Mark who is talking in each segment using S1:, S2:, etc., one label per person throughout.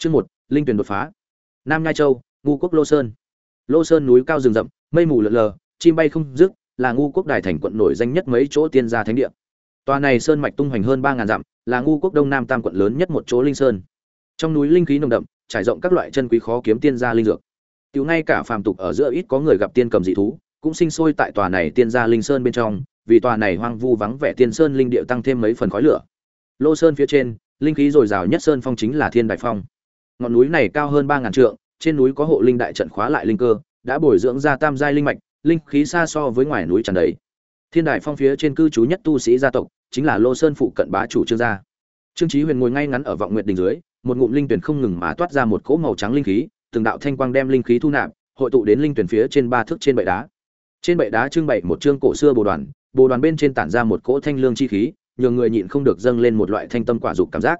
S1: Chương một, linh tuyển đột phá. Nam Nhai Châu, Ngu Quốc Lô Sơn. Lô Sơn núi cao rừng rậm, mây mù lờ lờ, chim bay không dứt, là Ngu Quốc đại thành quận nổi danh nhất mấy chỗ tiên gia thánh địa. Tòa này sơn mạch tung hoành hơn 3000 dặm, là Ngu Quốc Đông Nam Tam quận lớn nhất một chỗ linh sơn. Trong núi linh khí nồng đậm, trải rộng các loại chân quý khó kiếm tiên gia linh dược. Tiểu ngay cả phàm tục ở giữa ít có người gặp tiên cầm dị thú, cũng sinh sôi tại tòa này tiên gia linh sơn bên trong, vì tòa này hoang vu vắng vẻ tiên sơn linh địa tăng thêm mấy phần khói lửa. Lô Sơn phía trên, linh khí dồi dào nhất sơn phong chính là Thiên Đại Phong. Ngọn núi này cao hơn 3000 trượng, trên núi có hộ linh đại trận khóa lại linh cơ, đã bồi dưỡng ra tam giai linh mạch, linh khí xa so với ngoài núi tràn đầy. Thiên Đại Phong phía trên cư trú nhất tu sĩ gia tộc, chính là Lô Sơn phụ cận bá chủ Trương gia. Trương Chí Huyền ngồi ngay ngắn ở vọng nguyệt đỉnh dưới, một ngụm linh tuyển không ngừng mà toát ra một cỗ màu trắng linh khí, từng đạo thanh quang đem linh khí thu nạp, hội tụ đến linh tuyển phía trên ba thước trên bệ đá. Trên bệ đá trưng bày một chương cổ xưa bồ đoàn, bồ đoàn bên trên tản ra một cỗ thanh lương chi khí, nhường người nhịn không được dâng lên một loại thanh tâm quả dục cảm giác.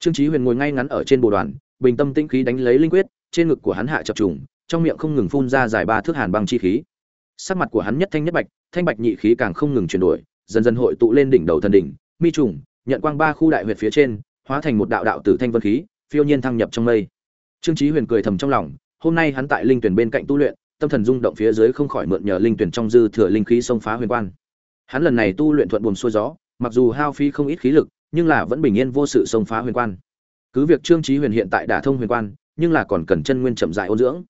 S1: Trương Chí Huyền ngồi ngay ngắn ở trên bồ đoàn, bình tâm tĩnh khí đánh lấy linh quyết, trên ngực của hắn hạ chập trùng, trong miệng không ngừng phun ra dài ba thước hàn băng chi khí. Sắc mặt của hắn nhất thanh nhất bạch, thanh bạch nhị khí càng không ngừng chuyển đổi, dần dần hội tụ lên đỉnh đầu thần đỉnh, mi trùng, nhận quang ba khu đại huyệt phía trên, hóa thành một đạo đạo tử thanh vân khí, phiêu nhiên thăng nhập trong mây. Trương Chí Huyền cười thầm trong lòng, hôm nay hắn tại linh tuyển bên cạnh tu luyện, tâm thần rung động phía dưới không khỏi mượn nhờ linh tuyển trong dư thừa linh khí xông phá huyền quan. Hắn lần này tu luyện thuận buồm xuôi gió, mặc dù hao phí không ít khí lực, nhưng là vẫn bình yên vô sự xông phá huyền quan. Cứ việc Trương trí Huyền hiện tại đả thông huyền quan, nhưng là còn cần chân nguyên chậm rãi ôn dưỡng.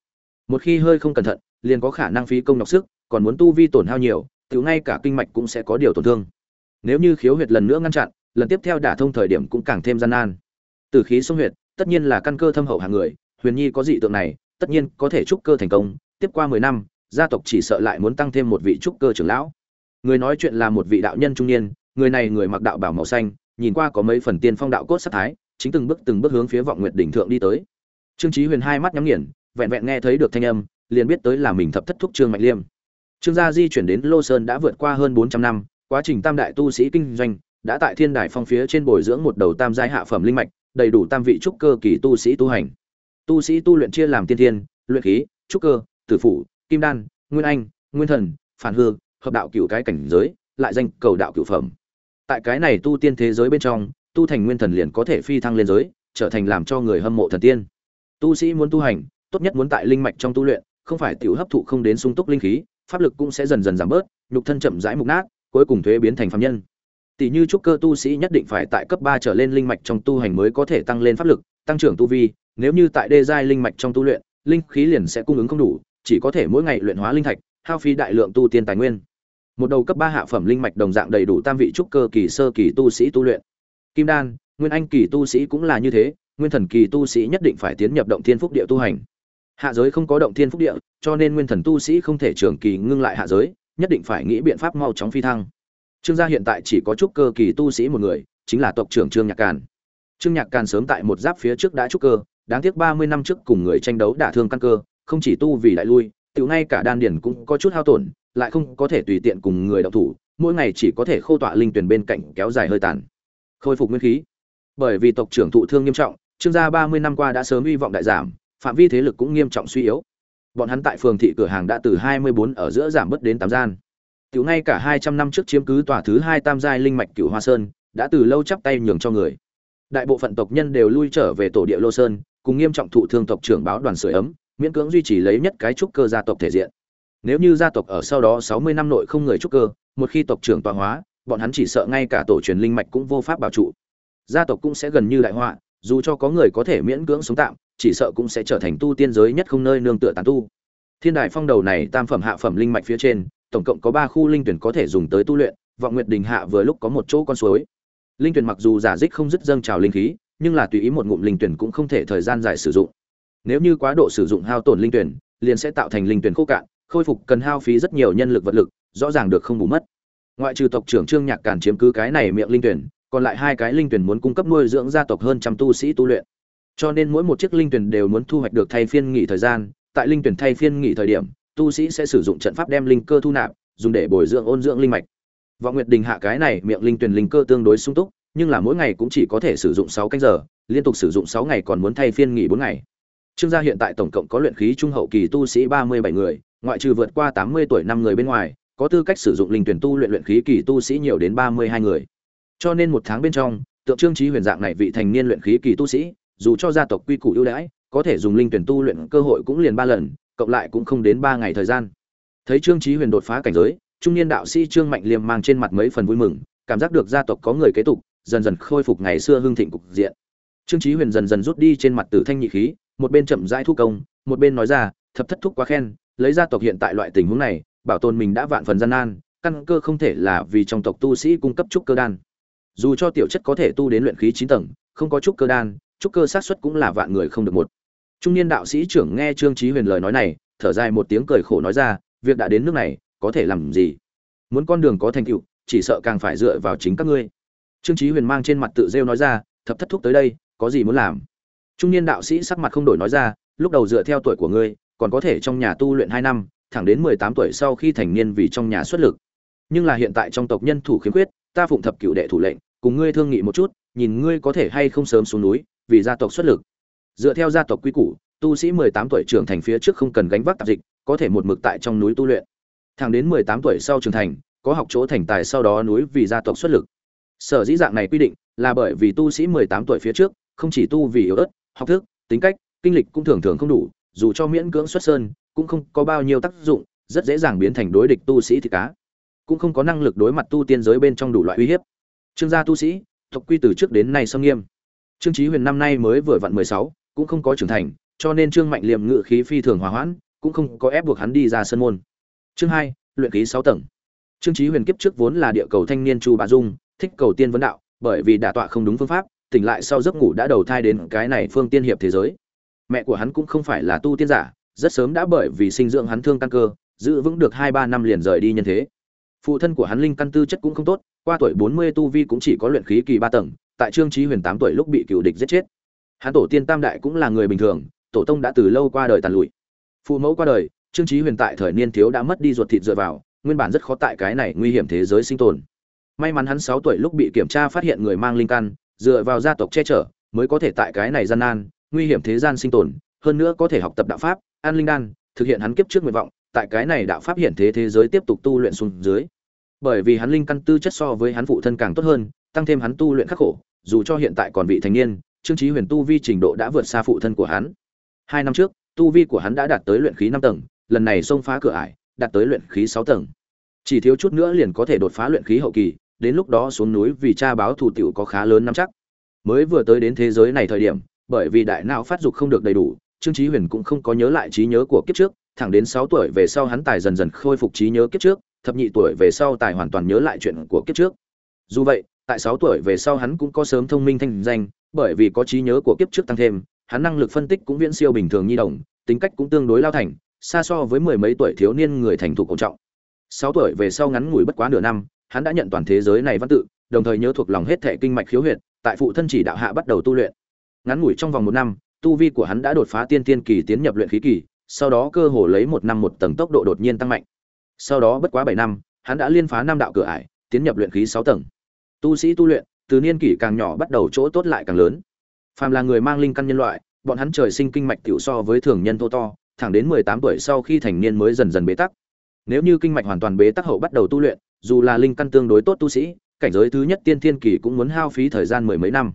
S1: Một khi hơi không cẩn thận, liền có khả năng phí công nhọc sức, còn muốn tu vi tổn hao nhiều, tiểu ngay cả kinh mạch cũng sẽ có điều tổn thương. Nếu như khiếu huyệt lần nữa ngăn chặn, lần tiếp theo đả thông thời điểm cũng càng thêm gian nan. Từ khí sông huyệt, tất nhiên là căn cơ thâm hậu hàng người, Huyền Nhi có dị tượng này, tất nhiên có thể trúc cơ thành công, tiếp qua 10 năm, gia tộc chỉ sợ lại muốn tăng thêm một vị trúc cơ trưởng lão. Người nói chuyện là một vị đạo nhân trung niên, người này người mặc đạo bảo màu xanh, nhìn qua có mấy phần tiên phong đạo cốt sắc thái, chính từng bước từng bước hướng phía vọng nguyệt đỉnh thượng đi tới. Trương Chí Huyền hai mắt nhắm nghiền, vẹn vẹn nghe thấy được thanh âm, liền biết tới là mình thập thất thúc Trương Mạnh Liêm. Trương gia di chuyển đến Lô Sơn đã vượt qua hơn 400 năm, quá trình tam đại tu sĩ kinh doanh, đã tại Thiên Đài Phong phía trên bồi dưỡng một đầu tam giai hạ phẩm linh mạch, đầy đủ tam vị trúc cơ kỳ tu sĩ tu hành. Tu sĩ tu luyện chia làm tiên thiên, luyện khí, trúc cơ, tử phụ, kim đan, nguyên anh, nguyên thần, phản hư, hợp đạo cửu cái cảnh giới, lại danh cầu đạo cửu phẩm. Tại cái này tu tiên thế giới bên trong, tu thành nguyên thần liền có thể phi thăng lên giới, trở thành làm cho người hâm mộ thần tiên. Tu sĩ muốn tu hành, tốt nhất muốn tại linh mạch trong tu luyện, không phải tiểu hấp thụ không đến sung túc linh khí, pháp lực cũng sẽ dần dần giảm bớt, nhục thân chậm rãi mục nát, cuối cùng thuế biến thành phàm nhân. Tỷ như trúc cơ tu sĩ nhất định phải tại cấp 3 trở lên linh mạch trong tu hành mới có thể tăng lên pháp lực, tăng trưởng tu vi, nếu như tại đê giai linh mạch trong tu luyện, linh khí liền sẽ cung ứng không đủ, chỉ có thể mỗi ngày luyện hóa linh thạch, hao phí đại lượng tu tiên tài nguyên. Một đầu cấp 3 hạ phẩm linh mạch đồng dạng đầy đủ tam vị trúc cơ kỳ sơ kỳ tu sĩ tu luyện. Kim đan, nguyên anh kỳ tu sĩ cũng là như thế, nguyên thần kỳ tu sĩ nhất định phải tiến nhập động thiên phúc địa tu hành. Hạ giới không có động thiên phúc địa, cho nên nguyên thần tu sĩ không thể trường kỳ ngưng lại hạ giới, nhất định phải nghĩ biện pháp mau chóng phi thăng. Trương gia hiện tại chỉ có trúc cơ kỳ tu sĩ một người, chính là tộc trưởng Trương Nhạc Càn. Trương Nhạc Càn sớm tại một giáp phía trước đã trúc cơ, đáng tiếc 30 năm trước cùng người tranh đấu đả thương căn cơ, không chỉ tu vì đại lui, tiểu ngay cả đan điển cũng có chút hao tổn, lại không có thể tùy tiện cùng người động thủ, mỗi ngày chỉ có thể khô tọa linh tuyển bên cạnh kéo dài hơi tàn. Khôi phục nguyên khí. Bởi vì tộc trưởng thụ thương nghiêm trọng, Trương gia 30 năm qua đã sớm hy vọng đại giảm, phạm vi thế lực cũng nghiêm trọng suy yếu. Bọn hắn tại phường thị cửa hàng đã từ 24 ở giữa giảm bớt đến tám gian. Tiểu ngay cả 200 năm trước chiếm cứ tòa thứ hai Tam giai linh mạch Cửu Hoa Sơn, đã từ lâu chắp tay nhường cho người. Đại bộ phận tộc nhân đều lui trở về tổ địa Lô Sơn, cùng nghiêm trọng thụ thương tộc trưởng báo đoàn sưởi ấm, miễn cưỡng duy trì lấy nhất cái trúc cơ gia tộc thể diện. Nếu như gia tộc ở sau đó 60 năm nội không người trúc cơ, một khi tộc trưởng tọa hóa, bọn hắn chỉ sợ ngay cả tổ truyền linh mạch cũng vô pháp bảo trụ. Gia tộc cũng sẽ gần như đại họa, dù cho có người có thể miễn cưỡng sống tạm, chỉ sợ cũng sẽ trở thành tu tiên giới nhất không nơi nương tựa tán tu. Thiên Đại Phong đầu này tam phẩm hạ phẩm linh mạch phía trên, tổng cộng có 3 khu linh tuyển có thể dùng tới tu luyện, Vọng Nguyệt Đình hạ vừa lúc có một chỗ con suối. Linh tuyển mặc dù giả dích không dứt dâng trào linh khí, nhưng là tùy ý một ngụm linh tuyển cũng không thể thời gian dài sử dụng. Nếu như quá độ sử dụng hao tổn linh tuyển, liền sẽ tạo thành linh tuyển khô cạn, khôi phục cần hao phí rất nhiều nhân lực vật lực, rõ ràng được không bù mất. Ngoại trừ tộc trưởng Trương Nhạc Càn chiếm cứ cái này miệng linh tuyển, còn lại hai cái linh tuyển muốn cung cấp nuôi dưỡng gia tộc hơn trăm tu sĩ tu luyện. Cho nên mỗi một chiếc linh tuyển đều muốn thu hoạch được thay phiên nghỉ thời gian, tại linh tuyển thay phiên nghỉ thời điểm, tu sĩ sẽ sử dụng trận pháp đem linh cơ thu nạp, dùng để bồi dưỡng ôn dưỡng linh mạch. Vọng Nguyệt Đình hạ cái này miệng linh tuyển linh cơ tương đối sung túc, nhưng là mỗi ngày cũng chỉ có thể sử dụng sáu canh giờ, liên tục sử dụng sáu ngày còn muốn thay phiên nghỉ bốn ngày. Trương gia hiện tại tổng cộng có luyện khí trung hậu kỳ tu sĩ 37 người, ngoại trừ vượt qua 80 tuổi năm người bên ngoài, có tư cách sử dụng linh tuyển tu luyện luyện khí kỳ tu sĩ nhiều đến 32 người. Cho nên một tháng bên trong, tượng Trương Chí Huyền dạng này vị thành niên luyện khí kỳ tu sĩ, dù cho gia tộc quy củ ưu đãi có thể dùng linh tuyển tu luyện cơ hội cũng liền ba lần cộng lại cũng không đến ba ngày thời gian thấy trương chí huyền đột phá cảnh giới trung niên đạo sĩ trương mạnh liêm mang trên mặt mấy phần vui mừng cảm giác được gia tộc có người kế tục dần dần khôi phục ngày xưa hưng thịnh cục diện trương chí huyền dần dần rút đi trên mặt tử thanh nhị khí một bên chậm rãi thu công một bên nói ra thập thất thúc quá khen lấy gia tộc hiện tại loại tình huống này bảo tồn mình đã vạn phần gian nan, căn cơ không thể là vì trong tộc tu sĩ cung cấp trúc cơ đan. Dù cho tiểu chất có thể tu đến luyện khí chín tầng, không có trúc cơ đan, trúc cơ sát xuất cũng là vạn người không được một. Trung niên đạo sĩ trưởng nghe trương chí huyền lời nói này, thở dài một tiếng cười khổ nói ra, việc đã đến nước này, có thể làm gì? Muốn con đường có thành tựu, chỉ sợ càng phải dựa vào chính các ngươi. Trương chí huyền mang trên mặt tự rêu nói ra, thập thất thúc tới đây, có gì muốn làm? Trung niên đạo sĩ sắc mặt không đổi nói ra, lúc đầu dựa theo tuổi của ngươi, còn có thể trong nhà tu luyện hai năm thẳng đến mười tám tuổi sau khi thành niên vì trong nhà xuất lực. Nhưng là hiện tại trong tộc nhân thủ khiếm khuyết, ta phụng thập cựu đệ thủ lệnh, cùng ngươi thương nghị một chút, nhìn ngươi có thể hay không sớm xuống núi, vì gia tộc xuất lực. Dựa theo gia tộc quy củ, tu sĩ mười tám tuổi trưởng thành phía trước không cần gánh vác tạp dịch, có thể một mực tại trong núi tu luyện. Thẳng đến mười tám tuổi sau trưởng thành, có học chỗ thành tài sau đó núi vì gia tộc xuất lực. Sở dĩ dạng này quy định, là bởi vì tu sĩ mười tám tuổi phía trước, không chỉ tu vì yếu ớt, học thức, tính cách, kinh lịch cũng thường thường không đủ, dù cho miễn cưỡng xuất sơn cũng không có bao nhiêu tác dụng, rất dễ dàng biến thành đối địch tu sĩ thì cá. Cũng không có năng lực đối mặt tu tiên giới bên trong đủ loại uy hiếp. Trương gia tu sĩ, tộc quy từ trước đến nay sâm nghiêm. Trương chí huyền năm nay mới vừa vặn mười sáu, cũng không có trưởng thành, cho nên trương mạnh liệm ngự khí phi thường hòa hoãn, cũng không có ép buộc hắn đi ra sân môn. Chương hai, luyện khí sáu tầng. Trương chí huyền kiếp trước vốn là địa cầu thanh niên chu bà dung, thích cầu tiên vấn đạo, bởi vì đả tọa không đúng phương pháp, tỉnh lại sau giấc ngủ đã đầu thai đến cái này phương tiên hiệp thế giới. Mẹ của hắn cũng không phải là tu tiên giả rất sớm đã bởi vì sinh dưỡng hắn thương căn cơ, giữ vững được hai ba năm liền rời đi nhân thế. Phụ thân của hắn linh căn tư chất cũng không tốt, qua tuổi bốn mươi tu vi cũng chỉ có luyện khí kỳ ba tầng, tại trương trí huyền tám tuổi lúc bị cựu địch giết chết. Hắn tổ tiên tam đại cũng là người bình thường, tổ tông đã từ lâu qua đời tàn lụi. Phụ mẫu qua đời, trương trí huyền tại thời niên thiếu đã mất đi ruột thịt dựa vào, nguyên bản rất khó tại cái này nguy hiểm thế giới sinh tồn. May mắn hắn sáu tuổi lúc bị kiểm tra phát hiện người mang linh căn, dựa vào gia tộc che chở, mới có thể tại cái này gian nan, nguy hiểm thế gian sinh tồn hơn nữa có thể học tập đạo pháp, an linh đan, thực hiện hắn kiếp trước nguyện vọng, tại cái này đạo pháp hiện thế thế giới tiếp tục tu luyện xuống dưới. Bởi vì hắn linh căn tư chất so với hắn phụ thân càng tốt hơn, tăng thêm hắn tu luyện khắc khổ, dù cho hiện tại còn vị thành niên, trương trí huyền tu vi trình độ đã vượt xa phụ thân của hắn. Hai năm trước, tu vi của hắn đã đạt tới luyện khí năm tầng, lần này xông phá cửa ải, đạt tới luyện khí sáu tầng. Chỉ thiếu chút nữa liền có thể đột phá luyện khí hậu kỳ, đến lúc đó xuống núi vì cha báo thủ tiểu có khá lớn nắm chắc. Mới vừa tới đến thế giới này thời điểm, bởi vì đại não phát dục không được đầy đủ trương trí huyền cũng không có nhớ lại trí nhớ của kiếp trước, thẳng đến sáu tuổi về sau hắn tài dần dần khôi phục trí nhớ kiếp trước, thập nhị tuổi về sau tài hoàn toàn nhớ lại chuyện của kiếp trước. Dù vậy, tại sáu tuổi về sau hắn cũng có sớm thông minh thanh danh, bởi vì có trí nhớ của kiếp trước tăng thêm, hắn năng lực phân tích cũng viễn siêu bình thường nhi đồng, tính cách cũng tương đối lao thành, xa so với mười mấy tuổi thiếu niên người thành thục cổ trọng. Sáu tuổi về sau ngắn ngủi bất quá nửa năm, hắn đã nhận toàn thế giới này văn tự, đồng thời nhớ thuộc lòng hết thể kinh mạch khiếu huyệt, tại phụ thân chỉ đạo hạ bắt đầu tu luyện. Ngắn ngủi trong vòng một năm tu vi của hắn đã đột phá tiên tiên kỳ tiến nhập luyện khí kỳ, sau đó cơ hồ lấy một năm một tầng tốc độ đột nhiên tăng mạnh. Sau đó bất quá bảy năm, hắn đã liên phá năm đạo cửa ải, tiến nhập luyện khí sáu tầng. Tu sĩ tu luyện, từ niên kỷ càng nhỏ bắt đầu chỗ tốt lại càng lớn. Phàm là người mang linh căn nhân loại, bọn hắn trời sinh kinh mạch tiểu so với thường nhân thô to, thẳng đến mười tám tuổi sau khi thành niên mới dần dần bế tắc. Nếu như kinh mạch hoàn toàn bế tắc hậu bắt đầu tu luyện, dù là linh căn tương đối tốt tu sĩ, cảnh giới thứ nhất tiên thiên kỳ cũng muốn hao phí thời gian mười mấy năm.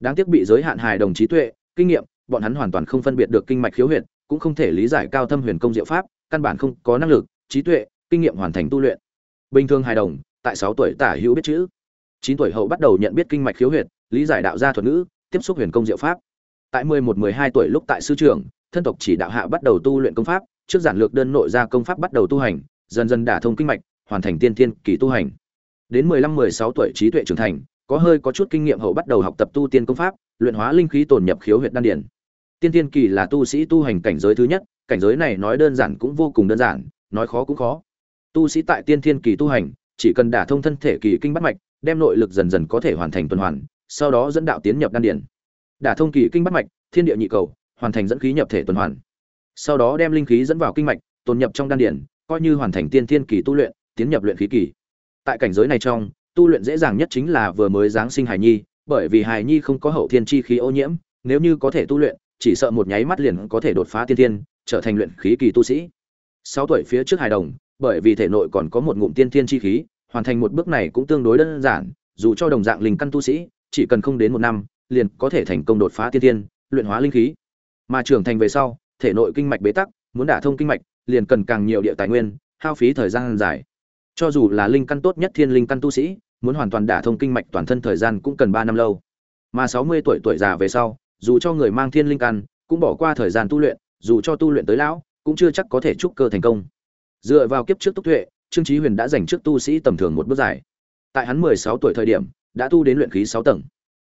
S1: Đáng tiếc bị giới hạn hài đồng trí tuệ, kinh nghiệm bọn hắn hoàn toàn không phân biệt được kinh mạch khiếu huyệt, cũng không thể lý giải cao thâm huyền công diệu pháp, căn bản không có năng lực, trí tuệ, kinh nghiệm hoàn thành tu luyện. Bình thường hài đồng, tại sáu tuổi tả hữu biết chữ. Chín tuổi hậu bắt đầu nhận biết kinh mạch khiếu huyệt, lý giải đạo gia thuật ngữ, tiếp xúc huyền công diệu pháp. Tại mười một, mười hai tuổi lúc tại sư trưởng, thân tộc chỉ đạo hạ bắt đầu tu luyện công pháp, trước giản lược đơn nội ra công pháp bắt đầu tu hành, dần dần đả thông kinh mạch, hoàn thành tiên thiên kỳ tu hành. Đến mười lăm, mười sáu tuổi trí tuệ trưởng thành, có hơi có chút kinh nghiệm hậu bắt đầu học tập tu tiên công pháp, luyện hóa linh khí tồn nhập khiếu huyệt đan điển tiên tiên kỳ là tu sĩ tu hành cảnh giới thứ nhất, cảnh giới này nói đơn giản cũng vô cùng đơn giản, nói khó cũng khó. Tu sĩ tại tiên thiên kỳ tu hành, chỉ cần đả thông thân thể kỳ kinh bắt mạch, đem nội lực dần dần có thể hoàn thành tuần hoàn, sau đó dẫn đạo tiến nhập đan điển. Đả thông kỳ kinh bắt mạch, thiên địa nhị cầu, hoàn thành dẫn khí nhập thể tuần hoàn. Sau đó đem linh khí dẫn vào kinh mạch, tồn nhập trong đan điển, coi như hoàn thành tiên thiên kỳ tu luyện, tiến nhập luyện khí kỳ. Tại cảnh giới này trong, tu luyện dễ dàng nhất chính là vừa mới giáng sinh hài nhi, bởi vì hài nhi không có hậu thiên chi khí ô nhiễm, nếu như có thể tu luyện chỉ sợ một nháy mắt liền có thể đột phá tiên thiên, trở thành luyện khí kỳ tu sĩ. Sáu tuổi phía trước hài đồng, bởi vì thể nội còn có một ngụm tiên thiên chi khí, hoàn thành một bước này cũng tương đối đơn giản, dù cho đồng dạng linh căn tu sĩ, chỉ cần không đến một năm, liền có thể thành công đột phá tiên thiên, luyện hóa linh khí. Mà trưởng thành về sau, thể nội kinh mạch bế tắc, muốn đả thông kinh mạch, liền cần càng nhiều địa tài nguyên, hao phí thời gian dài. Cho dù là linh căn tốt nhất thiên linh căn tu sĩ, muốn hoàn toàn đả thông kinh mạch toàn thân thời gian cũng cần ba năm lâu. Mà sáu mươi tuổi tuổi già về sau dù cho người mang thiên linh căn, cũng bỏ qua thời gian tu luyện, dù cho tu luyện tới lão, cũng chưa chắc có thể trúc cơ thành công. Dựa vào kiếp trước tốc tuệ, trương chí huyền đã giành trước tu sĩ tầm thường một bước dài. Tại hắn mười sáu tuổi thời điểm, đã tu đến luyện khí sáu tầng.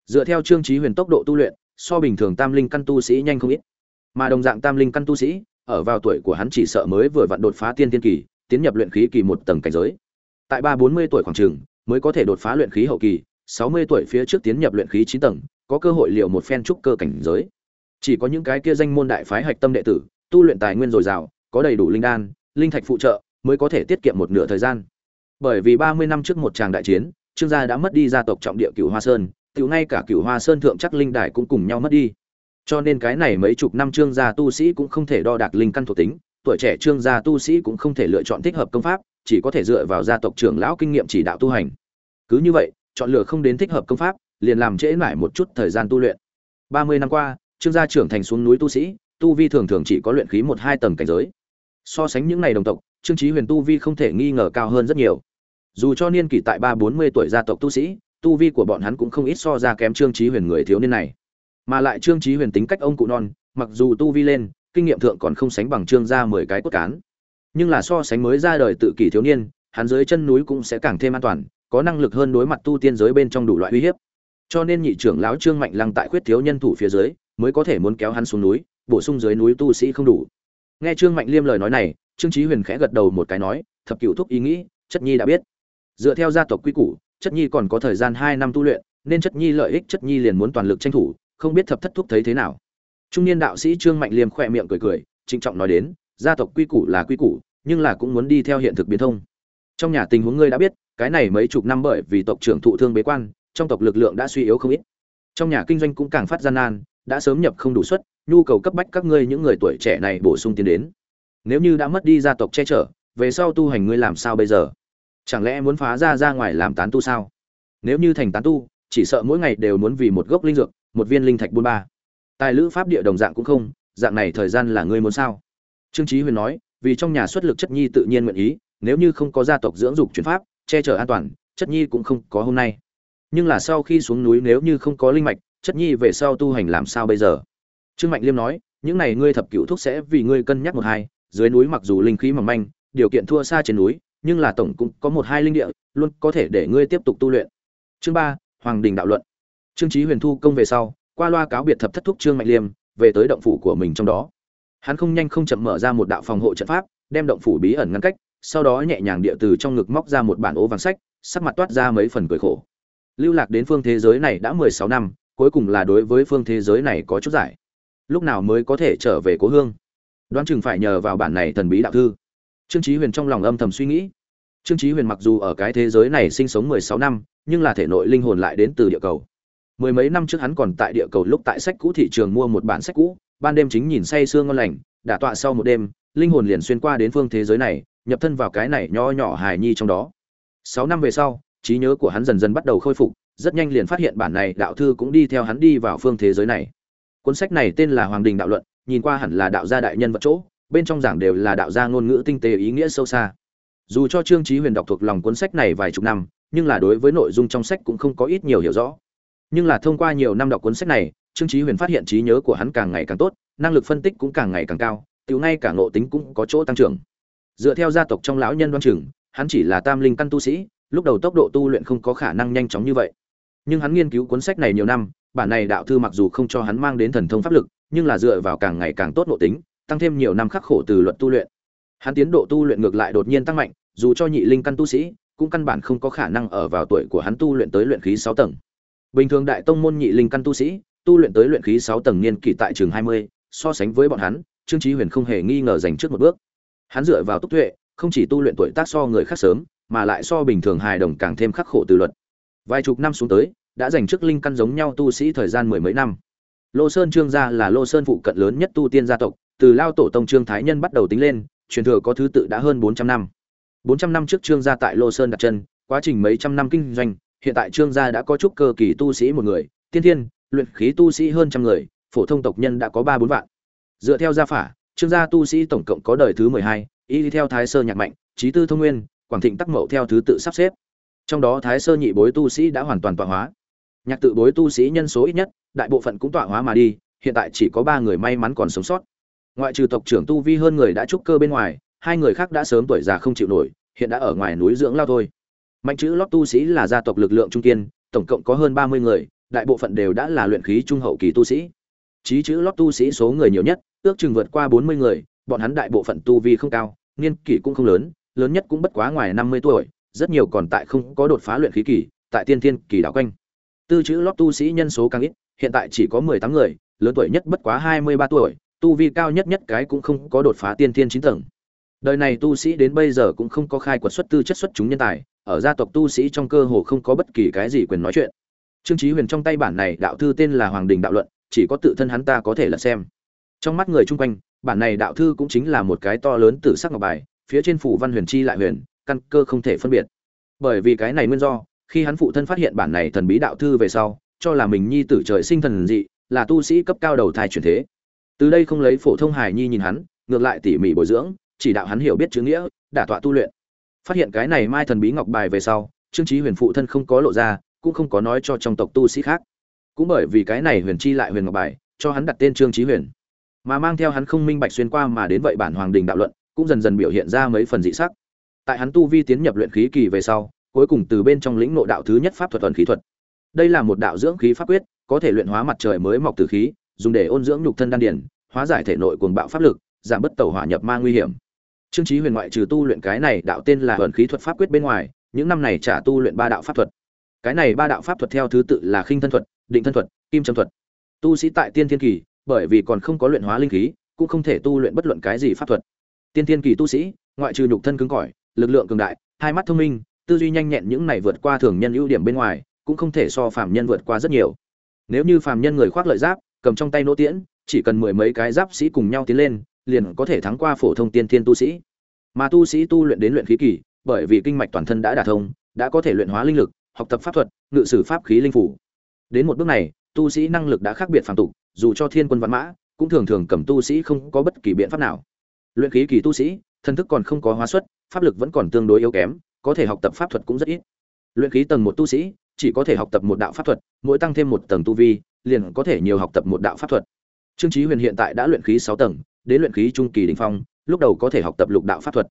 S1: Dựa theo trương chí huyền tốc độ tu luyện, so bình thường tam linh căn tu sĩ nhanh không ít. Mà đồng dạng tam linh căn tu sĩ, ở vào tuổi của hắn chỉ sợ mới vừa vặn đột phá tiên tiên kỳ, tiến nhập luyện khí kỳ một tầng cảnh giới. Tại ba bốn mươi tuổi khoảng trường mới có thể đột phá luyện khí hậu kỳ, sáu mươi tuổi phía trước tiến nhập luyện khí chín tầng có cơ hội liệu một phen trúc cơ cảnh giới. Chỉ có những cái kia danh môn đại phái hạch tâm đệ tử, tu luyện tài nguyên dồi dào, có đầy đủ linh đan, linh thạch phụ trợ, mới có thể tiết kiệm một nửa thời gian. Bởi vì ba mươi năm trước một tràng đại chiến, trương gia đã mất đi gia tộc trọng địa cửu hoa sơn tự ngay cả cửu hoa sơn thượng chắc linh đài cũng cùng nhau mất đi. Cho nên cái này mấy chục năm trương gia tu sĩ cũng không thể đo đạc linh căn thuộc tính, tuổi trẻ trương gia tu sĩ cũng không thể lựa chọn thích hợp công pháp, chỉ có thể dựa vào gia tộc trưởng lão kinh nghiệm chỉ đạo tu hành. Cứ như vậy, chọn lựa không đến thích hợp công pháp liền làm trễ lại một chút thời gian tu luyện. Ba mươi năm qua, trương gia trưởng thành xuống núi tu sĩ, tu vi thường thường chỉ có luyện khí một hai tầng cảnh giới. So sánh những này đồng tộc, trương chí huyền tu vi không thể nghi ngờ cao hơn rất nhiều. Dù cho niên kỷ tại ba bốn mươi tuổi gia tộc tu sĩ, tu vi của bọn hắn cũng không ít so ra kém trương chí huyền người thiếu niên này. Mà lại trương chí huyền tính cách ông cụ non, mặc dù tu vi lên, kinh nghiệm thượng còn không sánh bằng trương gia mười cái cốt cán. Nhưng là so sánh mới ra đời tự kỷ thiếu niên, hắn dưới chân núi cũng sẽ càng thêm an toàn, có năng lực hơn đối mặt tu tiên giới bên trong đủ loại uy hiếp cho nên nhị trưởng lão trương mạnh lăng tại khuyết thiếu nhân thủ phía dưới, mới có thể muốn kéo hắn xuống núi, bổ sung dưới núi tu sĩ không đủ. Nghe trương mạnh liêm lời nói này, trương chí huyền khẽ gật đầu một cái nói, thập cửu thúc ý nghĩ, chất nhi đã biết. Dựa theo gia tộc quy củ, chất nhi còn có thời gian hai năm tu luyện, nên chất nhi lợi ích chất nhi liền muốn toàn lực tranh thủ, không biết thập thất thúc thấy thế nào. Trung niên đạo sĩ trương mạnh liêm khỏe miệng cười cười, trịnh trọng nói đến, gia tộc quy củ là quy củ, nhưng là cũng muốn đi theo hiện thực biến thông. Trong nhà tình huống ngươi đã biết, cái này mấy chục năm bởi vì tộc trưởng thụ thương bế quan trong tộc lực lượng đã suy yếu không ít. Trong nhà kinh doanh cũng càng phát gian nan, đã sớm nhập không đủ suất, nhu cầu cấp bách các ngươi những người tuổi trẻ này bổ sung tiến đến. Nếu như đã mất đi gia tộc che chở, về sau tu hành ngươi làm sao bây giờ? Chẳng lẽ muốn phá ra ra ngoài làm tán tu sao? Nếu như thành tán tu, chỉ sợ mỗi ngày đều muốn vì một gốc linh dược, một viên linh thạch buôn ba. Tài lữ pháp địa đồng dạng cũng không, dạng này thời gian là ngươi muốn sao? Trương trí huyền nói, vì trong nhà xuất lực chất nhi tự nhiên nguyện ý, nếu như không có gia tộc dưỡng dục chuyển pháp, che chở an toàn, chất nhi cũng không có hôm nay nhưng là sau khi xuống núi nếu như không có linh mạch, chất nhi về sau tu hành làm sao bây giờ? Trương mạnh liêm nói, những này ngươi thập cửu thuốc sẽ vì ngươi cân nhắc một hai, dưới núi mặc dù linh khí mỏng manh, điều kiện thua xa trên núi, nhưng là tổng cũng có một hai linh địa, luôn có thể để ngươi tiếp tục tu luyện. Chương ba, hoàng đình đạo luận. Trương trí huyền thu công về sau, qua loa cáo biệt thập thất thúc trương mạnh liêm, về tới động phủ của mình trong đó. Hắn không nhanh không chậm mở ra một đạo phòng hộ trận pháp, đem động phủ bí ẩn ngăn cách, sau đó nhẹ nhàng địa từ trong ngực móc ra một bản ố vàng sách, sắc mặt toát ra mấy phần cười khổ lưu lạc đến phương thế giới này đã mười sáu năm, cuối cùng là đối với phương thế giới này có chút giải. Lúc nào mới có thể trở về cố hương? Đoán chừng phải nhờ vào bản này thần bí đạo thư. Trương chí huyền trong lòng âm thầm suy nghĩ. Trương chí huyền mặc dù ở cái thế giới này sinh sống mười sáu năm, nhưng là thể nội linh hồn lại đến từ địa cầu. Mười mấy năm trước hắn còn tại địa cầu lúc tại sách cũ thị trường mua một bản sách cũ, ban đêm chính nhìn say sương ngon lành, đả tọa sau một đêm, linh hồn liền xuyên qua đến phương thế giới này, nhập thân vào cái này nho nhỏ hài nhi trong đó. Sáu năm về sau trí nhớ của hắn dần dần bắt đầu khôi phục, rất nhanh liền phát hiện bản này đạo thư cũng đi theo hắn đi vào phương thế giới này. Cuốn sách này tên là hoàng đình đạo luận, nhìn qua hẳn là đạo gia đại nhân vật chỗ, bên trong giảng đều là đạo gia ngôn ngữ tinh tế ý nghĩa sâu xa. Dù cho trương trí huyền đọc thuộc lòng cuốn sách này vài chục năm, nhưng là đối với nội dung trong sách cũng không có ít nhiều hiểu rõ. Nhưng là thông qua nhiều năm đọc cuốn sách này, trương trí huyền phát hiện trí nhớ của hắn càng ngày càng tốt, năng lực phân tích cũng càng ngày càng cao, tiểu ngay cả ngộ tính cũng có chỗ tăng trưởng. Dựa theo gia tộc trong lão nhân đoan chừng, hắn chỉ là tam linh căn tu sĩ lúc đầu tốc độ tu luyện không có khả năng nhanh chóng như vậy. Nhưng hắn nghiên cứu cuốn sách này nhiều năm, bản này đạo thư mặc dù không cho hắn mang đến thần thông pháp lực, nhưng là dựa vào càng ngày càng tốt nội tính, tăng thêm nhiều năm khắc khổ từ luận tu luyện. Hắn tiến độ tu luyện ngược lại đột nhiên tăng mạnh, dù cho nhị linh căn tu sĩ, cũng căn bản không có khả năng ở vào tuổi của hắn tu luyện tới luyện khí sáu tầng. Bình thường đại tông môn nhị linh căn tu sĩ, tu luyện tới luyện khí sáu tầng niên kỷ tại trường hai mươi, so sánh với bọn hắn, trương chí huyền không hề nghi ngờ giành trước một bước. Hắn dựa vào túc tuệ, không chỉ tu luyện tuổi tác so người khác sớm mà lại so bình thường hài đồng càng thêm khắc khổ từ luật. Vài chục năm xuống tới, đã dành trước linh căn giống nhau tu sĩ thời gian mười mấy năm. Lô sơn trương gia là lô sơn phụ cận lớn nhất tu tiên gia tộc, từ lao tổ tông trương thái nhân bắt đầu tính lên, truyền thừa có thứ tự đã hơn bốn trăm năm. Bốn trăm năm trước trương gia tại lô sơn đặt chân, quá trình mấy trăm năm kinh doanh, hiện tại trương gia đã có chút cơ kỳ tu sĩ một người, tiên thiên, luyện khí tu sĩ hơn trăm người, phổ thông tộc nhân đã có ba bốn vạn. Dựa theo gia phả, trương gia tu sĩ tổng cộng có đời thứ mười hai, y đi theo thái sơ nhạc mạnh trí tư thông nguyên quảng thịnh tắc mậu theo thứ tự sắp xếp. Trong đó thái sơ nhị bối tu sĩ đã hoàn toàn tọa hóa. Nhạc tự bối tu sĩ nhân số ít nhất, đại bộ phận cũng tọa hóa mà đi, hiện tại chỉ có ba người may mắn còn sống sót. Ngoại trừ tộc trưởng tu vi hơn người đã trúc cơ bên ngoài, hai người khác đã sớm tuổi già không chịu nổi, hiện đã ở ngoài núi dưỡng lao thôi. Mạnh chữ lót tu sĩ là gia tộc lực lượng trung kiên, tổng cộng có hơn ba mươi người, đại bộ phận đều đã là luyện khí trung hậu kỳ tu sĩ. Trí chữ lót tu sĩ số người nhiều nhất, ước chừng vượt qua bốn mươi người, bọn hắn đại bộ phận tu vi không cao, niên kỷ cũng không lớn lớn nhất cũng bất quá ngoài năm mươi tuổi, rất nhiều còn tại không có đột phá luyện khí kỳ, tại tiên thiên kỳ đảo quanh. Tư chữ lót tu sĩ nhân số càng ít, hiện tại chỉ có mười tám người, lớn tuổi nhất bất quá hai mươi ba tuổi, tu vi cao nhất nhất cái cũng không có đột phá tiên thiên chín tầng. Đời này tu sĩ đến bây giờ cũng không có khai quật xuất tư chất xuất chúng nhân tài, ở gia tộc tu sĩ trong cơ hồ không có bất kỳ cái gì quyền nói chuyện. Trương chí huyền trong tay bản này đạo thư tên là hoàng đình đạo luận, chỉ có tự thân hắn ta có thể là xem. Trong mắt người chung quanh, bản này đạo thư cũng chính là một cái to lớn tử sắc ngọc bài phía trên phủ văn huyền chi lại huyền, căn cơ không thể phân biệt. Bởi vì cái này nguyên do, khi hắn phụ thân phát hiện bản này thần bí đạo thư về sau, cho là mình nhi tử trời sinh thần dị, là tu sĩ cấp cao đầu thai truyền thế. Từ đây không lấy phổ thông hài nhi nhìn hắn, ngược lại tỉ mỉ bồi dưỡng, chỉ đạo hắn hiểu biết chữ nghĩa, đả tọa tu luyện. Phát hiện cái này mai thần bí ngọc bài về sau, trương trí huyền phụ thân không có lộ ra, cũng không có nói cho trong tộc tu sĩ khác. Cũng bởi vì cái này huyền chi lại huyền ngọc bài, cho hắn đặt tên trương trí huyền. Mà mang theo hắn không minh bạch xuyên qua mà đến vậy bản hoàng đình đạo luận cũng dần dần biểu hiện ra mấy phần dị sắc. Tại hắn tu vi tiến nhập luyện khí kỳ về sau, cuối cùng từ bên trong lĩnh ngộ đạo thứ nhất pháp thuật thuần khí thuật. Đây là một đạo dưỡng khí pháp quyết, có thể luyện hóa mặt trời mới mọc từ khí, dùng để ôn dưỡng nhục thân đan điển hóa giải thể nội cuồng bạo pháp lực, giảm bớt tẩu hỏa nhập ma nguy hiểm. Trương Chí huyền ngoại trừ tu luyện cái này đạo tên là huyền khí thuật pháp quyết bên ngoài, những năm này trả tu luyện ba đạo pháp thuật. Cái này ba đạo pháp thuật theo thứ tự là khinh thân thuật, định thân thuật, kim châm thuật. Tu sĩ tại tiên thiên kỳ, bởi vì còn không có luyện hóa linh khí, cũng không thể tu luyện bất luận cái gì pháp thuật tiên thiên kỳ tu sĩ, ngoại trừ nhục thân cứng cỏi, lực lượng cường đại, hai mắt thông minh, tư duy nhanh nhẹn những này vượt qua thường nhân ưu điểm bên ngoài, cũng không thể so Phạm nhân vượt qua rất nhiều. Nếu như Phạm nhân người khoác lợi giáp, cầm trong tay nỗ tiễn, chỉ cần mười mấy cái giáp sĩ cùng nhau tiến lên, liền có thể thắng qua phổ thông tiên thiên tu sĩ. Mà tu sĩ tu luyện đến luyện khí kỳ, bởi vì kinh mạch toàn thân đã đả thông, đã có thể luyện hóa linh lực, học tập pháp thuật, ngự sử pháp khí linh phủ. Đến một bước này, tu sĩ năng lực đã khác biệt phàm tục, dù cho thiên quân văn mã, cũng thường thường cầm tu sĩ không có bất kỳ biện pháp nào luyện khí kỳ tu sĩ thân thức còn không có hóa xuất, pháp lực vẫn còn tương đối yếu kém, có thể học tập pháp thuật cũng rất ít. Luyện khí tầng một tu sĩ, chỉ có thể học tập một đạo pháp thuật, mỗi tăng thêm một tầng tu vi, liền có thể nhiều học tập một đạo pháp thuật. Trương chí huyền hiện tại đã luyện khí sáu tầng, đến luyện khí trung kỳ đỉnh phong, lúc đầu có thể học tập lục đạo pháp thuật.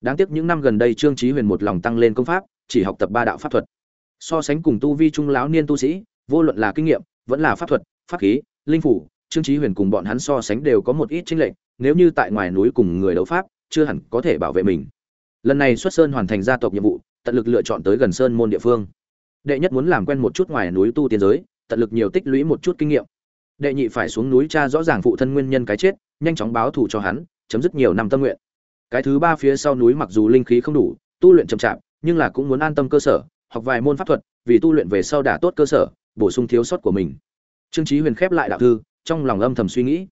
S1: Đáng tiếc những năm gần đây trương chí huyền một lòng tăng lên công pháp, chỉ học tập ba đạo pháp thuật. So sánh cùng tu vi trung lão niên tu sĩ, vô luận là kinh nghiệm, vẫn là pháp thuật, pháp khí, linh phủ, trương chí huyền cùng bọn hắn so sánh đều có một ít chênh lệch nếu như tại ngoài núi cùng người đấu pháp, chưa hẳn có thể bảo vệ mình. Lần này xuất sơn hoàn thành gia tộc nhiệm vụ, tận lực lựa chọn tới gần sơn môn địa phương. Đệ nhất muốn làm quen một chút ngoài núi tu tiên giới, tận lực nhiều tích lũy một chút kinh nghiệm. Đệ nhị phải xuống núi tra rõ ràng phụ thân nguyên nhân cái chết, nhanh chóng báo thù cho hắn, chấm dứt nhiều năm tâm nguyện. Cái thứ ba phía sau núi mặc dù linh khí không đủ, tu luyện chậm chạp, nhưng là cũng muốn an tâm cơ sở, học vài môn pháp thuật, vì tu luyện về sau đã tốt cơ sở, bổ sung thiếu sót của mình. Trương chí huyền khép lại đạo thư, trong lòng âm thầm suy nghĩ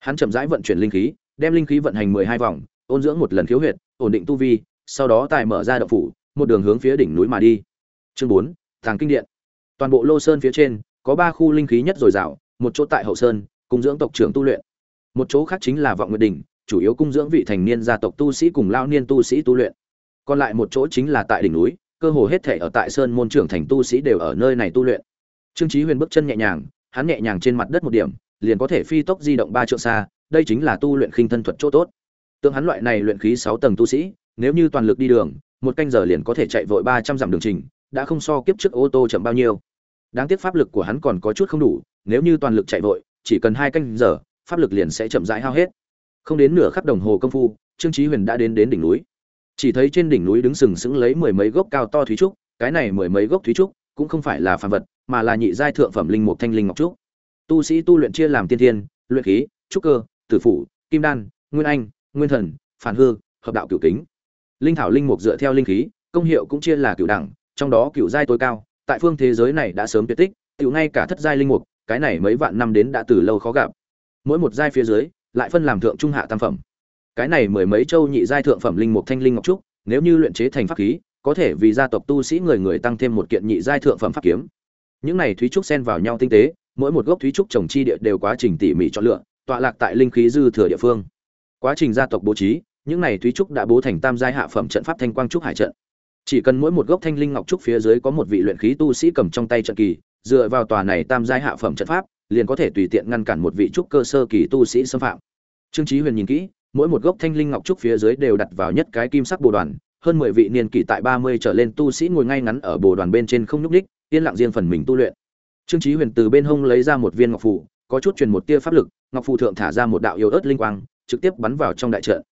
S1: hắn chậm rãi vận chuyển linh khí, đem linh khí vận hành mười hai vòng, ôn dưỡng một lần khiếu huyệt, ổn định tu vi, sau đó tài mở ra động phủ, một đường hướng phía đỉnh núi mà đi. Chương bốn, tàng kinh điện. Toàn bộ lô sơn phía trên, có ba khu linh khí nhất dồi dào, một chỗ tại hậu sơn cung dưỡng tộc trưởng tu luyện. Một chỗ khác chính là vọng nguyệt đỉnh, chủ yếu cung dưỡng vị thành niên gia tộc tu sĩ cùng lao niên tu sĩ tu luyện. Còn lại một chỗ chính là tại đỉnh núi, cơ hồ hết thể ở tại sơn môn trưởng thành tu sĩ đều ở nơi này tu luyện. Trương chí huyền bước chân nhẹ nhàng, hắn nhẹ nhàng trên mặt đất một điểm liền có thể phi tốc di động ba trượng xa, đây chính là tu luyện khinh thân thuật chỗ tốt. Tương hắn loại này luyện khí sáu tầng tu sĩ, nếu như toàn lực đi đường, một canh giờ liền có thể chạy vội ba trăm dặm đường trình, đã không so kiếp trước ô tô chậm bao nhiêu. Đáng tiếc pháp lực của hắn còn có chút không đủ, nếu như toàn lực chạy vội, chỉ cần hai canh giờ, pháp lực liền sẽ chậm rãi hao hết. Không đến nửa khắc đồng hồ công phu, trương chí huyền đã đến đến đỉnh núi. Chỉ thấy trên đỉnh núi đứng sừng sững lấy mười mấy gốc cao to thúy trúc, cái này mười mấy gốc thúy trúc cũng không phải là phàm vật, mà là nhị giai thượng phẩm linh mục thanh linh ngọc trúc tu sĩ tu luyện chia làm tiên thiên, luyện khí, trúc cơ, tử phủ, kim đan, nguyên anh, nguyên thần, phản hư, hợp đạo cửu kính. Linh thảo linh mục dựa theo linh khí, công hiệu cũng chia là cửu đẳng, trong đó cửu giai tối cao, tại phương thế giới này đã sớm tuyệt tích, tiểu ngay cả thất giai linh mục, cái này mấy vạn năm đến đã từ lâu khó gặp. Mỗi một giai phía dưới, lại phân làm thượng trung hạ tam phẩm. Cái này mười mấy châu nhị giai thượng phẩm linh mục thanh linh ngọc trúc, nếu như luyện chế thành pháp khí, có thể vì gia tộc tu sĩ người người tăng thêm một kiện nhị giai thượng phẩm pháp kiếm. Những này thúy trúc xen vào nhau tinh tế mỗi một gốc thúy trúc trồng chi địa đều quá trình tỉ mỉ chọn lựa, tọa lạc tại linh khí dư thừa địa phương. Quá trình gia tộc bố trí, những này thúy trúc đã bố thành tam giai hạ phẩm trận pháp thanh quang trúc hải trận. Chỉ cần mỗi một gốc thanh linh ngọc trúc phía dưới có một vị luyện khí tu sĩ cầm trong tay trận kỳ, dựa vào tòa này tam giai hạ phẩm trận pháp, liền có thể tùy tiện ngăn cản một vị trúc cơ sơ kỳ tu sĩ xâm phạm. Trương chí huyền nhìn kỹ, mỗi một gốc thanh linh ngọc trúc phía dưới đều đặt vào nhất cái kim sắc bồ đoàn, hơn mười vị niên kỷ tại ba mươi trở lên tu sĩ ngồi ngay ngắn ở bồ đoàn bên trên không nhúc ních yên lặng riêng phần mình tu luyện trương chí huyền từ bên hông lấy ra một viên ngọc phù, có chút truyền một tia pháp lực, ngọc phù thượng thả ra một đạo yếu ớt linh quang, trực tiếp bắn vào trong đại trận.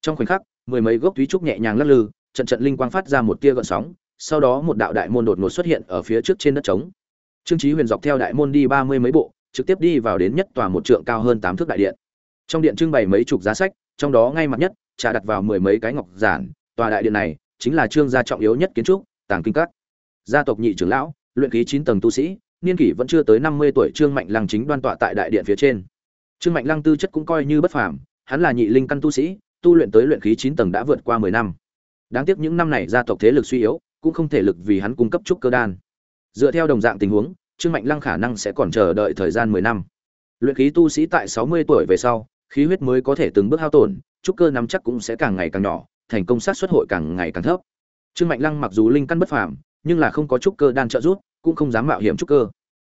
S1: Trong khoảnh khắc, mười mấy gốc thúy trúc nhẹ nhàng lắc lư, trận trận linh quang phát ra một tia gợn sóng, sau đó một đạo đại môn đột ngột xuất hiện ở phía trước trên đất trống. Trương chí huyền dọc theo đại môn đi ba mươi mấy bộ, trực tiếp đi vào đến nhất tòa một trượng cao hơn tám thước đại điện. Trong điện trưng bày mấy chục giá sách, trong đó ngay mặt nhất, trà đặt vào mười mấy cái ngọc giản, tòa đại điện này chính là trương gia trọng yếu nhất kiến trúc, tàng kinh các. Gia tộc nhị trưởng lão, luyện khí chín tầng tu sĩ niên kỷ vẫn chưa tới năm mươi tuổi trương mạnh lăng chính đoan tọa tại đại điện phía trên. Trương mạnh lăng tư chất cũng coi như bất phàm, hắn là nhị linh căn tu sĩ, tu luyện tới luyện khí chín tầng đã vượt qua mười năm. Đáng tiếc những năm này gia tộc thế lực suy yếu, cũng không thể lực vì hắn cung cấp trúc cơ đan. Dựa theo đồng dạng tình huống, trương mạnh lăng khả năng sẽ còn chờ đợi thời gian mười năm. Luyện khí tu sĩ tại sáu mươi tuổi về sau, khí huyết mới có thể từng bước hao tổn, trúc cơ nắm chắc cũng sẽ càng ngày càng nhỏ, thành công sát xuất hội càng ngày càng thấp. Trương mạnh lăng mặc dù linh căn bất phàm, nhưng là không có trúc cơ đan trợ giúp cũng không dám mạo hiểm trúc cơ.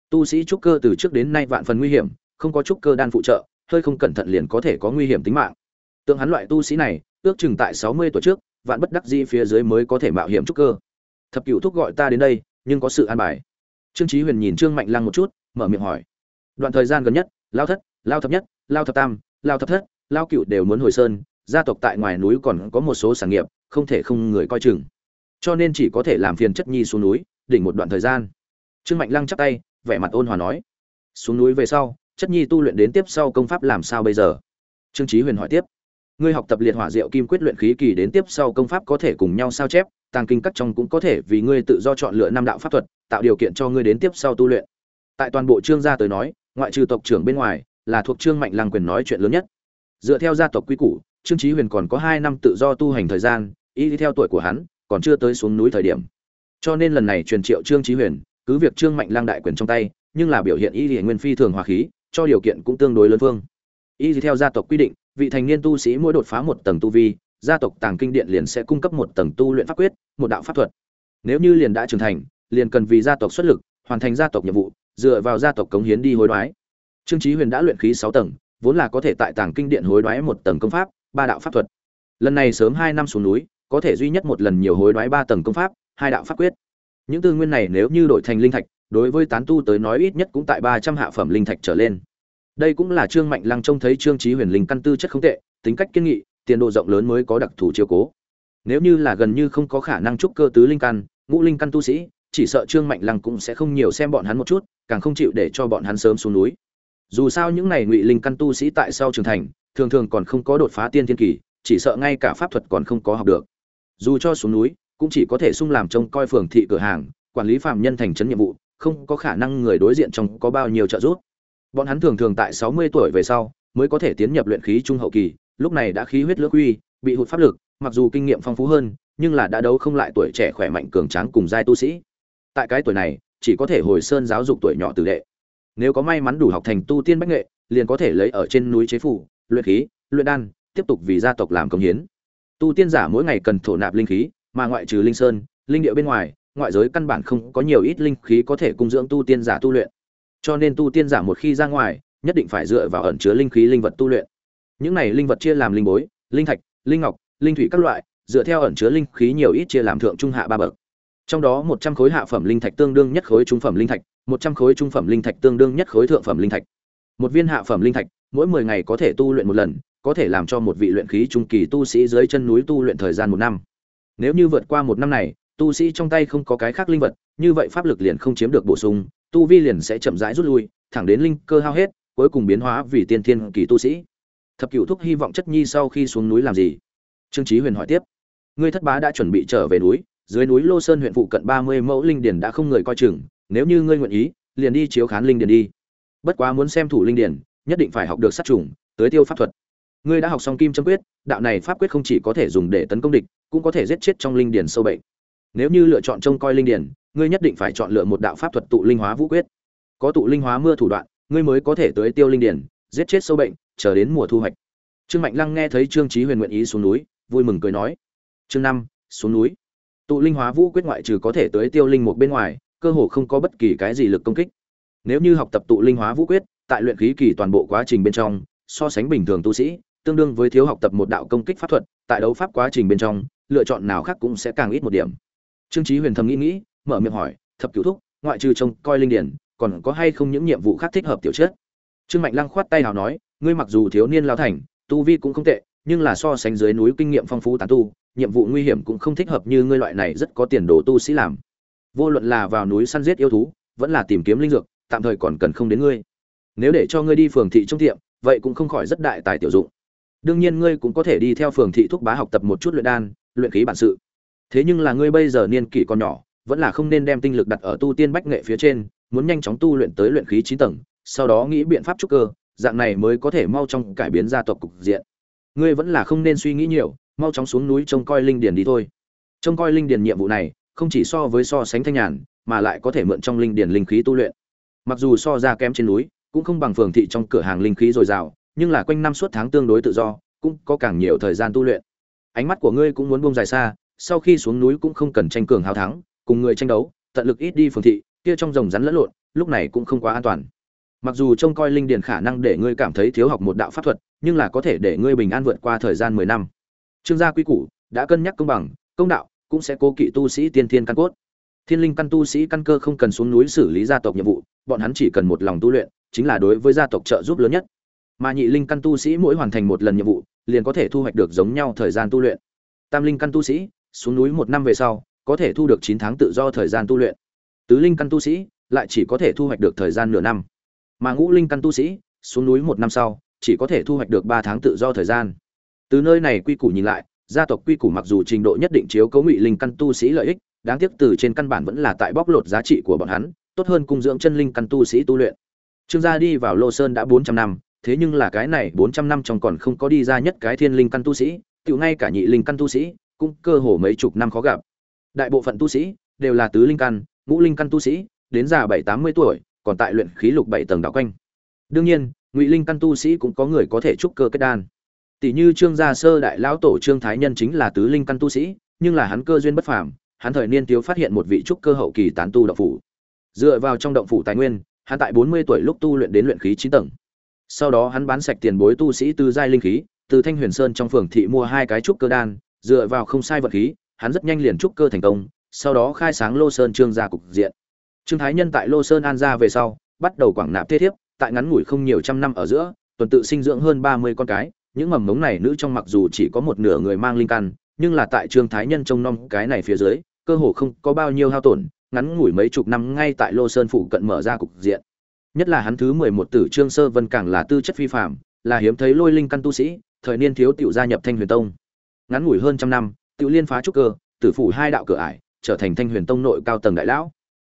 S1: Tu sĩ trúc cơ từ trước đến nay vạn phần nguy hiểm, không có trúc cơ đan phụ trợ, hơi không cẩn thận liền có thể có nguy hiểm tính mạng. Tượng hắn loại tu sĩ này, ước chừng tại sáu mươi tuổi trước, vạn bất đắc dĩ phía dưới mới có thể mạo hiểm trúc cơ. Thập cửu thúc gọi ta đến đây, nhưng có sự an bài. Trương chí huyền nhìn trương mạnh lăng một chút, mở miệng hỏi. Đoạn thời gian gần nhất, lao thất, lao thập nhất, lao thập tam, lao thập thất, lao cửu đều muốn hồi sơn, gia tộc tại ngoài núi còn có một số sản nghiệp, không thể không người coi chừng. Cho nên chỉ có thể làm phiền chất nhi xuống núi, đỉnh một đoạn thời gian trương mạnh lăng chắp tay, vẻ mặt ôn hòa nói, xuống núi về sau, chất nhi tu luyện đến tiếp sau công pháp làm sao bây giờ? Trương chí huyền hỏi tiếp, ngươi học tập liệt hỏa diệu kim quyết luyện khí kỳ đến tiếp sau công pháp có thể cùng nhau sao chép? Tàng kinh các trong cũng có thể vì ngươi tự do chọn lựa năm đạo pháp thuật, tạo điều kiện cho ngươi đến tiếp sau tu luyện. Tại toàn bộ trương gia tới nói, ngoại trừ tộc trưởng bên ngoài, là thuộc trương mạnh lăng quyền nói chuyện lớn nhất. Dựa theo gia tộc quy củ, trương chí huyền còn có hai năm tự do tu hành thời gian, y theo tuổi của hắn, còn chưa tới xuống núi thời điểm. Cho nên lần này truyền triệu trương chí huyền cứ việc trương mạnh lăng đại quyền trong tay, nhưng là biểu hiện y thì nguyên phi thường hòa khí, cho điều kiện cũng tương đối lớn phương. Y theo gia tộc quy định, vị thành niên tu sĩ mỗi đột phá một tầng tu vi, gia tộc tàng kinh điện liền sẽ cung cấp một tầng tu luyện pháp quyết, một đạo pháp thuật. Nếu như liền đã trưởng thành, liền cần vì gia tộc xuất lực, hoàn thành gia tộc nhiệm vụ, dựa vào gia tộc cống hiến đi hối đoái. Trương chí huyền đã luyện khí sáu tầng, vốn là có thể tại tàng kinh điện hối đoái một tầng công pháp, ba đạo pháp thuật. Lần này sớm hai năm xuống núi, có thể duy nhất một lần nhiều hối đoái ba tầng công pháp, hai đạo pháp quyết những tư nguyên này nếu như đổi thành linh thạch, đối với tán tu tới nói ít nhất cũng tại ba trăm hạ phẩm linh thạch trở lên. Đây cũng là trương mạnh lăng trông thấy trương trí huyền linh căn tư chất không tệ, tính cách kiên nghị, tiền độ rộng lớn mới có đặc thù chiếu cố. Nếu như là gần như không có khả năng trúc cơ tứ linh căn, ngũ linh căn tu sĩ, chỉ sợ trương mạnh lăng cũng sẽ không nhiều xem bọn hắn một chút, càng không chịu để cho bọn hắn sớm xuống núi. Dù sao những này ngụy linh căn tu sĩ tại sau trưởng thành, thường thường còn không có đột phá tiên thiên kỳ, chỉ sợ ngay cả pháp thuật còn không có học được. Dù cho xuống núi cũng chỉ có thể sung làm trông coi phường thị cửa hàng, quản lý phạm nhân thành trấn nhiệm vụ, không có khả năng người đối diện trong có bao nhiêu trợ giúp. Bọn hắn thường thường tại sáu mươi tuổi về sau mới có thể tiến nhập luyện khí trung hậu kỳ, lúc này đã khí huyết lưỡng quy, bị hụt pháp lực, mặc dù kinh nghiệm phong phú hơn, nhưng là đã đấu không lại tuổi trẻ khỏe mạnh cường tráng cùng giai tu sĩ. Tại cái tuổi này, chỉ có thể hồi sơn giáo dục tuổi nhỏ tử đệ. Nếu có may mắn đủ học thành tu tiên bách nghệ, liền có thể lấy ở trên núi chế phủ, luyện khí, luyện đan, tiếp tục vì gia tộc làm công hiến. Tu tiên giả mỗi ngày cần thổ nạp linh khí mà ngoại trừ linh sơn, linh địa bên ngoài, ngoại giới căn bản không có nhiều ít linh khí có thể cung dưỡng tu tiên giả tu luyện. Cho nên tu tiên giả một khi ra ngoài, nhất định phải dựa vào ẩn chứa linh khí linh vật tu luyện. Những này linh vật chia làm linh bối, linh thạch, linh ngọc, linh thủy các loại, dựa theo ẩn chứa linh khí nhiều ít chia làm thượng trung hạ ba bậc. Trong đó một trăm khối hạ phẩm linh thạch tương đương nhất khối trung phẩm linh thạch, một trăm khối trung phẩm linh thạch tương đương nhất khối thượng phẩm linh thạch. Một viên hạ phẩm linh thạch, mỗi mười ngày có thể tu luyện một lần, có thể làm cho một vị luyện khí trung kỳ tu sĩ dưới chân núi tu luyện thời gian một năm nếu như vượt qua một năm này, tu sĩ trong tay không có cái khác linh vật, như vậy pháp lực liền không chiếm được bổ sung, tu vi liền sẽ chậm rãi rút lui, thẳng đến linh cơ hao hết, cuối cùng biến hóa vì tiên thiên kỳ tu sĩ. Thập cửu thúc hy vọng chất nhi sau khi xuống núi làm gì? Trương trí huyền hỏi tiếp. Ngươi thất bá đã chuẩn bị trở về núi, dưới núi lô sơn huyện phụ cận ba mươi mẫu linh điển đã không người coi chừng, nếu như ngươi nguyện ý, liền đi chiếu khán linh điển đi. Bất quá muốn xem thủ linh điển nhất định phải học được sát trùng tới tiêu pháp thuật ngươi đã học xong kim châm quyết, đạo này pháp quyết không chỉ có thể dùng để tấn công địch, cũng có thể giết chết trong linh điển sâu bệnh. Nếu như lựa chọn trông coi linh điển ngươi nhất định phải chọn lựa một đạo pháp thuật tụ linh hóa vũ quyết. Có tụ linh hóa mưa thủ đoạn, ngươi mới có thể tới tiêu linh điển giết chết sâu bệnh, chờ đến mùa thu hoạch. Trương mạnh lăng nghe thấy trương trí huyền nguyện ý xuống núi, vui mừng cười nói chương năm, xuống núi. Tụ linh hóa vũ quyết ngoại trừ có thể tới tiêu linh một bên ngoài, cơ hồ không có bất kỳ cái gì lực công kích. Nếu như học tập tụ linh hóa vũ quyết, tại luyện khí kỳ toàn bộ quá trình bên trong, so sánh bình thường tu sĩ tương đương với thiếu học tập một đạo công kích pháp thuật, tại đấu pháp quá trình bên trong, lựa chọn nào khác cũng sẽ càng ít một điểm. Trương trí huyền thầm nghĩ nghĩ, mở miệng hỏi, thập cửu thúc, ngoại trừ trông coi linh điển, còn có hay không những nhiệm vụ khác thích hợp tiểu chất? Trương mạnh lăng khoát tay hào nói, ngươi mặc dù thiếu niên lao thành, tu vi cũng không tệ, nhưng là so sánh dưới núi kinh nghiệm phong phú tán tu, nhiệm vụ nguy hiểm cũng không thích hợp như ngươi loại này rất có tiền đồ tu sĩ làm. Vô luận là vào núi săn giết yêu thú, vẫn là tìm kiếm linh dược, tạm thời còn cần không đến ngươi. Nếu để cho ngươi đi phường thị trong tiệm, vậy cũng không khỏi rất đại tài tiểu dụng đương nhiên ngươi cũng có thể đi theo phường thị thúc bá học tập một chút luyện đan, luyện khí bản sự. Thế nhưng là ngươi bây giờ niên kỷ còn nhỏ, vẫn là không nên đem tinh lực đặt ở tu tiên bách nghệ phía trên, muốn nhanh chóng tu luyện tới luyện khí chín tầng, sau đó nghĩ biện pháp trúc cơ, dạng này mới có thể mau chóng cải biến gia tộc cục diện. Ngươi vẫn là không nên suy nghĩ nhiều, mau chóng xuống núi trông coi linh điền đi thôi. Trông coi linh điền nhiệm vụ này, không chỉ so với so sánh thanh nhàn, mà lại có thể mượn trong linh điền linh khí tu luyện. Mặc dù so ra kém trên núi, cũng không bằng phường thị trong cửa hàng linh khí dồi dào nhưng là quanh năm suốt tháng tương đối tự do, cũng có càng nhiều thời gian tu luyện. Ánh mắt của ngươi cũng muốn buông dài xa, sau khi xuống núi cũng không cần tranh cường hào thắng, cùng người tranh đấu, tận lực ít đi phường thị, kia trong rồng rắn lẫn lộn, lúc này cũng không quá an toàn. Mặc dù trông coi linh điền khả năng để ngươi cảm thấy thiếu học một đạo pháp thuật, nhưng là có thể để ngươi bình an vượt qua thời gian mười năm. Trương gia quy củ, đã cân nhắc công bằng, công đạo, cũng sẽ cố kỵ tu sĩ tiên thiên căn cốt. Thiên linh căn tu sĩ căn cơ không cần xuống núi xử lý gia tộc nhiệm vụ, bọn hắn chỉ cần một lòng tu luyện, chính là đối với gia tộc trợ giúp lớn nhất mà nhị linh căn tu sĩ mỗi hoàn thành một lần nhiệm vụ, liền có thể thu hoạch được giống nhau thời gian tu luyện. Tam linh căn tu sĩ, xuống núi một năm về sau, có thể thu được chín tháng tự do thời gian tu luyện. Tứ linh căn tu sĩ, lại chỉ có thể thu hoạch được thời gian nửa năm. Mà ngũ linh căn tu sĩ, xuống núi một năm sau, chỉ có thể thu hoạch được ba tháng tự do thời gian. Từ nơi này quy củ nhìn lại, gia tộc quy củ mặc dù trình độ nhất định chiếu cấu ngụy linh căn tu sĩ lợi ích, đáng tiếc từ trên căn bản vẫn là tại bóc lột giá trị của bọn hắn, tốt hơn cung dưỡng chân linh căn tu sĩ tu luyện. Trương gia đi vào lô sơn đã bốn trăm năm thế nhưng là cái này bốn trăm năm trong còn không có đi ra nhất cái thiên linh căn tu sĩ tiểu ngay cả nhị linh căn tu sĩ cũng cơ hồ mấy chục năm khó gặp. Đại bộ phận tu sĩ đều là tứ linh căn, ngũ linh căn tu sĩ, đến già bảy tám mươi tuổi, còn tại luyện khí lục bảy tầng đạo quanh. Đương nhiên, ngụy linh căn tu sĩ cũng có người có thể trúc cơ kết đan. Tỷ như trương gia sơ đại lão tổ trương thái nhân chính là tứ linh căn tu sĩ, nhưng là hắn cơ duyên bất phàm, hắn thời niên thiếu phát hiện một vị trúc cơ hậu kỳ tán tu động phủ. Dựa vào trong động phủ tài nguyên, hắn tại bốn mươi tuổi lúc tu luyện đến luyện khí chín tầng sau đó hắn bán sạch tiền bối tu sĩ từ giai linh khí, từ thanh huyền sơn trong phường thị mua hai cái trúc cơ đan, dựa vào không sai vật khí, hắn rất nhanh liền trúc cơ thành công, sau đó khai sáng lô sơn trương gia cục diện. Trương thái nhân tại lô sơn an gia về sau, bắt đầu quảng nạp thế thiếp, tại ngắn ngủi không nhiều trăm năm ở giữa, tuần tự sinh dưỡng hơn ba mươi con cái, những mầm mống này nữ trong mặc dù chỉ có một nửa người mang linh căn, nhưng là tại trương thái nhân trông nom cái này phía dưới, cơ hồ không có bao nhiêu hao tổn, ngắn ngủi mấy chục năm ngay tại lô sơn phủ cận mở ra cục diện nhất là hắn thứ mười một tử trương sơ vân càng là tư chất phi phạm là hiếm thấy lôi linh căn tu sĩ, thời niên thiếu tiểu gia nhập thanh huyền tông. Ngắn ngủi hơn trăm năm, tiểu liên phá trúc cơ, tử phủ hai đạo cửa ải, trở thành thanh huyền tông nội cao tầng đại lão.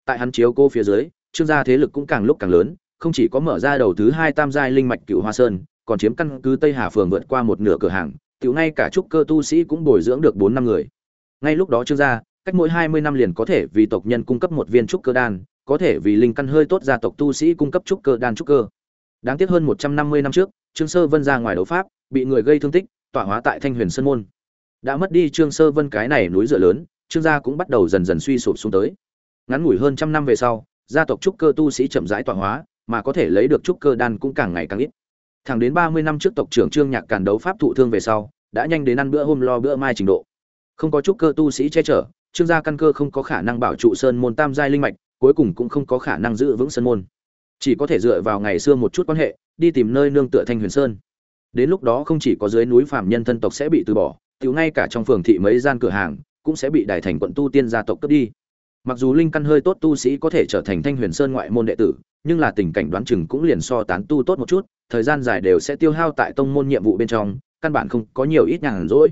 S1: Tại hắn chiếu cô phía dưới, trương gia thế lực cũng càng lúc càng lớn, không chỉ có mở ra đầu thứ hai tam giai linh mạch cựu hoa sơn, còn chiếm căn cứ tây hà phường vượt qua một nửa cửa hàng, tiểu ngay cả trúc cơ tu sĩ cũng bồi dưỡng được bốn năm người. Ngay lúc đó trương gia, cách mỗi hai mươi năm liền có thể vì tộc nhân cung cấp một viên trúc cơ đan có thể vì linh căn hơi tốt gia tộc tu sĩ cung cấp trúc cơ, đan trúc cơ. Đáng tiếc hơn một trăm năm mươi năm trước, trương sơ vân ra ngoài đấu pháp, bị người gây thương tích, tọa hóa tại thanh huyền sơn môn. Đã mất đi trương sơ vân cái này núi dựa lớn, trương gia cũng bắt đầu dần dần suy sụp xuống tới. Ngắn ngủi hơn trăm năm về sau, gia tộc trúc cơ tu sĩ chậm rãi tọa hóa, mà có thể lấy được trúc cơ đan cũng càng ngày càng ít. Thẳng đến ba mươi năm trước tộc trưởng trương nhạc cản đấu pháp thụ thương về sau, đã nhanh đến ăn bữa hôm lo bữa mai trình độ. Không có trúc cơ tu sĩ che chở, trương gia căn cơ không có khả năng bảo trụ sơn môn tam giai linh mạch cuối cùng cũng không có khả năng giữ vững sân môn. Chỉ có thể dựa vào ngày xưa một chút quan hệ, đi tìm nơi nương tựa thanh huyền sơn. Đến lúc đó không chỉ có dưới núi phạm nhân thân tộc sẽ bị từ bỏ, tiểu ngay cả trong phường thị mấy gian cửa hàng cũng sẽ bị đại thành quận tu tiên gia tộc cướp đi. Mặc dù linh căn hơi tốt tu sĩ có thể trở thành thanh huyền sơn ngoại môn đệ tử, nhưng là tình cảnh đoán chừng cũng liền so tán tu tốt một chút, thời gian dài đều sẽ tiêu hao tại tông môn nhiệm vụ bên trong, căn bản không có nhiều ít nhàn rỗi.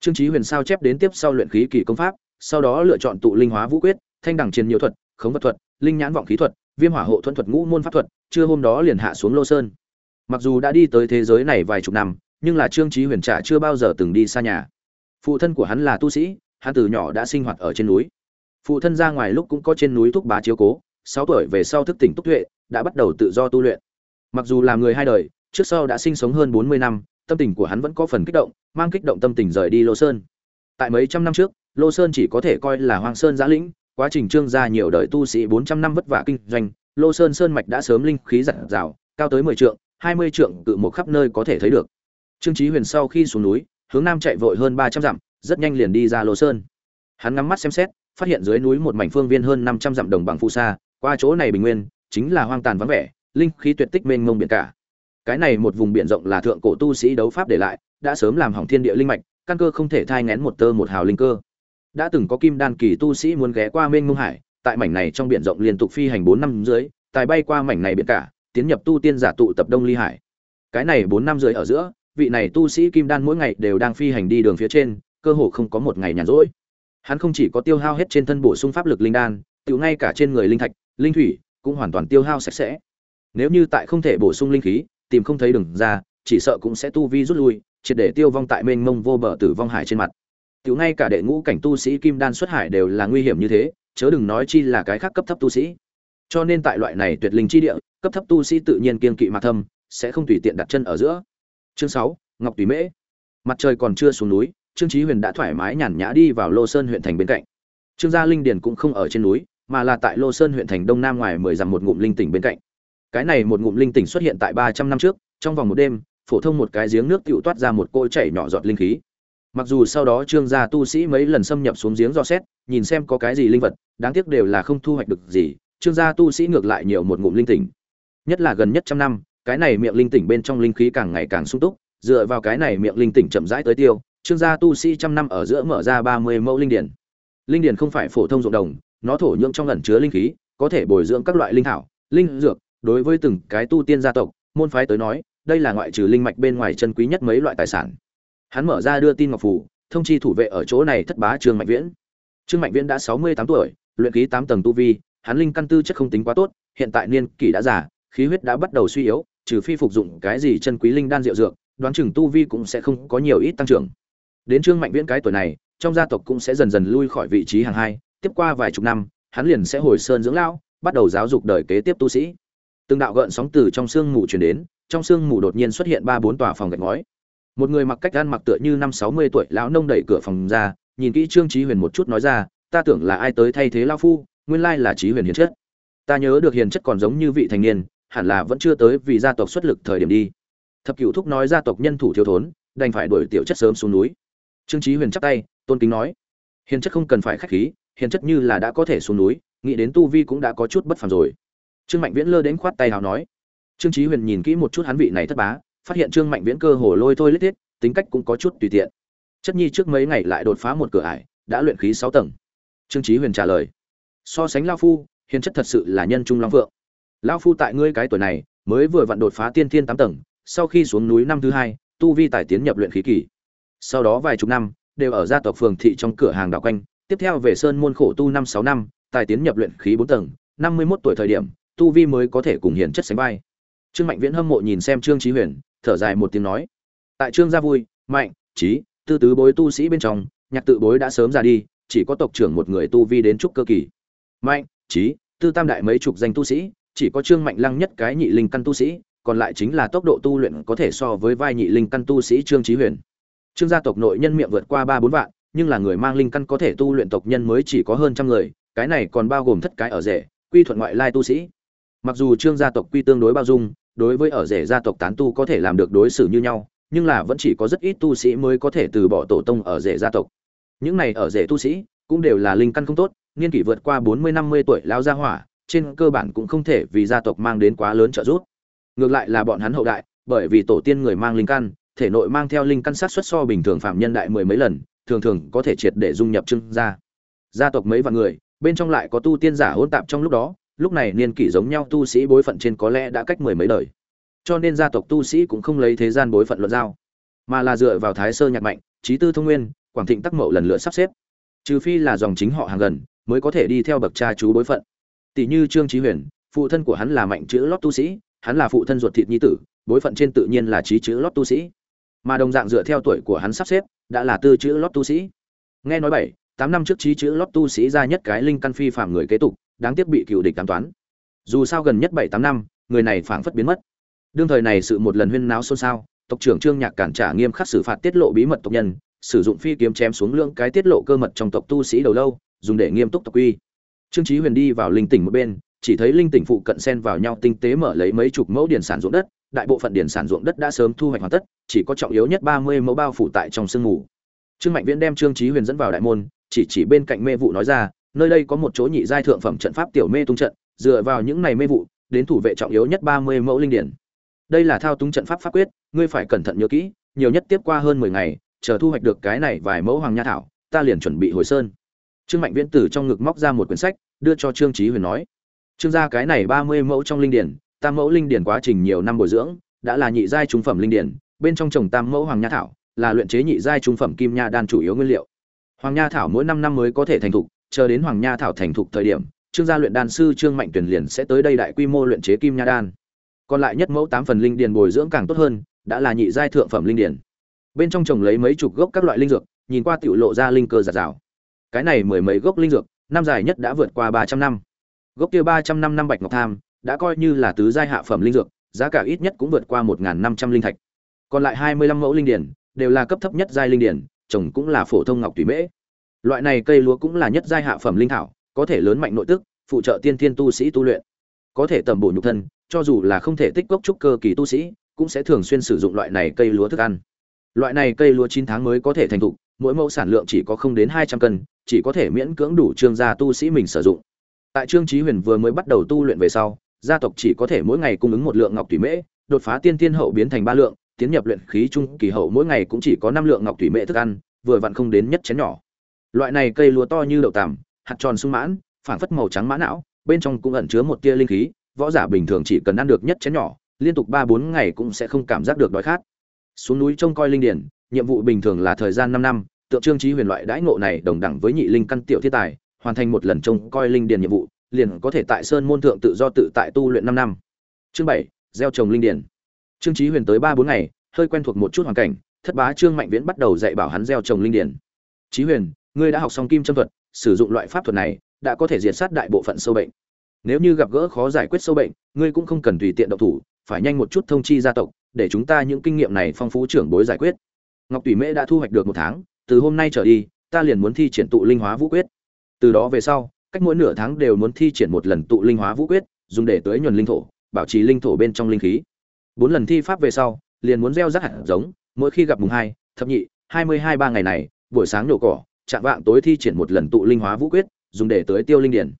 S1: Trương trí huyền sao chép đến tiếp sau luyện khí kỳ công pháp, sau đó lựa chọn tụ linh hóa vũ quyết, thanh đẳng chiến nhiều thuật khống vật thuật linh nhãn vọng khí thuật viêm hỏa hộ thuẫn thuật ngũ môn pháp thuật chưa hôm đó liền hạ xuống lô sơn mặc dù đã đi tới thế giới này vài chục năm nhưng là trương trí huyền trả chưa bao giờ từng đi xa nhà phụ thân của hắn là tu sĩ hắn từ nhỏ đã sinh hoạt ở trên núi phụ thân ra ngoài lúc cũng có trên núi thúc bá chiếu cố sáu tuổi về sau thức tỉnh túc tuệ đã bắt đầu tự do tu luyện. Mặc dù là người hai đời, trước sau đã sinh sống hơn 40 năm, tâm tình của hắn vẫn có phần kích động, mang kích động tâm tình rời đi Lô Sơn. Tại mấy trăm năm trước, Lô Sơn chỉ có thể coi là Hoang Sơn giã lĩnh, quá trình trương gia nhiều đời tu sĩ 400 năm vất vả kinh doanh, Lô Sơn sơn mạch đã sớm linh khí dạt dào, cao tới 10 trượng, 20 trượng cự một khắp nơi có thể thấy được. Trương Chí Huyền sau khi xuống núi, hướng nam chạy vội hơn 300 dặm, rất nhanh liền đi ra Lô Sơn. Hắn ngắm mắt xem xét, phát hiện dưới núi một mảnh phương viên hơn 500 dặm đồng bằng phù sa, qua chỗ này bình nguyên, chính là hoang tàn vắng vẻ, linh khí tuyệt tích mênh mông biển cả. Cái này một vùng biển rộng là thượng cổ tu sĩ đấu pháp để lại, đã sớm làm hỏng thiên địa linh mạch, căn cơ không thể thai nghén một tơ một hào linh cơ. Đã từng có kim đan kỳ tu sĩ muốn ghé qua mênh mông hải, tại mảnh này trong biển rộng liên tục phi hành bốn năm dưới, tài bay qua mảnh này biển cả, tiến nhập tu tiên giả tụ tập đông ly hải. Cái này bốn năm dưới ở giữa, vị này tu sĩ kim đan mỗi ngày đều đang phi hành đi đường phía trên, cơ hồ không có một ngày nhàn rỗi. Hắn không chỉ có tiêu hao hết trên thân bổ sung pháp lực linh đan, tự ngay cả trên người linh thạch, linh thủy cũng hoàn toàn tiêu hao sạch sẽ. Nếu như tại không thể bổ sung linh khí, tìm không thấy đường ra, chỉ sợ cũng sẽ tu vi rút lui, triệt để tiêu vong tại mênh mông vô bờ tử vong hải trên mặt. Tiểu ngay cả đệ ngũ cảnh tu sĩ kim đan xuất hải đều là nguy hiểm như thế, chớ đừng nói chi là cái khác cấp thấp tu sĩ. Cho nên tại loại này tuyệt linh chi địa, cấp thấp tu sĩ tự nhiên kiên kỵ mà thâm, sẽ không tùy tiện đặt chân ở giữa. Chương 6, Ngọc Tùy Mễ. Mặt trời còn chưa xuống núi, Trương Chí Huyền đã thoải mái nhàn nhã đi vào Lô Sơn huyện thành bên cạnh. Trương gia linh điền cũng không ở trên núi, mà là tại Lô Sơn huyện thành đông nam ngoài mười dặm một ngụm linh tỉnh bên cạnh. Cái này một ngụm linh tỉnh xuất hiện tại 300 năm trước, trong vòng một đêm, phổ thông một cái giếng nước tựu toát ra một cỗ chảy nhỏ giọt linh khí. Mặc dù sau đó Trương gia tu sĩ mấy lần xâm nhập xuống giếng dò xét, nhìn xem có cái gì linh vật, đáng tiếc đều là không thu hoạch được gì, Trương gia tu sĩ ngược lại nhiều một ngụm linh tỉnh. Nhất là gần nhất trăm năm, cái này miệng linh tỉnh bên trong linh khí càng ngày càng sung túc, dựa vào cái này miệng linh tỉnh chậm rãi tới tiêu, Trương gia tu sĩ trăm năm ở giữa mở ra 30 mẫu linh điển. Linh điển không phải phổ thông ruộng đồng, nó thổ nhưỡng trong ẩn chứa linh khí, có thể bồi dưỡng các loại linh thảo, linh dược, đối với từng cái tu tiên gia tộc, môn phái tới nói, đây là ngoại trừ linh mạch bên ngoài chân quý nhất mấy loại tài sản. Hắn mở ra đưa tin ngọc phủ, thông chi thủ vệ ở chỗ này thất bá Trương Mạnh Viễn. Trương Mạnh Viễn đã 68 tuổi, luyện khí tám tầng tu vi, hắn linh căn tư chất không tính quá tốt, hiện tại niên kỷ đã già, khí huyết đã bắt đầu suy yếu, trừ phi phục dụng cái gì chân quý linh đan diệu dược, đoán chừng tu vi cũng sẽ không có nhiều ít tăng trưởng. Đến Trương Mạnh Viễn cái tuổi này, trong gia tộc cũng sẽ dần dần lui khỏi vị trí hàng hai, tiếp qua vài chục năm, hắn liền sẽ hồi sơn dưỡng lão, bắt đầu giáo dục đời kế tiếp tu sĩ. Từng đạo gợn sóng từ trong xương mù truyền đến, trong xương mù đột nhiên xuất hiện ba bốn tòa phòng gạch ngói. Một người mặc cách ăn mặc tựa như năm sáu mươi tuổi lão nông đẩy cửa phòng ra, nhìn kỹ Trương trí Huyền một chút nói ra, ta tưởng là ai tới thay thế lao phu, nguyên lai là trí Huyền hiền chất. Ta nhớ được hiền chất còn giống như vị thành niên, hẳn là vẫn chưa tới vì gia tộc xuất lực thời điểm đi. Thập Cửu thúc nói gia tộc nhân thủ thiếu thốn, đành phải đuổi tiểu chất sớm xuống núi. Trương trí Huyền chắp tay, tôn kính nói: "Hiền chất không cần phải khách khí, hiền chất như là đã có thể xuống núi, nghĩ đến tu vi cũng đã có chút bất phàm rồi." Trương Mạnh Viễn lơ đến khoát tay hào nói. Trương trí Huyền nhìn kỹ một chút hắn vị này thất bá, phát hiện Trương Mạnh Viễn cơ hồ lôi thôi lết thiết, tính cách cũng có chút tùy tiện. Chất nhi trước mấy ngày lại đột phá một cửa ải, đã luyện khí sáu tầng. Trương Chí Huyền trả lời. So sánh lão phu, hiền chất thật sự là nhân trung long vượng. Lão phu tại ngươi cái tuổi này, mới vừa vặn đột phá tiên thiên tám tầng, sau khi xuống núi năm thứ hai, tu vi tài tiến nhập luyện khí kỳ. Sau đó vài chục năm, đều ở gia tộc phường thị trong cửa hàng đảo quanh, tiếp theo về sơn môn khổ tu năm sáu năm, tài tiến nhập luyện khí bốn tầng, năm mươi một tuổi thời điểm, tu vi mới có thể cùng hiền chất sánh vai. Trương Mạnh Viễn hâm mộ nhìn xem Trương Chí Huyền, thở dài một tiếng nói: "Tại Trương gia vui, mạnh, trí, tư tứ bối tu sĩ bên trong, nhạc tự bối đã sớm ra đi, chỉ có tộc trưởng một người tu vi đến trúc cơ kỳ. Mạnh, trí, tư tam đại mấy chục danh tu sĩ, chỉ có Trương Mạnh Lăng nhất cái nhị linh căn tu sĩ, còn lại chính là tốc độ tu luyện có thể so với vai nhị linh căn tu sĩ Trương trí Huyền. Trương gia tộc nội nhân miệng vượt qua ba bốn vạn, nhưng là người mang linh căn có thể tu luyện tộc nhân mới chỉ có hơn trăm người, cái này còn bao gồm thất cái ở rể, quy thuận ngoại lai tu sĩ. Mặc dù Trương gia tộc quy tương đối bao dung, đối với ở rể gia tộc tán tu có thể làm được đối xử như nhau, nhưng là vẫn chỉ có rất ít tu sĩ mới có thể từ bỏ tổ tông ở rể gia tộc. Những này ở rể tu sĩ cũng đều là linh căn không tốt, niên kỷ vượt qua bốn mươi năm mươi tuổi lao gia hỏa, trên cơ bản cũng không thể vì gia tộc mang đến quá lớn trợ giúp. Ngược lại là bọn hắn hậu đại, bởi vì tổ tiên người mang linh căn, thể nội mang theo linh căn sát xuất so bình thường phạm nhân đại mười mấy lần, thường thường có thể triệt để dung nhập trưng gia. Gia tộc mấy vạn người, bên trong lại có tu tiên giả hỗn tạp trong lúc đó, lúc này niên kỷ giống nhau tu sĩ bối phận trên có lẽ đã cách mười mấy đời. Cho nên gia tộc tu sĩ cũng không lấy thế gian bối phận luận giao, mà là dựa vào thái sơ nhạc mạnh, trí tư thông nguyên, quảng thịnh tắc mậu lần lượt sắp xếp. Trừ phi là dòng chính họ hàng gần, mới có thể đi theo bậc cha chú bối phận. Tỷ như Trương trí Huyền, phụ thân của hắn là mạnh chữ lót tu sĩ, hắn là phụ thân ruột thịt nhi tử, bối phận trên tự nhiên là trí chữ lót tu sĩ. Mà đồng dạng dựa theo tuổi của hắn sắp xếp, đã là tư chữ lót tu sĩ. Nghe nói bảy, tám năm trước trí chữ lót tu sĩ ra nhất cái linh căn phi phạm người kế tục, đáng tiếc bị cựu địch cám toán. dù sao gần nhất bảy tám năm, người này phảng phất biến mất. Đương thời này sự một lần huyên náo xôn xao, tộc trưởng trương nhạc cản trả nghiêm khắc xử phạt tiết lộ bí mật tộc nhân, sử dụng phi kiếm chém xuống lượng cái tiết lộ cơ mật trong tộc tu sĩ đầu lâu, dùng để nghiêm túc tộc quy. Trương trí huyền đi vào linh tỉnh một bên, chỉ thấy linh tỉnh phụ cận xen vào nhau tinh tế mở lấy mấy chục mẫu điển sản ruộng đất, đại bộ phận điển sản ruộng đất đã sớm thu hoạch hoàn tất, chỉ có trọng yếu nhất ba mươi mẫu bao phủ tại trong sương mù. Trương mạnh viễn đem trương trí huyền dẫn vào đại môn, chỉ chỉ bên cạnh mê vụ nói ra nơi đây có một chỗ nhị giai thượng phẩm trận pháp tiểu mê tung trận, dựa vào những này mê vụ, đến thủ vệ trọng yếu nhất ba mươi mẫu linh điển. Đây là thao túng trận pháp pháp quyết, ngươi phải cẩn thận nhớ kỹ, nhiều nhất tiếp qua hơn mười ngày, chờ thu hoạch được cái này vài mẫu hoàng nha thảo, ta liền chuẩn bị hồi sơn. Trương mạnh viễn từ trong ngực móc ra một quyển sách, đưa cho trương trí huyền nói, trương gia cái này ba mươi mẫu trong linh điển tam mẫu linh điển quá trình nhiều năm bồi dưỡng, đã là nhị giai trung phẩm linh điển, bên trong trồng tam mẫu hoàng nha thảo, là luyện chế nhị giai trung phẩm kim nha đan chủ yếu nguyên liệu. Hoàng nha thảo mỗi năm năm mới có thể thành thục chờ đến hoàng nha thảo thành thục thời điểm, trương gia luyện đan sư trương mạnh tuyển liền sẽ tới đây đại quy mô luyện chế kim nha đan. Còn lại nhất mẫu tám phần linh điền bồi dưỡng càng tốt hơn, đã là nhị giai thượng phẩm linh điền. Bên trong trồng lấy mấy chục gốc các loại linh dược, nhìn qua tiểu lộ ra linh cơ giạt rào. Cái này mười mấy gốc linh dược, năm dài nhất đã vượt qua ba trăm năm. Gốc kia ba trăm năm năm bạch ngọc tham, đã coi như là tứ giai hạ phẩm linh dược, giá cả ít nhất cũng vượt qua một năm trăm linh thạch. Còn lại hai mươi năm mẫu linh điển đều là cấp thấp nhất giai linh điển trồng cũng là phổ thông ngọc tùy mễ loại này cây lúa cũng là nhất giai hạ phẩm linh thảo, có thể lớn mạnh nội tức, phụ trợ tiên thiên tu sĩ tu luyện. Có thể tầm bổ nhục thân, cho dù là không thể tích gốc trúc cơ kỳ tu sĩ, cũng sẽ thường xuyên sử dụng loại này cây lúa thức ăn. Loại này cây lúa chín tháng mới có thể thành thục, mỗi mẫu sản lượng chỉ có không đến hai trăm cân, chỉ có thể miễn cưỡng đủ trương gia tu sĩ mình sử dụng. Tại trương trí huyền vừa mới bắt đầu tu luyện về sau, gia tộc chỉ có thể mỗi ngày cung ứng một lượng ngọc thủy mễ, đột phá tiên thiên hậu biến thành ba lượng, tiến nhập luyện khí trung kỳ hậu mỗi ngày cũng chỉ có năm lượng ngọc thủy mễ thức ăn, vừa vặn không đến nhất chén nhỏ loại này cây lúa to như đậu tằm, hạt tròn sung mãn, phảng phất màu trắng mã não, bên trong cũng ẩn chứa một tia linh khí, võ giả bình thường chỉ cần ăn được nhất chén nhỏ, liên tục ba bốn ngày cũng sẽ không cảm giác được đói khát. Xuống núi trông coi linh điển, nhiệm vụ bình thường là thời gian năm năm, tượng trương trí huyền loại đãi ngộ này đồng đẳng với nhị linh căn tiểu thiên tài, hoàn thành một lần trông coi linh điển nhiệm vụ, liền có thể tại sơn môn thượng tự do tự tại tu luyện năm năm. Chương bảy, gieo trồng linh điển. Trương trí huyền tới ba bốn ngày, hơi quen thuộc một chút hoàn cảnh, thất bá trương mạnh viễn bắt đầu dạy bảo hắn gieo trồng linh điển. Trí huyền ngươi đã học xong kim châm thuật, sử dụng loại pháp thuật này, đã có thể diệt sát đại bộ phận sâu bệnh. Nếu như gặp gỡ khó giải quyết sâu bệnh, ngươi cũng không cần tùy tiện động thủ, phải nhanh một chút thông chi gia tộc, để chúng ta những kinh nghiệm này phong phú trưởng bối giải quyết. Ngọc tùy mễ đã thu hoạch được một tháng, từ hôm nay trở đi, ta liền muốn thi triển tụ linh hóa vũ quyết. Từ đó về sau, cách mỗi nửa tháng đều muốn thi triển một lần tụ linh hóa vũ quyết, dùng để tưới nhuần linh thổ, bảo trì linh thổ bên trong linh khí. Bốn lần thi pháp về sau, liền muốn gieo rắc hạt giống, mỗi khi gặp mùng hai, thập nhị, hai mươi hai ba ngày này, buổi sáng nhổ cỏ chạm vạng tối thi triển một lần tụ linh hóa vũ quyết, dùng để tới tiêu linh điển.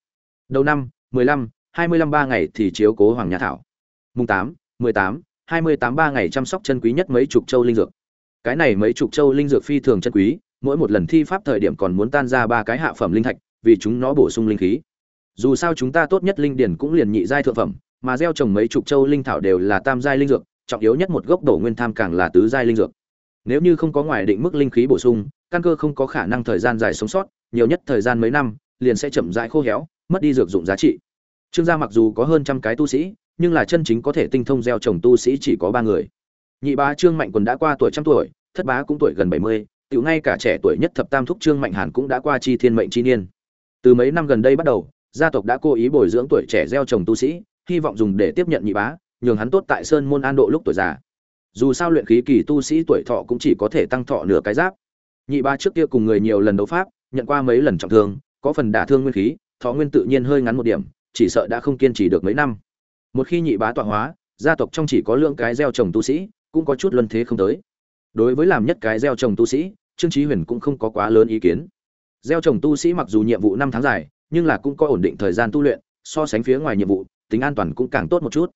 S1: Đầu năm, mười lăm, hai mươi lăm ba ngày thì chiếu cố hoàng nhà thảo. Mùng tám, mười tám, hai mươi tám ba ngày chăm sóc chân quý nhất mấy chục châu linh dược. Cái này mấy chục châu linh dược phi thường chân quý, mỗi một lần thi pháp thời điểm còn muốn tan ra ba cái hạ phẩm linh thạch, vì chúng nó bổ sung linh khí. Dù sao chúng ta tốt nhất linh điển cũng liền nhị giai thượng phẩm, mà gieo trồng mấy chục châu linh thảo đều là tam giai linh dược, trọng yếu nhất một gốc đổ nguyên tham càng là tứ giai linh dược. Nếu như không có ngoài định mức linh khí bổ sung căn cơ không có khả năng thời gian dài sống sót, nhiều nhất thời gian mấy năm, liền sẽ chậm rãi khô héo, mất đi dược dụng giá trị. Trương gia mặc dù có hơn trăm cái tu sĩ, nhưng là chân chính có thể tinh thông gieo trồng tu sĩ chỉ có ba người. Nhị bá trương mạnh quần đã qua tuổi trăm tuổi, thất bá cũng tuổi gần bảy mươi, tiểu ngay cả trẻ tuổi nhất thập tam thúc trương mạnh hàn cũng đã qua chi thiên mệnh chi niên. Từ mấy năm gần đây bắt đầu, gia tộc đã cố ý bồi dưỡng tuổi trẻ gieo trồng tu sĩ, hy vọng dùng để tiếp nhận nhị bá, nhường hắn tốt tại sơn môn an độ lúc tuổi già. Dù sao luyện khí kỳ tu sĩ tuổi thọ cũng chỉ có thể tăng thọ nửa cái giáp nhị bá trước kia cùng người nhiều lần đấu pháp, nhận qua mấy lần trọng thương, có phần đả thương nguyên khí, thọ nguyên tự nhiên hơi ngắn một điểm, chỉ sợ đã không kiên trì được mấy năm. Một khi nhị bá tọa hóa, gia tộc trong chỉ có lượng cái gieo trồng tu sĩ, cũng có chút luân thế không tới. Đối với làm nhất cái gieo trồng tu sĩ, trương chí huyền cũng không có quá lớn ý kiến. Gieo trồng tu sĩ mặc dù nhiệm vụ năm tháng dài, nhưng là cũng có ổn định thời gian tu luyện, so sánh phía ngoài nhiệm vụ, tính an toàn cũng càng tốt một chút.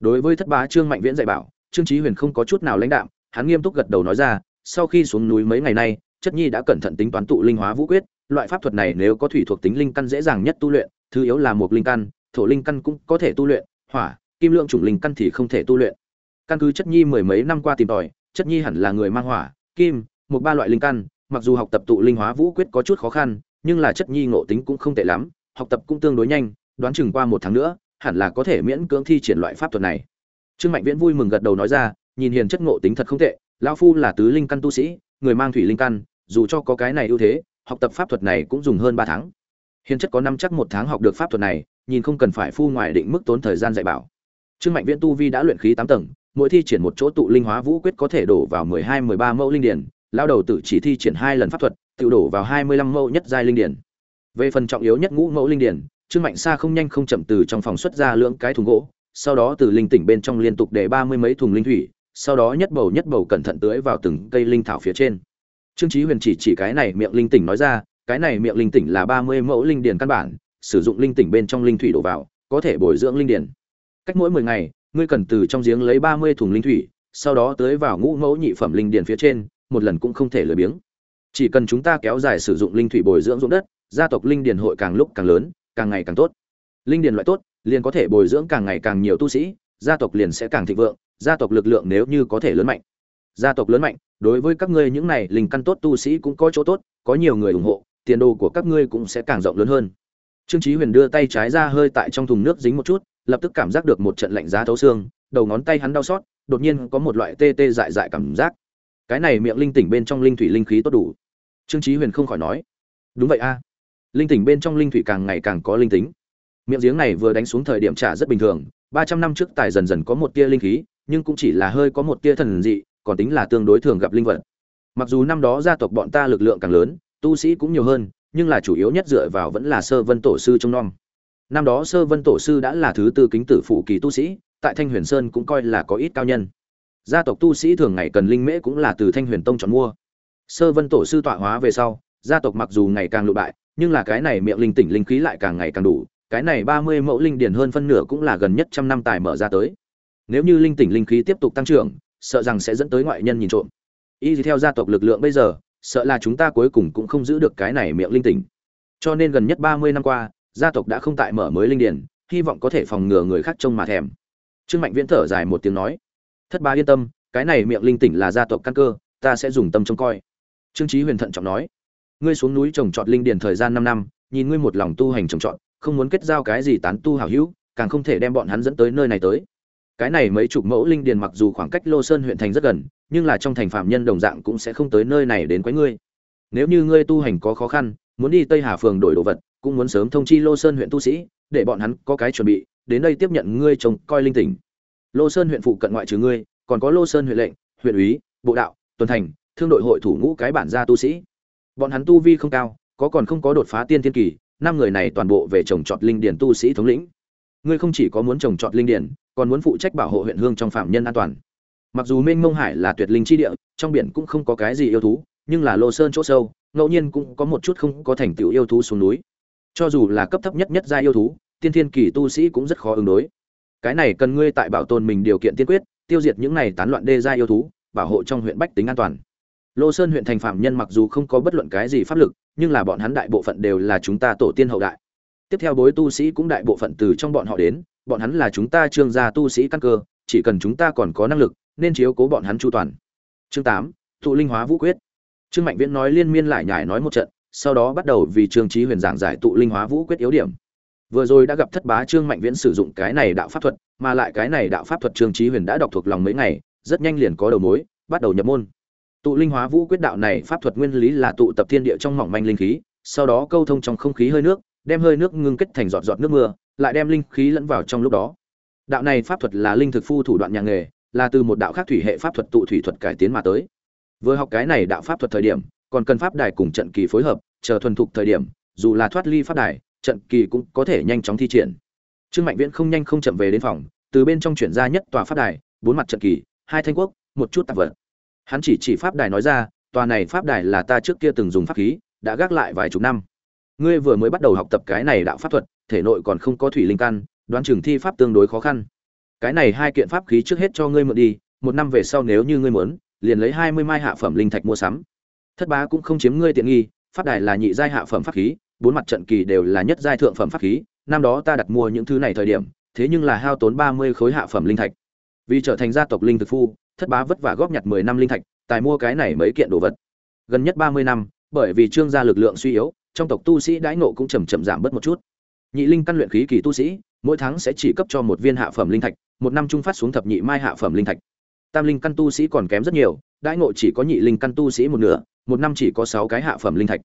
S1: Đối với thất bá trương mạnh viễn dạy bảo, trương chí huyền không có chút nào lãnh đạm, hắn nghiêm túc gật đầu nói ra, sau khi xuống núi mấy ngày nay chất nhi đã cẩn thận tính toán tụ linh hóa vũ quyết, loại pháp thuật này nếu có thủy thuộc tính linh căn dễ dàng nhất tu luyện, thứ yếu là một linh căn, thổ linh căn cũng có thể tu luyện, hỏa, kim lượng chủng linh căn thì không thể tu luyện. Căn cứ chất nhi mười mấy năm qua tìm tòi, chất nhi hẳn là người mang hỏa, kim, một ba loại linh căn, mặc dù học tập tụ linh hóa vũ quyết có chút khó khăn, nhưng là chất nhi ngộ tính cũng không tệ lắm, học tập cũng tương đối nhanh, đoán chừng qua một tháng nữa, hẳn là có thể miễn cưỡng thi triển loại pháp thuật này. Trương mạnh viễn vui mừng gật đầu nói ra, nhìn hiền chất ngộ tính thật không tệ, lão phu là tứ linh căn tu sĩ người mang thủy linh căn, dù cho có cái này ưu thế, học tập pháp thuật này cũng dùng hơn ba tháng. Hiền chất có năm chắc một tháng học được pháp thuật này, nhìn không cần phải phu ngoài định mức tốn thời gian dạy bảo. Trương mạnh viễn tu vi đã luyện khí tám tầng, mỗi thi triển một chỗ tụ linh hóa vũ quyết có thể đổ vào mười hai, mười ba mẫu linh điển, lao đầu tự chỉ thi triển hai lần pháp thuật, tự đổ vào hai mươi lăm mẫu nhất giai linh điển. Về phần trọng yếu nhất ngũ mẫu linh điển, trương mạnh xa không nhanh không chậm từ trong phòng xuất ra lưỡng cái thùng gỗ, sau đó từ linh tỉnh bên trong liên tục để ba mươi mấy thùng linh thủy sau đó nhất bầu nhất bầu cẩn thận tưới vào từng cây linh thảo phía trên. Trương chí huyền chỉ chỉ cái này miệng linh tỉnh nói ra, cái này miệng linh tỉnh là ba mươi mẫu linh điển căn bản, sử dụng linh tỉnh bên trong linh thủy đổ vào, có thể bồi dưỡng linh điển cách mỗi mười ngày, ngươi cần từ trong giếng lấy ba mươi thùng linh thủy, sau đó tưới vào ngũ mẫu nhị phẩm linh điển phía trên, một lần cũng không thể lười biếng. Chỉ cần chúng ta kéo dài sử dụng linh thủy bồi dưỡng ruộng đất, gia tộc linh điển hội càng lúc càng lớn, càng ngày càng tốt. Linh điển loại tốt, liền có thể bồi dưỡng càng ngày càng nhiều tu sĩ, gia tộc liền sẽ càng thịnh vượng gia tộc lực lượng nếu như có thể lớn mạnh. Gia tộc lớn mạnh, đối với các ngươi những này linh căn tốt tu sĩ cũng có chỗ tốt, có nhiều người ủng hộ, tiền đồ của các ngươi cũng sẽ càng rộng lớn hơn. Trương chí huyền đưa tay trái ra hơi tại trong thùng nước dính một chút, lập tức cảm giác được một trận lạnh giá thấu xương, đầu ngón tay hắn đau xót, đột nhiên có một loại tê tê dại dại cảm giác. Cái này miệng linh tỉnh bên trong linh thủy linh khí tốt đủ. Trương chí huyền không khỏi nói, đúng vậy a. Linh tỉnh bên trong linh thủy càng ngày càng có linh tính. Miệng giếng này vừa đánh xuống thời điểm trả rất bình thường, ba trăm năm trước tài dần dần có một tia linh khí nhưng cũng chỉ là hơi có một tia thần dị, còn tính là tương đối thường gặp linh vật. Mặc dù năm đó gia tộc bọn ta lực lượng càng lớn, tu sĩ cũng nhiều hơn, nhưng là chủ yếu nhất dựa vào vẫn là sơ vân tổ sư trong non năm đó sơ vân tổ sư đã là thứ tư kính tử phụ kỳ tu sĩ, tại thanh huyền sơn cũng coi là có ít cao nhân. Gia tộc tu sĩ thường ngày cần linh mễ cũng là từ thanh huyền tông chọn mua. Sơ vân tổ sư tọa hóa về sau, gia tộc mặc dù ngày càng lụ bại, nhưng là cái này miệng linh tỉnh linh khí lại càng ngày càng đủ, cái này ba mươi mẫu linh điển hơn phân nửa cũng là gần nhất trăm năm tài mở ra tới nếu như linh tỉnh linh khí tiếp tục tăng trưởng, sợ rằng sẽ dẫn tới ngoại nhân nhìn trộm. Y theo gia tộc lực lượng bây giờ, sợ là chúng ta cuối cùng cũng không giữ được cái này miệng linh tỉnh. Cho nên gần nhất ba mươi năm qua, gia tộc đã không tại mở mới linh điển, hy vọng có thể phòng ngừa người khác trông mà thèm. Trương mạnh viễn thở dài một tiếng nói, thất bá yên tâm, cái này miệng linh tỉnh là gia tộc căn cơ, ta sẽ dùng tâm trông coi. Trương trí huyền thận trọng nói, ngươi xuống núi trồng trọt linh điển thời gian năm năm, nhìn ngươi một lòng tu hành trồng trọt, không muốn kết giao cái gì tán tu hảo hữu, càng không thể đem bọn hắn dẫn tới nơi này tới cái này mấy chục mẫu linh điền mặc dù khoảng cách lô sơn huyện thành rất gần, nhưng là trong thành phạm nhân đồng dạng cũng sẽ không tới nơi này đến quấy ngươi. Nếu như ngươi tu hành có khó khăn, muốn đi tây hà phường đổi đồ vật, cũng muốn sớm thông chi lô sơn huyện tu sĩ, để bọn hắn có cái chuẩn bị, đến đây tiếp nhận ngươi trông coi linh tỉnh lô sơn huyện phụ cận ngoại trừ ngươi, còn có lô sơn huyện lệnh, huyện úy, bộ đạo, tuần thành, thương đội hội thủ ngũ cái bản gia tu sĩ. Bọn hắn tu vi không cao, có còn không có đột phá tiên thiên kỳ, năm người này toàn bộ về trồng trọt linh điền tu sĩ thống lĩnh ngươi không chỉ có muốn trồng trọt linh điển, còn muốn phụ trách bảo hộ huyện hương trong phạm nhân an toàn. Mặc dù mênh mông hải là tuyệt linh chi địa trong biển cũng không có cái gì yêu thú nhưng là lô sơn chỗ sâu ngẫu nhiên cũng có một chút không có thành tựu yêu thú xuống núi. Cho dù là cấp thấp nhất nhất gia yêu thú tiên thiên kỳ tu sĩ cũng rất khó ứng đối. Cái này cần ngươi tại bảo tồn mình điều kiện tiên quyết tiêu diệt những này tán loạn đê gia yêu thú bảo hộ trong huyện bách tính an toàn. Lô sơn huyện thành phạm nhân mặc dù không có bất luận cái gì pháp lực nhưng là bọn hắn đại bộ phận đều là chúng ta tổ tiên hậu đại tiếp theo bối tu sĩ cũng đại bộ phận từ trong bọn họ đến, bọn hắn là chúng ta trương gia tu sĩ căn cơ, chỉ cần chúng ta còn có năng lực, nên chiếu cố bọn hắn chu toàn. Chương tám tụ linh hóa vũ quyết. Trương mạnh viễn nói liên miên lại nhải nói một trận, sau đó bắt đầu vì trương trí huyền giảng giải tụ linh hóa vũ quyết yếu điểm. Vừa rồi đã gặp thất bá trương mạnh viễn sử dụng cái này đạo pháp thuật, mà lại cái này đạo pháp thuật trương trí huyền đã đọc thuộc lòng mấy ngày, rất nhanh liền có đầu mối, bắt đầu nhập môn. Tụ linh hóa vũ quyết đạo này pháp thuật nguyên lý là tụ tập thiên địa trong mỏng manh linh khí, sau đó câu thông trong không khí hơi nước đem hơi nước ngưng kết thành giọt giọt nước mưa, lại đem linh khí lẫn vào trong lúc đó. Đạo này pháp thuật là linh thực phu thủ đoạn nhà nghề, là từ một đạo khác thủy hệ pháp thuật tụ thủy thuật cải tiến mà tới. Vừa học cái này đạo pháp thuật thời điểm, còn cần pháp đài cùng trận kỳ phối hợp, chờ thuần thục thời điểm, dù là thoát ly pháp đài, trận kỳ cũng có thể nhanh chóng thi triển. Trương mạnh viễn không nhanh không chậm về đến phòng, từ bên trong chuyển ra nhất tòa pháp đài, bốn mặt trận kỳ, hai thanh quốc, một chút tạp vật. Hắn chỉ chỉ pháp đài nói ra, tòa này pháp đài là ta trước kia từng dùng pháp khí, đã gác lại vài chục năm ngươi vừa mới bắt đầu học tập cái này đạo pháp thuật, thể nội còn không có thủy linh căn, đoán chừng thi pháp tương đối khó khăn. Cái này hai kiện pháp khí trước hết cho ngươi mượn đi, một năm về sau nếu như ngươi muốn, liền lấy hai mươi mai hạ phẩm linh thạch mua sắm. Thất bá cũng không chiếm ngươi tiện nghi, pháp đài là nhị giai hạ phẩm pháp khí, bốn mặt trận kỳ đều là nhất giai thượng phẩm pháp khí, năm đó ta đặt mua những thứ này thời điểm, thế nhưng là hao tốn ba mươi khối hạ phẩm linh thạch. Vì trở thành gia tộc linh thực phu, thất bá vất vả góp nhặt mười năm linh thạch, tài mua cái này mấy kiện đồ vật. Gần nhất ba mươi năm, bởi vì trương gia lực lượng suy yếu trong tộc tu sĩ đãi ngộ cũng chầm chậm giảm bớt một chút. Nhị linh căn luyện khí kỳ tu sĩ, mỗi tháng sẽ chỉ cấp cho một viên hạ phẩm linh thạch, một năm trung phát xuống thập nhị mai hạ phẩm linh thạch. Tam linh căn tu sĩ còn kém rất nhiều, đãi ngộ chỉ có nhị linh căn tu sĩ một nửa, một năm chỉ có sáu cái hạ phẩm linh thạch.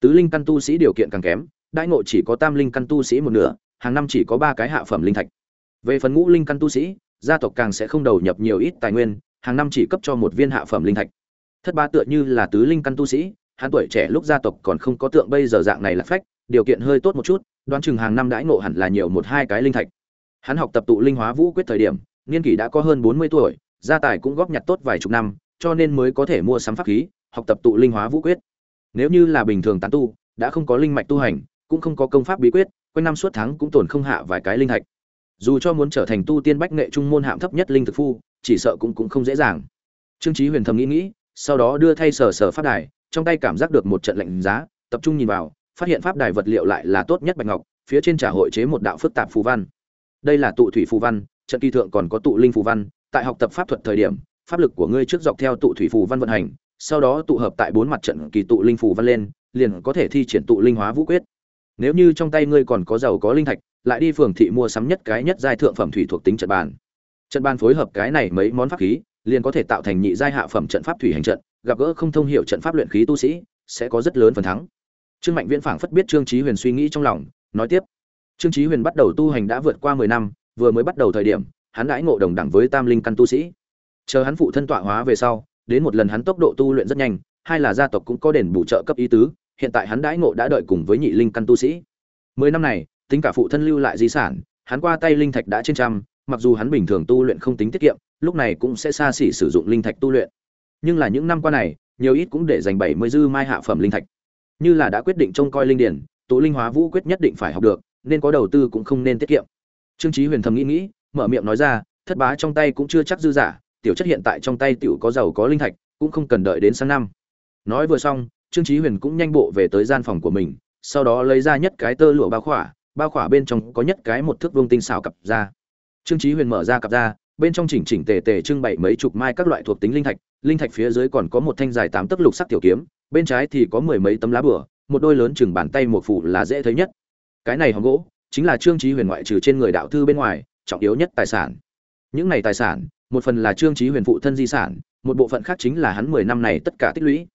S1: Tứ linh căn tu sĩ điều kiện càng kém đại ngộ chỉ có tam linh căn tu sĩ một nửa, hàng năm chỉ có ba cái hạ phẩm linh thạch. Về phần ngũ linh căn tu sĩ, gia tộc càng sẽ không đầu nhập nhiều ít tài nguyên, hàng năm chỉ cấp cho một viên hạ phẩm linh thạch. Thất ba tựa như là tứ linh căn tu sĩ hắn tuổi trẻ lúc gia tộc còn không có tượng bây giờ dạng này là phách, điều kiện hơi tốt một chút, đoán chừng hàng năm đãi ngộ hẳn là nhiều một hai cái linh thạch. Hắn học tập tụ linh hóa vũ quyết thời điểm, niên kỷ đã có hơn bốn mươi tuổi, gia tài cũng góp nhặt tốt vài chục năm, cho nên mới có thể mua sắm pháp khí, học tập tụ linh hóa vũ quyết. Nếu như là bình thường tán tu, đã không có linh mạch tu hành, cũng không có công pháp bí quyết, quanh năm suốt tháng cũng tổn không hạ vài cái linh thạch. Dù cho muốn trở thành tu tiên bách nghệ trung môn hạng thấp nhất linh thực phu, chỉ sợ cũng cũng không dễ dàng. Trương chí huyền thầm nghĩ nghĩ, sau đó đưa thay sở sở pháp đài trong tay cảm giác được một trận lạnh giá, tập trung nhìn vào, phát hiện pháp đài vật liệu lại là tốt nhất bạch ngọc, phía trên trả hội chế một đạo phức tạp phù văn. Đây là tụ thủy phù văn, trận kỳ thượng còn có tụ linh phù văn, tại học tập pháp thuật thời điểm, pháp lực của ngươi trước dọc theo tụ thủy phù văn vận hành, sau đó tụ hợp tại bốn mặt trận kỳ tụ linh phù văn lên, liền có thể thi triển tụ linh hóa vũ quyết. Nếu như trong tay ngươi còn có giàu có linh thạch, lại đi phường thị mua sắm nhất cái nhất giai thượng phẩm thủy thuộc tính trận bàn. Trận bàn phối hợp cái này mấy món pháp khí, liền có thể tạo thành nhị giai hạ phẩm trận pháp thủy hành trận gặp gỡ không thông hiểu trận pháp luyện khí tu sĩ, sẽ có rất lớn phần thắng. Trương mạnh viễn phảng phất biết trương chí huyền suy nghĩ trong lòng, nói tiếp. Trương chí huyền bắt đầu tu hành đã vượt qua mười năm, vừa mới bắt đầu thời điểm, hắn đãi ngộ đồng đẳng với tam linh căn tu sĩ. Chờ hắn phụ thân tọa hóa về sau, đến một lần hắn tốc độ tu luyện rất nhanh, hai là gia tộc cũng có đền bù trợ cấp ý tứ, hiện tại hắn đãi ngộ đã đợi cùng với nhị linh căn tu sĩ. Mười năm này, tính cả phụ thân lưu lại di sản, hắn qua tay linh thạch đã trên trăm, mặc dù hắn bình thường tu luyện không tính tiết kiệm, lúc này cũng sẽ xa xỉ sử dụng linh thạch tu luyện nhưng là những năm qua này, nhiều ít cũng để dành bảy mươi dư mai hạ phẩm linh thạch. Như là đã quyết định trông coi linh điển tụ linh hóa vũ quyết nhất định phải học được, nên có đầu tư cũng không nên tiết kiệm. Trương chí huyền thầm nghĩ nghĩ, mở miệng nói ra, thất bá trong tay cũng chưa chắc dư giả, tiểu chất hiện tại trong tay tiểu có giàu có linh thạch, cũng không cần đợi đến sang năm. Nói vừa xong, trương chí huyền cũng nhanh bộ về tới gian phòng của mình, sau đó lấy ra nhất cái tơ lụa bao khỏa bao khỏa bên trong có nhất cái một thước vuông tinh xào cặp ra trương chí huyền mở ra cặp ra bên trong chỉnh chỉnh tề tề trưng bày mấy chục mai các loại thuộc tính linh thạch linh thạch phía dưới còn có một thanh dài tám tấc lục sắc tiểu kiếm, bên trái thì có mười mấy tấm lá bửa một đôi lớn chừng bàn tay một phủ là dễ thấy nhất. Cái này hòn gỗ chính là trương chí huyền ngoại trừ trên người đạo thư bên ngoài, trọng yếu nhất tài sản. Những này tài sản, một phần là trương chí huyền phụ thân di sản, một bộ phận khác chính là hắn mười năm này tất cả tích lũy.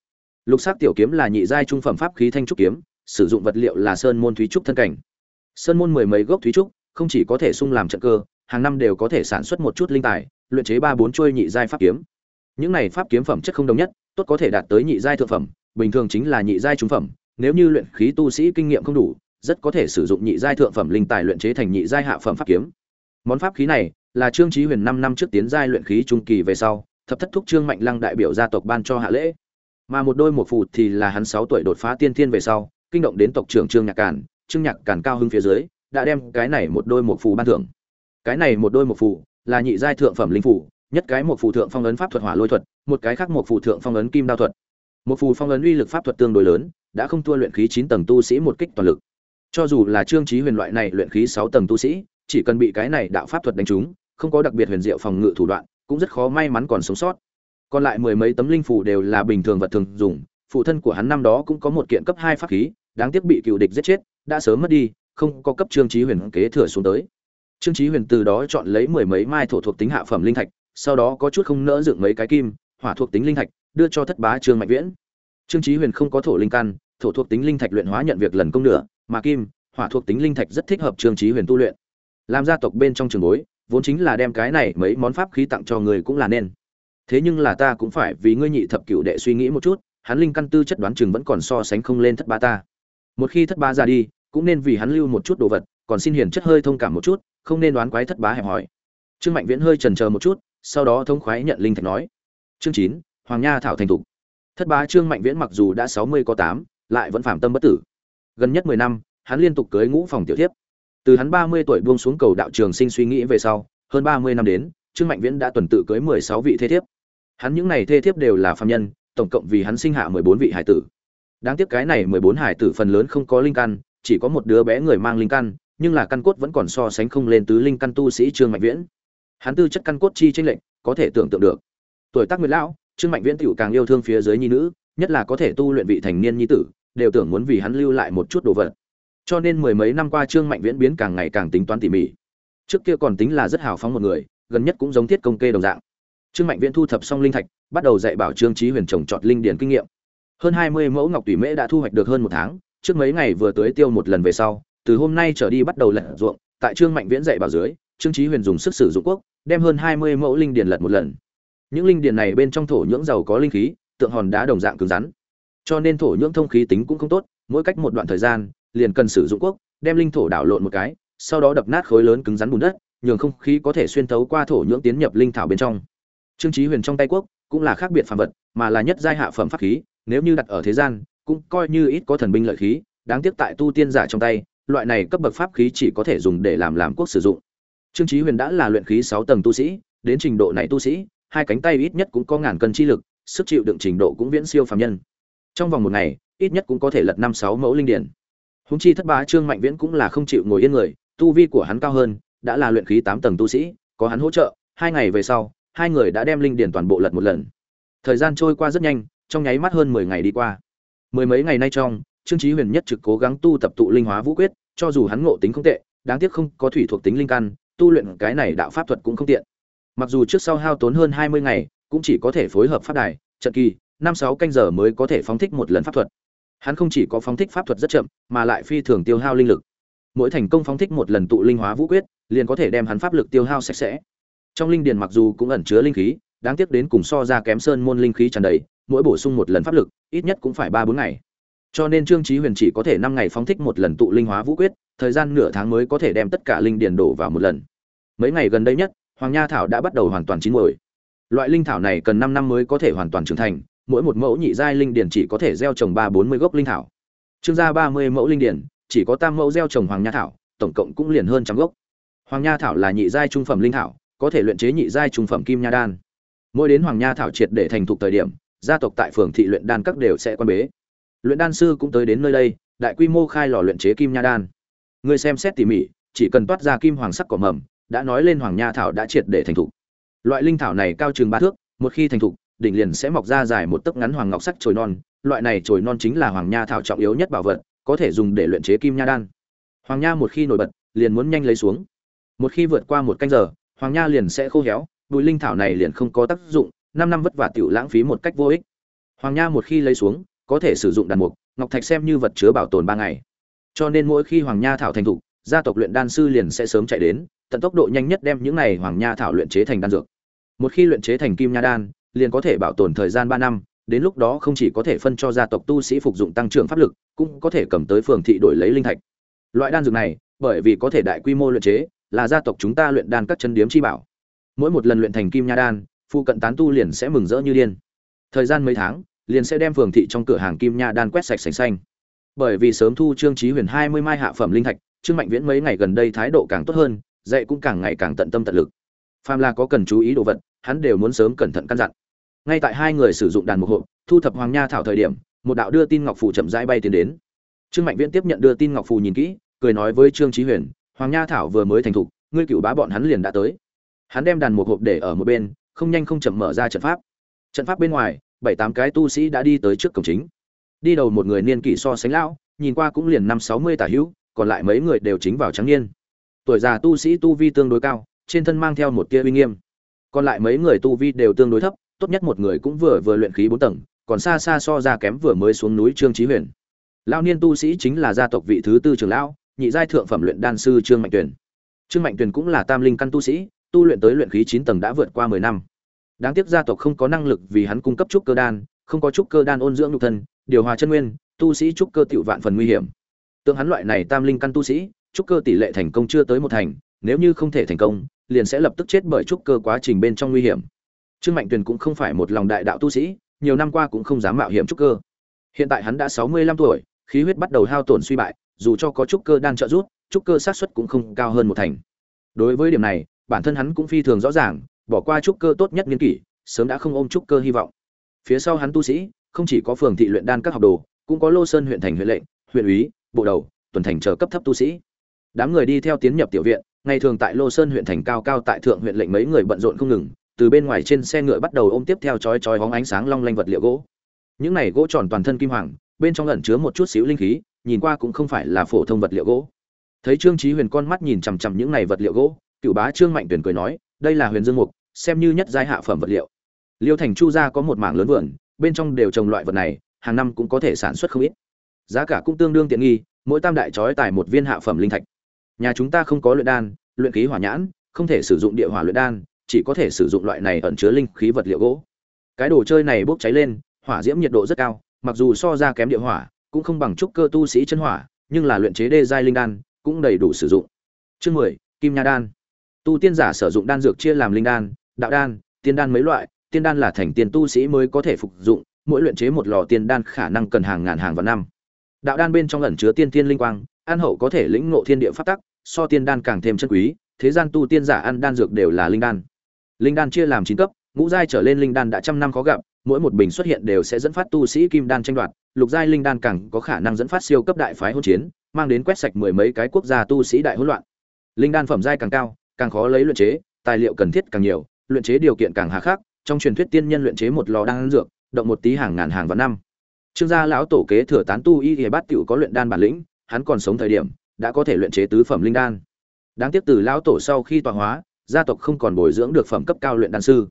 S1: Lục sắc tiểu kiếm là nhị giai trung phẩm pháp khí thanh trúc kiếm, sử dụng vật liệu là sơn môn thúy trúc thân cảnh. Sơn môn mười mấy gốc thúy trúc, không chỉ có thể sung làm trận cơ, hàng năm đều có thể sản xuất một chút linh tài, luyện chế ba bốn chuôi nhị giai pháp kiếm những này pháp kiếm phẩm chất không đồng nhất, tốt có thể đạt tới nhị giai thượng phẩm, bình thường chính là nhị giai trung phẩm. Nếu như luyện khí tu sĩ kinh nghiệm không đủ, rất có thể sử dụng nhị giai thượng phẩm linh tài luyện chế thành nhị giai hạ phẩm pháp kiếm. Món pháp khí này là trương chí huyền năm năm trước tiến giai luyện khí trung kỳ về sau, thập thất thúc trương mạnh lăng đại biểu gia tộc ban cho hạ lễ. Mà một đôi một phụ thì là hắn sáu tuổi đột phá tiên thiên về sau, kinh động đến tộc trưởng trương nhạc cản trương nhạc cản cao hưng phía dưới, đã đem cái này một đôi một phù ban thưởng. Cái này một đôi một phù là nhị giai thượng phẩm linh phù nhất cái một phù thượng phong ấn pháp thuật hỏa lôi thuật, một cái khác một phù thượng phong ấn kim đao thuật. Một phù phong ấn uy lực pháp thuật tương đối lớn, đã không thua luyện khí chín tầng tu sĩ một kích toàn lực. Cho dù là trương chí huyền loại này luyện khí sáu tầng tu sĩ, chỉ cần bị cái này đạo pháp thuật đánh trúng, không có đặc biệt huyền diệu phòng ngự thủ đoạn, cũng rất khó may mắn còn sống sót. Còn lại mười mấy tấm linh phù đều là bình thường vật thường dùng, phụ thân của hắn năm đó cũng có một kiện cấp hai pháp khí, đáng tiếc bị cựu địch giết chết, đã sớm mất đi, không có cấp trương chí huyền kế thừa xuống tới. Trương chí huyền từ đó chọn lấy mười mấy mai thổ thuộc tính hạ phẩm linh thạch sau đó có chút không nỡ dựng mấy cái kim, hỏa thuộc tính linh thạch, đưa cho thất bá trương mạnh viễn. Trương chí huyền không có thổ linh căn, thổ thuộc tính linh thạch luyện hóa nhận việc lần công nữa mà kim, hỏa thuộc tính linh thạch rất thích hợp trương chí huyền tu luyện. Làm gia tộc bên trong trường bối, vốn chính là đem cái này mấy món pháp khí tặng cho người cũng là nên. Thế nhưng là ta cũng phải vì ngươi nhị thập cửu đệ suy nghĩ một chút, hắn linh căn tư chất đoán chừng vẫn còn so sánh không lên thất ba ta. Một khi thất ba ra đi, cũng nên vì hắn lưu một chút đồ vật, còn xin hiền chất hơi thông cảm một chút, không nên đoán quái thất bá hẹp hỏi. Trương mạnh viễn hơi chần chờ một chút sau đó thông khoái nhận linh thạch nói, chương chín, hoàng nha thảo thành thục. Thất bá trương mạnh viễn mặc dù đã sáu mươi có tám, lại vẫn phạm tâm bất tử. Gần nhất mười năm, hắn liên tục cưới ngũ phòng tiểu thiếp. Từ hắn ba mươi tuổi buông xuống cầu đạo trường sinh suy nghĩ về sau, hơn ba mươi năm đến, trương mạnh viễn đã tuần tự cưới mười sáu vị thế thiếp. Hắn những này thê thiếp đều là phạm nhân, tổng cộng vì hắn sinh hạ mười bốn vị hải tử. Đáng tiếc cái này mười bốn hải tử phần lớn không có linh căn, chỉ có một đứa bé người mang linh căn, nhưng là căn cốt vẫn còn so sánh không lên tứ linh căn tu sĩ trương mạnh viễn hắn tư chất căn cốt chi tranh lệnh có thể tưởng tượng được. Tuổi tác nguyệt lão, trương mạnh viễn tiểu càng yêu thương phía dưới nhi nữ, nhất là có thể tu luyện vị thành niên nhi tử, đều tưởng muốn vì hắn lưu lại một chút đồ vật. Cho nên mười mấy năm qua trương mạnh viễn biến càng ngày càng tính toán tỉ mỉ. Trước kia còn tính là rất hào phóng một người, gần nhất cũng giống thiết công kê đồng dạng. Trương mạnh viễn thu thập xong linh thạch, bắt đầu dạy bảo trương trí huyền trồng trọt linh điển kinh nghiệm. Hơn hai mươi mẫu ngọc tùy mễ đã thu hoạch được hơn một tháng, trước mấy ngày vừa tới tiêu một lần về sau, từ hôm nay trở đi bắt đầu lật ruộng, tại trương mạnh viễn dạy bảo dưới trương trí huyền dùng sức sử dụng quốc, đem hơn hai mươi mẫu linh điền lật một lần. Những linh điền này bên trong thổ nhưỡng giàu có linh khí, tượng hòn đá đồng dạng cứng rắn. Cho nên thổ nhưỡng thông khí tính cũng không tốt, mỗi cách một đoạn thời gian, liền cần sử dụng quốc, đem linh thổ đảo lộn một cái, sau đó đập nát khối lớn cứng rắn bùn đất, nhường không khí có thể xuyên thấu qua thổ nhưỡng tiến nhập linh thảo bên trong. Trương trí huyền trong tay quốc cũng là khác biệt phàm vật, mà là nhất giai hạ phẩm pháp khí, nếu như đặt ở thế gian, cũng coi như ít có thần binh lợi khí, đáng tiếc tại tu tiên giả trong tay, loại này cấp bậc pháp khí chỉ có thể dùng để làm làm quốc sử dụng trương Chí huyền đã là luyện khí sáu tầng tu sĩ, đến trình độ này tu sĩ, hai cánh tay ít nhất cũng có ngàn cân chi lực, sức chịu đựng trình độ cũng viễn siêu phàm nhân. Trong vòng một ngày, ít nhất cũng có thể lật năm sáu mẫu linh điển. Huống chi thất bá trương mạnh viễn cũng là không chịu ngồi yên người, tu vi của hắn cao hơn, đã là luyện khí tám tầng tu sĩ, có hắn hỗ trợ, hai ngày về sau, hai người đã đem linh điển toàn bộ lật một lần. Thời gian trôi qua rất nhanh, trong nháy mắt hơn mười ngày đi qua. Mười mấy ngày nay trong, trương chí huyền nhất trực cố gắng tu tập tụ linh hóa vũ quyết, cho dù hắn ngộ tính không tệ, đáng tiếc không có thủy thuộc tính linh căn tu luyện cái này đạo pháp thuật cũng không tiện. Mặc dù trước sau hao tốn hơn hai mươi ngày, cũng chỉ có thể phối hợp pháp đài, trận kỳ, năm sáu canh giờ mới có thể phóng thích một lần pháp thuật. Hắn không chỉ có phóng thích pháp thuật rất chậm, mà lại phi thường tiêu hao linh lực. Mỗi thành công phóng thích một lần tụ linh hóa vũ quyết, liền có thể đem hắn pháp lực tiêu hao sạch sẽ. Trong linh điền mặc dù cũng ẩn chứa linh khí, đáng tiếc đến cùng so ra kém sơn môn linh khí tràn đầy, mỗi bổ sung một lần pháp lực, ít nhất cũng phải ba bốn ngày cho nên trương chí huyền chỉ có thể năm ngày phóng thích một lần tụ linh hóa vũ quyết, thời gian nửa tháng mới có thể đem tất cả linh điền đổ vào một lần. Mấy ngày gần đây nhất, hoàng nha thảo đã bắt đầu hoàn toàn chín muồi. Loại linh thảo này cần năm năm mới có thể hoàn toàn trưởng thành, mỗi một mẫu nhị giai linh điền chỉ có thể gieo trồng ba bốn mươi gốc linh thảo. Trương gia ba mươi mẫu linh điền, chỉ có tam mẫu gieo trồng hoàng nha thảo, tổng cộng cũng liền hơn trăm gốc. Hoàng nha thảo là nhị giai trung phẩm linh thảo, có thể luyện chế nhị giai trung phẩm kim nha đan. Mỗi đến hoàng nha thảo triệt để thành thục thời điểm, gia tộc tại phường thị luyện đan các đều sẽ quan bế luyện đan sư cũng tới đến nơi đây, đại quy mô khai lò luyện chế kim nha đan. Người xem xét tỉ mỉ, chỉ cần toát ra kim hoàng sắc cỏ mầm, đã nói lên hoàng nha thảo đã triệt để thành thục. Loại linh thảo này cao chừng ba thước, một khi thành thục, đỉnh liền sẽ mọc ra dài một tấc ngắn hoàng ngọc sắc trồi non, loại này trồi non chính là hoàng nha thảo trọng yếu nhất bảo vật, có thể dùng để luyện chế kim nha đan. Hoàng nha một khi nổi bật, liền muốn nhanh lấy xuống. Một khi vượt qua một canh giờ, hoàng nha liền sẽ khô héo, bụi linh thảo này liền không có tác dụng, năm năm vất vả tiểu lãng phí một cách vô ích. Hoàng nha một khi lấy xuống có thể sử dụng đàn mục, ngọc thạch xem như vật chứa bảo tồn ba ngày. Cho nên mỗi khi hoàng nha thảo thành thục, gia tộc luyện đan sư liền sẽ sớm chạy đến, tận tốc độ nhanh nhất đem những này hoàng nha thảo luyện chế thành đan dược. Một khi luyện chế thành kim nha đan, liền có thể bảo tồn thời gian ba năm, đến lúc đó không chỉ có thể phân cho gia tộc tu sĩ phục dụng tăng trưởng pháp lực, cũng có thể cầm tới phường thị đổi lấy linh thạch. Loại đan dược này, bởi vì có thể đại quy mô luyện chế, là gia tộc chúng ta luyện đan các chân điếm chi bảo. Mỗi một lần luyện thành kim nha đan phụ cận tán tu liền sẽ mừng rỡ như điên. Thời gian mấy tháng liền sẽ đem phường thị trong cửa hàng kim nha đan quét sạch sành xanh. Bởi vì sớm thu trương trí huyền hai mươi mai hạ phẩm linh thạch, trương mạnh viễn mấy ngày gần đây thái độ càng tốt hơn, dạy cũng càng ngày càng tận tâm tận lực. Phàm là có cần chú ý đồ vật, hắn đều muốn sớm cẩn thận căn dặn. Ngay tại hai người sử dụng đàn mục hộp, thu thập hoàng nha thảo thời điểm, một đạo đưa tin ngọc phù chậm rãi bay tiến đến. Trương mạnh viễn tiếp nhận đưa tin ngọc phù nhìn kỹ, cười nói với trương trí huyền, hoàng nha thảo vừa mới thành thục, ngươi cựu bá bọn hắn liền đã tới. Hắn đem đàn mục hộp để ở một bên, không nhanh không chậm mở ra trận pháp. Trận pháp bên ngoài bảy tám cái tu sĩ đã đi tới trước cổng chính. Đi đầu một người niên kỷ so sánh lão, nhìn qua cũng liền năm sáu mươi tả hữu, còn lại mấy người đều chính vào trắng niên. Tuổi già tu sĩ tu vi tương đối cao, trên thân mang theo một tia uy nghiêm. Còn lại mấy người tu vi đều tương đối thấp, tốt nhất một người cũng vừa vừa luyện khí bốn tầng, còn xa xa so ra kém vừa mới xuống núi trương trí huyền. Lão niên tu sĩ chính là gia tộc vị thứ tư trường lão, nhị giai thượng phẩm luyện đan sư trương mạnh tuyền. Trương mạnh tuyền cũng là tam linh căn tu sĩ, tu luyện tới luyện khí chín tầng đã vượt qua mười năm đáng tiếc gia tộc không có năng lực vì hắn cung cấp trúc cơ đan, không có trúc cơ đan ôn dưỡng nhục thân, điều hòa chân nguyên, tu sĩ trúc cơ tiểu vạn phần nguy hiểm. Tương hắn loại này tam linh căn tu sĩ, trúc cơ tỷ lệ thành công chưa tới một thành, nếu như không thể thành công, liền sẽ lập tức chết bởi trúc cơ quá trình bên trong nguy hiểm. Trương mạnh tuyền cũng không phải một lòng đại đạo tu sĩ, nhiều năm qua cũng không dám mạo hiểm trúc cơ. Hiện tại hắn đã sáu mươi lăm tuổi, khí huyết bắt đầu hao tổn suy bại, dù cho có trúc cơ đan trợ giúp, trúc cơ sát suất cũng không cao hơn một thành. Đối với điểm này, bản thân hắn cũng phi thường rõ ràng bỏ qua trúc cơ tốt nhất nghiên kỷ, sớm đã không ôm trúc cơ hy vọng. Phía sau hắn tu sĩ, không chỉ có phường thị luyện đan các học đồ, cũng có lô sơn huyện thành huyện lệnh, huyện úy, bộ đầu, tuần thành chờ cấp thấp tu sĩ. Đám người đi theo tiến nhập tiểu viện, ngày thường tại lô sơn huyện thành cao cao tại thượng huyện lệnh mấy người bận rộn không ngừng, từ bên ngoài trên xe ngựa bắt đầu ôm tiếp theo chói chói hóng ánh sáng long lanh vật liệu gỗ. Những này gỗ tròn toàn thân kim hoàng, bên trong ẩn chứa một chút xíu linh khí, nhìn qua cũng không phải là phổ thông vật liệu gỗ. Thấy trương chí huyền con mắt nhìn chằm chằm những này vật liệu gỗ, cựu bá trương mạnh tuyển cười nói, đây là huyền dương mục xem như nhất giai hạ phẩm vật liệu. Liêu thành chu gia có một mảng lớn vườn, bên trong đều trồng loại vật này, hàng năm cũng có thể sản xuất không ít. Giá cả cũng tương đương tiện nghi, mỗi tam đại chói tài một viên hạ phẩm linh thạch. Nhà chúng ta không có luyện đan, luyện khí hỏa nhãn, không thể sử dụng địa hỏa luyện đan, chỉ có thể sử dụng loại này ẩn chứa linh khí vật liệu gỗ. Cái đồ chơi này bốc cháy lên, hỏa diễm nhiệt độ rất cao, mặc dù so ra kém địa hỏa, cũng không bằng trúc cơ tu sĩ chân hỏa, nhưng là luyện chế đê giai linh đan cũng đầy đủ sử dụng. Chương mười, kim nha đan. Tu tiên giả sử dụng đan dược chia làm linh đan đạo đan, tiên đan mấy loại, tiên đan là thành tiên tu sĩ mới có thể phục dụng, mỗi luyện chế một lò tiên đan khả năng cần hàng ngàn hàng vạn năm. Đạo đan bên trong ẩn chứa tiên tiên linh quang, an hậu có thể lĩnh ngộ thiên địa pháp tắc, so tiên đan càng thêm chân quý, thế gian tu tiên giả ăn đan dược đều là linh đan. Linh đan chia làm chín cấp, ngũ giai trở lên linh đan đã trăm năm khó gặp, mỗi một bình xuất hiện đều sẽ dẫn phát tu sĩ kim đan tranh đoạt, lục giai linh đan càng có khả năng dẫn phát siêu cấp đại phái hỗn chiến, mang đến quét sạch mười mấy cái quốc gia tu sĩ đại hỗn loạn. Linh đan phẩm giai càng cao, càng khó lấy luyện chế, tài liệu cần thiết càng nhiều luyện chế điều kiện càng hà khắc, trong truyền thuyết tiên nhân luyện chế một lò đan dược, động một tí hàng ngàn hàng vạn năm. Trương gia lão tổ kế thừa tán tu y y bát tiểu có luyện đan bản lĩnh, hắn còn sống thời điểm, đã có thể luyện chế tứ phẩm linh đan. Đáng tiếc từ lão tổ sau khi tọa hóa, gia tộc không còn bồi dưỡng được phẩm cấp cao luyện đan sư.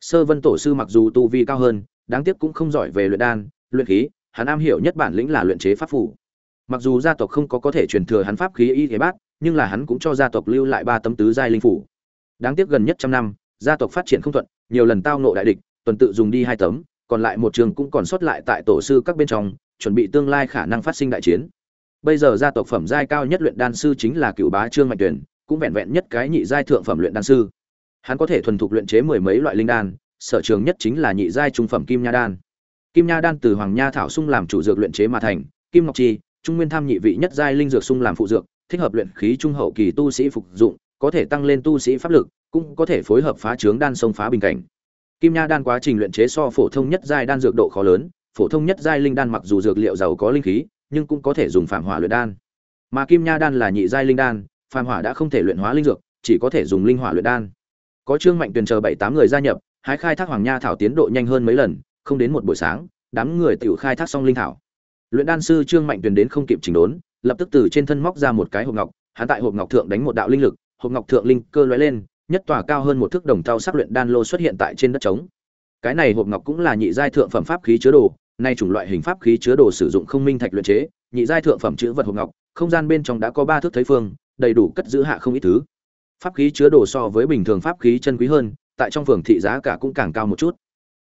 S1: Sơ vân tổ sư mặc dù tu vi cao hơn, đáng tiếc cũng không giỏi về luyện đan, luyện khí, hắn am hiểu nhất bản lĩnh là luyện chế pháp phủ mặc dù gia tộc không có có thể truyền thừa hắn pháp khí y thế bát, nhưng là hắn cũng cho gia tộc lưu lại ba tấm tứ giai linh phủ đáng tiếc gần nhất trăm năm gia tộc phát triển không thuận, nhiều lần tao ngộ đại địch, tuần tự dùng đi hai tấm, còn lại một trường cũng còn sót lại tại tổ sư các bên trong, chuẩn bị tương lai khả năng phát sinh đại chiến. Bây giờ gia tộc phẩm giai cao nhất luyện đan sư chính là cựu bá trương mạnh tuyển, cũng vẹn vẹn nhất cái nhị giai thượng phẩm luyện đan sư. Hắn có thể thuần thục luyện chế mười mấy loại linh đan, sở trường nhất chính là nhị giai trung phẩm kim nha đan. Kim nha đan từ hoàng nha thảo sung làm chủ dược luyện chế mà thành, kim ngọc chi, trung nguyên tham nhị vị nhất giai linh dược sung làm phụ dược, thích hợp luyện khí trung hậu kỳ tu sĩ phục dụng, có thể tăng lên tu sĩ pháp lực cũng có thể phối hợp phá trướng đan sông phá bình cảnh. Kim nha đan quá trình luyện chế so phổ thông nhất giai đan dược độ khó lớn, phổ thông nhất giai linh đan mặc dù dược liệu giàu có linh khí, nhưng cũng có thể dùng phàm hỏa luyện đan. Mà kim nha đan là nhị giai linh đan, phàm hỏa đã không thể luyện hóa linh dược, chỉ có thể dùng linh hỏa luyện đan. Có trương mạnh tuyển chờ bảy tám người gia nhập, hái khai thác hoàng nha thảo tiến độ nhanh hơn mấy lần, không đến một buổi sáng, đám người tiểu khai thác xong linh thảo. Luyện đan sư trương mạnh tuyển đến không kịp chỉnh đốn, lập tức từ trên thân móc ra một cái hộp ngọc, hắn tại hộp ngọc thượng đánh một đạo linh lực, hộp ngọc thượng linh cơ lóe lên nhất tòa cao hơn một thước đồng thau sắc luyện đan lô xuất hiện tại trên đất trống. Cái này hộp ngọc cũng là nhị giai thượng phẩm pháp khí chứa đồ, nay chủng loại hình pháp khí chứa đồ sử dụng không minh thạch luyện chế, nhị giai thượng phẩm chứa vật hộp ngọc, không gian bên trong đã có ba thước thấy phương, đầy đủ cất giữ hạ không ít thứ. Pháp khí chứa đồ so với bình thường pháp khí chân quý hơn, tại trong phường thị giá cả cũng càng cao một chút.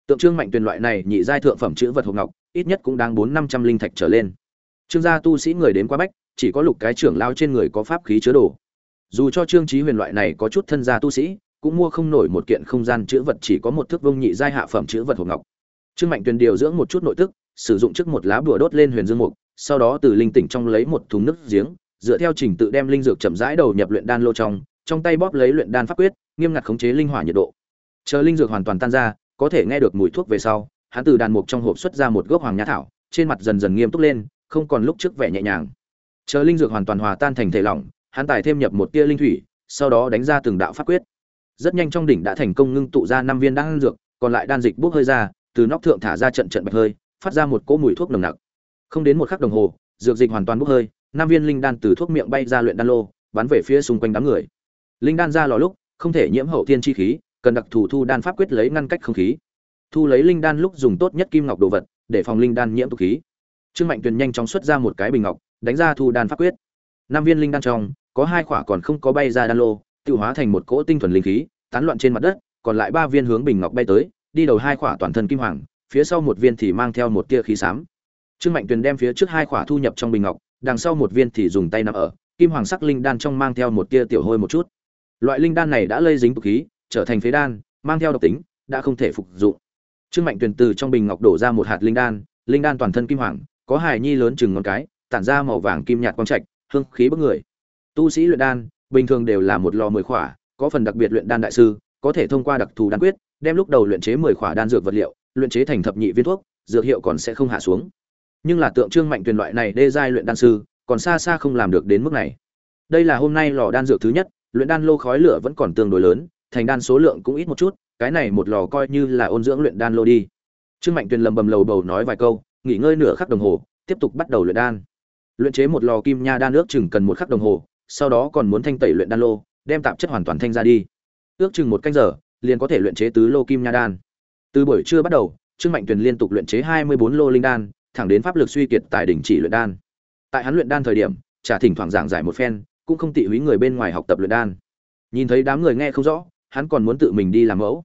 S1: Tượng trưng mạnh tuyển loại này nhị giai thượng phẩm chữ vật hộp ngọc, ít nhất cũng đang bốn năm trăm linh thạch trở lên. Trương gia tu sĩ người đến quá bách, chỉ có lục cái trưởng lao trên người có pháp khí chứa đồ dù cho trương trí huyền loại này có chút thân gia tu sĩ, cũng mua không nổi một kiện không gian chữ vật chỉ có một thước vông nhị giai hạ phẩm chữ vật hộp ngọc. Trương mạnh tuyền điều dưỡng một chút nội tức, sử dụng trước một lá bùa đốt lên huyền dương mục, sau đó từ linh tỉnh trong lấy một thùng nước giếng, dựa theo trình tự đem linh dược chậm rãi đầu nhập luyện đan lô trong trong tay bóp lấy luyện đan pháp quyết, nghiêm ngặt khống chế linh hỏa nhiệt độ. Chờ linh dược hoàn toàn tan ra, có thể nghe được mùi thuốc về sau, hắn từ đàn mục trong hộp xuất ra một gốc hoàng nhã thảo, trên mặt dần dần nghiêm túc lên, không còn lúc trước vẻ nhẹ nhàng. Chờ linh dược hoàn toàn hòa tan thành thể lỏng hắn tài thêm nhập một tia linh thủy, sau đó đánh ra từng đạo pháp quyết. Rất nhanh trong đỉnh đã thành công ngưng tụ ra năm viên đan dược, còn lại đan dịch bốc hơi ra, từ nóc thượng thả ra trận trận bạch hơi, phát ra một cỗ mùi thuốc nồng nặc. Không đến một khắc đồng hồ, dược dịch hoàn toàn bốc hơi, năm viên linh đan từ thuốc miệng bay ra luyện đan lô, bắn về phía xung quanh đám người. Linh đan ra lò lúc, không thể nhiễm hậu thiên chi khí, cần đặc thù thu đan pháp quyết lấy ngăn cách không khí. Thu lấy linh đan lúc dùng tốt nhất kim ngọc đồ vật, để phòng linh đan nhiễm tu khí. Trương mạnh tuyền nhanh chóng xuất ra một cái bình ngọc, đánh ra thu đan pháp quyết. Năm viên linh đan trong có hai quả còn không có bay ra đan lô tự hóa thành một cỗ tinh thuần linh khí, tán loạn trên mặt đất, còn lại ba viên hướng bình ngọc bay tới, đi đầu hai quả toàn thân kim hoàng, phía sau một viên thì mang theo một tia khí xám. Trương mạnh tuyền đem phía trước hai quả thu nhập trong bình ngọc, đằng sau một viên thì dùng tay nắm ở, kim hoàng sắc linh đan trong mang theo một tia tiểu hôi một chút. Loại linh đan này đã lây dính tục khí, trở thành phế đan, mang theo độc tính, đã không thể phục dụng. Trương mạnh tuyền từ trong bình ngọc đổ ra một hạt linh đan linh đan toàn thân kim hoàng, có hài nhi lớn chừng ngón cái, tản ra màu vàng kim nhạt quang trạch, hương khí bức người tu sĩ luyện đan, bình thường đều là một lò mười khỏa, có phần đặc biệt luyện đan đại sư, có thể thông qua đặc thù đan quyết, đem lúc đầu luyện chế mười khỏa đan dược vật liệu, luyện chế thành thập nhị viên thuốc, dược hiệu còn sẽ không hạ xuống. Nhưng là tượng trương mạnh tuyền loại này đê giai luyện đan sư, còn xa xa không làm được đến mức này. Đây là hôm nay lò đan dược thứ nhất, luyện đan lô khói lửa vẫn còn tương đối lớn, thành đan số lượng cũng ít một chút, cái này một lò coi như là ôn dưỡng luyện đan lô đi. Trương mạnh tuyền lầm bầm lầu bầu nói vài câu, nghỉ ngơi nửa khắc đồng hồ, tiếp tục bắt đầu luyện đan. Luyện chế một lò kim nha đan nước chừng cần một khắc đồng hồ sau đó còn muốn thanh tẩy luyện đan lô đem tạp chất hoàn toàn thanh ra đi ước chừng một canh giờ liền có thể luyện chế tứ lô kim nha đan từ buổi trưa bắt đầu trương mạnh tuyền liên tục luyện chế hai mươi bốn lô linh đan thẳng đến pháp lực suy kiệt tại đỉnh chỉ luyện đan. Tại hắn luyện đan thời điểm, trả thỉnh thoảng giảng giải một phen, cũng không tị húy người bên ngoài học tập luyện đan. Nhìn thấy đám người nghe không rõ, hắn còn muốn tự mình đi làm mẫu.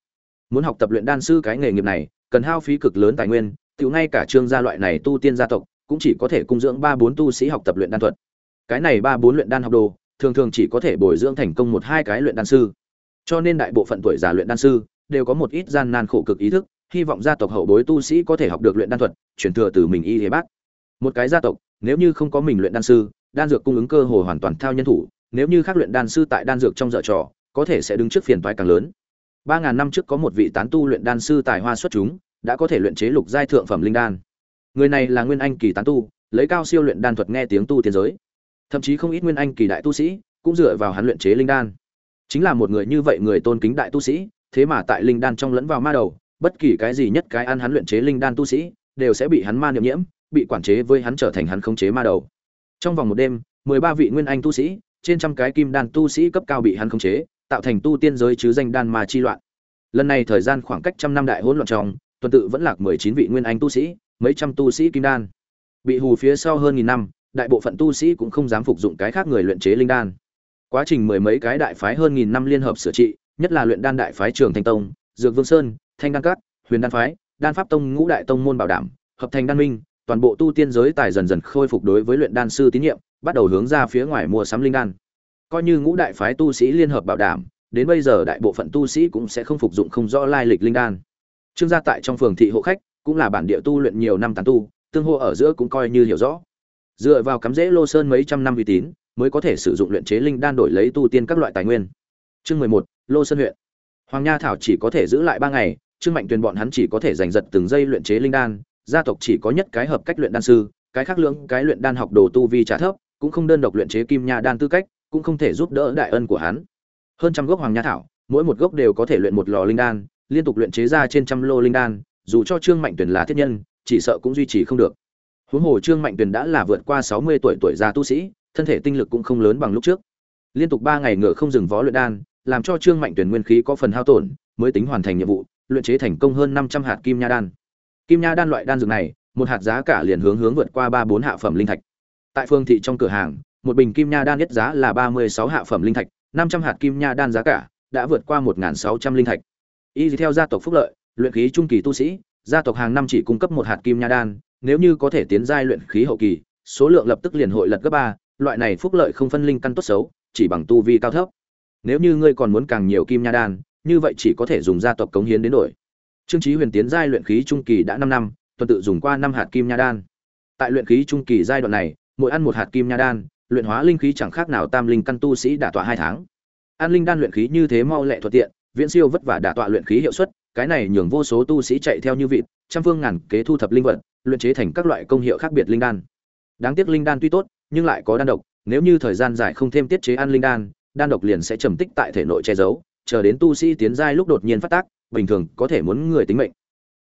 S1: Muốn học tập luyện đan sư cái nghề nghiệp này, cần hao phí cực lớn tài nguyên, tiểu ngay cả trương gia loại này tu tiên gia tộc, cũng chỉ có thể cung dưỡng ba bốn tu sĩ học tập luyện đan thuật. Cái này ba bốn luyện đan học đồ, thường thường chỉ có thể bồi dưỡng thành công một hai cái luyện đan sư. Cho nên đại bộ phận tuổi già luyện đan sư đều có một ít gian nan khổ cực ý thức, hy vọng gia tộc hậu bối tu sĩ có thể học được luyện đan thuật, truyền thừa từ mình y thế bác. Một cái gia tộc, nếu như không có mình luyện đan sư, đan dược cung ứng cơ hội hoàn toàn theo nhân thủ, nếu như khác luyện đan sư tại đan dược trong dở trò, có thể sẽ đứng trước phiền toái càng lớn. Ba ngàn năm trước có một vị tán tu luyện đan sư tài hoa xuất chúng, đã có thể luyện chế lục giai thượng phẩm linh đan. Người này là Nguyên Anh kỳ tán tu, lấy cao siêu luyện đan thuật nghe tiếng tu tiến giới. Thậm chí không ít Nguyên Anh kỳ đại tu sĩ cũng dựa vào hắn luyện chế linh đan. Chính là một người như vậy người tôn kính đại tu sĩ, thế mà tại linh đan trong lẫn vào ma đầu, bất kỳ cái gì nhất cái ăn hắn luyện chế linh đan tu sĩ, đều sẽ bị hắn ma niệm nhiễm, bị quản chế với hắn trở thành hắn khống chế ma đầu. Trong vòng một đêm, mười ba vị nguyên anh tu sĩ, trên trăm cái kim đan tu sĩ cấp cao bị hắn khống chế, tạo thành tu tiên giới chứ danh đan ma chi loạn. Lần này thời gian khoảng cách trăm năm đại hỗn loạn trong, tuần tự vẫn lạc mười chín vị nguyên anh tu sĩ, mấy trăm tu sĩ kim đan. Bị hù phía sau hơn nghìn năm, đại bộ phận tu sĩ cũng không dám phục dụng cái khác người luyện chế linh đan. Quá trình mười mấy cái đại phái hơn nghìn năm liên hợp sửa trị, nhất là luyện đan đại phái Trường Thanh Tông, Dược Vương Sơn, Thanh Đan Cát, Huyền Đan phái, Đan Pháp Tông ngũ đại tông môn bảo đảm, hợp thành đan minh, toàn bộ tu tiên giới tài dần dần khôi phục đối với luyện đan sư tín nhiệm, bắt đầu hướng ra phía ngoài mua sắm linh đan. Coi như ngũ đại phái tu sĩ liên hợp bảo đảm, đến bây giờ đại bộ phận tu sĩ cũng sẽ không phục dụng không rõ lai lịch linh đan. Trương gia tại trong phường thị hộ khách, cũng là bản địa tu luyện nhiều năm tán tu, tương hô ở giữa cũng coi như hiểu rõ. Dựa vào cắm rễ lô sơn mấy trăm năm uy tín, mới có thể sử dụng luyện chế linh đan đổi lấy tu tiên các loại tài nguyên. Chương mười một Lô Sơn huyện. Hoàng Nha thảo chỉ có thể giữ lại ba ngày, Trương Mạnh Tuyền bọn hắn chỉ có thể giành giật từng giây luyện chế linh đan, gia tộc chỉ có nhất cái hợp cách luyện đan sư, cái khác lưỡng cái luyện đan học đồ tu vi trả thấp, cũng không đơn độc luyện chế kim nha đan tư cách, cũng không thể giúp đỡ đại ân của hắn. Hơn trăm gốc hoàng nha thảo, mỗi một gốc đều có thể luyện một lò linh đan, liên tục luyện chế ra trên trăm lô linh đan, dù cho Trương Mạnh Tuyền là thiết nhân, chỉ sợ cũng duy trì không được. Huống hồ Trương Mạnh Tuyền đã là vượt qua 60 tuổi tuổi già tu sĩ, thân thể tinh lực cũng không lớn bằng lúc trước. Liên tục 3 ngày ngựa không dừng vó luyện đan, làm cho Trương Mạnh Tuyền nguyên khí có phần hao tổn, mới tính hoàn thành nhiệm vụ, luyện chế thành công hơn 500 hạt kim nha đan. Kim nha đan loại đan dược này, một hạt giá cả liền hướng hướng vượt qua 3 4 hạ phẩm linh thạch. Tại phương thị trong cửa hàng, một bình kim nha đan nhất giá là 36 hạ phẩm linh thạch, 500 hạt kim nha đan giá cả đã vượt qua 1600 linh thạch. Y theo gia tộc phúc lợi, luyện khí trung kỳ tu sĩ, gia tộc hàng năm chỉ cung cấp một hạt kim nha đan, nếu như có thể tiến giai luyện khí hậu kỳ, số lượng lập tức liền hội lật gấp 3, loại này phúc lợi không phân linh căn tốt xấu, chỉ bằng tu vi cao thấp. Nếu như ngươi còn muốn càng nhiều kim nha đan, như vậy chỉ có thể dùng gia tộc cống hiến đến đổi. Trương Chí Huyền tiến giai luyện khí trung kỳ đã 5 năm, tuần tự dùng qua 5 hạt kim nha đan. Tại luyện khí trung kỳ giai đoạn này, mỗi ăn một hạt kim nha đan, luyện hóa linh khí chẳng khác nào tam linh căn tu sĩ đả tọa 2 tháng. An linh đan luyện khí như thế mau lẹ thuận tiện, viễn siêu vất vả đả tọa luyện khí hiệu suất, cái này nhường vô số tu sĩ chạy theo như vịt, trăm phương ngàn kế thu thập linh vật, luyện chế thành các loại công hiệu khác biệt linh đan. Đáng tiếc linh đan tuy tốt, nhưng lại có đan độc, nếu như thời gian dài không thêm tiết chế ăn linh đan, đan độc liền sẽ trầm tích tại thể nội che giấu, chờ đến tu sĩ tiến giai lúc đột nhiên phát tác, bình thường có thể muốn người tính mệnh.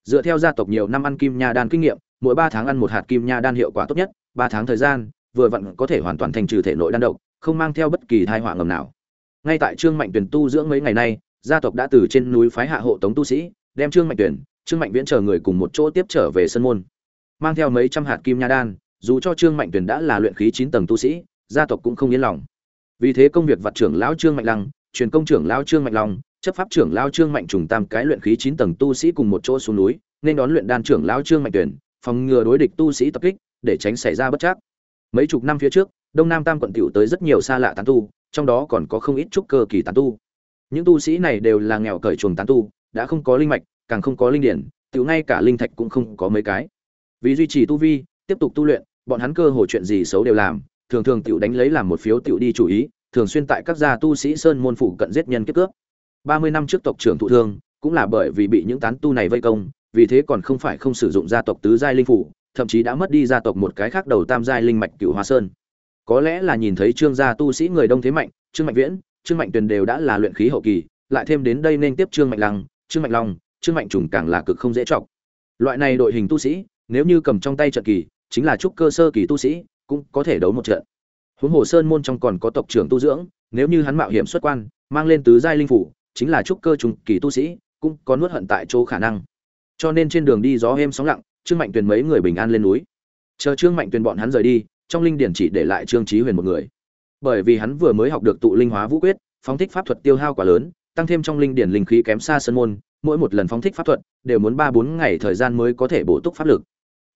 S1: Dựa theo gia tộc nhiều năm ăn kim nha đan kinh nghiệm, mỗi 3 tháng ăn một hạt kim nha đan hiệu quả tốt nhất, 3 tháng thời gian, vừa vặn có thể hoàn toàn thành trừ thể nội đan độc, không mang theo bất kỳ tai họa ngầm nào. Ngay tại Trương Mạnh Tuyển tu dưỡng mấy ngày nay, gia tộc đã từ trên núi phái hạ hộ tống tu sĩ, đem Trương Mạnh Tuyển, Trương Mạnh Viễn chờ người cùng một chỗ tiếp trở về sân môn. Mang theo mấy trăm hạt kim nha đan, dù cho Trương Mạnh Tuyển đã là luyện khí 9 tầng tu sĩ, gia tộc cũng không yên lòng. Vì thế công việc vật trưởng lão Trương Mạnh Lăng, truyền công trưởng lão Trương Mạnh Long, chấp pháp trưởng lão Trương Mạnh trùng tam cái luyện khí 9 tầng tu sĩ cùng một chỗ xuống núi, nên đón luyện đan trưởng lão Trương Mạnh Tuyển, phòng ngừa đối địch tu sĩ tập kích, để tránh xảy ra bất trắc. Mấy chục năm phía trước, Đông Nam Tam quận tiểu tới rất nhiều xa lạ tán tu, trong đó còn có không ít trúc cơ kỳ tán tu. Những tu sĩ này đều là nghèo cởi chuồng tán tu, đã không có linh mạch, càng không có linh điển, tiểu ngay cả linh thạch cũng không có mấy cái. Vì duy trì tu vi, tiếp tục tu luyện, bọn hắn cơ hồ chuyện gì xấu đều làm, thường thường tiểu đánh lấy làm một phiếu tiểu đi chủ ý, thường xuyên tại các gia tu sĩ sơn môn phủ cận giết nhân kiếp cướp. 30 năm trước tộc trưởng thụ thương, cũng là bởi vì bị những tán tu này vây công, vì thế còn không phải không sử dụng gia tộc tứ giai linh phủ, thậm chí đã mất đi gia tộc một cái khác đầu tam giai linh mạch cửu hoa sơn. Có lẽ là nhìn thấy trương gia tu sĩ người đông thế mạnh, trương mạnh viễn, trương mạnh tuyền đều đã là luyện khí hậu kỳ, lại thêm đến đây nên tiếp trương mạnh lăng, trương mạnh long, trương mạnh trùng càng là cực không dễ trọng. Loại này đội hình tu sĩ, nếu như cầm trong tay trận kỳ, chính là trúc cơ sơ kỳ tu sĩ, cũng có thể đấu một trận. Huống Hồ Sơn môn trong còn có tộc trưởng tu dưỡng, nếu như hắn mạo hiểm xuất quan, mang lên tứ giai linh phủ, chính là trúc cơ trùng kỳ tu sĩ, cũng có nuốt hận tại chỗ khả năng. Cho nên trên đường đi gió êm sóng lặng, Trương Mạnh Tuyền mấy người bình an lên núi, chờ trương mạnh tuyền bọn hắn rời đi trong linh điển chỉ để lại trương trí huyền một người bởi vì hắn vừa mới học được tụ linh hóa vũ quyết phóng thích pháp thuật tiêu hao quá lớn tăng thêm trong linh điển linh khí kém xa sơn môn mỗi một lần phóng thích pháp thuật, đều muốn ba bốn ngày thời gian mới có thể bổ túc pháp lực.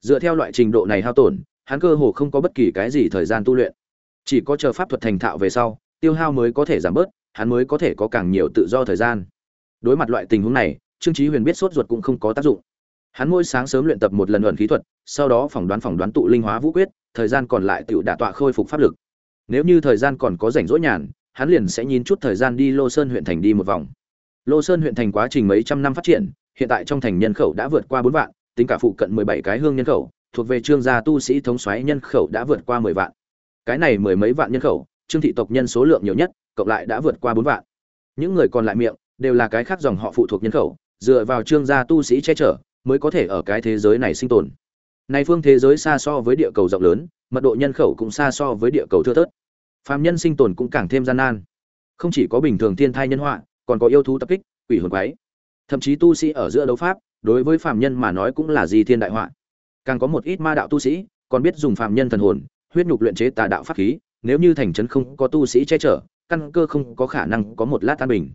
S1: Dựa theo loại trình độ này hao tổn, hắn cơ hồ không có bất kỳ cái gì thời gian tu luyện. Chỉ có chờ pháp thuật thành thạo về sau, tiêu hao mới có thể giảm bớt, hắn mới có thể có càng nhiều tự do thời gian. Đối mặt loại tình huống này, trương chí huyền biết sốt ruột cũng không có tác dụng. Hắn mỗi sáng sớm luyện tập một lần luận khí thuật, sau đó phỏng đoán phỏng đoán tụ linh hóa vũ quyết, thời gian còn lại tự đả tọa khôi phục pháp lực. Nếu như thời gian còn có rảnh rỗi nhàn, hắn liền sẽ nhìn chút thời gian đi lô sơn huyện thành đi một vòng lô sơn huyện thành quá trình mấy trăm năm phát triển, hiện tại trong thành nhân khẩu đã vượt qua bốn vạn, tính cả phụ cận mười bảy cái hương nhân khẩu, thuộc về trương gia tu sĩ thống soái nhân khẩu đã vượt qua mười vạn. Cái này mười mấy vạn nhân khẩu, trương thị tộc nhân số lượng nhiều nhất, cộng lại đã vượt qua bốn vạn. Những người còn lại miệng, đều là cái khác dòng họ phụ thuộc nhân khẩu, dựa vào trương gia tu sĩ che chở, mới có thể ở cái thế giới này sinh tồn. Này phương thế giới xa so với địa cầu rộng lớn, mật độ nhân khẩu cũng xa so với địa cầu thưa thớt. Phàm nhân sinh tồn cũng càng thêm gian nan. Không chỉ có bình thường thiên thai nhân họa còn có yêu thú tập kích, quỷ hồn quái. Thậm chí tu sĩ ở giữa đấu pháp, đối với phàm nhân mà nói cũng là gì thiên đại họa. Càng có một ít ma đạo tu sĩ, còn biết dùng phàm nhân thần hồn, huyết nhục luyện chế tà đạo pháp khí, nếu như thành trấn không có tu sĩ che chở, căn cơ không có khả năng có một lát an bình.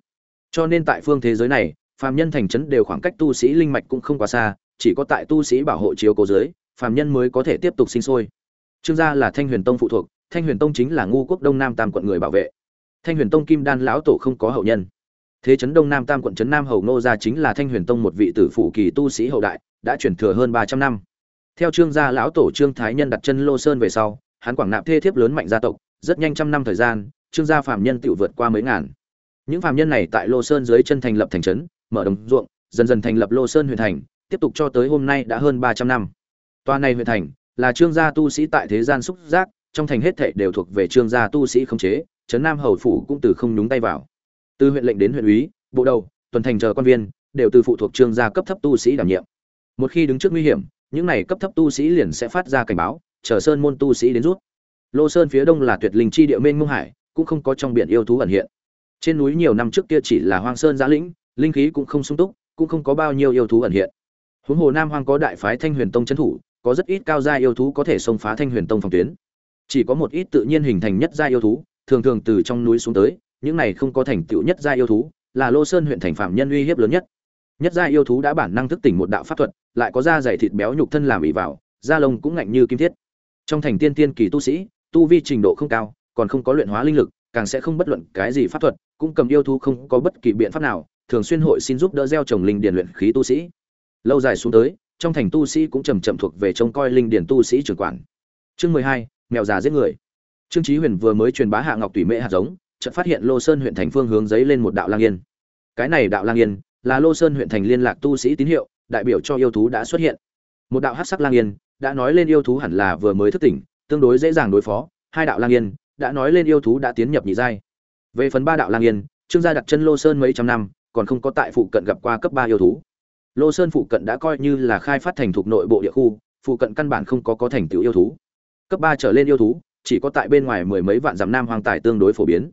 S1: Cho nên tại phương thế giới này, phàm nhân thành trấn đều khoảng cách tu sĩ linh mạch cũng không quá xa, chỉ có tại tu sĩ bảo hộ chiếu cố giới, phàm nhân mới có thể tiếp tục sinh sôi. Trương gia là thanh huyền tông phụ thuộc, thanh huyền tông chính là ngu quốc đông nam tam quận người bảo vệ. Thanh huyền tông kim đan lão tổ không có hậu nhân thế trấn đông nam tam quận trấn nam hầu nô gia chính là thanh huyền tông một vị tử phụ kỳ tu sĩ hậu đại, đã chuyển thừa hơn ba trăm năm. Theo trương gia lão tổ trương thái nhân đặt chân lô sơn về sau, hắn quảng nạp thê thiếp lớn mạnh gia tộc, rất nhanh trăm năm thời gian, trương gia phạm nhân tự vượt qua mấy ngàn. Những phạm nhân này tại lô sơn dưới chân thành lập thành trấn, mở đồng ruộng, dần dần thành lập lô sơn huyện thành, tiếp tục cho tới hôm nay đã hơn ba trăm năm. Toa này huyện thành là trương gia tu sĩ tại thế gian xúc giác, trong thành hết thệ đều thuộc về trương gia tu sĩ khống chế trấn nam hầu phủ cũng từ không nhúng tay vào từ huyện lệnh đến huyện úy, bộ đầu, tuần thành chờ quan viên, đều từ phụ thuộc trương gia cấp thấp tu sĩ đảm nhiệm. Một khi đứng trước nguy hiểm, những này cấp thấp tu sĩ liền sẽ phát ra cảnh báo, chờ sơn môn tu sĩ đến rút. Lô sơn phía đông là tuyệt linh chi địa mênh mông hải, cũng không có trong biển yêu thú ẩn hiện. Trên núi nhiều năm trước kia chỉ là hoang sơn giã lĩnh, linh khí cũng không sung túc, cũng không có bao nhiêu yêu thú ẩn hiện. Huống hồ nam hoang có đại phái thanh huyền tông trấn thủ, có rất ít cao gia yêu thú có thể xông phá thanh huyền tông phòng tuyến. Chỉ có một ít tự nhiên hình thành nhất gia yêu thú, thường thường từ trong núi xuống tới những này không có thành tựu nhất gia yêu thú, là lô sơn huyện thành phạm nhân uy hiếp lớn nhất. Nhất gia yêu thú đã bản năng thức tỉnh một đạo pháp thuật, lại có da dày thịt béo nhục thân làm ỷ vào, da lông cũng ngạnh như kim thiết. Trong thành tiên tiên kỳ tu sĩ, tu vi trình độ không cao, còn không có luyện hóa linh lực, càng sẽ không bất luận cái gì pháp thuật, cũng cầm yêu thú không có bất kỳ biện pháp nào, thường xuyên hội xin giúp đỡ gieo trồng linh điền luyện khí tu sĩ. Lâu dài xuống tới, trong thành tu sĩ cũng chậm chậm thuộc về trông coi linh điền tu sĩ trưởng quản. Chương mười hai, mèo già giết người. Trương chí huyền vừa mới truyền bá hạ ngọc tùy mễ hạt giống chợt phát hiện lô sơn huyện thành phương hướng giấy lên một đạo lang yên. Cái này đạo lang yên là lô sơn huyện thành liên lạc tu sĩ tín hiệu, đại biểu cho yêu thú đã xuất hiện. Một đạo hắc sắc lang yên đã nói lên yêu thú hẳn là vừa mới thức tỉnh, tương đối dễ dàng đối phó. Hai đạo lang yên đã nói lên yêu thú đã tiến nhập nhị giai. Về phần ba đạo lang yên, trương gia đặt chân lô sơn mấy trăm năm, còn không có tại phụ cận gặp qua cấp ba yêu thú. Lô sơn phụ cận đã coi như là khai phát thành thuộc nội bộ địa khu, phụ cận căn bản không có có thành tựu yêu thú. Cấp ba trở lên yêu thú, chỉ có tại bên ngoài mười mấy vạn dặm nam hoàng tài tương đối phổ biến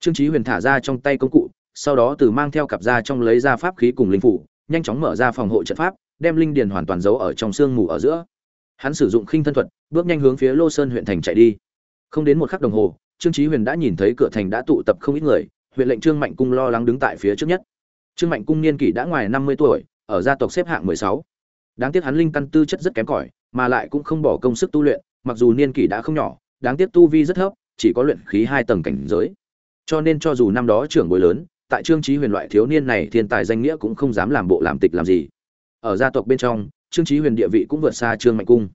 S1: trương chí huyền thả ra trong tay công cụ, sau đó từ mang theo cặp ra trong lấy ra pháp khí cùng linh phủ, nhanh chóng mở ra phòng hộ trận pháp, đem linh điền hoàn toàn giấu ở trong xương mù ở giữa. Hắn sử dụng khinh thân thuật, bước nhanh hướng phía lô sơn huyện thành chạy đi. Không đến một khắc đồng hồ, trương chí huyền đã nhìn thấy cửa thành đã tụ tập không ít người, huyện lệnh trương mạnh cung lo lắng đứng tại phía trước nhất. Trương mạnh cung niên kỷ đã ngoài năm mươi tuổi, ở gia tộc xếp hạng mười sáu. Đáng tiếc hắn linh căn tư chất rất kém cỏi, mà lại cũng không bỏ công sức tu luyện, mặc dù niên kỷ đã không nhỏ, đáng tiếc tu vi rất thấp, chỉ có luyện khí hai tầng cảnh giới cho nên cho dù năm đó trưởng bối lớn, tại trương chí huyền loại thiếu niên này thiên tài danh nghĩa cũng không dám làm bộ làm tịch làm gì. Ở gia tộc bên trong, trương chí huyền địa vị cũng vượt xa trương mạnh cung.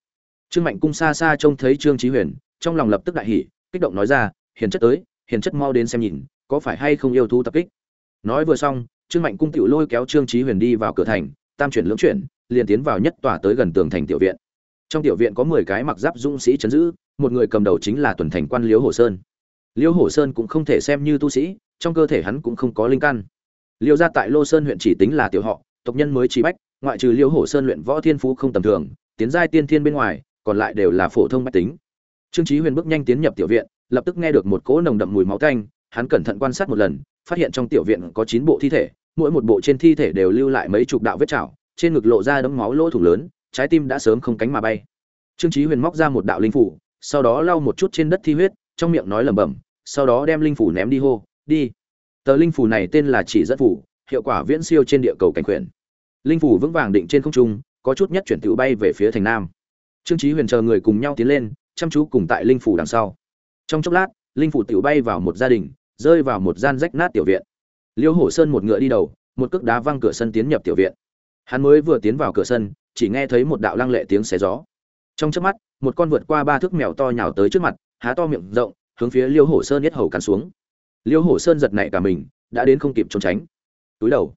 S1: Trương mạnh cung xa xa trông thấy trương chí huyền, trong lòng lập tức đại hỉ, kích động nói ra, hiền chất tới, hiền chất mau đến xem nhìn, có phải hay không yêu thú tập kích? Nói vừa xong, trương mạnh cung tiểu lôi kéo trương chí huyền đi vào cửa thành, tam chuyển lưỡng chuyển, liền tiến vào nhất tòa tới gần tường thành tiểu viện. Trong tiểu viện có mười cái mặc giáp dũng sĩ chấn giữ, một người cầm đầu chính là tuần thành quan liễu hồ sơn. Liêu Hổ sơn cũng không thể xem như tu sĩ, trong cơ thể hắn cũng không có linh căn. Liêu gia tại lô sơn huyện chỉ tính là tiểu họ, tộc nhân mới trí bách, ngoại trừ Liêu Hổ sơn luyện võ thiên phú không tầm thường, tiến giai tiên thiên bên ngoài, còn lại đều là phổ thông bách tính. Trương chí huyền bước nhanh tiến nhập tiểu viện, lập tức nghe được một cỗ nồng đậm mùi máu tanh, hắn cẩn thận quan sát một lần, phát hiện trong tiểu viện có chín bộ thi thể, mỗi một bộ trên thi thể đều lưu lại mấy chục đạo vết chảo, trên ngực lộ ra đấm máu lỗ thủng lớn, trái tim đã sớm không cánh mà bay. Trương chí huyền móc ra một đạo linh phủ, sau đó lau một chút trên đất thi huyết, trong miệng nói lẩm bẩm sau đó đem linh phủ ném đi hô, đi. Tờ linh phủ này tên là chỉ dẫn phủ, hiệu quả viễn siêu trên địa cầu cảnh quyền. Linh phủ vững vàng định trên không trung, có chút nhất chuyển tự bay về phía thành nam. Trương trí huyền chờ người cùng nhau tiến lên, chăm chú cùng tại linh phủ đằng sau. Trong chốc lát, linh phủ tự bay vào một gia đình, rơi vào một gian rách nát tiểu viện. Liêu hổ sơn một ngựa đi đầu, một cước đá văng cửa sân tiến nhập tiểu viện. Hắn mới vừa tiến vào cửa sân, chỉ nghe thấy một đạo lăng lệ tiếng xé gió. Trong chớp mắt, một con vượt qua ba thước mèo to nhào tới trước mặt, há to miệng rộng hướng phía liêu hổ sơn nhất hầu cắn xuống. Liêu hổ sơn giật nảy cả mình, đã đến không kịp trốn tránh. Túi đầu.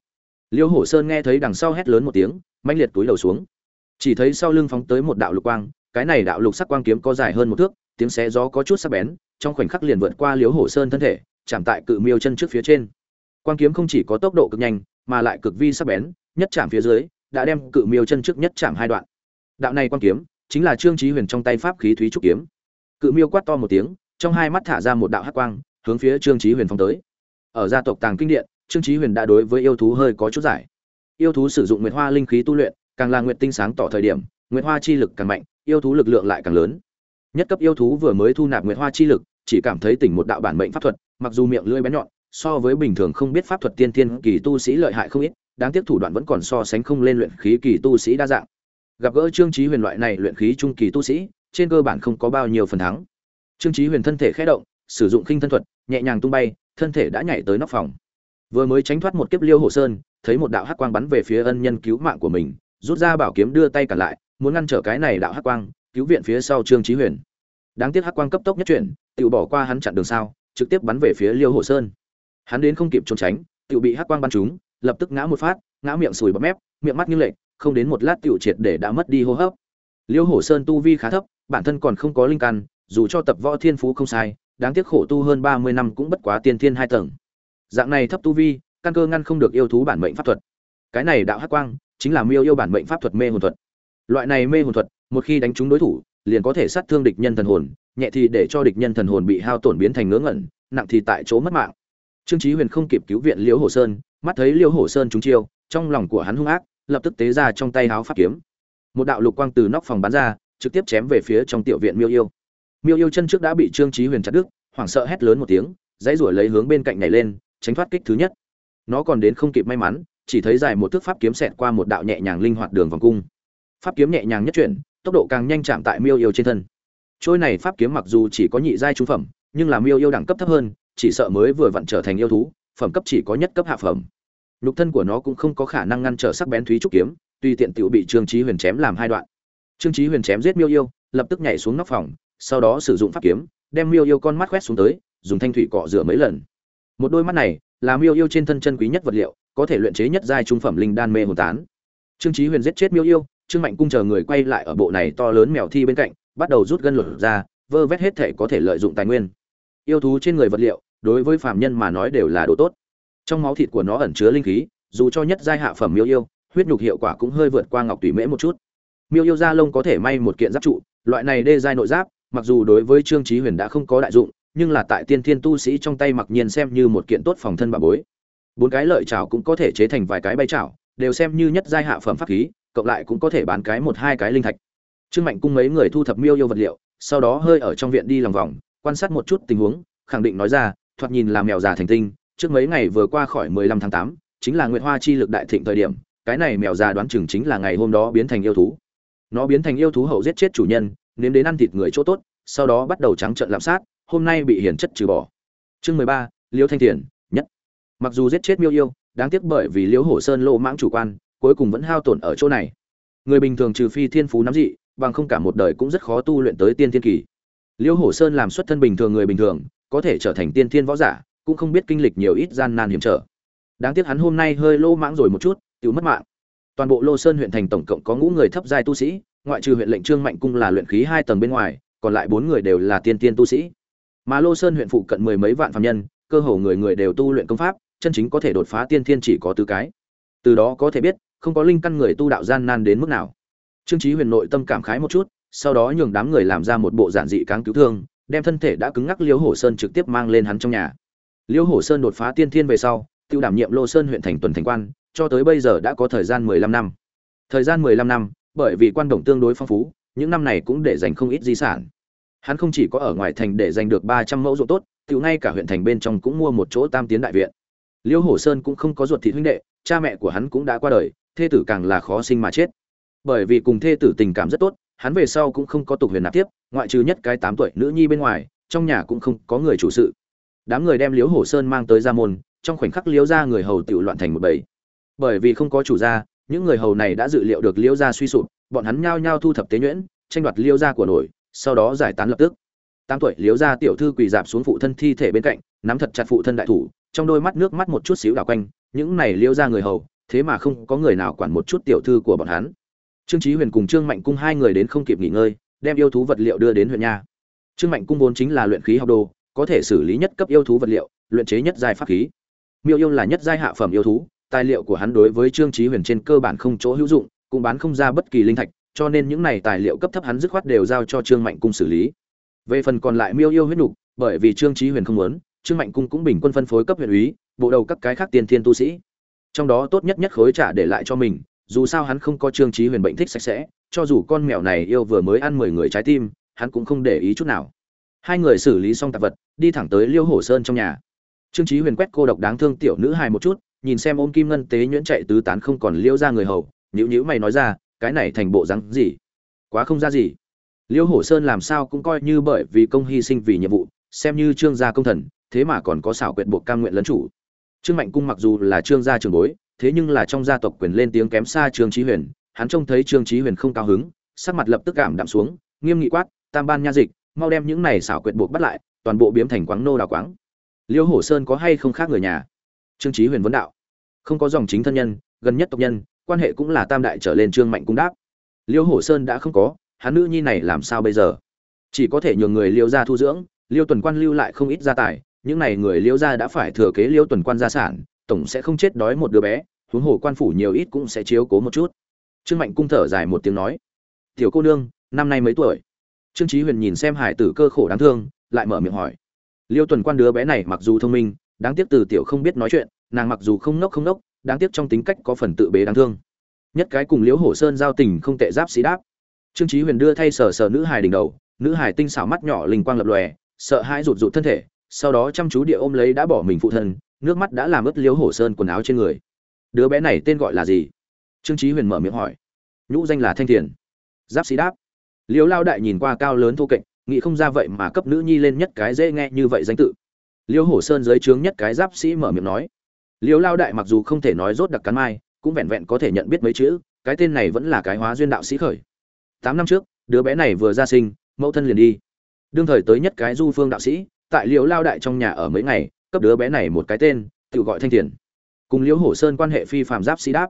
S1: Liêu hổ sơn nghe thấy đằng sau hét lớn một tiếng, mãnh liệt túi đầu xuống. Chỉ thấy sau lưng phóng tới một đạo lục quang, cái này đạo lục sắc quang kiếm có dài hơn một thước, tiếng xé gió có chút sắc bén, trong khoảnh khắc liền vượt qua liêu hổ sơn thân thể, chạm tại cự miêu chân trước phía trên. Quang kiếm không chỉ có tốc độ cực nhanh, mà lại cực vi sắc bén, nhất chạm phía dưới, đã đem cự miêu chân trước nhất chạm hai đoạn. Đạo này quang kiếm, chính là trương trí huyền trong tay pháp khí thúy trúc kiếm. Cự miêu quát to một tiếng trong hai mắt thả ra một đạo hắc quang, hướng phía trương chí huyền phóng tới. Ở gia tộc tàng kinh điện, trương chí huyền đã đối với yêu thú hơi có chút giải. Yêu thú sử dụng nguyệt hoa linh khí tu luyện, càng là nguyệt tinh sáng tỏ thời điểm, nguyệt hoa chi lực càng mạnh, yêu thú lực lượng lại càng lớn. Nhất cấp yêu thú vừa mới thu nạp nguyệt hoa chi lực, chỉ cảm thấy tỉnh một đạo bản mệnh pháp thuật, mặc dù miệng lưỡi bén nhọn, so với bình thường không biết pháp thuật tiên tiên kỳ tu sĩ lợi hại không ít, đáng tiếc thủ đoạn vẫn còn so sánh không lên luyện khí kỳ tu sĩ đa dạng. Gặp gỡ trương chí huyền loại này luyện khí trung kỳ tu sĩ, trên cơ bản không có bao nhiêu phần thắng trương chí huyền thân thể khẽ động, sử dụng khinh thân thuật, nhẹ nhàng tung bay, thân thể đã nhảy tới nóc phòng. Vừa mới tránh thoát một kiếp liêu hồ sơn, thấy một đạo hắc quang bắn về phía ân nhân cứu mạng của mình, rút ra bảo kiếm đưa tay cản lại, muốn ngăn trở cái này đạo hắc quang, cứu viện phía sau trương chí huyền. Đáng tiếc hắc quang cấp tốc nhất chuyển tự bỏ qua hắn chặn đường sao, trực tiếp bắn về phía liêu hồ sơn. Hắn đến không kịp trốn tránh tự bị hắc quang bắn trúng, lập tức ngã một phát, ngã miệng sùi bọt mép, miệng mắt như lệch, không đến một lát tiểu triệt để đã mất đi hô hấp. Liêu hổ sơn tu vi khá thấp, bản thân còn không có linh căn dù cho tập võ thiên phú không sai, đáng tiếc khổ tu hơn ba mươi năm cũng bất quá tiên thiên hai tầng. Dạng này thấp tu vi, căn cơ ngăn không được yêu thú bản mệnh pháp thuật. Cái này đạo hắc quang, chính là miêu yêu bản mệnh pháp thuật mê hồn thuật. Loại này mê hồn thuật, một khi đánh trúng đối thủ, liền có thể sát thương địch nhân thần hồn, nhẹ thì để cho địch nhân thần hồn bị hao tổn biến thành ngớ ngẩn, nặng thì tại chỗ mất mạng. Trương chí huyền không kịp cứu viện liễu hổ sơn, mắt thấy liễu hổ sơn trúng chiêu, trong lòng của hắn hung ác, lập tức tế ra trong tay háo pháp kiếm. Một đạo lục quang từ nóc phòng bắn ra, trực tiếp chém về phía trong tiểu viện miêu yêu miêu yêu chân trước đã bị trương chí huyền chặt đứt, hoảng sợ hét lớn một tiếng, dãy rủa lấy hướng bên cạnh nhảy lên, tránh thoát kích thứ nhất. Nó còn đến không kịp may mắn, chỉ thấy dài một thước pháp kiếm xẹt qua một đạo nhẹ nhàng linh hoạt đường vòng cung. Pháp kiếm nhẹ nhàng nhất chuyển, tốc độ càng nhanh chạm tại miêu yêu trên thân. Trôi này pháp kiếm mặc dù chỉ có nhị giai trung phẩm, nhưng là miêu yêu đẳng cấp thấp hơn, chỉ sợ mới vừa vặn trở thành yêu thú, phẩm cấp chỉ có nhất cấp hạ phẩm. Nhục thân của nó cũng không có khả năng ngăn trở sắc bén thúy trúc kiếm, tuy tiện tiểu bị trương chí huyền chém làm hai đoạn. Trương chí huyền chém giết miêu yêu, lập tức nhảy xuống nóc phòng sau đó sử dụng pháp kiếm, đem miêu yêu con mắt quét xuống tới, dùng thanh thủy cọ rửa mấy lần. Một đôi mắt này là miêu yêu trên thân chân quý nhất vật liệu, có thể luyện chế nhất giai trung phẩm linh đan mê hồn tán. Trương chí huyền giết chết miêu yêu, trương mạnh cung chờ người quay lại ở bộ này to lớn mèo thi bên cạnh, bắt đầu rút gân lột ra, vơ vét hết thể có thể lợi dụng tài nguyên. Yêu thú trên người vật liệu, đối với phạm nhân mà nói đều là đồ tốt. Trong máu thịt của nó ẩn chứa linh khí, dù cho nhất giai hạ phẩm miêu yêu, huyết nhục hiệu quả cũng hơi vượt qua ngọc tùy mễ một chút. Miêu yêu da lông có thể may một kiện giáp trụ, loại này đê giai nội giáp mặc dù đối với trương Chí huyền đã không có đại dụng, nhưng là tại tiên thiên tu sĩ trong tay mặc nhiên xem như một kiện tốt phòng thân bà bối. Bốn cái lợi chảo cũng có thể chế thành vài cái bay chảo đều xem như nhất giai hạ phẩm pháp khí, cộng lại cũng có thể bán cái một hai cái linh thạch. Trương mạnh cung mấy người thu thập miêu yêu vật liệu, sau đó hơi ở trong viện đi lòng vòng, quan sát một chút tình huống, khẳng định nói ra, thoạt nhìn là mèo già thành tinh, trước mấy ngày vừa qua khỏi mười lăm tháng tám, chính là nguyệt hoa chi lực đại thịnh thời điểm, cái này mèo già đoán chừng chính là ngày hôm đó biến thành yêu thú. Nó biến thành yêu thú hậu giết chết chủ nhân nếm đến ăn thịt người chỗ tốt, sau đó bắt đầu trắng trợn lạm sát, hôm nay bị hiển chất trừ bỏ. Chương mười ba liễu thanh tiền nhất. Mặc dù giết chết miêu yêu, đáng tiếc bởi vì liễu hổ sơn lô mãng chủ quan, cuối cùng vẫn hao tổn ở chỗ này. Người bình thường trừ phi thiên phú nắm dị, bằng không cả một đời cũng rất khó tu luyện tới tiên thiên kỳ. Liễu hổ sơn làm xuất thân bình thường người bình thường, có thể trở thành tiên thiên võ giả, cũng không biết kinh lịch nhiều ít gian nan hiểm trở. Đáng tiếc hắn hôm nay hơi lô mãng rồi một chút, tiểu mất mạng. Toàn bộ lô sơn huyện thành tổng cộng có ngũ người thấp giai tu sĩ ngoại trừ huyện lệnh trương mạnh cung là luyện khí hai tầng bên ngoài, còn lại bốn người đều là tiên tiên tu sĩ. Mà lô sơn huyện phụ cận mười mấy vạn phạm nhân, cơ hồ người người đều tu luyện công pháp, chân chính có thể đột phá tiên thiên chỉ có tứ cái. Từ đó có thể biết, không có linh căn người tu đạo gian nan đến mức nào. Trương trí huyền nội tâm cảm khái một chút, sau đó nhường đám người làm ra một bộ giản dị cáng cứu thương, đem thân thể đã cứng ngắc liêu hổ sơn trực tiếp mang lên hắn trong nhà. Liêu hổ sơn đột phá tiên thiên về sau tự đảm nhiệm lô sơn huyện thành tuần thành quan, cho tới bây giờ đã có thời gian mười lăm năm. Thời gian mười lăm năm bởi vì quan đồng tương đối phong phú, những năm này cũng để dành không ít di sản. Hắn không chỉ có ở ngoài thành để giành được ba trăm mẫu ruộng tốt tự ngay cả huyện thành bên trong cũng mua một chỗ tam tiến đại viện. Liêu hổ sơn cũng không có ruột thịt huynh đệ, cha mẹ của hắn cũng đã qua đời, thê tử càng là khó sinh mà chết. Bởi vì cùng thê tử tình cảm rất tốt, hắn về sau cũng không có tục huyền nạp tiếp, ngoại trừ nhất cái tám tuổi nữ nhi bên ngoài, trong nhà cũng không có người chủ sự. Đám người đem liễu hổ sơn mang tới gia môn, trong khoảnh khắc liễu ra người hầu tự loạn thành một bầy. Bởi vì không có chủ gia những người hầu này đã dự liệu được liễu gia suy sụp, bọn hắn nhao nhao thu thập tế nhuyễn, tranh đoạt liễu gia của nổi, sau đó giải tán lập tức. Tám tuổi liễu gia tiểu thư quỳ dạp xuống phụ thân thi thể bên cạnh, nắm thật chặt phụ thân đại thủ, trong đôi mắt nước mắt một chút xíu đảo quanh. Những này liễu gia người hầu, thế mà không có người nào quản một chút tiểu thư của bọn hắn. Trương chí huyền cùng trương mạnh cung hai người đến không kịp nghỉ ngơi, đem yêu thú vật liệu đưa đến huyện nha. Trương mạnh cung vốn chính là luyện khí học đồ, có thể xử lý nhất cấp yêu thú vật liệu, luyện chế nhất giai pháp khí. Miêu yêu là nhất giai hạ phẩm yêu thú tài liệu của hắn đối với trương chí huyền trên cơ bản không chỗ hữu dụng, cũng bán không ra bất kỳ linh thạch, cho nên những này tài liệu cấp thấp hắn dứt khoát đều giao cho trương mạnh cung xử lý. Về phần còn lại miêu yêu huyết nục bởi vì trương chí huyền không muốn, trương mạnh cung cũng bình quân phân phối cấp huyện úy bộ đầu các cái khác tiên thiên tu sĩ. Trong đó tốt nhất nhất khối trả để lại cho mình, dù sao hắn không có trương chí huyền bệnh thích sạch sẽ, cho dù con mèo này yêu vừa mới ăn mười người trái tim, hắn cũng không để ý chút nào. Hai người xử lý xong tạp vật, đi thẳng tới liêu hổ sơn trong nhà. Trương chí huyền quét cô độc đáng thương tiểu nữ hài một chút nhìn xem ôm kim ngân tế nhuyễn chạy tứ tán không còn liêu ra người hầu nhữ nhữ mày nói ra, cái này thành bộ rắn gì? Quá không ra gì. Liêu hổ sơn làm sao cũng coi như bởi vì công hy sinh vì nhiệm vụ, xem như trương gia công thần, thế mà còn có xảo quyệt buộc cam nguyện lấn chủ. Trương mạnh cung mặc dù là trương gia trường bối, thế nhưng là trong gia tộc quyền lên tiếng kém xa trương chí huyền, hắn trông thấy trương chí huyền không cao hứng, sắc mặt lập tức cảm đạm xuống, nghiêm nghị quát, tam ban nha dịch, mau đem những này xảo quyệt buộc bắt lại, toàn bộ biếm thành quáng nô đào quáng. Liêu hổ sơn có hay không khác người nhà? Trương chí huyền vấn đạo. Không có dòng chính thân nhân, gần nhất tộc nhân, quan hệ cũng là tam đại trở lên trương mạnh cung đáp. Liêu hổ sơn đã không có, hắn nữ nhi này làm sao bây giờ? Chỉ có thể nhường người liêu gia thu dưỡng, liêu tuần quan lưu lại không ít gia tài, những này người liêu gia đã phải thừa kế liêu tuần quan gia sản, tổng sẽ không chết đói một đứa bé, huống hồ quan phủ nhiều ít cũng sẽ chiếu cố một chút. Trương mạnh cung thở dài một tiếng nói, tiểu cô nương, năm nay mấy tuổi? Trương Chí huyền nhìn xem hải tử cơ khổ đáng thương, lại mở miệng hỏi, liêu tuần quan đứa bé này mặc dù thông minh đáng tiếc từ tiểu không biết nói chuyện, nàng mặc dù không nốc không nốc, đáng tiếc trong tính cách có phần tự bế đáng thương. Nhất cái cùng liễu hổ sơn giao tình không tệ giáp sĩ đáp. Trương trí huyền đưa thay sờ sờ nữ hài đỉnh đầu, nữ hài tinh xảo mắt nhỏ linh quang lập lòe, sợ hãi rụt rụt thân thể, sau đó chăm chú địa ôm lấy đã bỏ mình phụ thân, nước mắt đã làm ướt liễu hổ sơn quần áo trên người. Đứa bé này tên gọi là gì? Trương trí huyền mở miệng hỏi. Nhũ danh là thanh thiền. Giáp sĩ đáp. Liễu lao đại nhìn qua cao lớn thô kệch, nghĩ không ra vậy mà cấp nữ nhi lên nhất cái dễ nghe như vậy danh tự. Liêu hổ sơn dưới trướng nhất cái giáp sĩ mở miệng nói. Liêu lao đại mặc dù không thể nói rốt đặc cắn mai, cũng vẹn vẹn có thể nhận biết mấy chữ, cái tên này vẫn là cái hóa duyên đạo sĩ khởi. Tám năm trước, đứa bé này vừa ra sinh, mẫu thân liền đi. Đương thời tới nhất cái du phương đạo sĩ, tại Liêu lao đại trong nhà ở mấy ngày, cấp đứa bé này một cái tên, tự gọi thanh thiền. Cùng liễu hổ sơn quan hệ phi phạm giáp sĩ đáp.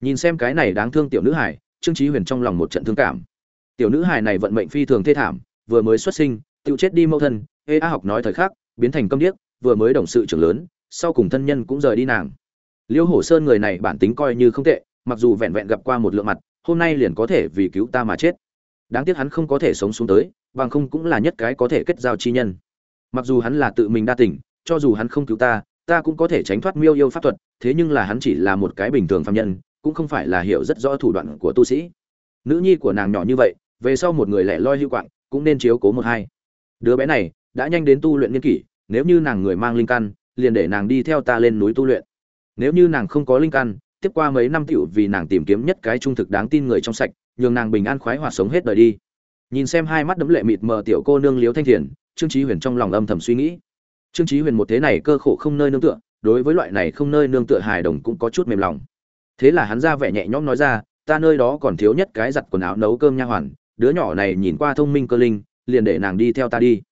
S1: Nhìn xem cái này đáng thương tiểu nữ hải trương trí huyền trong lòng một trận thương cảm. Tiểu nữ hải này vận mệnh phi thường thê thảm, vừa mới xuất sinh, tự chết đi mâu thân, ê a học nói thời khắc biến thành câm điếc, vừa mới đồng sự trưởng lớn, sau cùng thân nhân cũng rời đi nàng. Liêu hổ sơn người này bản tính coi như không tệ, mặc dù vẹn vẹn gặp qua một lượng mặt, hôm nay liền có thể vì cứu ta mà chết. Đáng tiếc hắn không có thể sống xuống tới, bằng không cũng là nhất cái có thể kết giao chi nhân. Mặc dù hắn là tự mình đa tình, cho dù hắn không cứu ta ta cũng có thể tránh thoát miêu yêu pháp thuật, thế nhưng là hắn chỉ là một cái bình thường phạm nhân, cũng không phải là hiểu rất rõ thủ đoạn của tu sĩ. Nữ nhi của nàng nhỏ như vậy, về sau một người lẻ loi hữu quạng, cũng nên chiếu cố một hai. Đứa bé này đã nhanh đến tu luyện niên kỷ, nếu như nàng người mang linh căn, liền để nàng đi theo ta lên núi tu luyện. Nếu như nàng không có linh căn, tiếp qua mấy năm tiểu vì nàng tìm kiếm nhất cái trung thực đáng tin người trong sạch, nhường nàng bình an khoái hoạt sống hết đời đi. Nhìn xem hai mắt đấm lệ mịt mờ tiểu cô nương liếu thanh thiền, trương trí huyền trong lòng âm thầm suy nghĩ. Trương trí huyền một thế này cơ khổ không nơi nương tựa, đối với loại này không nơi nương tựa hài đồng cũng có chút mềm lòng. Thế là hắn ra vẻ nhẹ nhõm nói ra, ta nơi đó còn thiếu nhất cái giặt quần áo nấu cơm nha hoàn, đứa nhỏ này nhìn qua thông minh cơ linh, liền để nàng đi theo ta đi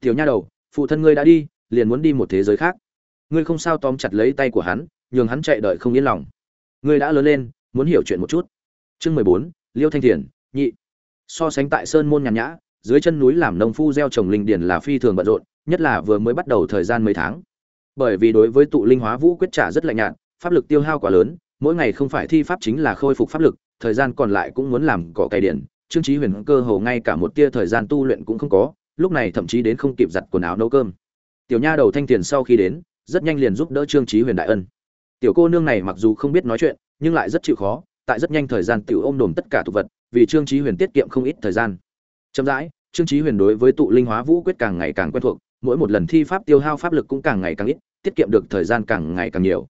S1: tiểu nha đầu phụ thân ngươi đã đi liền muốn đi một thế giới khác. Ngươi không sao tóm chặt lấy tay của hắn nhường hắn chạy đợi không yên lòng. Ngươi đã lớn lên muốn hiểu chuyện một chút. Chương mười bốn liêu thanh thiền nhị. So sánh tại sơn môn nhàn nhã dưới chân núi làm nông phu gieo trồng linh điển là phi thường bận rộn nhất là vừa mới bắt đầu thời gian mấy tháng. Bởi vì đối với tụ linh hóa vũ quyết trả rất lạnh nhạt pháp lực tiêu hao quá lớn mỗi ngày không phải thi pháp chính là khôi phục pháp lực thời gian còn lại cũng muốn làm cỏ cày điển, trương trí huyền cơ hồ ngay cả một tia thời gian tu luyện cũng không có lúc này thậm chí đến không kịp giặt quần áo nấu cơm. Tiểu nha đầu thanh tiền sau khi đến, rất nhanh liền giúp đỡ trương chí huyền đại ân. Tiểu cô nương này mặc dù không biết nói chuyện, nhưng lại rất chịu khó, tại rất nhanh thời gian tiểu ôm đồm tất cả thực vật, vì trương chí huyền tiết kiệm không ít thời gian. Chậm rãi, trương chí huyền đối với tụ linh hóa vũ quyết càng ngày càng quen thuộc, mỗi một lần thi pháp tiêu hao pháp lực cũng càng ngày càng ít, tiết kiệm được thời gian càng ngày càng nhiều.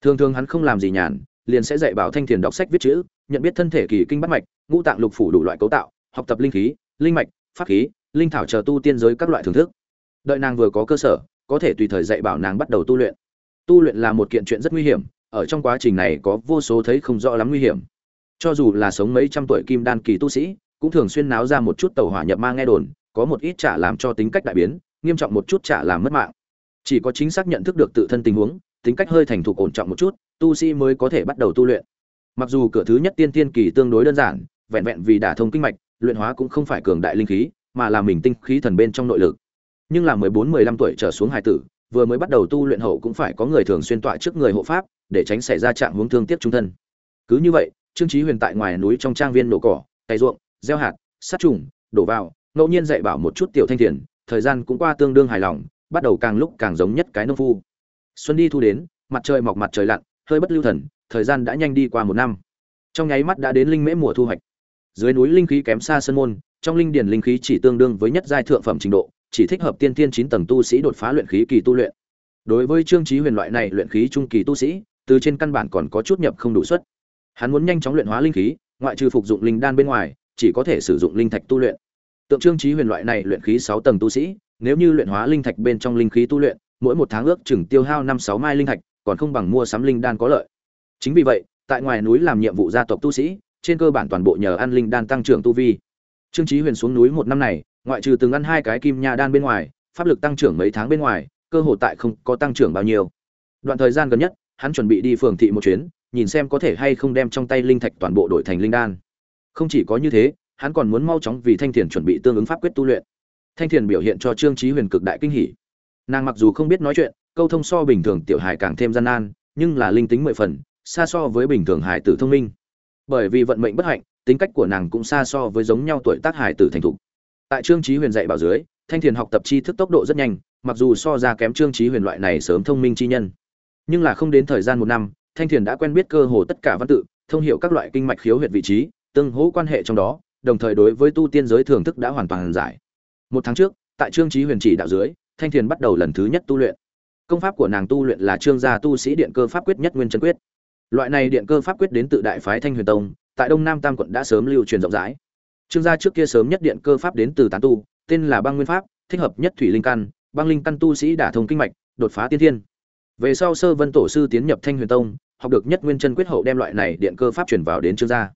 S1: Thường thường hắn không làm gì nhàn, liền sẽ dạy bảo thanh thiền đọc sách viết chữ, nhận biết thân thể kỳ kinh bắt mạch, ngũ tạng lục phủ đủ loại cấu tạo, học tập linh khí, linh mạch, pháp khí linh thảo chờ tu tiên giới các loại thưởng thức. Đợi nàng vừa có cơ sở, có thể tùy thời dạy bảo nàng bắt đầu tu luyện. Tu luyện là một kiện chuyện rất nguy hiểm, ở trong quá trình này có vô số thấy không rõ lắm nguy hiểm. Cho dù là sống mấy trăm tuổi kim đan kỳ tu sĩ, cũng thường xuyên náo ra một chút tàu hỏa nhập ma nghe đồn, có một ít trả làm cho tính cách đại biến, nghiêm trọng một chút trả làm mất mạng. Chỉ có chính xác nhận thức được tự thân tình huống, tính cách hơi thành thục ổn trọng một chút, tu sĩ mới có thể bắt đầu tu luyện. Mặc dù cửa thứ nhất tiên tiên kỳ tương đối đơn giản, vẹn vẹn vì đả thông kinh mạch, luyện hóa cũng không phải cường đại linh khí mà là mình tinh khí thần bên trong nội lực. Nhưng là mười bốn, mười lăm tuổi trở xuống hải tử, vừa mới bắt đầu tu luyện hậu cũng phải có người thường xuyên tọa trước người hộ pháp, để tránh xảy ra trạng hướng thương tiếc trung thân. Cứ như vậy, trương chí huyền tại ngoài núi trong trang viên nổ cỏ, cày ruộng, gieo hạt, sát trùng, đổ vào, ngẫu nhiên dạy bảo một chút tiểu thanh thiền, thời gian cũng qua tương đương hài lòng, bắt đầu càng lúc càng giống nhất cái nông phu. Xuân đi thu đến, mặt trời mọc mặt trời lặn, hơi bất lưu thần, thời gian đã nhanh đi qua một năm. Trong nháy mắt đã đến linh mễ mùa thu hoạch. Dưới núi linh khí kém xa sân môn trong linh điển linh khí chỉ tương đương với nhất giai thượng phẩm trình độ, chỉ thích hợp tiên tiên chín tầng tu sĩ đột phá luyện khí kỳ tu luyện. Đối với trương chí huyền loại này luyện khí trung kỳ tu sĩ, từ trên căn bản còn có chút nhập không đủ suất. Hắn muốn nhanh chóng luyện hóa linh khí, ngoại trừ phục dụng linh đan bên ngoài, chỉ có thể sử dụng linh thạch tu luyện. Tượng trương chí huyền loại này luyện khí sáu tầng tu sĩ, nếu như luyện hóa linh thạch bên trong linh khí tu luyện, mỗi một tháng ước chừng tiêu hao năm sáu mai linh thạch, còn không bằng mua sắm linh đan có lợi. Chính vì vậy, tại ngoài núi làm nhiệm vụ gia tộc tu sĩ, trên cơ bản toàn bộ nhờ ăn linh đan tăng trưởng tu vi trương Chí huyền xuống núi một năm này, ngoại trừ từng ăn hai cái kim nha đan bên ngoài, pháp lực tăng trưởng mấy tháng bên ngoài, cơ hồ tại không có tăng trưởng bao nhiêu. Đoạn thời gian gần nhất, hắn chuẩn bị đi phường thị một chuyến, nhìn xem có thể hay không đem trong tay linh thạch toàn bộ đổi thành linh đan. Không chỉ có như thế, hắn còn muốn mau chóng vì thanh thiền chuẩn bị tương ứng pháp quyết tu luyện. Thanh thiền biểu hiện cho trương Chí huyền cực đại kinh hỉ. nàng mặc dù không biết nói chuyện, câu thông so bình thường tiểu hài càng thêm gian nan, nhưng là linh tính mười phần, xa so với bình thường hài tử thông minh. Bởi vì vận mệnh bất hạnh tính cách của nàng cũng xa so với giống nhau tuổi tác hải tử thành thục. Tại trương trí huyền dạy bảo dưới, thanh thiền học tập tri thức tốc độ rất nhanh, mặc dù so ra kém trương trí huyền loại này sớm thông minh chi nhân. Nhưng là không đến thời gian một năm, thanh thiền đã quen biết cơ hồ tất cả văn tự, thông hiểu các loại kinh mạch khiếu huyệt vị trí, tương hỗ quan hệ trong đó, đồng thời đối với tu tiên giới thưởng thức đã hoàn toàn giải. Một tháng trước, tại trương trí huyền chỉ đạo dưới, thanh thiền bắt đầu lần thứ nhất tu luyện. Công pháp của nàng tu luyện là trương gia tu sĩ điện cơ pháp quyết nhất nguyên chân quyết. Loại này điện cơ pháp quyết đến từ đại phái thanh huyền tông tại đông nam tam quận đã sớm lưu truyền rộng rãi. Trương gia trước kia sớm nhất điện cơ pháp đến từ tán tu, tên là băng nguyên pháp, thích hợp nhất thủy linh căn, băng linh căn tu sĩ đả thông kinh mạch, đột phá tiên thiên. Về sau sơ vân tổ sư tiến nhập thanh huyền tông, học được nhất nguyên chân quyết hậu đem loại này điện cơ pháp truyền vào đến trương gia.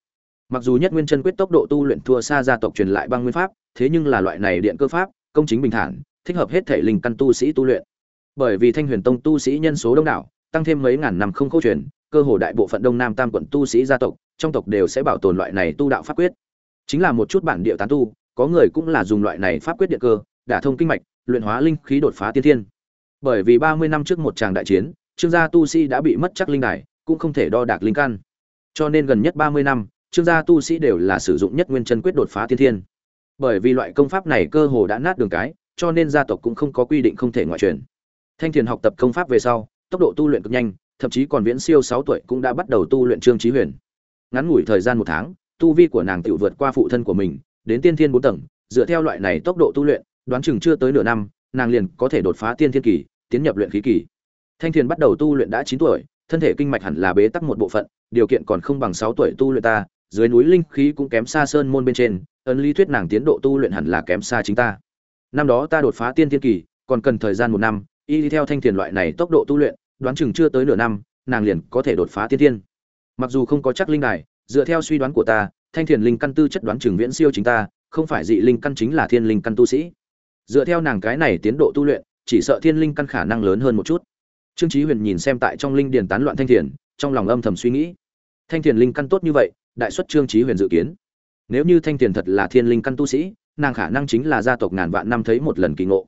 S1: Mặc dù nhất nguyên chân quyết tốc độ tu luyện thua xa gia tộc truyền lại băng nguyên pháp, thế nhưng là loại này điện cơ pháp, công chính bình thản, thích hợp hết thể linh căn tu sĩ tu luyện. Bởi vì thanh huyền tông tu sĩ nhân số đông đảo, tăng thêm mấy ngàn năm không khâu truyền, cơ hồ đại bộ phận đông nam tam quận tu sĩ gia tộc trong tộc đều sẽ bảo tồn loại này tu đạo pháp quyết. Chính là một chút bản địa tán tu, có người cũng là dùng loại này pháp quyết điện cơ, đả thông kinh mạch, luyện hóa linh khí đột phá tiên thiên. Bởi vì ba mươi năm trước một tràng đại chiến, trương gia tu sĩ đã bị mất chắc linh đài, cũng không thể đo đạc linh căn. Cho nên gần nhất ba mươi năm, trương gia tu sĩ đều là sử dụng nhất nguyên chân quyết đột phá tiên thiên. Bởi vì loại công pháp này cơ hồ đã nát đường cái, cho nên gia tộc cũng không có quy định không thể ngoại truyền. Thanh thiền học tập công pháp về sau, tốc độ tu luyện cực nhanh, thậm chí còn viễn siêu sáu tuổi cũng đã bắt đầu tu luyện trương trí huyền ngắn ngủi thời gian một tháng, tu vi của nàng tự vượt qua phụ thân của mình, đến tiên thiên bốn tầng, dựa theo loại này tốc độ tu luyện, đoán chừng chưa tới nửa năm, nàng liền có thể đột phá tiên thiên kỳ, tiến nhập luyện khí kỳ. Thanh thiền bắt đầu tu luyện đã chín tuổi, thân thể kinh mạch hẳn là bế tắc một bộ phận, điều kiện còn không bằng sáu tuổi tu luyện ta, dưới núi linh khí cũng kém xa sơn môn bên trên, ấn lý thuyết nàng tiến độ tu luyện hẳn là kém xa chính ta. Năm đó ta đột phá tiên thiên kỳ, còn cần thời gian một năm, y theo thanh thiền loại này tốc độ tu luyện, đoán chừng chưa tới nửa năm, nàng liền có thể đột phá tiên thiên mặc dù không có chắc linh đài, dựa theo suy đoán của ta, thanh thiền linh căn tư chất đoán trường viễn siêu chính ta, không phải dị linh căn chính là thiên linh căn tu sĩ. Dựa theo nàng cái này tiến độ tu luyện, chỉ sợ thiên linh căn khả năng lớn hơn một chút. Trương chí huyền nhìn xem tại trong linh điền tán loạn thanh thiền, trong lòng âm thầm suy nghĩ. Thanh thiền linh căn tốt như vậy, đại xuất trương chí huyền dự kiến. Nếu như thanh thiền thật là thiên linh căn tu sĩ, nàng khả năng chính là gia tộc ngàn vạn năm thấy một lần kỳ ngộ.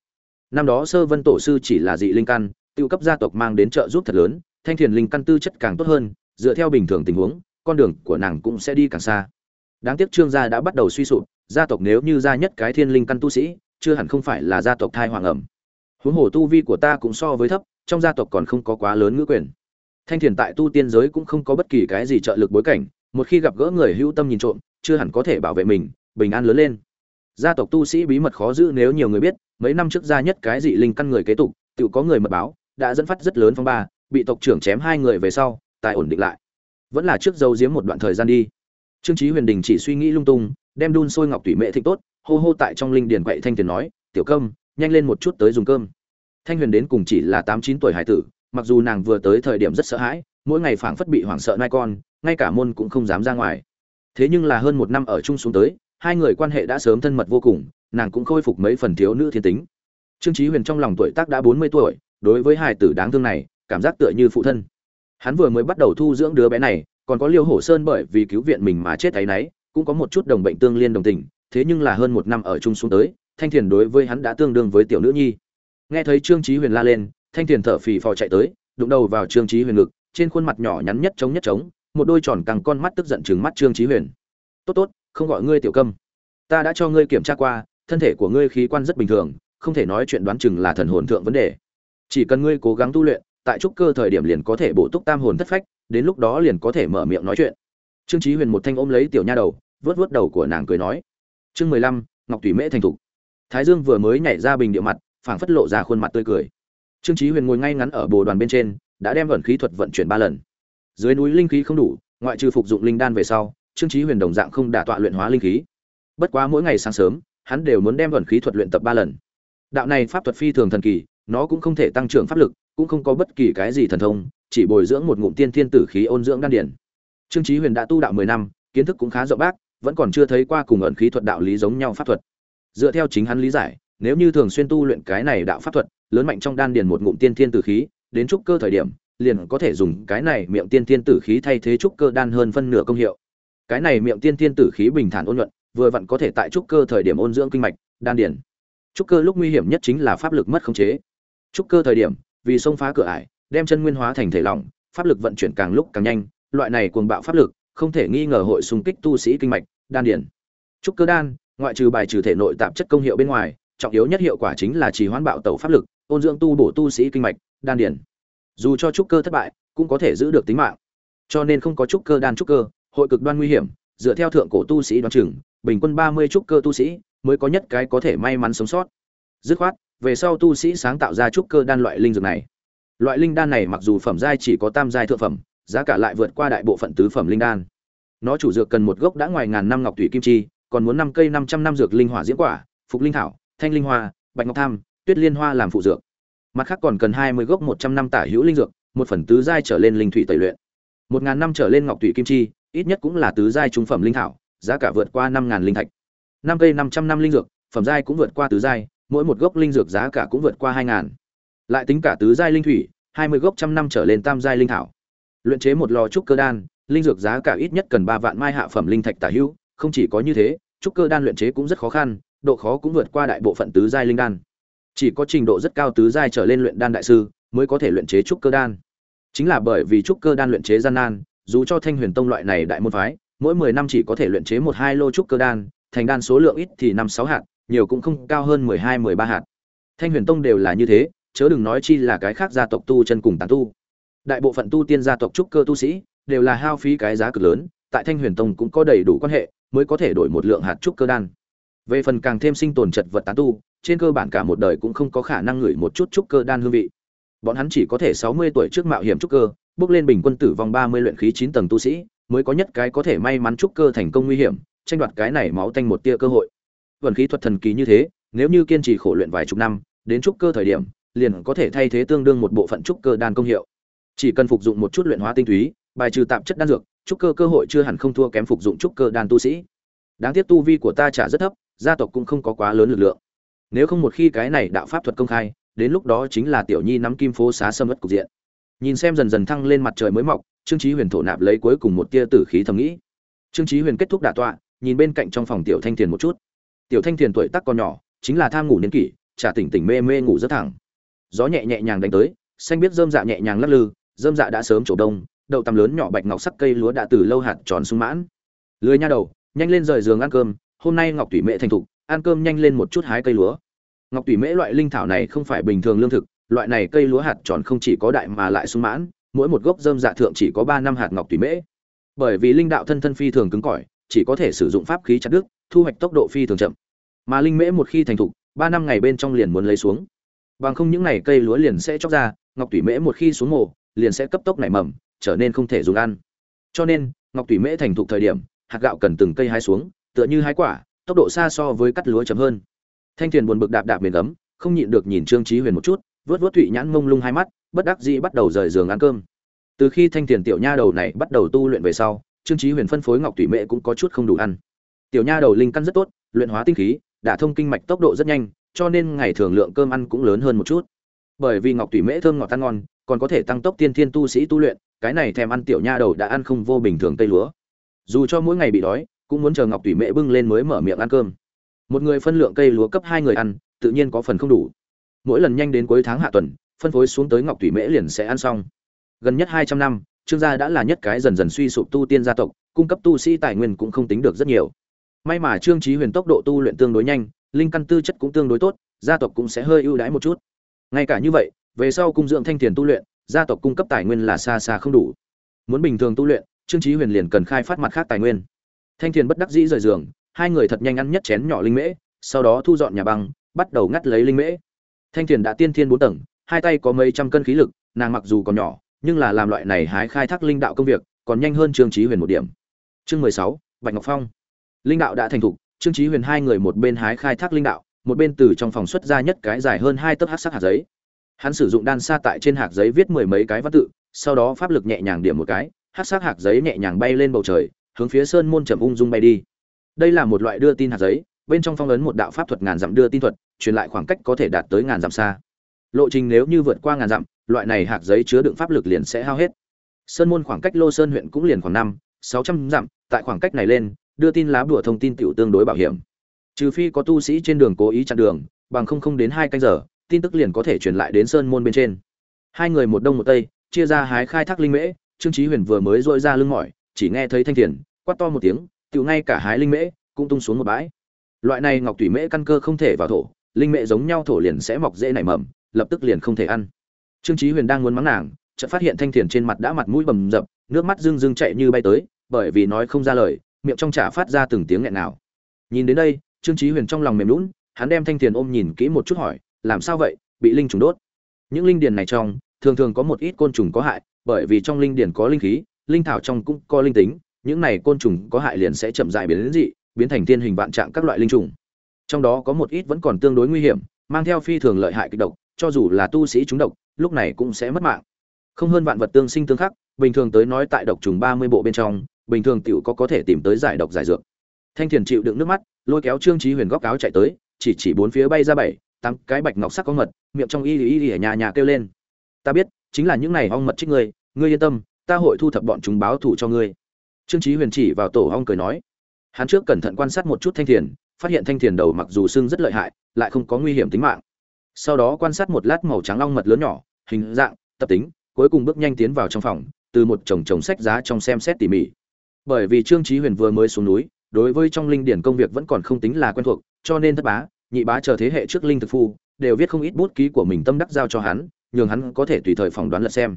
S1: Năm đó sơ vân tổ sư chỉ là dị linh căn, tiêu cấp gia tộc mang đến trợ giúp thật lớn, thanh thiền linh căn tư chất càng tốt hơn dựa theo bình thường tình huống, con đường của nàng cũng sẽ đi càng xa. Đáng tiếc trương gia đã bắt đầu suy sụp, gia tộc nếu như gia nhất cái thiên linh căn tu sĩ, chưa hẳn không phải là gia tộc thai hoàng ẩm. Huống hồ tu vi của ta cũng so với thấp, trong gia tộc còn không có quá lớn ngữ quyền. Thanh thiền tại tu tiên giới cũng không có bất kỳ cái gì trợ lực bối cảnh, một khi gặp gỡ người hữu tâm nhìn trộm, chưa hẳn có thể bảo vệ mình, bình an lớn lên. Gia tộc tu sĩ bí mật khó giữ nếu nhiều người biết, mấy năm trước gia nhất cái dị linh căn người kế tục, tự có người mật báo, đã dẫn phát rất lớn phong ba, bị tộc trưởng chém hai người về sau tài ổn định lại. Vẫn là trước dâu giếm một đoạn thời gian đi. Trương trí huyền đình chỉ suy nghĩ lung tung, đem đun sôi ngọc thủy mệ thịnh tốt, hô hô tại trong linh điền quậy thanh tiền nói, tiểu cơm nhanh lên một chút tới dùng cơm. Thanh huyền đến cùng chỉ là tám chín tuổi hải tử, mặc dù nàng vừa tới thời điểm rất sợ hãi, mỗi ngày phảng phất bị hoảng sợ nai con, ngay cả môn cũng không dám ra ngoài. Thế nhưng là hơn một năm ở chung xuống tới, hai người quan hệ đã sớm thân mật vô cùng, nàng cũng khôi phục mấy phần thiếu nữ thiên tính. Trương trí huyền trong lòng tuổi tác đã bốn mươi tuổi, đối với hải tử đáng thương này, cảm giác tựa như phụ thân hắn vừa mới bắt đầu thu dưỡng đứa bé này, còn có liêu hổ sơn bởi vì cứu viện mình mà chết thấy nấy, cũng có một chút đồng bệnh tương liên đồng tình, thế nhưng là hơn một năm ở chung xuống tới, thanh thiền đối với hắn đã tương đương với tiểu nữ nhi. Nghe thấy trương trí huyền la lên, thanh thiền thở phì phò chạy tới, đụng đầu vào trương trí huyền ngực, trên khuôn mặt nhỏ nhắn nhất trống nhất trống, một đôi tròn căng con mắt tức giận chừng mắt trương trí huyền. Tốt tốt, không gọi ngươi tiểu câm. Ta đã cho ngươi kiểm tra qua, thân thể của ngươi khí quan rất bình thường, không thể nói chuyện đoán chừng là thần hồn thượng vấn đề. Chỉ cần ngươi cố gắng tu luyện tại trúc cơ thời điểm liền có thể bổ túc tam hồn thất phách, đến lúc đó liền có thể mở miệng nói chuyện. Trương trí huyền một thanh ôm lấy tiểu nha đầu vớt vớt đầu của nàng cười nói, chương mười lăm, ngọc thủy mễ thành thục. Thái dương vừa mới nhảy ra bình địa mặt, phảng phất lộ ra khuôn mặt tươi cười. Trương trí huyền ngồi ngay ngắn ở bồ đoàn bên trên, đã đem vận khí thuật vận chuyển ba lần. Dưới núi linh khí không đủ, ngoại trừ phục dụng linh đan về sau, trương trí huyền đồng dạng không đả tọa luyện hóa linh khí. Bất quá mỗi ngày sáng sớm, hắn đều muốn đem vận khí thuật luyện tập ba lần. Đạo này pháp thuật phi thường thần kỳ, nó cũng không thể tăng trưởng pháp lực cũng không có bất kỳ cái gì thần thông, chỉ bồi dưỡng một ngụm tiên thiên tử khí ôn dưỡng đan điển trương Chí huyền đã tu đạo mười năm, kiến thức cũng khá rộng bác, vẫn còn chưa thấy qua cùng ẩn khí thuật đạo lý giống nhau pháp thuật. Dựa theo chính hắn lý giải, nếu như thường xuyên tu luyện cái này đạo pháp thuật, lớn mạnh trong đan điền một ngụm tiên thiên tử khí, đến trúc cơ thời điểm, liền có thể dùng cái này miệng tiên thiên tử khí thay thế trúc cơ đan hơn phân nửa công hiệu. Cái này miệng tiên thiên tử khí bình thản ôn nhuận, vừa vặn có thể tại trúc cơ thời điểm ôn dưỡng kinh mạch, đan điền. Trúc cơ lúc nguy hiểm nhất chính là pháp lực mất khống chế. Trúc cơ thời điểm vì xông phá cửa ải, đem chân nguyên hóa thành thể lỏng, pháp lực vận chuyển càng lúc càng nhanh, loại này cuồng bạo pháp lực, không thể nghi ngờ hội xung kích tu sĩ kinh mạch, đan điền. Trúc cơ đan, ngoại trừ bài trừ thể nội tạp chất công hiệu bên ngoài, trọng yếu nhất hiệu quả chính là trì hoãn bạo tẩu pháp lực, ôn dưỡng tu bổ tu sĩ kinh mạch, đan điền. Dù cho trúc cơ thất bại, cũng có thể giữ được tính mạng. Cho nên không có trúc cơ đan trúc cơ, hội cực đoan nguy hiểm, dựa theo thượng cổ tu sĩ đoán chừng, bình quân ba mươi trúc cơ tu sĩ mới có nhất cái có thể may mắn sống sót. Dứt khoát về sau tu sĩ sáng tạo ra trúc cơ đan loại linh dược này. Loại linh đan này mặc dù phẩm giai chỉ có tam giai thượng phẩm, giá cả lại vượt qua đại bộ phận tứ phẩm linh đan. Nó chủ dược cần một gốc đã ngoài ngàn năm ngọc thủy kim chi, còn muốn năm cây năm trăm năm dược linh hỏa diễm quả, phục linh thảo, thanh linh hoa, bạch ngọc tham, tuyết liên hoa làm phụ dược. Mặt khác còn cần hai mươi gốc một trăm năm tả hữu linh dược, một phần tứ giai trở lên linh thủy tẩy luyện. Một ngàn năm trở lên ngọc thủy kim chi, ít nhất cũng là tứ giai trung phẩm linh thảo, giá cả vượt qua năm ngàn linh thạch. Năm cây năm trăm năm linh dược, phẩm giai cũng vượt qua tứ giai mỗi một gốc linh dược giá cả cũng vượt qua hai ngàn. Lại tính cả tứ giai linh thủy, hai mươi gốc trăm năm trở lên tam giai linh thảo. Luyện chế một lò trúc cơ đan, linh dược giá cả ít nhất cần ba vạn mai hạ phẩm linh thạch tả hữu, không chỉ có như thế, trúc cơ đan luyện chế cũng rất khó khăn, độ khó cũng vượt qua đại bộ phận tứ giai linh đan. Chỉ có trình độ rất cao tứ giai trở lên luyện đan đại sư mới có thể luyện chế trúc cơ đan. Chính là bởi vì trúc cơ đan luyện chế gian nan, dù cho thanh huyền tông loại này đại môn phái, mỗi mười năm chỉ có thể luyện chế một hai lô trúc cơ đan, thành đan số lượng ít thì năm sáu hạt nhiều cũng không cao hơn mười hai, mười ba hạt. Thanh huyền tông đều là như thế, chớ đừng nói chi là cái khác gia tộc tu chân cùng tán tu. Đại bộ phận tu tiên gia tộc trúc cơ tu sĩ đều là hao phí cái giá cực lớn, tại thanh huyền tông cũng có đầy đủ quan hệ mới có thể đổi một lượng hạt trúc cơ đan. Về phần càng thêm sinh tồn chật vật tán tu, trên cơ bản cả một đời cũng không có khả năng ngửi một chút trúc cơ đan hương vị. Bọn hắn chỉ có thể sáu mươi tuổi trước mạo hiểm trúc cơ, bước lên bình quân tử vong ba mươi luyện khí chín tầng tu sĩ, mới có nhất cái có thể may mắn trúc cơ thành công nguy hiểm, tranh đoạt cái này máu tanh một tia cơ hội vận khí thuật thần kỳ như thế, nếu như kiên trì khổ luyện vài chục năm, đến trúc cơ thời điểm, liền có thể thay thế tương đương một bộ phận trúc cơ đan công hiệu. Chỉ cần phục dụng một chút luyện hóa tinh túy, bài trừ tạp chất đan dược, trúc cơ cơ hội chưa hẳn không thua kém phục dụng trúc cơ đan tu sĩ. Đáng tiếc tu vi của ta trả rất thấp, gia tộc cũng không có quá lớn lực lượng. Nếu không một khi cái này đạo pháp thuật công khai, đến lúc đó chính là tiểu nhi nắm kim phố xá sâm ất cục diện. Nhìn xem dần dần thăng lên mặt trời mới mọc, trương chí huyền thổ nạp lấy cuối cùng một tia tử khí thầm nghĩ. Trương chí huyền kết thúc đả tọa, nhìn bên cạnh trong phòng tiểu thanh tiền một chút tiểu thanh tiền tuổi tác còn nhỏ, chính là tham ngủ niên kỷ trả tỉnh tỉnh mê mê ngủ rất thẳng. Gió nhẹ nhẹ nhàng đánh tới, xanh biết dơm dạ nhẹ nhàng lắc lư dơm dạ đã sớm trổ đông, đậu tằm lớn nhỏ bạch ngọc sắc cây lúa đã từ lâu hạt tròn sung mãn. Lưới nha đầu, nhanh lên rời giường ăn cơm, hôm nay ngọc thủy mễ thành thục, ăn cơm nhanh lên một chút hái cây lúa. Ngọc thủy mễ loại linh thảo này không phải bình thường lương thực, loại này cây lúa hạt tròn không chỉ có đại mà lại sung mãn, mỗi một gốc dơm dạ thượng chỉ có ba năm hạt ngọc thủy mễ. Bởi vì linh đạo thân thân phi thường cứng cỏi, chỉ có thể sử dụng pháp khí chặt đứt thu hoạch tốc độ phi thường chậm. Mà linh mễ một khi thành thục, ba năm ngày bên trong liền muốn lấy xuống. Bằng không những ngày cây lúa liền sẽ chóc ra, ngọc thủy mễ một khi xuống mồ, liền sẽ cấp tốc nảy mầm, trở nên không thể dùng ăn. Cho nên, ngọc thủy mễ thành thục thời điểm, hạt gạo cần từng cây hái xuống, tựa như hái quả, tốc độ xa so với cắt lúa chậm hơn. Thanh thuyền buồn bực đạp đạp miền gấm không nhịn được nhìn trương trí huyền một chút, vớt vớt thụy nhãn mông lung hai mắt, bất đắc dĩ bắt đầu rời giường ăn cơm. Từ khi thanh tiền tiểu nha đầu này bắt đầu tu luyện về sau, trương trí huyền phân phối ngọc thủy mễ cũng có chút không đủ ăn tiểu nha đầu linh căn rất tốt, luyện hóa tinh khí, đả thông kinh mạch tốc độ rất nhanh, cho nên ngày thường lượng cơm ăn cũng lớn hơn một chút. Bởi vì ngọc thủy mễ thơm ngọt tan ngon, còn có thể tăng tốc tiên thiên tu sĩ tu luyện, cái này thèm ăn tiểu nha đầu đã ăn không vô bình thường tây lúa. Dù cho mỗi ngày bị đói, cũng muốn chờ ngọc thủy mễ bưng lên mới mở miệng ăn cơm. Một người phân lượng cây lúa cấp hai người ăn, tự nhiên có phần không đủ. Mỗi lần nhanh đến cuối tháng hạ tuần, phân phối xuống tới ngọc thủy mễ liền sẽ ăn xong. Gần nhất hai trăm năm, trương gia đã là nhất cái dần dần suy sụp tu tiên gia tộc, cung cấp tu sĩ tài nguyên cũng không tính được rất nhiều may mà trương trí huyền tốc độ tu luyện tương đối nhanh, linh căn tư chất cũng tương đối tốt, gia tộc cũng sẽ hơi ưu đãi một chút. Ngay cả như vậy, về sau cung dưỡng thanh tiền tu luyện, gia tộc cung cấp tài nguyên là xa xa không đủ. Muốn bình thường tu luyện, trương trí huyền liền cần khai phát mặt khác tài nguyên. Thanh tiền bất đắc dĩ rời giường, hai người thật nhanh ăn nhất chén nhỏ linh mễ, sau đó thu dọn nhà băng, bắt đầu ngắt lấy linh mễ. Thanh tiền đã tiên thiên bốn tầng, hai tay có mấy trăm cân khí lực, nàng mặc dù còn nhỏ, nhưng là làm loại này hái khai thác linh đạo công việc, còn nhanh hơn trương trí huyền một điểm. Chương mười sáu, bạch ngọc phong linh đạo đã thành thục, trương trí huyền hai người một bên hái khai thác linh đạo, một bên từ trong phòng xuất ra nhất cái dài hơn hai tấc hát sắc hạt giấy. Hắn sử dụng đan sa tại trên hạt giấy viết mười mấy cái văn tự, sau đó pháp lực nhẹ nhàng điểm một cái hát sắc hạt giấy nhẹ nhàng bay lên bầu trời, hướng phía sơn môn trầm ung dung bay đi. Đây là một loại đưa tin hạt giấy, bên trong phong ấn một đạo pháp thuật ngàn dặm đưa tin thuật, truyền lại khoảng cách có thể đạt tới ngàn dặm xa. Lộ trình nếu như vượt qua ngàn dặm, loại này hạt giấy chứa đựng pháp lực liền sẽ hao hết. Sơn môn khoảng cách lô sơn huyện cũng liền khoảng năm, sáu trăm dặm, tại khoảng cách này lên đưa tin lá bùa thông tin tiểu tương đối bảo hiểm. Trừ phi có tu sĩ trên đường cố ý chặn đường, bằng không không đến hai canh giờ, tin tức liền có thể truyền lại đến sơn môn bên trên. Hai người một đông một tây, chia ra hái khai thác linh mễ, trương chí huyền vừa mới rỗi ra lưng mỏi, chỉ nghe thấy thanh thiền, quát to một tiếng, tiểu ngay cả hái linh mễ cũng tung xuống một bãi. Loại này ngọc thủy mễ căn cơ không thể vào thổ, linh mễ giống nhau thổ liền sẽ mọc dễ nảy mầm, lập tức liền không thể ăn. Trương chí huyền đang muốn mắng nàng, chợt phát hiện thanh thiền trên mặt đã mặt mũi bầm dập, nước mắt rưng rưng chảy như bay tới, bởi vì nói không ra lời miệng trong chả phát ra từng tiếng nghẹn nào. Nhìn đến đây, trương chí huyền trong lòng mềm lún hắn đem thanh thiền ôm nhìn kỹ một chút hỏi, làm sao vậy? Bị linh trùng đốt? Những linh điền này trong, thường thường có một ít côn trùng có hại, bởi vì trong linh điền có linh khí, linh thảo trong cũng có linh tính, những này côn trùng có hại liền sẽ chậm rãi biến đến dị, biến thành tiên hình vạn trạng các loại linh trùng. Trong đó có một ít vẫn còn tương đối nguy hiểm, mang theo phi thường lợi hại kịch độc, cho dù là tu sĩ chúng độc, lúc này cũng sẽ mất mạng. Không hơn vạn vật tương sinh tương khắc, bình thường tới nói tại độc trùng ba mươi bộ bên trong bình thường tiểu có có thể tìm tới giải độc giải dược. Thanh thiền chịu đựng nước mắt, lôi kéo trương trí huyền góc áo chạy tới, chỉ chỉ bốn phía bay ra bảy, tám cái bạch ngọc sắc có mật, miệng trong y y y ở nhà nhà kêu lên. Ta biết, chính là những này ong mật trích ngươi ngươi yên tâm, ta hội thu thập bọn chúng báo thù cho ngươi. Trương trí huyền chỉ vào tổ ong cười nói. Hắn trước cẩn thận quan sát một chút thanh thiền, phát hiện thanh thiền đầu mặc dù xương rất lợi hại, lại không có nguy hiểm tính mạng. Sau đó quan sát một lát màu trắng ong mật lớn nhỏ, hình dạng, tập tính, cuối cùng bước nhanh tiến vào trong phòng, từ một chồng chồng sách giá trong xem xét tỉ mỉ bởi vì trương chí huyền vừa mới xuống núi, đối với trong linh điển công việc vẫn còn không tính là quen thuộc, cho nên thất bá, nhị bá chờ thế hệ trước linh thực phu, đều viết không ít bút ký của mình tâm đắc giao cho hắn, nhường hắn có thể tùy thời phỏng đoán lật xem.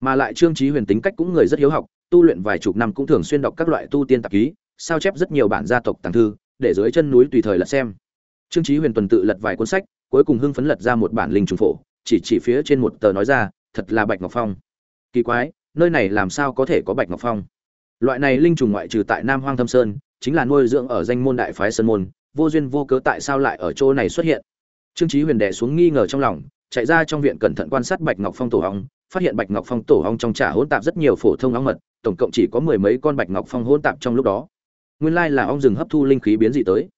S1: Mà lại trương chí huyền tính cách cũng người rất hiếu học, tu luyện vài chục năm cũng thường xuyên đọc các loại tu tiên tạp ký, sao chép rất nhiều bản gia tộc tàng thư, để dưới chân núi tùy thời lật xem. Trương chí huyền tuần tự lật vài cuốn sách, cuối cùng hưng phấn lật ra một bản linh trùng phổ, chỉ chỉ phía trên một tờ nói ra, thật là bạch ngọc phong. Kỳ quái, nơi này làm sao có thể có bạch ngọc phong? Loại này linh trùng ngoại trừ tại nam hoang thâm sơn, chính là nuôi dưỡng ở danh môn đại phái sơn môn, vô duyên vô cớ tại sao lại ở chỗ này xuất hiện? Trương trí huyền đè xuống nghi ngờ trong lòng, chạy ra trong viện cẩn thận quan sát bạch ngọc phong tổ hong phát hiện bạch ngọc phong tổ hong trong trà hỗn tạp rất nhiều phổ thông ong mật, tổng cộng chỉ có mười mấy con bạch ngọc phong hỗn tạp trong lúc đó. Nguyên lai là ong rừng hấp thu linh khí biến dị tới.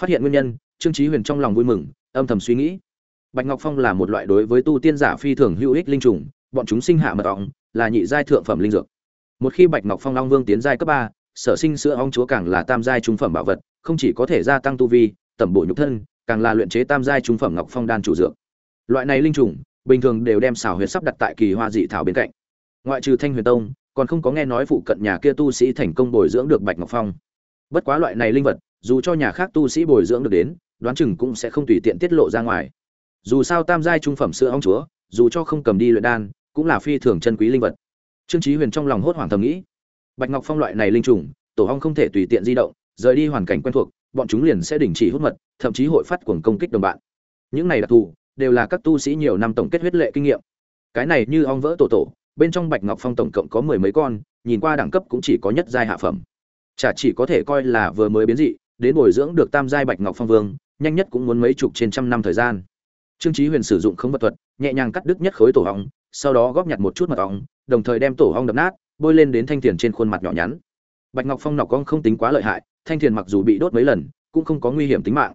S1: Phát hiện nguyên nhân, trương trí huyền trong lòng vui mừng, âm thầm suy nghĩ. Bạch ngọc phong là một loại đối với tu tiên giả phi thường hữu ích linh trùng, bọn chúng sinh hạ mật ong, là nhị giai thượng phẩm linh dược một khi bạch ngọc phong long vương tiến giai cấp ba, sở sinh sữa ong chúa càng là tam giai trung phẩm bảo vật, không chỉ có thể gia tăng tu vi, tẩm bổ nhục thân, càng là luyện chế tam giai trung phẩm ngọc phong đan chủ dược. Loại này linh trùng, bình thường đều đem xảo huyệt sắp đặt tại kỳ hoa dị thảo bên cạnh. Ngoại trừ thanh huyền tông, còn không có nghe nói phụ cận nhà kia tu sĩ thành công bồi dưỡng được bạch ngọc phong. Bất quá loại này linh vật, dù cho nhà khác tu sĩ bồi dưỡng được đến, đoán chừng cũng sẽ không tùy tiện tiết lộ ra ngoài. Dù sao tam giai trung phẩm sữa ong chúa, dù cho không cầm đi luyện đan, cũng là phi thường chân quý linh vật trương chí huyền trong lòng hốt hoảng thầm nghĩ, bạch ngọc phong loại này linh trùng, tổ hong không thể tùy tiện di động, rời đi hoàn cảnh quen thuộc, bọn chúng liền sẽ đình chỉ hút mật, thậm chí hội phát cuồng công kích đồng bạn. Những này đặc thù, đều là các tu sĩ nhiều năm tổng kết huyết lệ kinh nghiệm. Cái này như ong vỡ tổ tổ, bên trong bạch ngọc phong tổng cộng có mười mấy con, nhìn qua đẳng cấp cũng chỉ có nhất giai hạ phẩm. Chả chỉ có thể coi là vừa mới biến dị, đến bồi dưỡng được tam giai bạch ngọc phong vương, nhanh nhất cũng muốn mấy chục trên trăm năm thời gian. Trương chí huyền sử dụng không vật thuật, nhẹ nhàng cắt đứt nhất khối tổ ong sau đó góp nhặt một chút mật ong đồng thời đem tổ ong đập nát, bôi lên đến thanh thiền trên khuôn mặt nhỏ nhắn. Bạch ngọc phong nọc ong không tính quá lợi hại, thanh thiền mặc dù bị đốt mấy lần, cũng không có nguy hiểm tính mạng.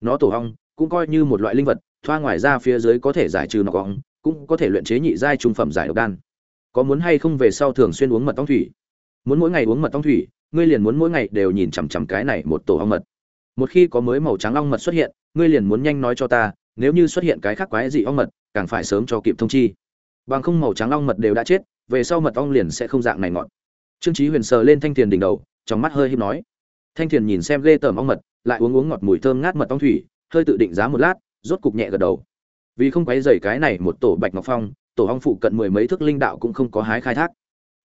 S1: Nó tổ ong cũng coi như một loại linh vật, thoa ngoài ra phía dưới có thể giải trừ nọc ong cũng có thể luyện chế nhị giai trung phẩm giải độc đan. Có muốn hay không về sau thường xuyên uống mật ong thủy? Muốn mỗi ngày uống mật ong thủy, ngươi liền muốn mỗi ngày đều nhìn chằm chằm cái này một tổ ong mật. Một khi có mới màu trắng ong mật xuất hiện, ngươi liền muốn nhanh nói cho ta, nếu như xuất hiện cái khác quái dị ong mật, càng phải sớm cho kịp thông chi bằng không màu trắng ong mật đều đã chết, về sau mật ong liền sẽ không dạng này ngọt. Trương chí huyền sờ lên thanh thiền đỉnh đầu, trong mắt hơi híp nói. Thanh thiền nhìn xem lê tởm ong mật, lại uống uống ngọt mùi thơm ngát mật ong thủy, hơi tự định giá một lát, rốt cục nhẹ gật đầu. Vì không quấy rầy cái này một tổ bạch ngọc phong, tổ ong phụ cận mười mấy thước linh đạo cũng không có hái khai thác.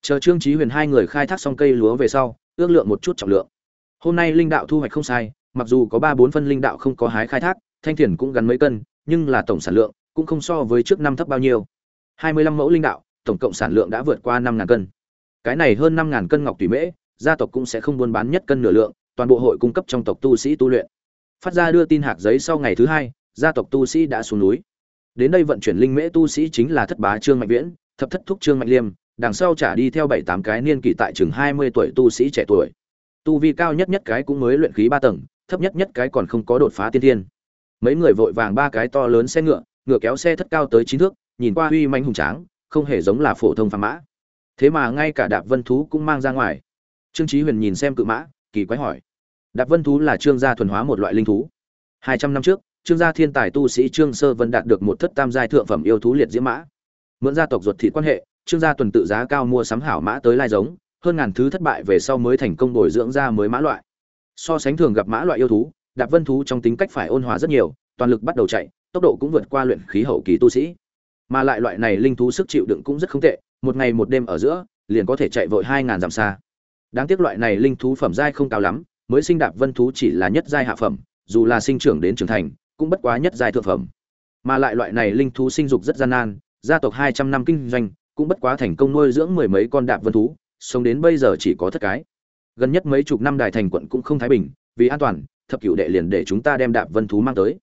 S1: Chờ trương chí huyền hai người khai thác xong cây lúa về sau, ước lượng một chút trọng lượng. Hôm nay linh đạo thu hoạch không sai, mặc dù có ba bốn phân linh đạo không có hái khai thác, thanh thiền cũng gắn mấy cân, nhưng là tổng sản lượng cũng không so với trước năm thấp bao nhiêu hai mươi lăm mẫu linh đạo, tổng cộng sản lượng đã vượt qua năm ngàn cân. Cái này hơn năm ngàn cân ngọc tùy mễ, gia tộc cũng sẽ không buôn bán nhất cân nửa lượng, toàn bộ hội cung cấp trong tộc tu sĩ tu luyện. Phát ra đưa tin hạt giấy sau ngày thứ hai, gia tộc tu sĩ đã xuống núi. Đến đây vận chuyển linh mễ tu sĩ chính là thất bá trương mạnh viễn, thập thất thúc trương mạnh liêm, đằng sau trả đi theo bảy tám cái niên kỷ tại chừng hai mươi tuổi tu sĩ trẻ tuổi. Tu vi cao nhất nhất cái cũng mới luyện khí ba tầng, thấp nhất nhất cái còn không có đột phá tiên thiên. Mấy người vội vàng ba cái to lớn xe ngựa ngựa kéo xe thất cao tới chín thước nhìn qua uy manh hùng tráng, không hề giống là phổ thông phàm mã. Thế mà ngay cả đạp vân thú cũng mang ra ngoài. Trương chí huyền nhìn xem cự mã, kỳ quái hỏi, đạp vân thú là trương gia thuần hóa một loại linh thú? Hai trăm năm trước, trương gia thiên tài tu sĩ trương sơ vân đạt được một thất tam giai thượng phẩm yêu thú liệt diễm mã. Mượn gia tộc ruột thịt quan hệ, trương gia tuần tự giá cao mua sắm hảo mã tới lai giống, hơn ngàn thứ thất bại về sau mới thành công bồi dưỡng ra mới mã loại. So sánh thường gặp mã loại yêu thú, đạp vân thú trong tính cách phải ôn hòa rất nhiều, toàn lực bắt đầu chạy, tốc độ cũng vượt qua luyện khí hậu kỳ tu sĩ mà lại loại này linh thú sức chịu đựng cũng rất không tệ, một ngày một đêm ở giữa, liền có thể chạy vội hai ngàn dặm xa. Đáng tiếc loại này linh thú phẩm giai không cao lắm, mới sinh đạp vân thú chỉ là nhất giai hạ phẩm, dù là sinh trưởng đến trưởng thành, cũng bất quá nhất giai thượng phẩm. Mà lại loại này linh thú sinh dục rất gian nan, gia tộc hai trăm năm kinh doanh, cũng bất quá thành công nuôi dưỡng mười mấy con đạp vân thú, sống đến bây giờ chỉ có thất cái. Gần nhất mấy chục năm đài thành quận cũng không thái bình, vì an toàn, thập cửu đệ liền để chúng ta đem đạp vân thú mang tới.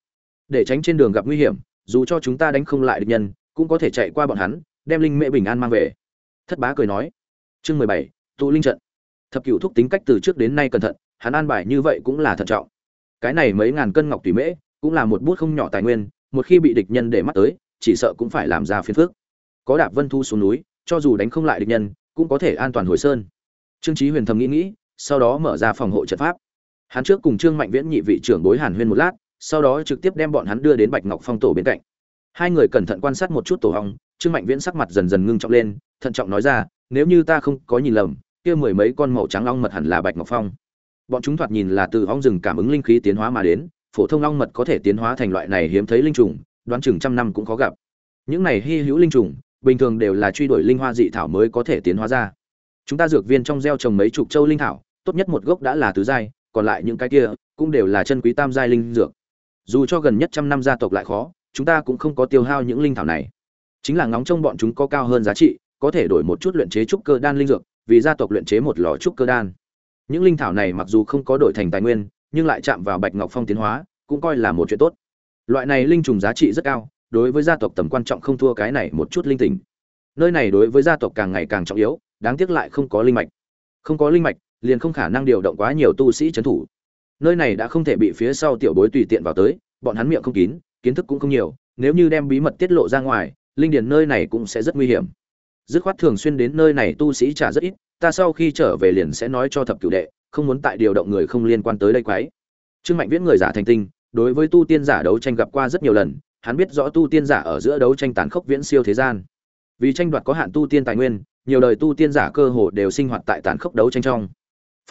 S1: Để tránh trên đường gặp nguy hiểm, dù cho chúng ta đánh không lại địch nhân cũng có thể chạy qua bọn hắn, đem linh mễ bình an mang về. Thất bá cười nói. Chương mười bảy, tụ linh trận. Thập cửu thúc tính cách từ trước đến nay cẩn thận, hắn an bài như vậy cũng là thận trọng. Cái này mấy ngàn cân ngọc tùy mễ, cũng là một bút không nhỏ tài nguyên, một khi bị địch nhân để mắt tới, chỉ sợ cũng phải làm ra phiền phức. Có đạp vân thu xuống núi, cho dù đánh không lại địch nhân, cũng có thể an toàn hồi sơn. Trương chí huyền thầm nghĩ nghĩ, sau đó mở ra phòng hộ trận pháp. Hắn trước cùng trương mạnh viễn nhị vị trưởng bối hàn huyên một lát, sau đó trực tiếp đem bọn hắn đưa đến bạch ngọc phong tổ bên cạnh hai người cẩn thận quan sát một chút tổ hong, trương mạnh viễn sắc mặt dần dần ngưng trọng lên, thận trọng nói ra, nếu như ta không có nhìn lầm, kia mười mấy con màu trắng long mật hẳn là bạch ngọc phong. Bọn chúng thoạt nhìn là từ ong rừng cảm ứng linh khí tiến hóa mà đến, phổ thông long mật có thể tiến hóa thành loại này hiếm thấy linh trùng, đoán chừng trăm năm cũng khó gặp. Những này hy hữu linh trùng, bình thường đều là truy đuổi linh hoa dị thảo mới có thể tiến hóa ra. Chúng ta dược viên trong gieo trồng mấy chục châu linh thảo, tốt nhất một gốc đã là tứ giai, còn lại những cái kia cũng đều là chân quý tam giai linh dược. Dù cho gần nhất trăm năm gia tộc lại khó chúng ta cũng không có tiêu hao những linh thảo này. Chính là ngóng trông bọn chúng có cao hơn giá trị, có thể đổi một chút luyện chế trúc cơ đan linh dược, vì gia tộc luyện chế một lò trúc cơ đan. Những linh thảo này mặc dù không có đổi thành tài nguyên, nhưng lại chạm vào bạch ngọc phong tiến hóa, cũng coi là một chuyện tốt. Loại này linh trùng giá trị rất cao, đối với gia tộc tầm quan trọng không thua cái này một chút linh tình. Nơi này đối với gia tộc càng ngày càng trọng yếu, đáng tiếc lại không có linh mạch. Không có linh mạch, liền không khả năng điều động quá nhiều tu sĩ trấn thủ. Nơi này đã không thể bị phía sau tiểu bối tùy tiện vào tới, bọn hắn miệng không kín kiến thức cũng không nhiều, nếu như đem bí mật tiết lộ ra ngoài, linh điền nơi này cũng sẽ rất nguy hiểm. Dứt khoát thường xuyên đến nơi này tu sĩ trả rất ít, ta sau khi trở về liền sẽ nói cho thập cửu đệ, không muốn tại điều động người không liên quan tới đây quái trương mạnh viễn người giả thành tinh, đối với tu tiên giả đấu tranh gặp qua rất nhiều lần, hắn biết rõ tu tiên giả ở giữa đấu tranh tàn khốc viễn siêu thế gian. Vì tranh đoạt có hạn tu tiên tài nguyên, nhiều đời tu tiên giả cơ hồ đều sinh hoạt tại tàn khốc đấu tranh trong.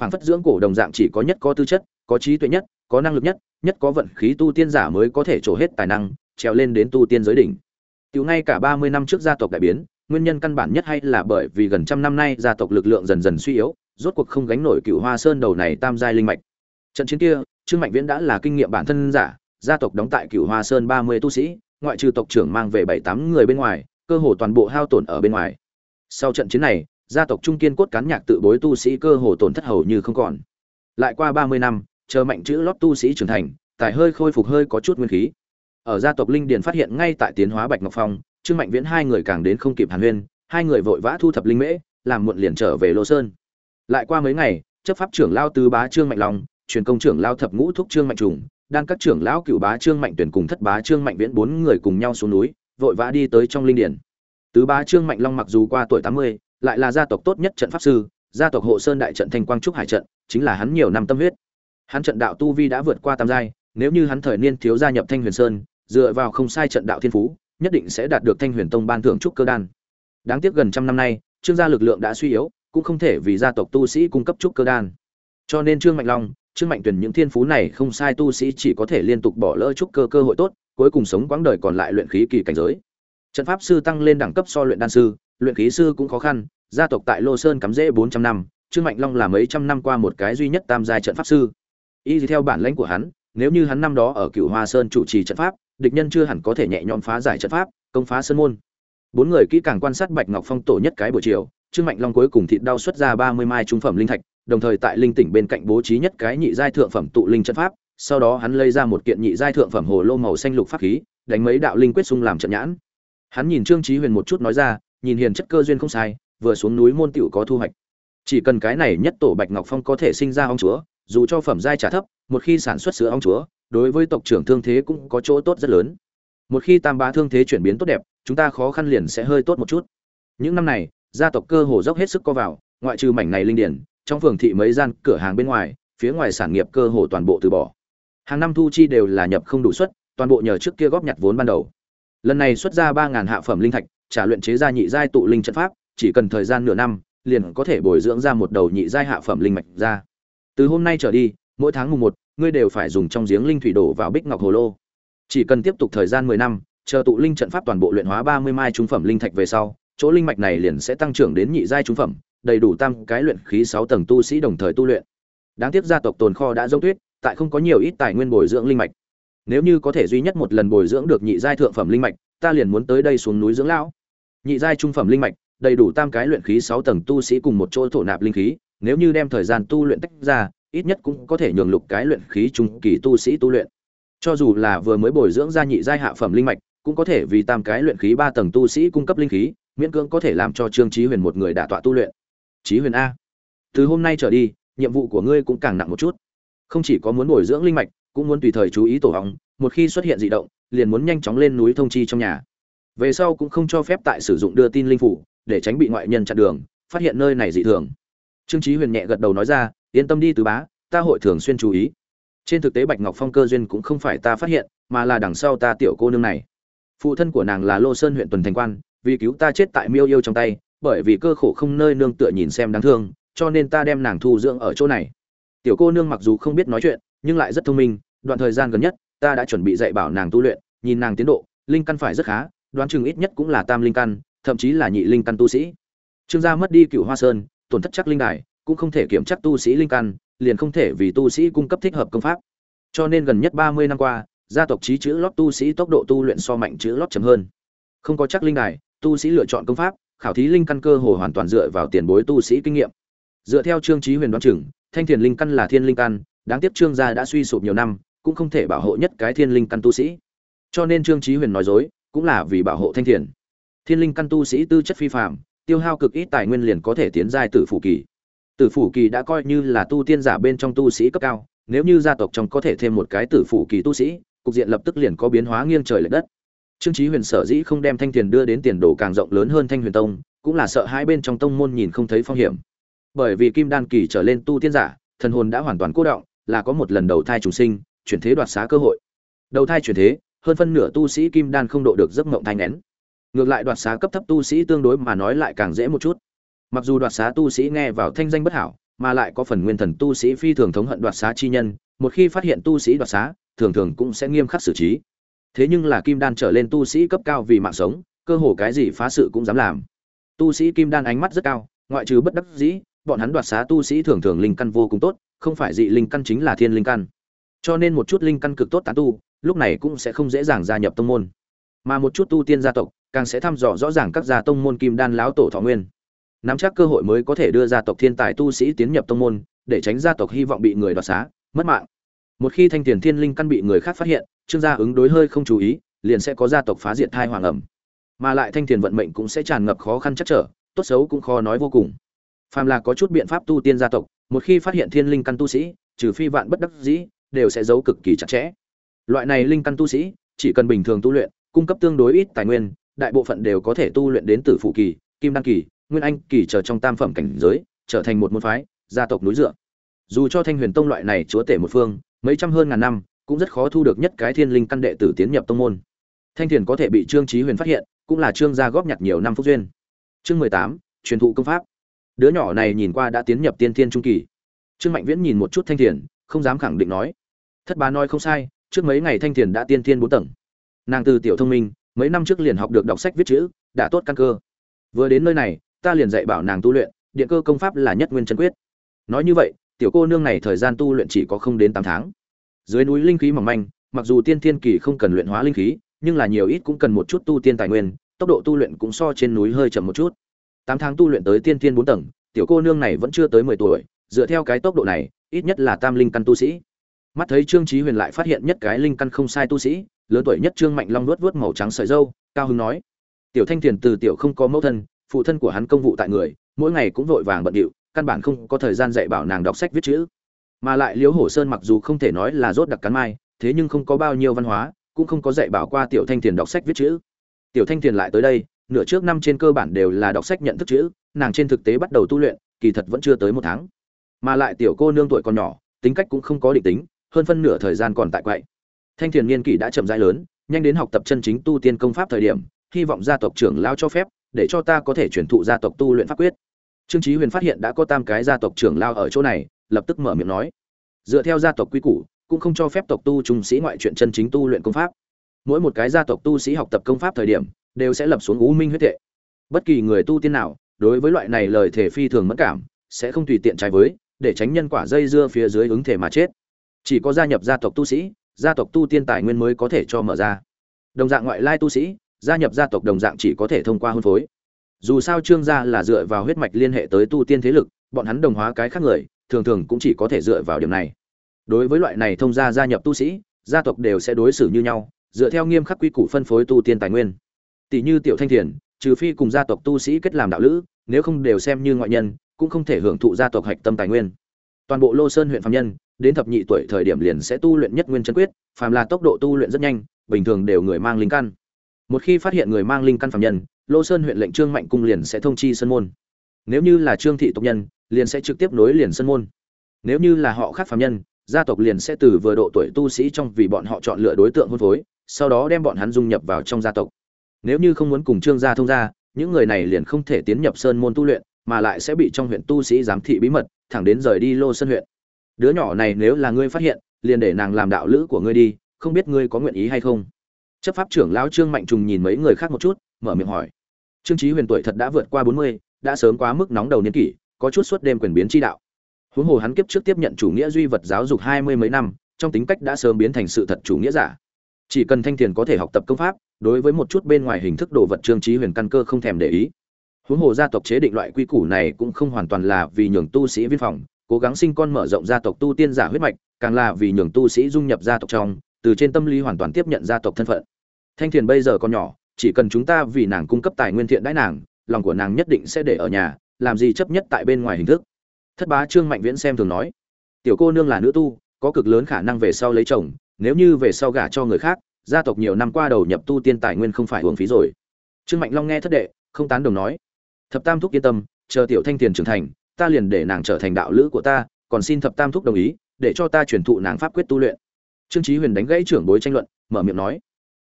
S1: Phản phất dưỡng cổ đồng dạng chỉ có nhất có tư chất có trí tuệ nhất, có năng lực nhất nhất có vận khí tu tiên giả mới có thể trổ hết tài năng, trèo lên đến tu tiên giới đỉnh. Tiểu ngay cả ba mươi năm trước gia tộc đại biến, nguyên nhân căn bản nhất hay là bởi vì gần trăm năm nay gia tộc lực lượng dần dần suy yếu, rốt cuộc không gánh nổi cựu hoa sơn đầu này tam giai linh mạch. Trận chiến kia, trương mạnh viễn đã là kinh nghiệm bản thân giả, gia tộc đóng tại cựu hoa sơn ba mươi tu sĩ, ngoại trừ tộc trưởng mang về bảy tám người bên ngoài, cơ hồ toàn bộ hao tổn ở bên ngoài. Sau trận chiến này, gia tộc trung kiên cốt cán nhạc tự bối tu sĩ cơ hồ tổn thất hầu như không còn. Lại qua ba mươi năm chờ mạnh chữ lót tu sĩ trưởng thành, tài hơi khôi phục hơi có chút nguyên khí. Ở gia tộc linh điền phát hiện ngay tại tiến hóa bạch ngọc phong, trương mạnh viễn hai người càng đến không kịp hàn huyên, hai người vội vã thu thập linh mễ, làm muộn liền trở về lô sơn. Lại qua mấy ngày, chấp pháp trưởng lao tứ bá trương mạnh long, truyền công trưởng lao thập ngũ thúc trương mạnh trùng, đang các trưởng lão cựu bá trương mạnh tuyển cùng thất bá trương mạnh viễn bốn người cùng nhau xuống núi, vội vã đi tới trong linh điển tứ bá trương mạnh long mặc dù qua tuổi tám mươi, lại là gia tộc tốt nhất trận pháp sư, gia tộc hộ sơn đại trận thanh quang trúc hải trận, chính là hắn nhiều năm tâm huyết hắn trận đạo tu vi đã vượt qua tam giai, nếu như hắn thời niên thiếu gia nhập thanh huyền sơn, dựa vào không sai trận đạo thiên phú, nhất định sẽ đạt được thanh huyền tông ban thưởng trúc cơ đan. Đáng tiếc gần trăm năm nay, trương gia lực lượng đã suy yếu, cũng không thể vì gia tộc tu sĩ cung cấp trúc cơ đan. Cho nên trương mạnh long, trương mạnh tuyển những thiên phú này không sai tu sĩ chỉ có thể liên tục bỏ lỡ trúc cơ cơ hội tốt, cuối cùng sống quãng đời còn lại luyện khí kỳ cảnh giới. Trận pháp sư tăng lên đẳng cấp so luyện đan sư, luyện khí sư cũng khó khăn, gia tộc tại lô sơn cắm rễ bốn trăm năm, trương mạnh long là mấy trăm năm qua một cái duy nhất tam giai trận pháp sư y theo bản lãnh của hắn, nếu như hắn năm đó ở cựu hoa sơn chủ trì trận pháp, địch nhân chưa hẳn có thể nhẹ nhõm phá giải trận pháp, công phá sơn môn. Bốn người kỹ càng quan sát bạch ngọc phong tổ nhất cái buổi chiều, trương mạnh long cuối cùng thịt đau xuất ra ba mươi mai trung phẩm linh thạch, đồng thời tại linh tỉnh bên cạnh bố trí nhất cái nhị giai thượng phẩm tụ linh trận pháp, sau đó hắn lấy ra một kiện nhị giai thượng phẩm hồ lô màu xanh lục pháp khí, đánh mấy đạo linh quyết xung làm trận nhãn. Hắn nhìn trương trí huyền một chút nói ra, nhìn hiền chất cơ duyên không sai, vừa xuống núi môn tiểu có thu hoạch. Chỉ cần cái này nhất tổ bạch ngọc phong có thể sinh ra ông chúa dù cho phẩm giai trả thấp, một khi sản xuất sữa ong chúa, đối với tộc trưởng thương thế cũng có chỗ tốt rất lớn. Một khi tam bá thương thế chuyển biến tốt đẹp, chúng ta khó khăn liền sẽ hơi tốt một chút. Những năm này, gia tộc cơ hồ dốc hết sức co vào, ngoại trừ mảnh này linh điển, trong phường thị mấy gian cửa hàng bên ngoài, phía ngoài sản nghiệp cơ hồ toàn bộ từ bỏ. Hàng năm thu chi đều là nhập không đủ suất, toàn bộ nhờ trước kia góp nhặt vốn ban đầu. Lần này xuất ra ba ngàn hạ phẩm linh thạch, trả luyện chế ra nhị giai tụ linh trận pháp, chỉ cần thời gian nửa năm, liền có thể bồi dưỡng ra một đầu nhị giai hạ phẩm linh mạch ra từ hôm nay trở đi, mỗi tháng mùng một, ngươi đều phải dùng trong giếng linh thủy đổ vào bích ngọc hồ lô. Chỉ cần tiếp tục thời gian mười năm, chờ tụ linh trận pháp toàn bộ luyện hóa ba mươi mai trung phẩm linh thạch về sau, chỗ linh mạch này liền sẽ tăng trưởng đến nhị giai trung phẩm, đầy đủ tăng cái luyện khí sáu tầng tu sĩ đồng thời tu luyện. Đáng tiếc gia tộc tồn kho đã dông tuyết, tại không có nhiều ít tài nguyên bồi dưỡng linh mạch. Nếu như có thể duy nhất một lần bồi dưỡng được nhị giai thượng phẩm linh mạch, ta liền muốn tới đây xuống núi dưỡng lão. Nhị giai trung phẩm linh mạch, đầy đủ tam cái luyện khí sáu tầng tu sĩ cùng một chỗ thổ nạp linh khí nếu như đem thời gian tu luyện tách ra, ít nhất cũng có thể nhường lục cái luyện khí trung kỳ tu sĩ tu luyện. Cho dù là vừa mới bồi dưỡng ra nhị giai hạ phẩm linh mạch, cũng có thể vì tam cái luyện khí ba tầng tu sĩ cung cấp linh khí, miễn cưỡng có thể làm cho trương chí huyền một người đả tọa tu luyện. Chí huyền a, từ hôm nay trở đi, nhiệm vụ của ngươi cũng càng nặng một chút. Không chỉ có muốn bồi dưỡng linh mạch, cũng muốn tùy thời chú ý tổ ong. một khi xuất hiện dị động, liền muốn nhanh chóng lên núi thông chi trong nhà. Về sau cũng không cho phép tại sử dụng đưa tin linh phủ, để tránh bị ngoại nhân chặn đường, phát hiện nơi này dị thường trương chí huyền nhẹ gật đầu nói ra, yên tâm đi tứ bá, ta hội thường xuyên chú ý. Trên thực tế bạch ngọc phong cơ duyên cũng không phải ta phát hiện, mà là đằng sau ta tiểu cô nương này. Phụ thân của nàng là lô sơn huyện tuần thành quan, vì cứu ta chết tại miêu yêu trong tay, bởi vì cơ khổ không nơi nương tựa nhìn xem đáng thương, cho nên ta đem nàng thu dưỡng ở chỗ này. Tiểu cô nương mặc dù không biết nói chuyện, nhưng lại rất thông minh, đoạn thời gian gần nhất, ta đã chuẩn bị dạy bảo nàng tu luyện, nhìn nàng tiến độ, linh căn phải rất khá, đoán chừng ít nhất cũng là tam linh căn, thậm chí là nhị linh căn tu sĩ. Trương gia mất đi cựu hoa sơn tổn thất chắc linh đài, cũng không thể kiểm chắc tu sĩ linh căn, liền không thể vì tu sĩ cung cấp thích hợp công pháp. Cho nên gần nhất ba mươi năm qua, gia tộc trí chữ lót tu sĩ tốc độ tu luyện so mạnh chữ lót chậm hơn. Không có chắc linh đài, tu sĩ lựa chọn công pháp, khảo thí linh căn cơ hồ hoàn toàn dựa vào tiền bối tu sĩ kinh nghiệm. Dựa theo trương trí huyền đoán chừng, thanh thiền linh căn là thiên linh căn, đáng tiếc trương gia đã suy sụp nhiều năm, cũng không thể bảo hộ nhất cái thiên linh căn tu sĩ. Cho nên trương trí huyền nói dối, cũng là vì bảo hộ thanh thiền. Thiên linh căn tu sĩ tư chất phi phạm tiêu hao cực ít tài nguyên liền có thể tiến giai tử phủ kỳ. Tử phủ kỳ đã coi như là tu tiên giả bên trong tu sĩ cấp cao, nếu như gia tộc trong có thể thêm một cái tử phủ kỳ tu sĩ, cục diện lập tức liền có biến hóa nghiêng trời lệch đất. Trương chí huyền sở dĩ không đem thanh tiền đưa đến tiền đồ càng rộng lớn hơn thanh huyền tông, cũng là sợ hai bên trong tông môn nhìn không thấy phong hiểm. Bởi vì kim đan kỳ trở lên tu tiên giả, thần hồn đã hoàn toàn cố động, là có một lần đầu thai trùng sinh, chuyển thế đoạt xá cơ hội. Đầu thai chuyển thế, hơn phân nửa tu sĩ kim đan không độ được giấc mộng thanh nén ngược lại đoạt xá cấp thấp tu sĩ tương đối mà nói lại càng dễ một chút. Mặc dù đoạt xá tu sĩ nghe vào thanh danh bất hảo, mà lại có phần nguyên thần tu sĩ phi thường thống hận đoạt xá chi nhân, một khi phát hiện tu sĩ đoạt xá, thường thường cũng sẽ nghiêm khắc xử trí. Thế nhưng là kim đan trở lên tu sĩ cấp cao vì mạng sống, cơ hồ cái gì phá sự cũng dám làm. Tu sĩ kim đan ánh mắt rất cao, ngoại trừ bất đắc dĩ, bọn hắn đoạt xá tu sĩ thường thường linh căn vô cùng tốt, không phải dị linh căn chính là thiên linh căn. Cho nên một chút linh căn cực tốt tán tu, lúc này cũng sẽ không dễ dàng gia nhập tông môn. Mà một chút tu tiên gia tộc càng sẽ thăm dò rõ ràng các gia tông môn kim đan lão tổ thọ nguyên. Nắm chắc cơ hội mới có thể đưa gia tộc thiên tài tu sĩ tiến nhập tông môn, để tránh gia tộc hy vọng bị người đoạt xá, mất mạng. Một khi thanh tiền thiên linh căn bị người khác phát hiện, trương gia ứng đối hơi không chú ý, liền sẽ có gia tộc phá diệt thai hoàng ẩm. Mà lại thanh tiền vận mệnh cũng sẽ tràn ngập khó khăn chắc trở, tốt xấu cũng khó nói vô cùng. Phàm là có chút biện pháp tu tiên gia tộc, một khi phát hiện thiên linh căn tu sĩ, trừ phi vạn bất đắc dĩ, đều sẽ giấu cực kỳ chặt chẽ. Loại này linh căn tu sĩ, chỉ cần bình thường tu luyện, cung cấp tương đối ít tài nguyên đại bộ phận đều có thể tu luyện đến Tử phụ kỳ, kim đăng kỳ, nguyên anh kỳ trở trong tam phẩm cảnh giới, trở thành một môn phái, gia tộc núi dựa. Dù cho thanh huyền tông loại này chúa tể một phương, mấy trăm hơn ngàn năm, cũng rất khó thu được nhất cái thiên linh căn đệ tử tiến nhập tông môn. Thanh thiền có thể bị trương trí huyền phát hiện, cũng là trương gia góp nhặt nhiều năm phúc duyên. Chương mười tám, truyền thụ công pháp. Đứa nhỏ này nhìn qua đã tiến nhập tiên thiên trung kỳ. Trương mạnh viễn nhìn một chút thanh thiền, không dám khẳng định nói. Thất bá nói không sai, trước mấy ngày thanh thiền đã tiên thiên bốn tầng. Nàng từ tiểu thông minh mấy năm trước liền học được đọc sách viết chữ, đã tốt căn cơ. Vừa đến nơi này, ta liền dạy bảo nàng tu luyện, điện cơ công pháp là nhất nguyên chân quyết. Nói như vậy, tiểu cô nương này thời gian tu luyện chỉ có không đến tám tháng. Dưới núi linh khí mỏng manh, mặc dù tiên thiên kỳ không cần luyện hóa linh khí, nhưng là nhiều ít cũng cần một chút tu tiên tài nguyên, tốc độ tu luyện cũng so trên núi hơi chậm một chút. Tám tháng tu luyện tới tiên thiên bốn tầng, tiểu cô nương này vẫn chưa tới mười tuổi, dựa theo cái tốc độ này, ít nhất là tam linh căn tu sĩ. Mắt thấy trương trí huyền lại phát hiện nhất cái linh căn không sai tu sĩ lớn tuổi nhất trương mạnh long nuốt vuốt màu trắng sợi dâu cao hưng nói, tiểu thanh thiền từ tiểu không có mẫu thân, phụ thân của hắn công vụ tại người, mỗi ngày cũng vội vàng bận điệu, căn bản không có thời gian dạy bảo nàng đọc sách viết chữ. Mà lại liễu hổ sơn mặc dù không thể nói là rốt đặc cắn mai, thế nhưng không có bao nhiêu văn hóa, cũng không có dạy bảo qua tiểu thanh thiền đọc sách viết chữ. Tiểu thanh thiền lại tới đây, nửa trước năm trên cơ bản đều là đọc sách nhận thức chữ, nàng trên thực tế bắt đầu tu luyện, kỳ thật vẫn chưa tới một tháng. Mà lại tiểu cô nương tuổi còn nhỏ, tính cách cũng không có định tính, hơn phân nửa thời gian còn tại quậy thanh thiền niên kỷ đã chậm rãi lớn, nhanh đến học tập chân chính tu tiên công pháp thời điểm, hy vọng gia tộc trưởng lao cho phép, để cho ta có thể truyền thụ gia tộc tu luyện pháp quyết. Trương chí huyền phát hiện đã có tam cái gia tộc trưởng lao ở chỗ này, lập tức mở miệng nói. Dựa theo gia tộc quy củ, cũng không cho phép tộc tu trung sĩ ngoại chuyện chân chính tu luyện công pháp. Mỗi một cái gia tộc tu sĩ học tập công pháp thời điểm, đều sẽ lập xuống u minh huyết tệ. Bất kỳ người tu tiên nào, đối với loại này lời thể phi thường mất cảm, sẽ không tùy tiện trái với, để tránh nhân quả dây dưa phía dưới ứng thể mà chết. Chỉ có gia nhập gia tộc tu sĩ gia tộc tu tiên tài nguyên mới có thể cho mở ra. Đồng dạng ngoại lai tu sĩ, gia nhập gia tộc đồng dạng chỉ có thể thông qua hôn phối. Dù sao trương gia là dựa vào huyết mạch liên hệ tới tu tiên thế lực, bọn hắn đồng hóa cái khác người, thường thường cũng chỉ có thể dựa vào điểm này. Đối với loại này thông gia gia nhập tu sĩ, gia tộc đều sẽ đối xử như nhau, dựa theo nghiêm khắc quy củ phân phối tu tiên tài nguyên. Tỷ như tiểu thanh thiền, trừ phi cùng gia tộc tu sĩ kết làm đạo lữ, nếu không đều xem như ngoại nhân, cũng không thể hưởng thụ gia tộc hạch tâm tài nguyên toàn bộ lô sơn huyện phạm nhân, đến thập nhị tuổi thời điểm liền sẽ tu luyện nhất nguyên chân quyết, phàm là tốc độ tu luyện rất nhanh, bình thường đều người mang linh căn. Một khi phát hiện người mang linh căn phạm nhân, lô sơn huyện lệnh trương mạnh cung liền sẽ thông chi sân môn. Nếu như là trương thị tộc nhân, liền sẽ trực tiếp nối liền sân môn. Nếu như là họ khác phạm nhân, gia tộc liền sẽ từ vừa độ tuổi tu sĩ trong vì bọn họ chọn lựa đối tượng hôn phối, sau đó đem bọn hắn dung nhập vào trong gia tộc. Nếu như không muốn cùng trương gia thông gia, những người này liền không thể tiến nhập sơn môn tu luyện, mà lại sẽ bị trong huyện tu sĩ giám thị bí mật thẳng đến rời đi lô sơn huyện. Đứa nhỏ này nếu là ngươi phát hiện, liền để nàng làm đạo lữ của ngươi đi, không biết ngươi có nguyện ý hay không? Chấp pháp trưởng lão trương mạnh trùng nhìn mấy người khác một chút, mở miệng hỏi. Trương trí huyền tuổi thật đã vượt qua bốn mươi, đã sớm quá mức nóng đầu niên kỷ, có chút suốt đêm quyền biến chi đạo. Huống hồ hắn kiếp trước tiếp nhận chủ nghĩa duy vật giáo dục hai mươi mấy năm, trong tính cách đã sớm biến thành sự thật chủ nghĩa giả. Chỉ cần thanh thiền có thể học tập công pháp, đối với một chút bên ngoài hình thức đồ vật trương trí huyền căn cơ không thèm để ý huống hồ gia tộc chế định loại quy củ này cũng không hoàn toàn là vì nhường tu sĩ viên phòng, cố gắng sinh con mở rộng gia tộc tu tiên giả huyết mạch, càng là vì nhường tu sĩ dung nhập gia tộc trong, từ trên tâm lý hoàn toàn tiếp nhận gia tộc thân phận. Thanh thiền bây giờ còn nhỏ, chỉ cần chúng ta vì nàng cung cấp tài nguyên thiện đãi nàng, lòng của nàng nhất định sẽ để ở nhà, làm gì chấp nhất tại bên ngoài hình thức. Thất bá trương mạnh viễn xem thường nói, tiểu cô nương là nữ tu, có cực lớn khả năng về sau lấy chồng, nếu như về sau gả cho người khác, gia tộc nhiều năm qua đầu nhập tu tiên tài nguyên không phải hưởng phí rồi. Trương mạnh long nghe thất đệ, không tán đồng nói thập tam thúc yên tâm, chờ tiểu thanh tiền trưởng thành, ta liền để nàng trở thành đạo lữ của ta, còn xin thập tam thúc đồng ý, để cho ta truyền thụ nàng pháp quyết tu luyện. Trương chí huyền đánh gãy trưởng bối tranh luận, mở miệng nói,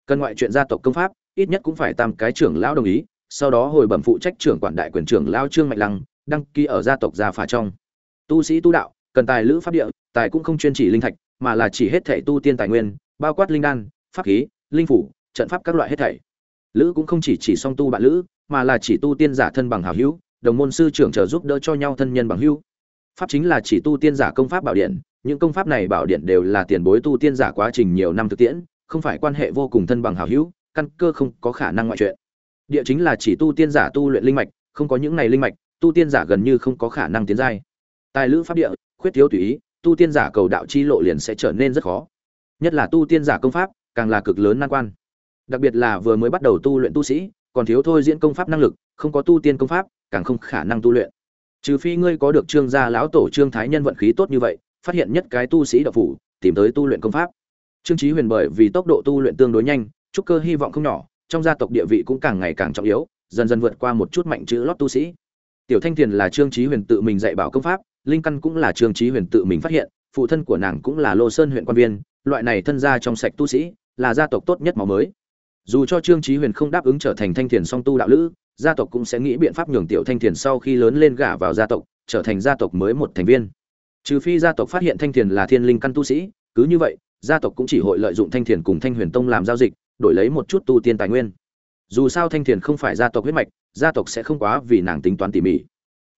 S1: cần ngoại chuyện gia tộc công pháp, ít nhất cũng phải tam cái trưởng lão đồng ý, sau đó hồi bẩm phụ trách trưởng quản đại quyền trưởng lão trương mạnh lăng, đăng ký ở gia tộc gia phả trong. Tu sĩ tu đạo, cần tài lữ pháp địa, tài cũng không chuyên chỉ linh thạch, mà là chỉ hết thảy tu tiên tài nguyên, bao quát linh đan, pháp khí, linh phủ, trận pháp các loại hết thảy. Lữ cũng không chỉ chỉ song tu bạn lữ mà là chỉ tu tiên giả thân bằng hảo hữu, đồng môn sư trưởng trợ giúp đỡ cho nhau thân nhân bằng hữu. Pháp chính là chỉ tu tiên giả công pháp bảo điện, những công pháp này bảo điện đều là tiền bối tu tiên giả quá trình nhiều năm thực tiễn, không phải quan hệ vô cùng thân bằng hảo hữu, căn cơ không có khả năng ngoại chuyện. Địa chính là chỉ tu tiên giả tu luyện linh mạch, không có những này linh mạch, tu tiên giả gần như không có khả năng tiến giai. Tài lữ pháp địa, khuyết thiếu tùy ý, tu tiên giả cầu đạo chi lộ liền sẽ trở nên rất khó. Nhất là tu tiên giả công pháp, càng là cực lớn nan quan. Đặc biệt là vừa mới bắt đầu tu luyện tu sĩ còn thiếu thôi diễn công pháp năng lực, không có tu tiên công pháp, càng không khả năng tu luyện. Trừ phi ngươi có được trương gia lão tổ trương thái nhân vận khí tốt như vậy, phát hiện nhất cái tu sĩ đạo phủ, tìm tới tu luyện công pháp. Trương trí huyền bởi vì tốc độ tu luyện tương đối nhanh, trúc cơ hy vọng không nhỏ, trong gia tộc địa vị cũng càng ngày càng trọng yếu, dần dần vượt qua một chút mạnh chữ lót tu sĩ. Tiểu thanh thiền là trương trí huyền tự mình dạy bảo công pháp, linh căn cũng là trương trí huyền tự mình phát hiện, phụ thân của nàng cũng là lô sơn huyện quan viên, loại này thân gia trong sạch tu sĩ, là gia tộc tốt nhất máu mới dù cho trương trí huyền không đáp ứng trở thành thanh thiền song tu đạo lữ, gia tộc cũng sẽ nghĩ biện pháp nhường tiểu thanh thiền sau khi lớn lên gả vào gia tộc, trở thành gia tộc mới một thành viên. Trừ phi gia tộc phát hiện thanh thiền là thiên linh căn tu sĩ, cứ như vậy, gia tộc cũng chỉ hội lợi dụng thanh thiền cùng thanh huyền tông làm giao dịch, đổi lấy một chút tu tiên tài nguyên. Dù sao thanh thiền không phải gia tộc huyết mạch, gia tộc sẽ không quá vì nàng tính toán tỉ mỉ.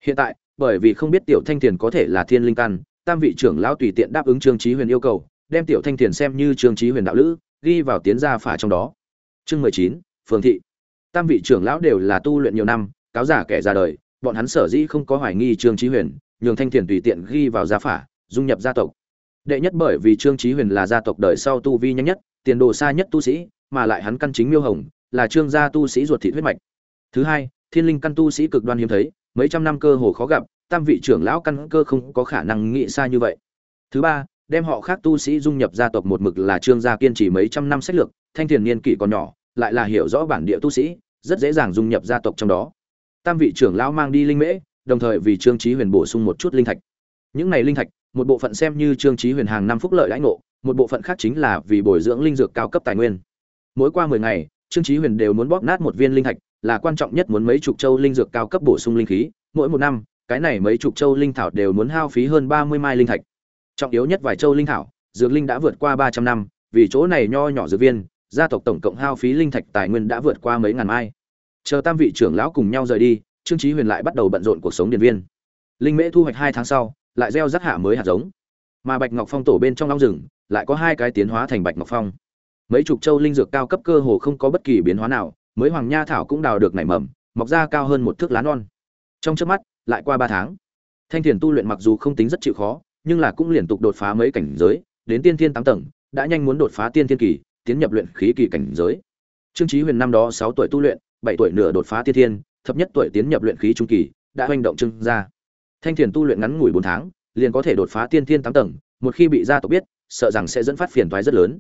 S1: Hiện tại, bởi vì không biết tiểu thanh thiền có thể là thiên linh căn, tam vị trưởng lão tùy tiện đáp ứng trương trí huyền yêu cầu, đem tiểu thanh thiền xem như trương trí huyền đạo lữ, ghi vào tiến gia phả trong đó chương mười chín, phường thị. Tam vị trưởng lão đều là tu luyện nhiều năm, cáo giả kẻ ra đời, bọn hắn sở dĩ không có hoài nghi trương trí huyền, nhường thanh thiền tùy tiện ghi vào gia phả, dung nhập gia tộc. Đệ nhất bởi vì trương trí huyền là gia tộc đời sau tu vi nhanh nhất, tiền đồ xa nhất tu sĩ, mà lại hắn căn chính miêu hồng, là trương gia tu sĩ ruột thị huyết mạch. Thứ hai, thiên linh căn tu sĩ cực đoan hiếm thấy, mấy trăm năm cơ hồ khó gặp, tam vị trưởng lão căn cơ không có khả năng nghĩ xa như vậy. Thứ ba, đem họ khác tu sĩ dung nhập gia tộc một mực là trương gia kiên trì mấy trăm năm sách lược, thanh thiền niên kỷ còn nhỏ lại là hiểu rõ bản địa tu sĩ, rất dễ dàng dung nhập gia tộc trong đó. Tam vị trưởng lão mang đi linh mễ, đồng thời vì trương trí huyền bổ sung một chút linh thạch. Những này linh thạch, một bộ phận xem như trương trí huyền hàng năm phúc lợi lãnh ngộ, một bộ phận khác chính là vì bồi dưỡng linh dược cao cấp tài nguyên. Mỗi qua mười ngày, trương trí huyền đều muốn bóp nát một viên linh thạch, là quan trọng nhất muốn mấy chục châu linh dược cao cấp bổ sung linh khí. Mỗi một năm, cái này mấy chục châu linh thảo đều muốn hao phí hơn ba mươi mai linh thạch. Trọng yếu nhất vài châu linh thảo, dược linh đã vượt qua ba trăm năm, vì chỗ này nho nhỏ dược viên gia tộc tổng cộng hao phí linh thạch tài nguyên đã vượt qua mấy ngàn mai. Chờ tam vị trưởng lão cùng nhau rời đi, trương trí huyền lại bắt đầu bận rộn cuộc sống điện viên. Linh mễ thu hoạch hai tháng sau, lại gieo rắc hạ mới hạt giống. Mà bạch ngọc phong tổ bên trong long rừng, lại có hai cái tiến hóa thành bạch ngọc phong. Mấy chục châu linh dược cao cấp cơ hồ không có bất kỳ biến hóa nào, mới hoàng nha thảo cũng đào được nảy mầm, mọc ra cao hơn một thước lá non. Trong trước mắt, lại qua ba tháng. Thanh thiền tu luyện mặc dù không tính rất chịu khó, nhưng là cũng liên tục đột phá mấy cảnh giới, đến tiên thiên tám tầng, đã nhanh muốn đột phá tiên thiên kỳ tiến nhập luyện khí kỳ cảnh giới. Trương trí huyền năm đó sáu tuổi tu luyện, bảy tuổi nửa đột phá tiên thiên thấp nhất tuổi tiến nhập luyện khí trung kỳ, đã hoành động trương gia. Thanh thiền tu luyện ngắn ngủi bốn tháng, liền có thể đột phá tiên thiên tám tầng, một khi bị gia tộc biết, sợ rằng sẽ dẫn phát phiền toái rất lớn.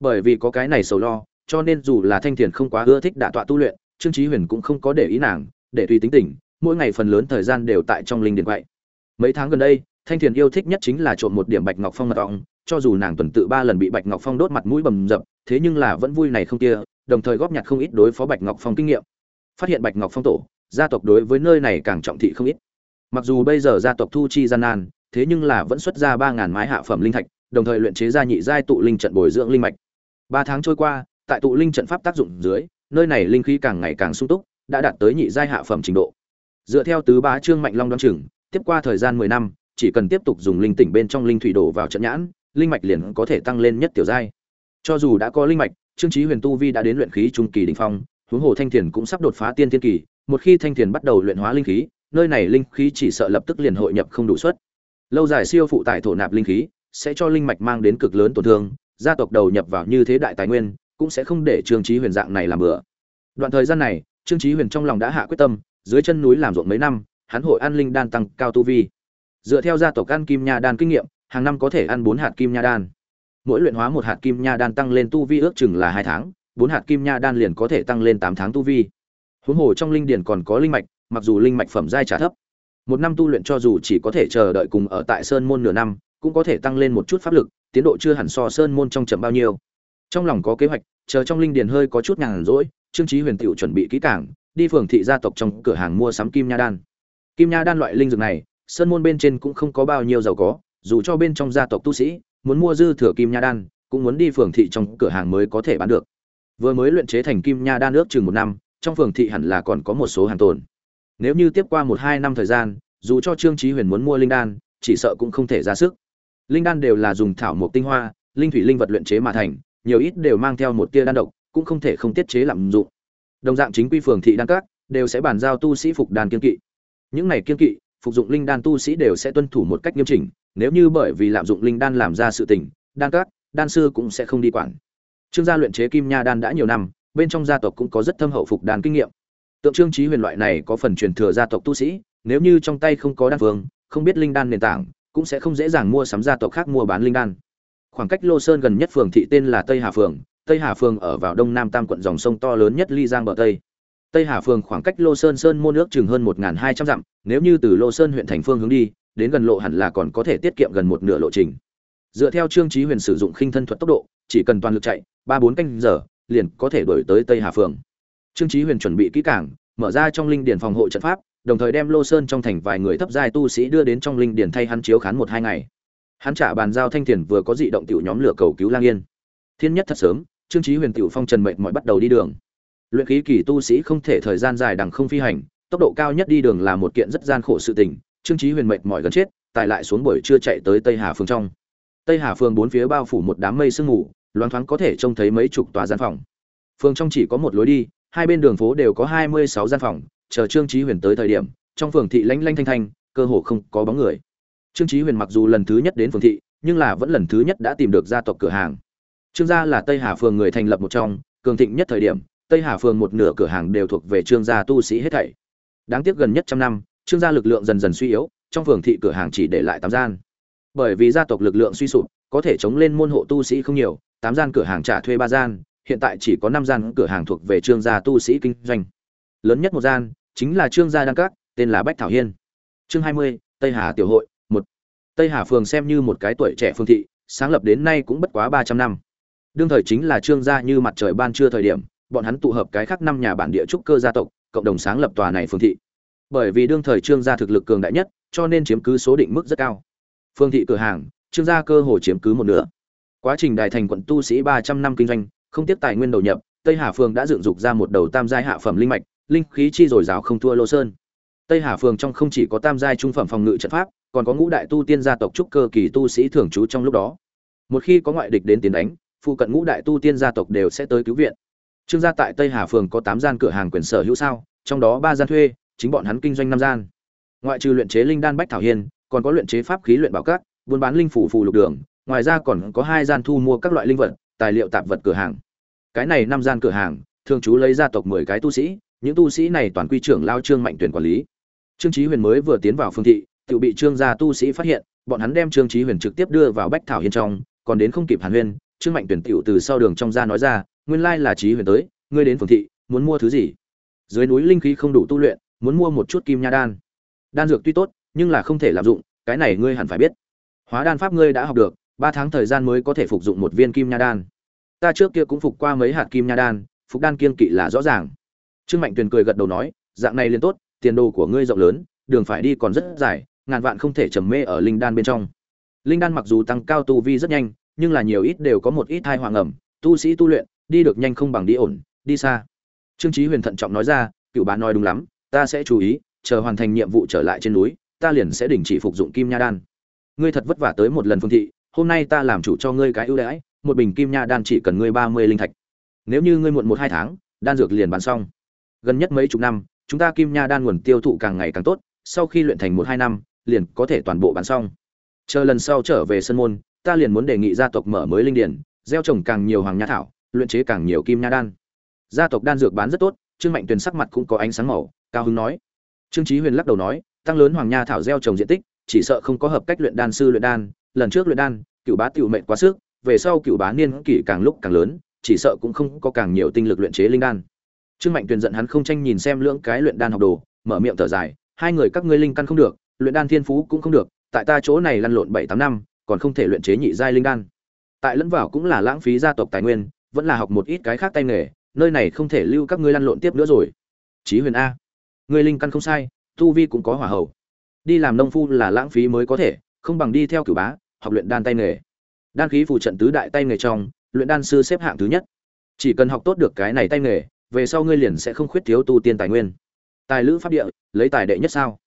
S1: Bởi vì có cái này sầu lo, cho nên dù là thanh thiền không quá ưa thích đả tọa tu luyện, trương trí huyền cũng không có để ý nàng, để tùy tính tình, mỗi ngày phần lớn thời gian đều tại trong linh điện quậy. Mấy tháng gần đây, thanh thiền yêu thích nhất chính là trộm một điểm bạch ngọc phong mật ong cho dù nàng tuần tự ba lần bị bạch ngọc phong đốt mặt mũi bầm dập, thế nhưng là vẫn vui này không kia, đồng thời góp nhặt không ít đối phó bạch ngọc phong kinh nghiệm. Phát hiện bạch ngọc phong tổ, gia tộc đối với nơi này càng trọng thị không ít. Mặc dù bây giờ gia tộc thu chi gian nan, thế nhưng là vẫn xuất ra ba ngàn mái hạ phẩm linh thạch, đồng thời luyện chế ra nhị giai tụ linh trận bồi dưỡng linh mạch. Ba tháng trôi qua, tại tụ linh trận pháp tác dụng dưới, nơi này linh khí càng ngày càng sung túc, đã đạt tới nhị giai hạ phẩm trình độ. Dựa theo tứ bá trương mạnh long đoan chừng, tiếp qua thời gian mười năm, chỉ cần tiếp tục dùng linh tỉnh bên trong linh thủy đổ vào trận nhãn linh mạch liền có thể tăng lên nhất tiểu giai. Cho dù đã có linh mạch, trương chí huyền tu vi đã đến luyện khí trung kỳ đỉnh phong, huống hồ thanh thiền cũng sắp đột phá tiên thiên kỳ, một khi thanh thiền bắt đầu luyện hóa linh khí, nơi này linh khí chỉ sợ lập tức liền hội nhập không đủ suất. Lâu dài siêu phụ tải thổ nạp linh khí, sẽ cho linh mạch mang đến cực lớn tổn thương, gia tộc đầu nhập vào như thế đại tài nguyên, cũng sẽ không để trương chí huyền dạng này làm bừa. Đoạn thời gian này, trương chí huyền trong lòng đã hạ quyết tâm, dưới chân núi làm ruộng mấy năm, hắn hội an linh đan tăng cao tu vi. Dựa theo gia tộc An kim nha đan kinh nghiệm hàng năm có thể ăn bốn hạt kim nha đan. Mỗi luyện hóa một hạt kim nha đan tăng lên tu vi ước chừng là hai tháng, bốn hạt kim nha đan liền có thể tăng lên tám tháng tu vi. Huống hồ trong linh điển còn có linh mạch, mặc dù linh mạch phẩm giai trả thấp, một năm tu luyện cho dù chỉ có thể chờ đợi cùng ở tại sơn môn nửa năm, cũng có thể tăng lên một chút pháp lực, tiến độ chưa hẳn so sơn môn trong chậm bao nhiêu. Trong lòng có kế hoạch, chờ trong linh điền hơi có chút nhàn rỗi, trương trí huyền tiểu chuẩn bị kỹ cảng đi phường thị gia tộc trong cửa hàng mua sắm kim nha đan. Kim nha đan loại linh dược này, sơn môn bên trên cũng không có bao nhiêu giàu có dù cho bên trong gia tộc tu sĩ muốn mua dư thừa kim nha đan, cũng muốn đi phường thị trong cửa hàng mới có thể bán được. Vừa mới luyện chế thành kim nha đan ước chừng một năm, trong phường thị hẳn là còn có một số hàng tồn. Nếu như tiếp qua một hai năm thời gian, dù cho trương trí huyền muốn mua linh đan, chỉ sợ cũng không thể ra sức. Linh đan đều là dùng thảo mộc tinh hoa, linh thủy linh vật luyện chế mà thành, nhiều ít đều mang theo một tia đan độc, cũng không thể không tiết chế lạm dụng. Đồng dạng chính quy phường thị đan các đều sẽ bàn giao tu sĩ phục đan kiên kỵ. Những này kiên kỵ, phục dụng linh đan tu sĩ đều sẽ tuân thủ một cách nghiêm chỉnh nếu như bởi vì lạm dụng linh đan làm ra sự tình, đan các, đan sư cũng sẽ không đi quản. Trương gia luyện chế kim nha đan đã nhiều năm, bên trong gia tộc cũng có rất thâm hậu phục đan kinh nghiệm. Tượng trương chí huyền loại này có phần truyền thừa gia tộc tu sĩ, nếu như trong tay không có đan phương không biết linh đan nền tảng, cũng sẽ không dễ dàng mua sắm gia tộc khác mua bán linh đan. Khoảng cách lô sơn gần nhất phường thị tên là tây hà phường, tây hà phường ở vào đông nam tam quận dòng sông to lớn nhất ly giang bờ tây. Tây hà phường khoảng cách lô sơn sơn môn nước chừng hơn một hai trăm dặm, nếu như từ lô sơn huyện thành phương hướng đi đến gần lộ hẳn là còn có thể tiết kiệm gần một nửa lộ trình. Dựa theo trương trí huyền sử dụng khinh thân thuật tốc độ, chỉ cần toàn lực chạy, ba bốn canh giờ, liền có thể đổi tới tây hà phường. Trương trí huyền chuẩn bị kỹ cảng mở ra trong linh điển phòng hộ trận pháp, đồng thời đem lô sơn trong thành vài người thấp giai tu sĩ đưa đến trong linh điển thay hắn chiếu khán một hai ngày. Hắn trả bàn giao thanh thiền vừa có dị động tiểu nhóm lửa cầu cứu lang yên. Thiên nhất thật sớm, trương trí huyền tiểu phong trần mệnh mọi bắt đầu đi đường. Luyện khí kỳ tu sĩ không thể thời gian dài đằng không phi hành, tốc độ cao nhất đi đường là một kiện rất gian khổ sự tình trương Chí huyền mệnh mọi gần chết tại lại xuống buổi trưa chạy tới tây hà phương trong. Tây hà phương bốn phía bao phủ một đám mây sương mù, loáng thoáng có thể trông thấy mấy chục tòa gian phòng. Phương trong chỉ có một lối đi, hai bên đường phố đều có hai mươi sáu gian phòng, chờ trương Chí huyền tới thời điểm, trong phường thị lanh lanh thanh thanh, cơ hồ không có bóng người. Trương Chí huyền mặc dù lần thứ nhất đến phường thị, nhưng là vẫn lần thứ nhất đã tìm được gia tộc cửa hàng. Trương gia là tây hà phường người thành lập một trong, cường thịnh nhất thời điểm, tây hà phường một nửa cửa hàng đều thuộc về trương gia tu sĩ hết thảy. Đáng tiếc gần nhất trăm năm trương gia lực lượng dần dần suy yếu, trong phường thị cửa hàng chỉ để lại tám gian. Bởi vì gia tộc lực lượng suy sụp, có thể chống lên môn hộ tu sĩ không nhiều, tám gian cửa hàng trả thuê ba gian, hiện tại chỉ có năm gian cửa hàng thuộc về trương gia tu sĩ kinh doanh. Lớn nhất một gian, chính là trương gia đăng các, tên là bách thảo hiên. Chương hai mươi, tây hà tiểu hội, một. Tây hà phường xem như một cái tuổi trẻ phương thị, sáng lập đến nay cũng bất quá ba trăm năm. Đương thời chính là trương gia như mặt trời ban trưa thời điểm, bọn hắn tụ hợp cái khác năm nhà bản địa trúc cơ gia tộc, cộng đồng sáng lập tòa này phương thị bởi vì đương thời trương gia thực lực cường đại nhất, cho nên chiếm cứ số định mức rất cao. Phương thị cửa hàng, trương gia cơ hồ chiếm cứ một nửa. Quá trình đại thành quận tu sĩ ba trăm năm kinh doanh, không tiếp tài nguyên đầu nhập, tây hà phương đã dựng dục ra một đầu tam giai hạ phẩm linh mạch, linh khí chi dồi dào không thua lô sơn. Tây hà phương trong không chỉ có tam giai trung phẩm phòng ngự trận pháp, còn có ngũ đại tu tiên gia tộc trúc cơ kỳ tu sĩ thường trú trong lúc đó. Một khi có ngoại địch đến tiến đánh, phụ cận ngũ đại tu tiên gia tộc đều sẽ tới cứu viện. Trương gia tại tây hà phường có tám gian cửa hàng quyền sở hữu sao, trong đó ba gian thuê chính bọn hắn kinh doanh năm gian. Ngoại trừ luyện chế linh đan bách thảo hiên, còn có luyện chế pháp khí luyện bảo các, buôn bán linh phủ phù lục đường, ngoài ra còn có hai gian thu mua các loại linh vật, tài liệu tạp vật cửa hàng. Cái này năm gian cửa hàng, thường trú lấy gia tộc mười cái tu sĩ, những tu sĩ này toàn quy trưởng lao trương mạnh tuyển quản lý. Trương trí huyền mới vừa tiến vào phương thị tự bị trương gia tu sĩ phát hiện, bọn hắn đem trương trí huyền trực tiếp đưa vào bách thảo hiên trong, còn đến không kịp hàn huyên, trương mạnh tuyển tiểu từ sau đường trong ra nói ra, nguyên lai là trí huyền tới, ngươi đến phường thị, muốn mua thứ gì? Dưới núi linh khí không đủ tu luyện muốn mua một chút kim nha đan. Đan dược tuy tốt, nhưng là không thể lạm dụng, cái này ngươi hẳn phải biết. Hóa đan pháp ngươi đã học được, ba tháng thời gian mới có thể phục dụng một viên kim nha đan. Ta trước kia cũng phục qua mấy hạt kim nha đan, phục đan kiên kỵ là rõ ràng. Trương mạnh tuyền cười gật đầu nói, dạng này liền tốt, tiền đồ của ngươi rộng lớn, đường phải đi còn rất dài, ngàn vạn không thể trầm mê ở linh đan bên trong. Linh đan mặc dù tăng cao tu vi rất nhanh, nhưng là nhiều ít đều có một ít thai hoàng ẩm tu sĩ tu luyện, đi được nhanh không bằng đi ổn, đi xa. Trương trí huyền thận trọng nói ra cựu bá nói đúng lắm ta sẽ chú ý, chờ hoàn thành nhiệm vụ trở lại trên núi, ta liền sẽ đình chỉ phục dụng kim nha đan. Ngươi thật vất vả tới một lần phương thị, hôm nay ta làm chủ cho ngươi cái ưu đãi, một bình kim nha đan chỉ cần ngươi ba mươi linh thạch. Nếu như ngươi muộn một hai tháng, đan dược liền bán xong. Gần nhất mấy chục năm, chúng ta kim nha đan nguồn tiêu thụ càng ngày càng tốt, sau khi luyện thành một hai năm, liền có thể toàn bộ bán xong. Chờ lần sau trở về sân môn, ta liền muốn đề nghị gia tộc mở mới linh điển, gieo trồng càng nhiều hoàng nha thảo, luyện chế càng nhiều kim nha đan. Gia tộc đan dược bán rất tốt trương mạnh tuyền sắc mặt cũng có ánh sáng màu, cao hứng nói. Trương chí huyền lắc đầu nói, tăng lớn hoàng nha thảo gieo trồng diện tích, chỉ sợ không có hợp cách luyện đan sư luyện đan, lần trước luyện đan, cựu bá tiểu mệnh quá sức, về sau cựu bá niên kỷ càng lúc càng lớn, chỉ sợ cũng không có càng nhiều tinh lực luyện chế linh đan. Trương mạnh tuyền giận hắn không tranh nhìn xem lưỡng cái luyện đan học đồ, mở miệng thở dài, hai người các ngươi linh căn không được, luyện đan thiên phú cũng không được, tại ta chỗ này lăn lộn bảy tám năm, còn không thể luyện chế nhị giai linh đan. Tại lẫn vào cũng là lãng phí gia tộc tài nguyên, vẫn là học một ít cái khác tay nghề nơi này không thể lưu các ngươi lăn lộn tiếp nữa rồi. Chí huyền a, ngươi linh căn không sai, tu vi cũng có hỏa hậu đi làm nông phu là lãng phí mới có thể, không bằng đi theo cửu bá, học luyện đan tay nghề. Đan khí phù trận tứ đại tay nghề trong, luyện đan sư xếp hạng thứ nhất. Chỉ cần học tốt được cái này tay nghề, về sau ngươi liền sẽ không khuyết thiếu tu tiên tài nguyên. Tài lữ pháp địa, lấy tài đệ nhất sao?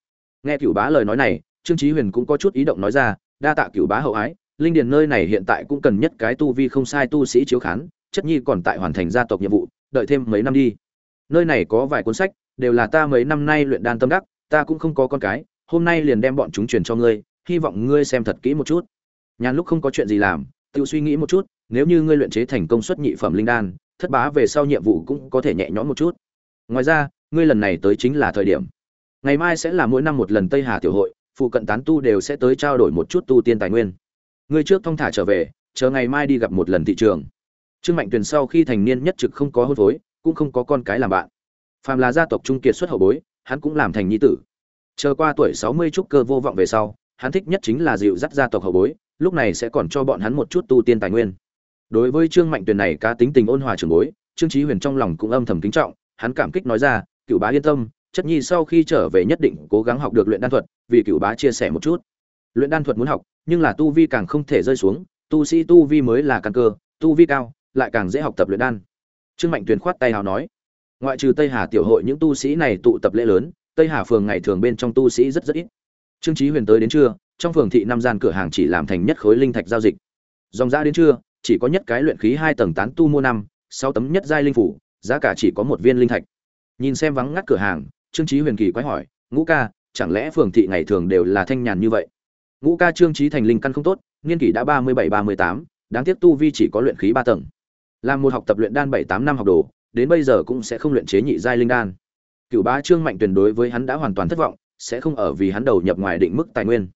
S1: Nghe cửu bá lời nói này, trương chí huyền cũng có chút ý động nói ra, đa tạ cửu bá hậu ái, linh điền nơi này hiện tại cũng cần nhất cái tu vi không sai tu sĩ chiếu khán, chất nhi còn tại hoàn thành gia tộc nhiệm vụ đợi thêm mấy năm đi. Nơi này có vài cuốn sách, đều là ta mấy năm nay luyện đan tâm đắc, ta cũng không có con cái, hôm nay liền đem bọn chúng truyền cho ngươi, hy vọng ngươi xem thật kỹ một chút. Nhàn lúc không có chuyện gì làm, tự suy nghĩ một chút, nếu như ngươi luyện chế thành công suất nhị phẩm linh đan, thất bá về sau nhiệm vụ cũng có thể nhẹ nhõm một chút. Ngoài ra, ngươi lần này tới chính là thời điểm. Ngày mai sẽ là mỗi năm một lần tây hà tiểu hội, phụ cận tán tu đều sẽ tới trao đổi một chút tu tiên tài nguyên. Ngươi trước thong thả trở về, chờ ngày mai đi gặp một lần thị trường trương mạnh tuyền sau khi thành niên nhất trực không có hôn phối, cũng không có con cái làm bạn. Phàm là gia tộc trung kiệt xuất hậu bối, hắn cũng làm thành nhi tử. Chờ qua tuổi sáu mươi trúc cơ vô vọng về sau, hắn thích nhất chính là dịu dắt gia tộc hậu bối, lúc này sẽ còn cho bọn hắn một chút tu tiên tài nguyên. Đối với trương mạnh tuyền này cá tính tình ôn hòa trường bối, trương trí huyền trong lòng cũng âm thầm kính trọng, hắn cảm kích nói ra, cựu bá yên tâm, chất nhi sau khi trở về nhất định cố gắng học được luyện đan thuật, vì cựu bá chia sẻ một chút. Luyện đan thuật muốn học, nhưng là tu vi càng không thể rơi xuống, tu sĩ tu vi mới là căn cơ, tu vi cao lại càng dễ học tập luyện đan. Trương mạnh tuyền khoát tay hào nói, ngoại trừ tây hà tiểu hội những tu sĩ này tụ tập lễ lớn, tây hà phường ngày thường bên trong tu sĩ rất rất ít. Trương trí huyền tới đến trưa, trong phường thị năm gian cửa hàng chỉ làm thành nhất khối linh thạch giao dịch. Dòng ra đến trưa, chỉ có nhất cái luyện khí hai tầng tán tu mua năm, sáu tấm nhất giai linh phủ, giá cả chỉ có một viên linh thạch. Nhìn xem vắng ngắt cửa hàng, trương trí huyền kỳ quái hỏi, ngũ ca, chẳng lẽ phường thị ngày thường đều là thanh nhàn như vậy? Ngũ ca trương trí thành linh căn không tốt, niên kỷ đã ba mươi bảy ba mươi tám, đáng tiếc tu vi chỉ có luyện khí ba tầng làm một học tập luyện đan bảy tám năm học đồ, đến bây giờ cũng sẽ không luyện chế nhị giai linh đan. Cựu bá trương mạnh tuyển đối với hắn đã hoàn toàn thất vọng, sẽ không ở vì hắn đầu nhập ngoài định mức tài nguyên.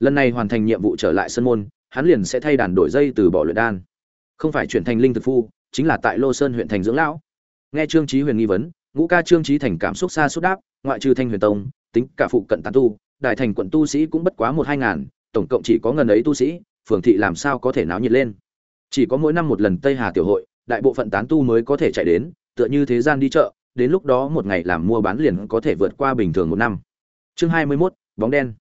S1: Lần này hoàn thành nhiệm vụ trở lại sân môn, hắn liền sẽ thay đàn đổi dây từ bỏ luyện đan. Không phải chuyển thành linh thực phu, chính là tại lô sơn huyện thành dưỡng lão. Nghe trương trí huyền nghi vấn, ngũ ca trương trí thành cảm xúc xa xúc đáp, ngoại trừ thanh huyền tông, tính cả phụ cận tán tu đại thành quận tu sĩ cũng bất quá một hai ngàn, tổng cộng chỉ có ngần ấy tu sĩ, phường thị làm sao có thể náo nhiệt lên chỉ có mỗi năm một lần tây hà tiểu hội đại bộ phận tán tu mới có thể chạy đến tựa như thế gian đi chợ đến lúc đó một ngày làm mua bán liền có thể vượt qua bình thường một năm. Chương hai mươi 21, bóng đen.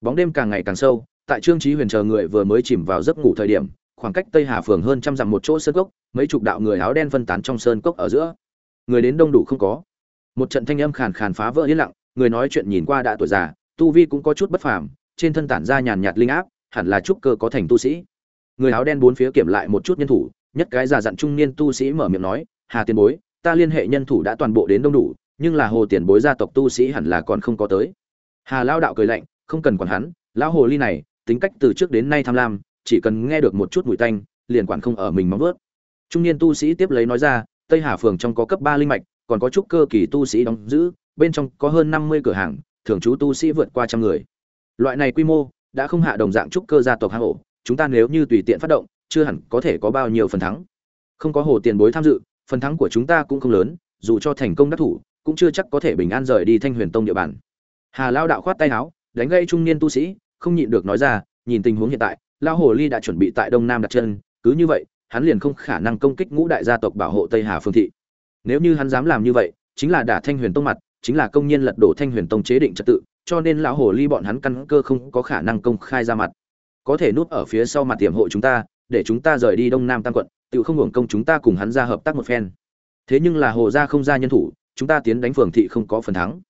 S1: Bóng đêm càng ngày càng sâu tại trương trí huyền chờ người vừa mới chìm vào giấc ngủ thời điểm khoảng cách tây hà phường hơn trăm dặm một chỗ sơn cốc mấy chục đạo người áo đen phân tán trong sơn cốc ở giữa. Người đến đông đủ không có. Một trận thanh âm khàn khàn phá vỡ yên lặng người nói chuyện nhìn qua đã tuổi già tu vi cũng có chút bất phàm trên thân tản ra nhàn nhạt linh áp hẳn là trúc cơ có thành tu sĩ người áo đen bốn phía kiểm lại một chút nhân thủ, nhất cái già dặn trung niên tu sĩ mở miệng nói, hà tiền bối, ta liên hệ nhân thủ đã toàn bộ đến đông đủ, nhưng là hồ tiền bối gia tộc tu sĩ hẳn là còn không có tới. Hà lao đạo cười lạnh, không cần quản hắn, lão hồ ly này, tính cách từ trước đến nay tham lam, chỉ cần nghe được một chút mùi tanh, liền quản không ở mình móng vớt trung niên tu sĩ tiếp lấy nói ra, tây hà phường trong có cấp ba linh mạch, còn có chút cơ kỳ tu sĩ đóng giữ, bên trong có hơn năm mươi cửa hàng, thường trú tu sĩ vượt qua trăm người. Loại này quy mô, đã không hạ đồng dạng trúc cơ gia tộc hang ổ chúng ta nếu như tùy tiện phát động, chưa hẳn có thể có bao nhiêu phần thắng. Không có hồ tiền bối tham dự, phần thắng của chúng ta cũng không lớn, dù cho thành công đắc thủ, cũng chưa chắc có thể bình an rời đi thanh huyền tông địa bàn. Hà lao đạo khoát tay áo, đánh gây trung niên tu sĩ, không nhịn được nói ra, nhìn tình huống hiện tại Lão hồ ly đã chuẩn bị tại đông nam đặt chân, cứ như vậy, hắn liền không khả năng công kích ngũ đại gia tộc bảo hộ tây hà phương thị. Nếu như hắn dám làm như vậy, chính là đả thanh huyền tông mặt, chính là công nhân lật đổ thanh huyền tông chế định trật tự, cho nên lão hồ ly bọn hắn căn cơ không có khả năng công khai ra mặt có thể núp ở phía sau mặt tiềm hộ chúng ta, để chúng ta rời đi đông nam tam quận tự không hưởng công chúng ta cùng hắn ra hợp tác một phen. Thế nhưng là hồ gia không ra nhân thủ, chúng ta tiến đánh phường thị không có phần thắng.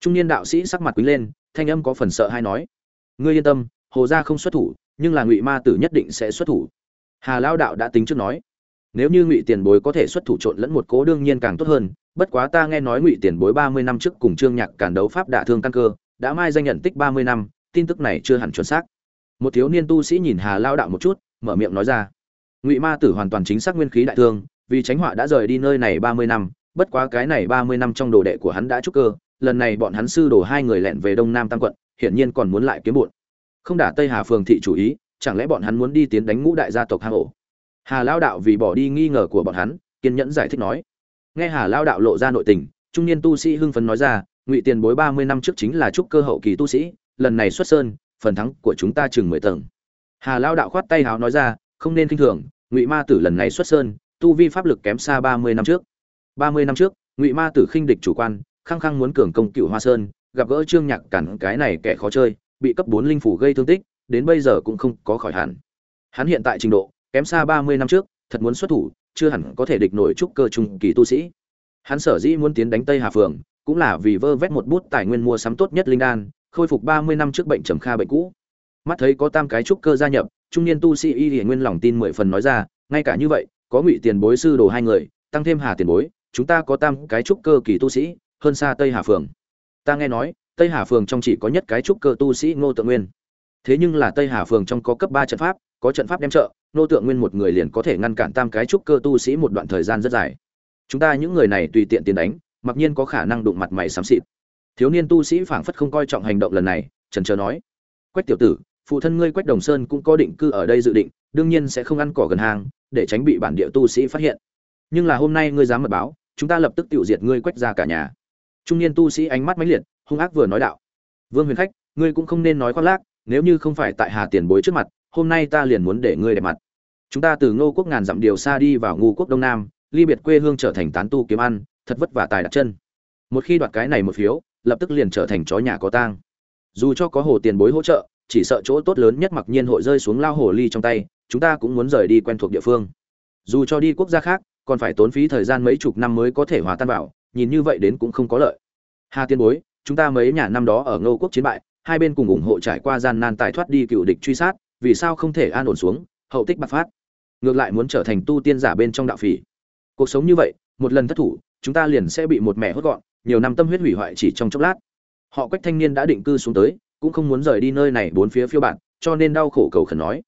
S1: Trung niên đạo sĩ sắc mặt quý lên, thanh âm có phần sợ hay nói, ngươi yên tâm, hồ gia không xuất thủ, nhưng là ngụy ma tử nhất định sẽ xuất thủ. Hà lao đạo đã tính trước nói, nếu như ngụy tiền bối có thể xuất thủ trộn lẫn một cố đương nhiên càng tốt hơn, bất quá ta nghe nói ngụy tiền bối ba mươi năm trước cùng trương nhạc cản đấu pháp đả thương căn cơ, đã mai danh nhận tích ba mươi năm, tin tức này chưa hẳn chuẩn xác một thiếu niên tu sĩ nhìn hà lao đạo một chút, mở miệng nói ra. Ngụy ma tử hoàn toàn chính xác nguyên khí đại thương, vì tránh họa đã rời đi nơi này ba mươi năm, bất quá cái này ba mươi năm trong đồ đệ của hắn đã trúc cơ, lần này bọn hắn sư đồ hai người lẹn về đông nam tam quận, hiển nhiên còn muốn lại kiếm bụn không đả tây hà phường thị chủ ý, chẳng lẽ bọn hắn muốn đi tiến đánh ngũ đại gia tộc hang ổ? Hà lao đạo vì bỏ đi nghi ngờ của bọn hắn, kiên nhẫn giải thích nói. Nghe hà lao đạo lộ ra nội tình, trung niên tu sĩ hưng phấn nói ra, ngụy tiền bối ba mươi năm trước chính là trúc cơ hậu kỳ tu sĩ, lần này xuất sơn phần thắng của chúng ta chừng mười tầng. Hà lao đạo khoát tay háo nói ra, không nên kinh thường, ngụy ma tử lần này xuất sơn, tu vi pháp lực kém xa ba mươi năm trước. Ba mươi năm trước, ngụy ma tử khinh địch chủ quan, khăng khăng muốn cường công cựu hoa sơn, gặp gỡ trương nhạc cản cái này kẻ khó chơi, bị cấp bốn linh phủ gây thương tích, đến bây giờ cũng không có khỏi hẳn. Hắn hiện tại trình độ, kém xa ba mươi năm trước, thật muốn xuất thủ, chưa hẳn có thể địch nổi trúc cơ trung kỳ tu sĩ. Hắn sở dĩ muốn tiến đánh tây hà phường, cũng là vì vơ vét một bút tài nguyên mua sắm tốt nhất linh đan khôi phục ba mươi năm trước bệnh trầm kha bệnh cũ. Mắt thấy có tam cái trúc cơ gia nhập, trung niên tu sĩ y hiển nguyên lòng tin mười phần nói ra, ngay cả như vậy, có ngụy tiền bối sư đồ hai người, tăng thêm hà tiền bối, chúng ta có tam cái trúc cơ kỳ tu sĩ, hơn xa tây hà phường. Ta nghe nói, tây hà phường trong chỉ có nhất cái trúc cơ tu sĩ ngô Tượng nguyên. Thế nhưng là tây hà phường trong có cấp ba trận pháp, có trận pháp đem trợ, ngô tượng nguyên một người liền có thể ngăn cản tam cái trúc cơ tu sĩ một đoạn thời gian rất dài. Chúng ta những người này tùy tiện tiền đánh, mặc nhiên có khả năng đụng mặt mày xám xịt thiếu niên tu sĩ phảng phất không coi trọng hành động lần này trần trờ nói, quách tiểu tử, phụ thân ngươi quách đồng sơn cũng có định cư ở đây dự định, đương nhiên sẽ không ăn cỏ gần hàng, để tránh bị bản địa tu sĩ phát hiện. Nhưng là hôm nay ngươi dám mật báo, chúng ta lập tức tiêu diệt ngươi quách ra cả nhà. Trung niên tu sĩ ánh mắt mãnh liệt, hung ác vừa nói đạo, vương huyền khách, ngươi cũng không nên nói khoác lác, nếu như không phải tại hà tiền bối trước mặt, hôm nay ta liền muốn để ngươi đẹp mặt. Chúng ta từ ngô quốc ngàn dặm điều xa đi vào ngô quốc đông nam, ly biệt quê hương trở thành tán tu kiếm ăn, thật vất vả tài đặt chân. Một khi đoạt cái này một phiếu lập tức liền trở thành chó nhà có tang. Dù cho có hồ tiền bối hỗ trợ, chỉ sợ chỗ tốt lớn nhất mặc nhiên hội rơi xuống lao hồ ly trong tay, chúng ta cũng muốn rời đi quen thuộc địa phương. Dù cho đi quốc gia khác, còn phải tốn phí thời gian mấy chục năm mới có thể hòa tan vào, nhìn như vậy đến cũng không có lợi. Hà tiên bối, chúng ta mấy nhà năm đó ở ngô quốc chiến bại, hai bên cùng ủng hộ trải qua gian nan tài thoát đi cựu địch truy sát, vì sao không thể an ổn xuống, hậu tích bạc phát. Ngược lại muốn trở thành tu tiên giả bên trong đạo phỉ. Cuộc sống như vậy, một lần thất thủ, chúng ta liền sẽ bị một mẹ hốt gọn nhiều năm tâm huyết hủy hoại chỉ trong chốc lát. Họ quách thanh niên đã định cư xuống tới, cũng không muốn rời đi nơi này bốn phía phiêu bạn cho nên đau khổ cầu khẩn nói.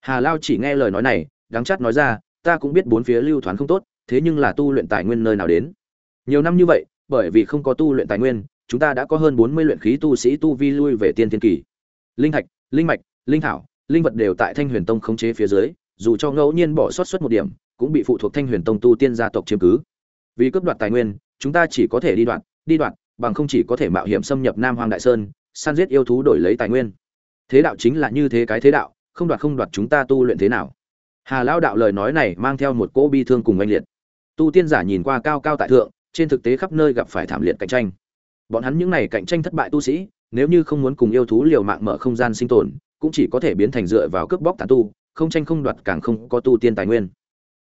S1: Hà lao chỉ nghe lời nói này đắng chát nói ra, ta cũng biết bốn phía lưu thoáng không tốt, thế nhưng là tu luyện tài nguyên nơi nào đến? Nhiều năm như vậy, bởi vì không có tu luyện tài nguyên, chúng ta đã có hơn bốn mươi luyện khí tu sĩ tu vi lui về tiên thiên kỳ. Linh thạch linh mạch, linh thảo, linh vật đều tại thanh huyền tông khống chế phía dưới, dù cho ngẫu nhiên bỏ sót suất một điểm, cũng bị phụ thuộc thanh huyền tông tu tiên gia tộc chiếm cứ. Vì cướp đoạt tài nguyên chúng ta chỉ có thể đi đoạn đi đoạn, bằng không chỉ có thể mạo hiểm xâm nhập nam hoàng đại sơn, săn giết yêu thú đổi lấy tài nguyên. Thế đạo chính là như thế cái thế đạo, không đoạt không đoạt chúng ta tu luyện thế nào. Hà lão đạo lời nói này mang theo một cỗ bi thương cùng oanh liệt. Tu tiên giả nhìn qua cao cao tại thượng, trên thực tế khắp nơi gặp phải thảm liệt cạnh tranh. Bọn hắn những này cạnh tranh thất bại tu sĩ, nếu như không muốn cùng yêu thú liều mạng mở không gian sinh tồn, cũng chỉ có thể biến thành dựa vào cướp bóc tàn tu, không tranh không đoạt càng không có tu tiên tài nguyên.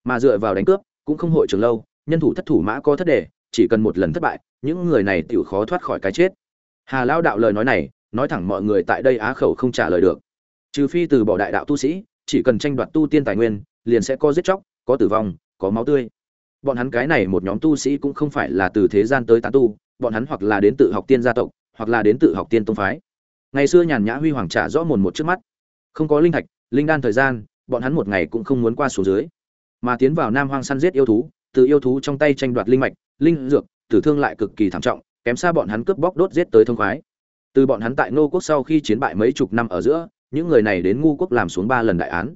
S1: Mà dựa vào đánh cướp, cũng không hội trường lâu, nhân thủ thất thủ mã có thất đề chỉ cần một lần thất bại, những người này tiểu khó thoát khỏi cái chết. Hà lao đạo lời nói này, nói thẳng mọi người tại đây á khẩu không trả lời được. Trừ phi từ bỏ đại đạo tu sĩ, chỉ cần tranh đoạt tu tiên tài nguyên, liền sẽ có giết chóc, có tử vong, có máu tươi. Bọn hắn cái này một nhóm tu sĩ cũng không phải là từ thế gian tới tán tu, bọn hắn hoặc là đến tự học tiên gia tộc, hoặc là đến tự học tiên tông phái. Ngày xưa nhàn nhã huy hoàng trả rõ mồn một trước mắt. Không có linh thạch, linh đan thời gian, bọn hắn một ngày cũng không muốn qua số dưới. Mà tiến vào nam hoang săn giết yêu thú, từ yêu thú trong tay tranh đoạt linh mạch linh dược, tử thương lại cực kỳ thảm trọng, kém xa bọn hắn cướp bóc đốt giết tới thông khoái. Từ bọn hắn tại Ngô quốc sau khi chiến bại mấy chục năm ở giữa, những người này đến ngu quốc làm xuống ba lần đại án.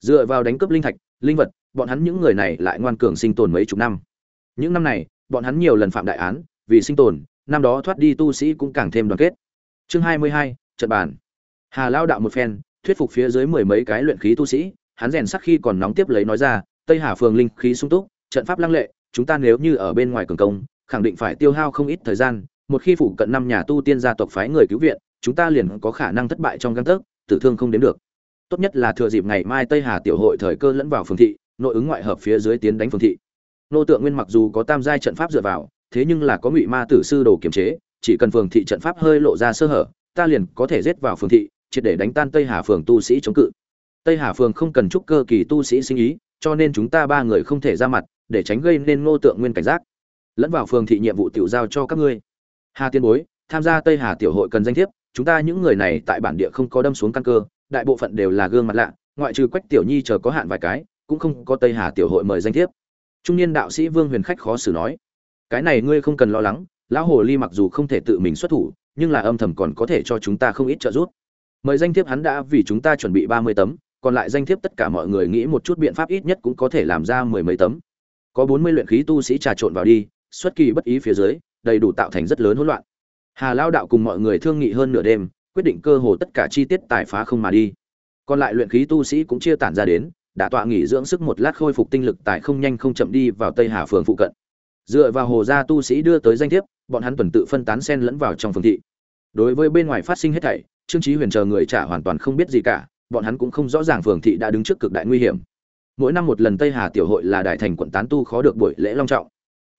S1: Dựa vào đánh cướp linh thạch, linh vật, bọn hắn những người này lại ngoan cường sinh tồn mấy chục năm. Những năm này, bọn hắn nhiều lần phạm đại án, vì sinh tồn, năm đó thoát đi tu sĩ cũng càng thêm đoàn kết. Chương hai mươi hai, trận bàn. Hà lao đạo một phen, thuyết phục phía dưới mười mấy cái luyện khí tu sĩ, hắn rèn sắc khi còn nóng tiếp lấy nói ra, tây hà phường linh khí sung túc, trận pháp lăng lệ chúng ta nếu như ở bên ngoài cường công, khẳng định phải tiêu hao không ít thời gian, một khi phụ cận năm nhà tu tiên gia tộc phái người cứu viện, chúng ta liền có khả năng thất bại trong găng tấc, tử thương không đến được. Tốt nhất là thừa dịp ngày mai tây hà tiểu hội thời cơ lẫn vào phường thị, nội ứng ngoại hợp phía dưới tiến đánh phường thị. Nô tượng nguyên mặc dù có tam giai trận pháp dựa vào, thế nhưng là có ngụy ma tử sư đồ kiềm chế, chỉ cần phường thị trận pháp hơi lộ ra sơ hở, ta liền có thể giết vào phường thị, triệt để đánh tan tây hà phường tu sĩ chống cự. Tây hà phường không cần chúc cơ kỳ tu sĩ sinh ý, cho nên chúng ta ba người không thể ra mặt để tránh gây nên ngô tượng nguyên cảnh giác. Lẫn vào phường thị nhiệm vụ tiểu giao cho các ngươi. Hà tiên bối, tham gia tây hà tiểu hội cần danh thiếp, chúng ta những người này tại bản địa không có đâm xuống căn cơ, đại bộ phận đều là gương mặt lạ, ngoại trừ quách tiểu nhi chờ có hạn vài cái, cũng không có tây hà tiểu hội mời danh thiếp. Trung niên đạo sĩ vương huyền khách khó xử nói, cái này ngươi không cần lo lắng, lão hồ ly mặc dù không thể tự mình xuất thủ, nhưng là âm thầm còn có thể cho chúng ta không ít trợ giúp. Mời danh thiếp hắn đã vì chúng ta chuẩn bị ba mươi tấm, còn lại danh thiếp tất cả mọi người nghĩ một chút biện pháp ít nhất cũng có thể làm ra mười mấy tấm có bốn mươi luyện khí tu sĩ trà trộn vào đi, xuất kỳ bất ý phía dưới, đầy đủ tạo thành rất lớn hỗn loạn. Hà lao đạo cùng mọi người thương nghị hơn nửa đêm, quyết định cơ hồ tất cả chi tiết tài phá không mà đi. Còn lại luyện khí tu sĩ cũng chia tản ra đến, đã tọa nghỉ dưỡng sức một lát khôi phục tinh lực tại không nhanh không chậm đi vào tây hà phường phụ cận. Dựa vào hồ gia tu sĩ đưa tới danh thiếp, bọn hắn tuần tự phân tán xen lẫn vào trong phường thị. Đối với bên ngoài phát sinh hết thảy, trương chí huyền chờ người trả hoàn toàn không biết gì cả, bọn hắn cũng không rõ ràng phường thị đã đứng trước cực đại nguy hiểm mỗi năm một lần tây hà tiểu hội là đại thành quận tán tu khó được buổi lễ long trọng.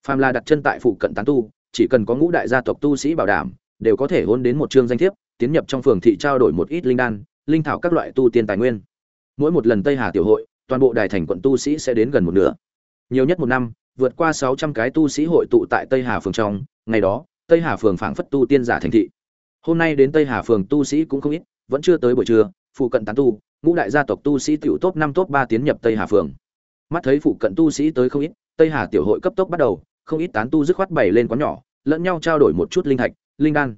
S1: Phàm là đặt chân tại phụ cận tán tu, chỉ cần có ngũ đại gia tộc tu sĩ bảo đảm, đều có thể hôn đến một chương danh thiếp, tiến nhập trong phường thị trao đổi một ít linh đan, linh thảo các loại tu tiên tài nguyên. Mỗi một lần tây hà tiểu hội, toàn bộ đài thành quận tu sĩ sẽ đến gần một nửa. Nhiều nhất một năm, vượt qua sáu trăm cái tu sĩ hội tụ tại tây hà phường trong, ngày đó, tây hà phường phảng phất tu tiên giả thành thị. Hôm nay đến tây hà phường tu sĩ cũng không ít, vẫn chưa tới buổi trưa, phụ cận tán tu ngũ đại gia tộc tu sĩ tiểu top năm, top ba tiến nhập tây hà phường. Mắt thấy phụ cận tu sĩ tới không ít, tây hà tiểu hội cấp tốc bắt đầu, không ít tán tu dứt khoát bày lên quán nhỏ, lẫn nhau trao đổi một chút linh thạch, linh đan.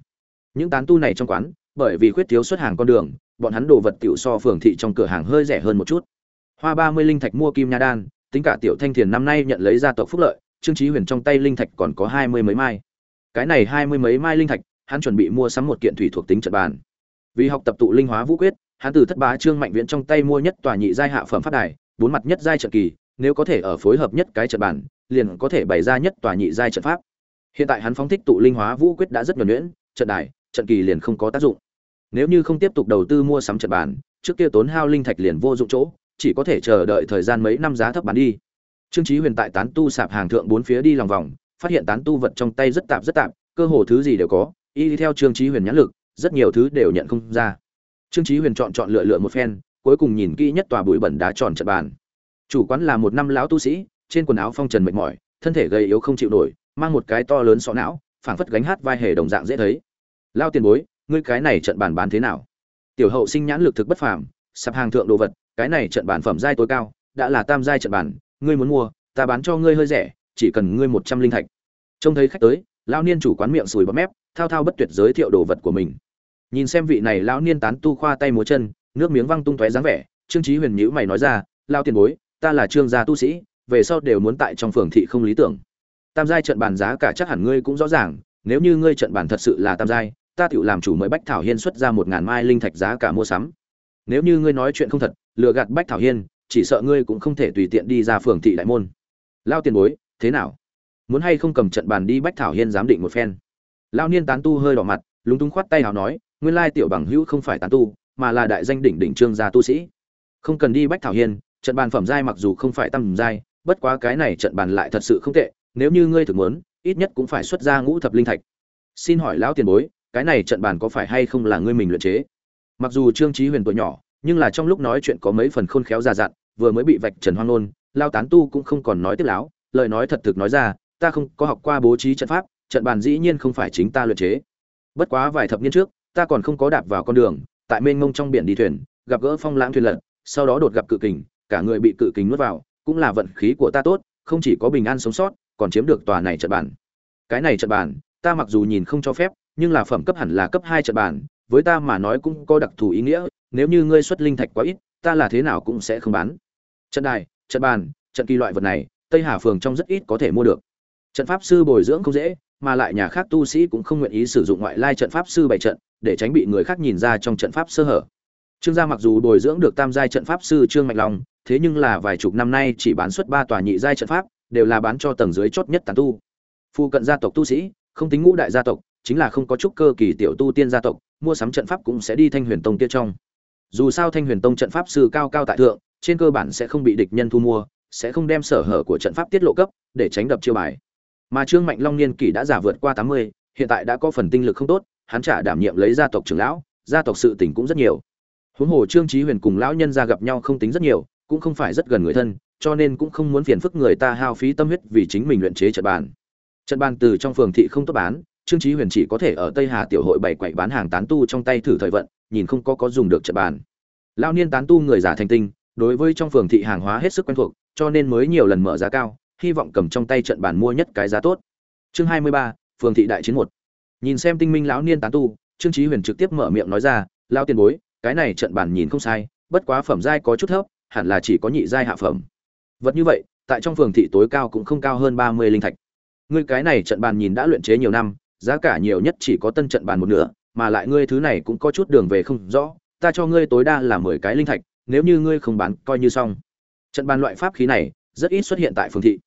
S1: Những tán tu này trong quán, bởi vì khuyết thiếu xuất hàng con đường, bọn hắn đồ vật tiểu so phường thị trong cửa hàng hơi rẻ hơn một chút. Hoa ba mươi linh thạch mua kim nha đan, tính cả tiểu thanh thiền năm nay nhận lấy gia tộc phúc lợi, trương chí huyền trong tay linh thạch còn có hai mươi mấy mai. Cái này hai mươi mấy mai linh thạch, hắn chuẩn bị mua sắm một kiện thủy thuộc tính trận bàn. Vì học tập tụ linh hóa vũ quyết hắn từ thất bá trương mạnh viễn trong tay mua nhất tòa nhị giai hạ phẩm pháp đài, bốn mặt nhất giai trận kỳ, nếu có thể ở phối hợp nhất cái trận bản, liền có thể bày ra nhất tòa nhị giai trận pháp. Hiện tại hắn phóng thích tụ linh hóa vũ quyết đã rất nhuẩn nhuyễn, trận đài, trận kỳ liền không có tác dụng. Nếu như không tiếp tục đầu tư mua sắm trận bản, trước kia tốn hao linh thạch liền vô dụng chỗ, chỉ có thể chờ đợi thời gian mấy năm giá thấp bán đi. Trương chí huyền tại tán tu sạp hàng thượng bốn phía đi lòng vòng, phát hiện tán tu vật trong tay rất tạp rất tạp, cơ hồ thứ gì đều có, y theo trương chí huyền nhãn lực, rất nhiều thứ đều nhận không ra trương chí huyền chọn chọn lựa lựa một phen, cuối cùng nhìn kỹ nhất tòa bụi bẩn đá tròn trận bàn. Chủ quán là một năm lão tu sĩ, trên quần áo phong trần mệt mỏi, thân thể gầy yếu không chịu nổi, mang một cái to lớn sọ não, phảng phất gánh hát vai hề đồng dạng dễ thấy. Lao tiền bối, ngươi cái này trận bàn bán thế nào? Tiểu hậu sinh nhãn lực thực bất phàm, sạp hàng thượng đồ vật, cái này trận bàn phẩm giai tối cao, đã là tam giai trận bàn, ngươi muốn mua, ta bán cho ngươi hơi rẻ, chỉ cần ngươi một trăm linh thạch. Trông thấy khách tới, lão niên chủ quán miệng sùi bọt mép, thao thao bất tuyệt giới thiệu đồ vật của mình nhìn xem vị này lão niên tán tu khoa tay múa chân, nước miếng văng tung tóe dáng vẻ, trương chí huyền nhíu mày nói ra lao tiền bối, ta là trương gia tu sĩ, về sau đều muốn tại trong phường thị không lý tưởng. Tam giai trận bàn giá cả chắc hẳn ngươi cũng rõ ràng, nếu như ngươi trận bàn thật sự là tam giai, ta tự làm chủ mới bách thảo hiên xuất ra một ngàn mai linh thạch giá cả mua sắm. Nếu như ngươi nói chuyện không thật, lừa gạt bách thảo hiên, chỉ sợ ngươi cũng không thể tùy tiện đi ra phường thị đại môn. Lao tiền bối, thế nào? Muốn hay không cầm trận bàn đi bách thảo hiên giám định một phen? Lao niên tán tu hơi đỏ mặt, lúng túng khoát tay hào nói nguyên lai tiểu bằng hữu không phải tán tu, mà là đại danh đỉnh đỉnh trương gia tu sĩ. Không cần đi bách thảo hiên, trận bàn phẩm giai mặc dù không phải tầm giai, bất quá cái này trận bàn lại thật sự không tệ, nếu như ngươi thực muốn, ít nhất cũng phải xuất ra ngũ thập linh thạch. Xin hỏi lão tiền bối, cái này trận bàn có phải hay không là ngươi mình luyện chế? Mặc dù trương trí huyền tuổi nhỏ, nhưng là trong lúc nói chuyện có mấy phần khôn khéo già dặn, vừa mới bị vạch trần hoang nôn lao tán tu cũng không còn nói tiếp láo, lời nói thật thực nói ra, ta không có học qua bố trí trận pháp, trận bàn dĩ nhiên không phải chính ta luyện chế. Bất quá vài thập niên trước ta còn không có đạp vào con đường tại mênh mông trong biển đi thuyền gặp gỡ phong lãng thuyền lật sau đó đột gặp cự kình cả người bị cự kình nuốt vào cũng là vận khí của ta tốt không chỉ có bình an sống sót còn chiếm được tòa này trận bản. cái này trận bản, ta mặc dù nhìn không cho phép nhưng là phẩm cấp hẳn là cấp hai trận bản, với ta mà nói cũng có đặc thù ý nghĩa nếu như ngươi xuất linh thạch quá ít ta là thế nào cũng sẽ không bán trận đài trận bàn trận kỳ loại vật này tây hà phường trong rất ít có thể mua được trận pháp sư bồi dưỡng không dễ mà lại nhà khác tu sĩ cũng không nguyện ý sử dụng ngoại lai trận pháp sư bày trận, để tránh bị người khác nhìn ra trong trận pháp sơ hở. Trương gia mặc dù bồi dưỡng được tam giai trận pháp sư trương mạnh long, thế nhưng là vài chục năm nay chỉ bán xuất ba tòa nhị giai trận pháp, đều là bán cho tầng dưới chót nhất tàn tu. Phu cận gia tộc tu sĩ, không tính ngũ đại gia tộc, chính là không có chút cơ kỳ tiểu tu tiên gia tộc, mua sắm trận pháp cũng sẽ đi thanh huyền tông kia trong. Dù sao thanh huyền tông trận pháp sư cao cao tại thượng, trên cơ bản sẽ không bị địch nhân thu mua, sẽ không đem sở hở của trận pháp tiết lộ cấp, để tránh đập chiêu bài mà trương mạnh long niên kỷ đã giả vượt qua tám mươi, hiện tại đã có phần tinh lực không tốt, hắn trả đảm nhiệm lấy gia tộc trưởng lão, gia tộc sự tình cũng rất nhiều. Huống hồ trương chí huyền cùng lão nhân gia gặp nhau không tính rất nhiều, cũng không phải rất gần người thân, cho nên cũng không muốn phiền phức người ta hao phí tâm huyết vì chính mình luyện chế trận bàn. Trận bàn từ trong phường thị không tốt bán, trương chí huyền chỉ có thể ở tây hà tiểu hội bày quậy bán hàng tán tu trong tay thử thời vận, nhìn không có có dùng được trận bàn. Lão niên tán tu người giả thành tinh, đối với trong phường thị hàng hóa hết sức quen thuộc, cho nên mới nhiều lần mở giá cao hy vọng cầm trong tay trận bàn mua nhất cái giá tốt. Chương hai mươi ba, phường thị đại chiến một. Nhìn xem tinh minh lão niên tán tu, trương trí huyền trực tiếp mở miệng nói ra lao tiền bối, cái này trận bàn nhìn không sai, bất quá phẩm giai có chút thấp, hẳn là chỉ có nhị giai hạ phẩm. Vật như vậy, tại trong phường thị tối cao cũng không cao hơn ba mươi linh thạch. Ngươi cái này trận bàn nhìn đã luyện chế nhiều năm, giá cả nhiều nhất chỉ có tân trận bàn một nửa, mà lại ngươi thứ này cũng có chút đường về không rõ, ta cho ngươi tối đa là mười cái linh thạch, nếu như ngươi không bán, coi như xong. Trận bàn loại pháp khí này, rất ít xuất hiện tại phường thị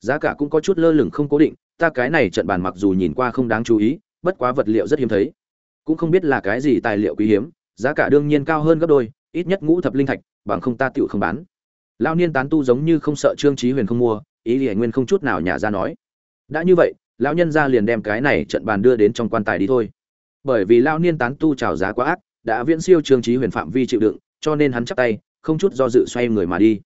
S1: giá cả cũng có chút lơ lửng không cố định, ta cái này trận bàn mặc dù nhìn qua không đáng chú ý, bất quá vật liệu rất hiếm thấy. Cũng không biết là cái gì tài liệu quý hiếm, giá cả đương nhiên cao hơn gấp đôi, ít nhất ngũ thập linh thạch, bằng không ta tựu không bán. Lao niên tán tu giống như không sợ trương trí huyền không mua, ý thì nguyên không chút nào nhà ra nói. Đã như vậy, lão nhân ra liền đem cái này trận bàn đưa đến trong quan tài đi thôi. Bởi vì lão niên tán tu trào giá quá ác, đã viễn siêu trương trí huyền phạm vi chịu đựng, cho nên hắn chắp tay, không chút do dự xoay người mà đi.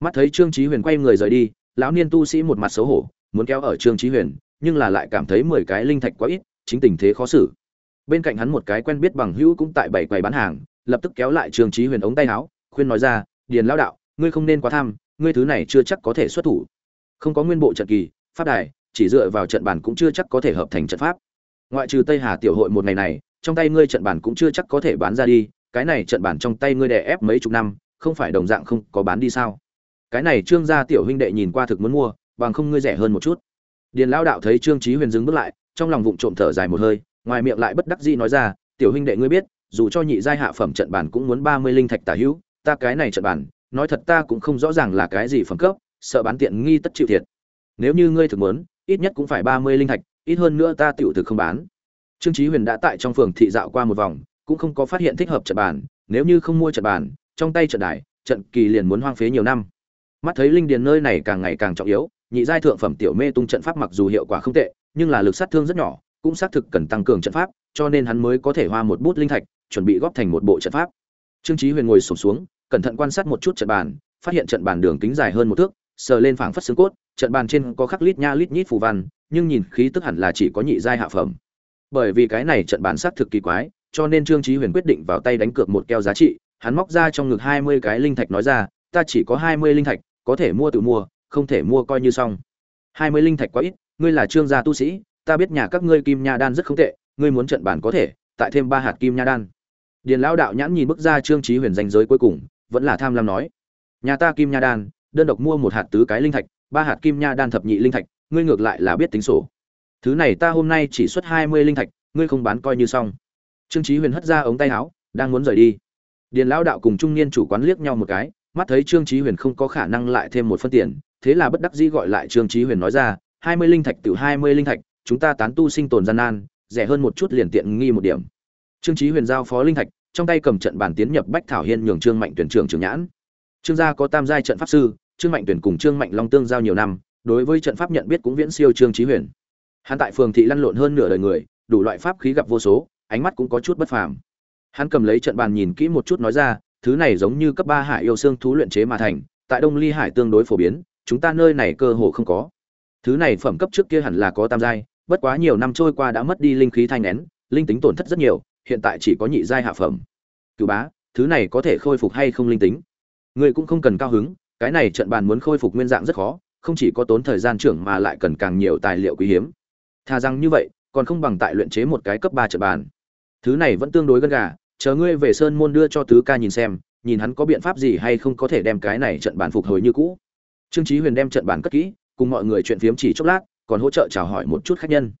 S1: Mắt thấy trương trí huyền quay người rời đi lão niên tu sĩ một mặt xấu hổ, muốn kéo ở trương trí huyền, nhưng là lại cảm thấy mười cái linh thạch quá ít, chính tình thế khó xử. Bên cạnh hắn một cái quen biết bằng hữu cũng tại bảy quầy bán hàng, lập tức kéo lại trương trí huyền ống tay áo, khuyên nói ra, điền lão đạo, ngươi không nên quá tham, ngươi thứ này chưa chắc có thể xuất thủ. Không có nguyên bộ trận kỳ, pháp đài, chỉ dựa vào trận bản cũng chưa chắc có thể hợp thành trận pháp. Ngoại trừ tây hà tiểu hội một ngày này, trong tay ngươi trận bản cũng chưa chắc có thể bán ra đi, cái này trận bản trong tay ngươi đè ép mấy chục năm, không phải đồng dạng không có bán đi sao? Cái này trương gia tiểu huynh đệ nhìn qua thực muốn mua bằng không ngươi rẻ hơn một chút. Điền lão đạo thấy trương trí huyền dừng bước lại trong lòng vụng trộm thở dài một hơi ngoài miệng lại bất đắc dĩ nói ra tiểu huynh đệ ngươi biết dù cho nhị giai hạ phẩm trận bản cũng muốn ba mươi linh thạch tả hữu ta cái này trận bản nói thật ta cũng không rõ ràng là cái gì phẩm cấp sợ bán tiện nghi tất chịu thiệt. Nếu như ngươi thực muốn ít nhất cũng phải ba mươi linh thạch ít hơn nữa ta tiểu thực không bán. Trương chí huyền đã tại trong phường thị dạo qua một vòng cũng không có phát hiện thích hợp trận bản, nếu như không mua trận bản, trong tay trận đài trận kỳ liền muốn hoang phế nhiều năm mắt thấy linh điền nơi này càng ngày càng trọng yếu nhị giai thượng phẩm tiểu mê tung trận pháp mặc dù hiệu quả không tệ nhưng là lực sát thương rất nhỏ cũng xác thực cần tăng cường trận pháp cho nên hắn mới có thể hoa một bút linh thạch chuẩn bị góp thành một bộ trận pháp. Trương chí huyền ngồi sụp xuống, xuống cẩn thận quan sát một chút trận bàn phát hiện trận bàn đường kính dài hơn một thước sờ lên phảng phất xương cốt trận bàn trên có khắc lít nha lít nhít phù văn nhưng nhìn khí tức hẳn là chỉ có nhị giai hạ phẩm. Bởi vì cái này trận bàn xác thực kỳ quái cho nên trương chí huyền quyết định vào tay đánh cược một keo giá trị hắn móc ra trong ngực hai mươi cái linh thạch nói ra ta chỉ có hai mươi linh thạch có thể mua tự mua, không thể mua coi như xong. Hai mươi linh thạch quá ít, ngươi là trương gia tu sĩ, ta biết nhà các ngươi kim nha đan rất không tệ, ngươi muốn trận bản có thể, tại thêm ba hạt kim nha đan. Điền lão đạo nhãn nhìn bức ra trương chí huyền danh giới cuối cùng, vẫn là tham lam nói, nhà ta kim nha đan, đơn độc mua một hạt tứ cái linh thạch, ba hạt kim nha đan thập nhị linh thạch, ngươi ngược lại là biết tính sổ. Thứ này ta hôm nay chỉ xuất hai mươi linh thạch, ngươi không bán coi như xong. Trương chí huyền hất ra ống tay áo, đang muốn rời đi. Điền lão đạo cùng trung niên chủ quán liếc nhau một cái mắt thấy trương chí huyền không có khả năng lại thêm một phân tiền, thế là bất đắc dĩ gọi lại trương chí huyền nói ra, hai mươi linh thạch tự hai mươi linh thạch, chúng ta tán tu sinh tồn gian nan, rẻ hơn một chút liền tiện nghi một điểm. Trương chí huyền giao phó linh thạch, trong tay cầm trận bản tiến nhập bách thảo hiên nhường trương mạnh tuyển trưởng trưởng nhãn. Trương gia có tam giai trận pháp sư, trương mạnh tuyển cùng trương mạnh long tương giao nhiều năm, đối với trận pháp nhận biết cũng viễn siêu trương chí huyền. Hắn tại phường thị lăn lộn hơn nửa đời người, đủ loại pháp khí gặp vô số, ánh mắt cũng có chút bất phàm. Hắn cầm lấy trận bàn nhìn kỹ một chút nói ra thứ này giống như cấp ba hải yêu xương thú luyện chế mà thành, tại đông ly hải tương đối phổ biến, chúng ta nơi này cơ hồ không có. Thứ này phẩm cấp trước kia hẳn là có tam giai, bất quá nhiều năm trôi qua đã mất đi linh khí thanh nén linh tính tổn thất rất nhiều, hiện tại chỉ có nhị giai hạ phẩm. Cửu bá, thứ này có thể khôi phục hay không linh tính? Người cũng không cần cao hứng, cái này trận bàn muốn khôi phục nguyên dạng rất khó, không chỉ có tốn thời gian trưởng mà lại cần càng nhiều tài liệu quý hiếm. Tha rằng như vậy, còn không bằng tại luyện chế một cái cấp ba trận bàn. Thứ này vẫn tương đối gần gà chờ ngươi về sơn môn đưa cho tứ ca nhìn xem, nhìn hắn có biện pháp gì hay không có thể đem cái này trận bàn phục hồi như cũ. Trương chí huyền đem trận bàn cất kỹ, cùng mọi người chuyện phiếm chỉ chốc lát, còn hỗ trợ chào hỏi một chút khách nhân.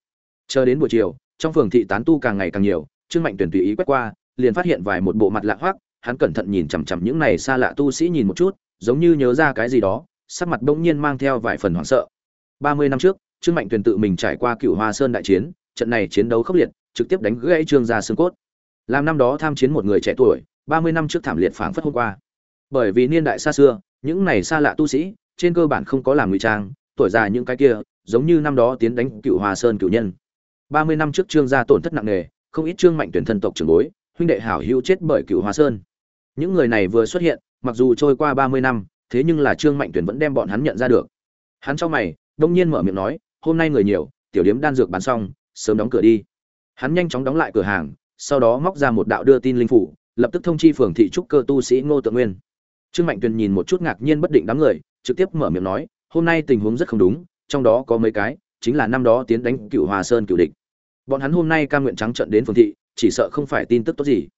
S1: Chờ đến buổi chiều, trong phường thị tán tu càng ngày càng nhiều, trương mạnh tuyển tùy ý quét qua, liền phát hiện vài một bộ mặt lạ hoắc, hắn cẩn thận nhìn chằm chằm những này xa lạ tu sĩ nhìn một chút, giống như nhớ ra cái gì đó, sắc mặt bỗng nhiên mang theo vài phần hoảng sợ. Ba mươi năm trước, trương mạnh tuyển tự mình trải qua cựu hoa sơn đại chiến, trận này chiến đấu khốc liệt, trực tiếp đánh gãy trương gia xương cốt làm năm đó tham chiến một người trẻ tuổi, ba mươi năm trước thảm liệt phảng phất hôm qua. Bởi vì niên đại xa xưa, những này xa lạ tu sĩ, trên cơ bản không có làm ngụy trang, tuổi già những cái kia, giống như năm đó tiến đánh cựu hòa sơn cựu nhân. Ba mươi năm trước trương gia tổn thất nặng nề, không ít trương mạnh tuyển thân tộc trưởng bối, huynh đệ hảo hữu chết bởi cựu hòa sơn. Những người này vừa xuất hiện, mặc dù trôi qua ba mươi năm, thế nhưng là trương mạnh tuyển vẫn đem bọn hắn nhận ra được. Hắn trong mày, đông nhiên mở miệng nói, hôm nay người nhiều, tiểu điếm đan dược bán xong, sớm đóng cửa đi. Hắn nhanh chóng đóng lại cửa hàng sau đó móc ra một đạo đưa tin linh phủ, lập tức thông chi phường thị trúc cơ tu sĩ ngô tự nguyên. Trương mạnh tuyền nhìn một chút ngạc nhiên bất định đám người, trực tiếp mở miệng nói, hôm nay tình huống rất không đúng, trong đó có mấy cái, chính là năm đó tiến đánh cựu hòa sơn cựu địch. Bọn hắn hôm nay ca nguyện trắng trận đến phường thị, chỉ sợ không phải tin tức tốt gì.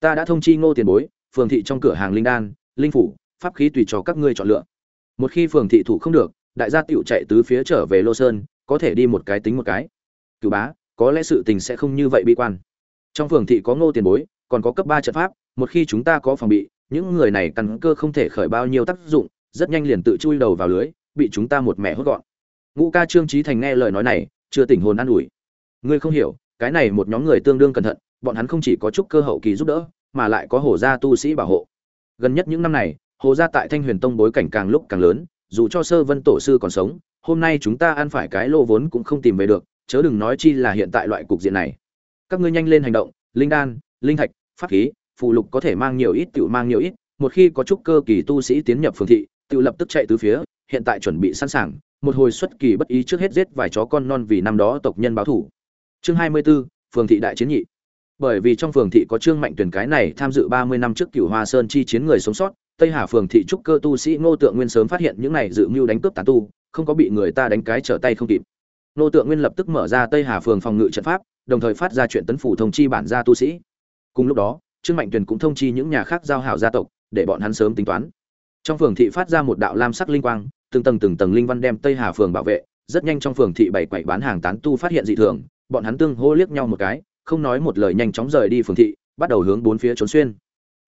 S1: Ta đã thông chi ngô tiền bối, phường thị trong cửa hàng linh đan, linh phủ, pháp khí tùy cho các ngươi chọn lựa. Một khi phường thị thủ không được, đại gia tựu chạy tứ phía trở về lô sơn, có thể đi một cái tính một cái. Cựu bá, có lẽ sự tình sẽ không như vậy bi quan trong phường thị có ngô tiền bối, còn có cấp ba trận pháp, một khi chúng ta có phòng bị, những người này căn cơ không thể khởi bao nhiêu tác dụng, rất nhanh liền tự chui đầu vào lưới, bị chúng ta một mẹ hốt gọn. Ngũ ca trương trí thành nghe lời nói này, chưa tỉnh hồn an ủi. Ngươi không hiểu, cái này một nhóm người tương đương cẩn thận, bọn hắn không chỉ có chút cơ hậu kỳ giúp đỡ, mà lại có hồ gia tu sĩ bảo hộ. Gần nhất những năm này hồ gia tại thanh huyền tông bối cảnh càng lúc càng lớn, dù cho sơ vân tổ sư còn sống, hôm nay chúng ta ăn phải cái lô vốn cũng không tìm về được, chớ đừng nói chi là hiện tại loại cục diện này các ngươi nhanh lên hành động linh đan linh thạch pháp khí phụ lục có thể mang nhiều ít tự mang nhiều ít. Một khi có chút cơ kỳ tu sĩ tiến nhập phường thị tự lập tức chạy từ phía hiện tại chuẩn bị sẵn sàng. Một hồi xuất kỳ bất ý trước hết giết vài chó con non vì năm đó tộc nhân báo thủ chương hai mươi 24, phường thị đại chiến nhị. Bởi vì trong phường thị có trương mạnh tuyển cái này tham dự ba mươi năm trước cửu hoa sơn chi chiến người sống sót tây hà phường thị trúc cơ tu sĩ ngô tượng nguyên sớm phát hiện những này dự mưu đánh cướp tán tu không có bị người ta đánh cái trở tay không kịp. Nô tượng nguyên lập tức mở ra tây hà phường phòng ngự trận pháp, đồng thời phát ra chuyện tấn phủ thông chi bản gia tu sĩ. Cùng lúc đó, trương mạnh Tuyền cũng thông chi những nhà khác giao hảo gia tộc, để bọn hắn sớm tính toán. Trong phường thị phát ra một đạo lam sắc linh quang, từng tầng từng tầng linh văn đem tây hà phường bảo vệ, rất nhanh trong phường thị bảy quậy bán hàng tán tu phát hiện dị thường, bọn hắn tương hô liếc nhau một cái, không nói một lời nhanh chóng rời đi phường thị, bắt đầu hướng bốn phía trốn xuyên.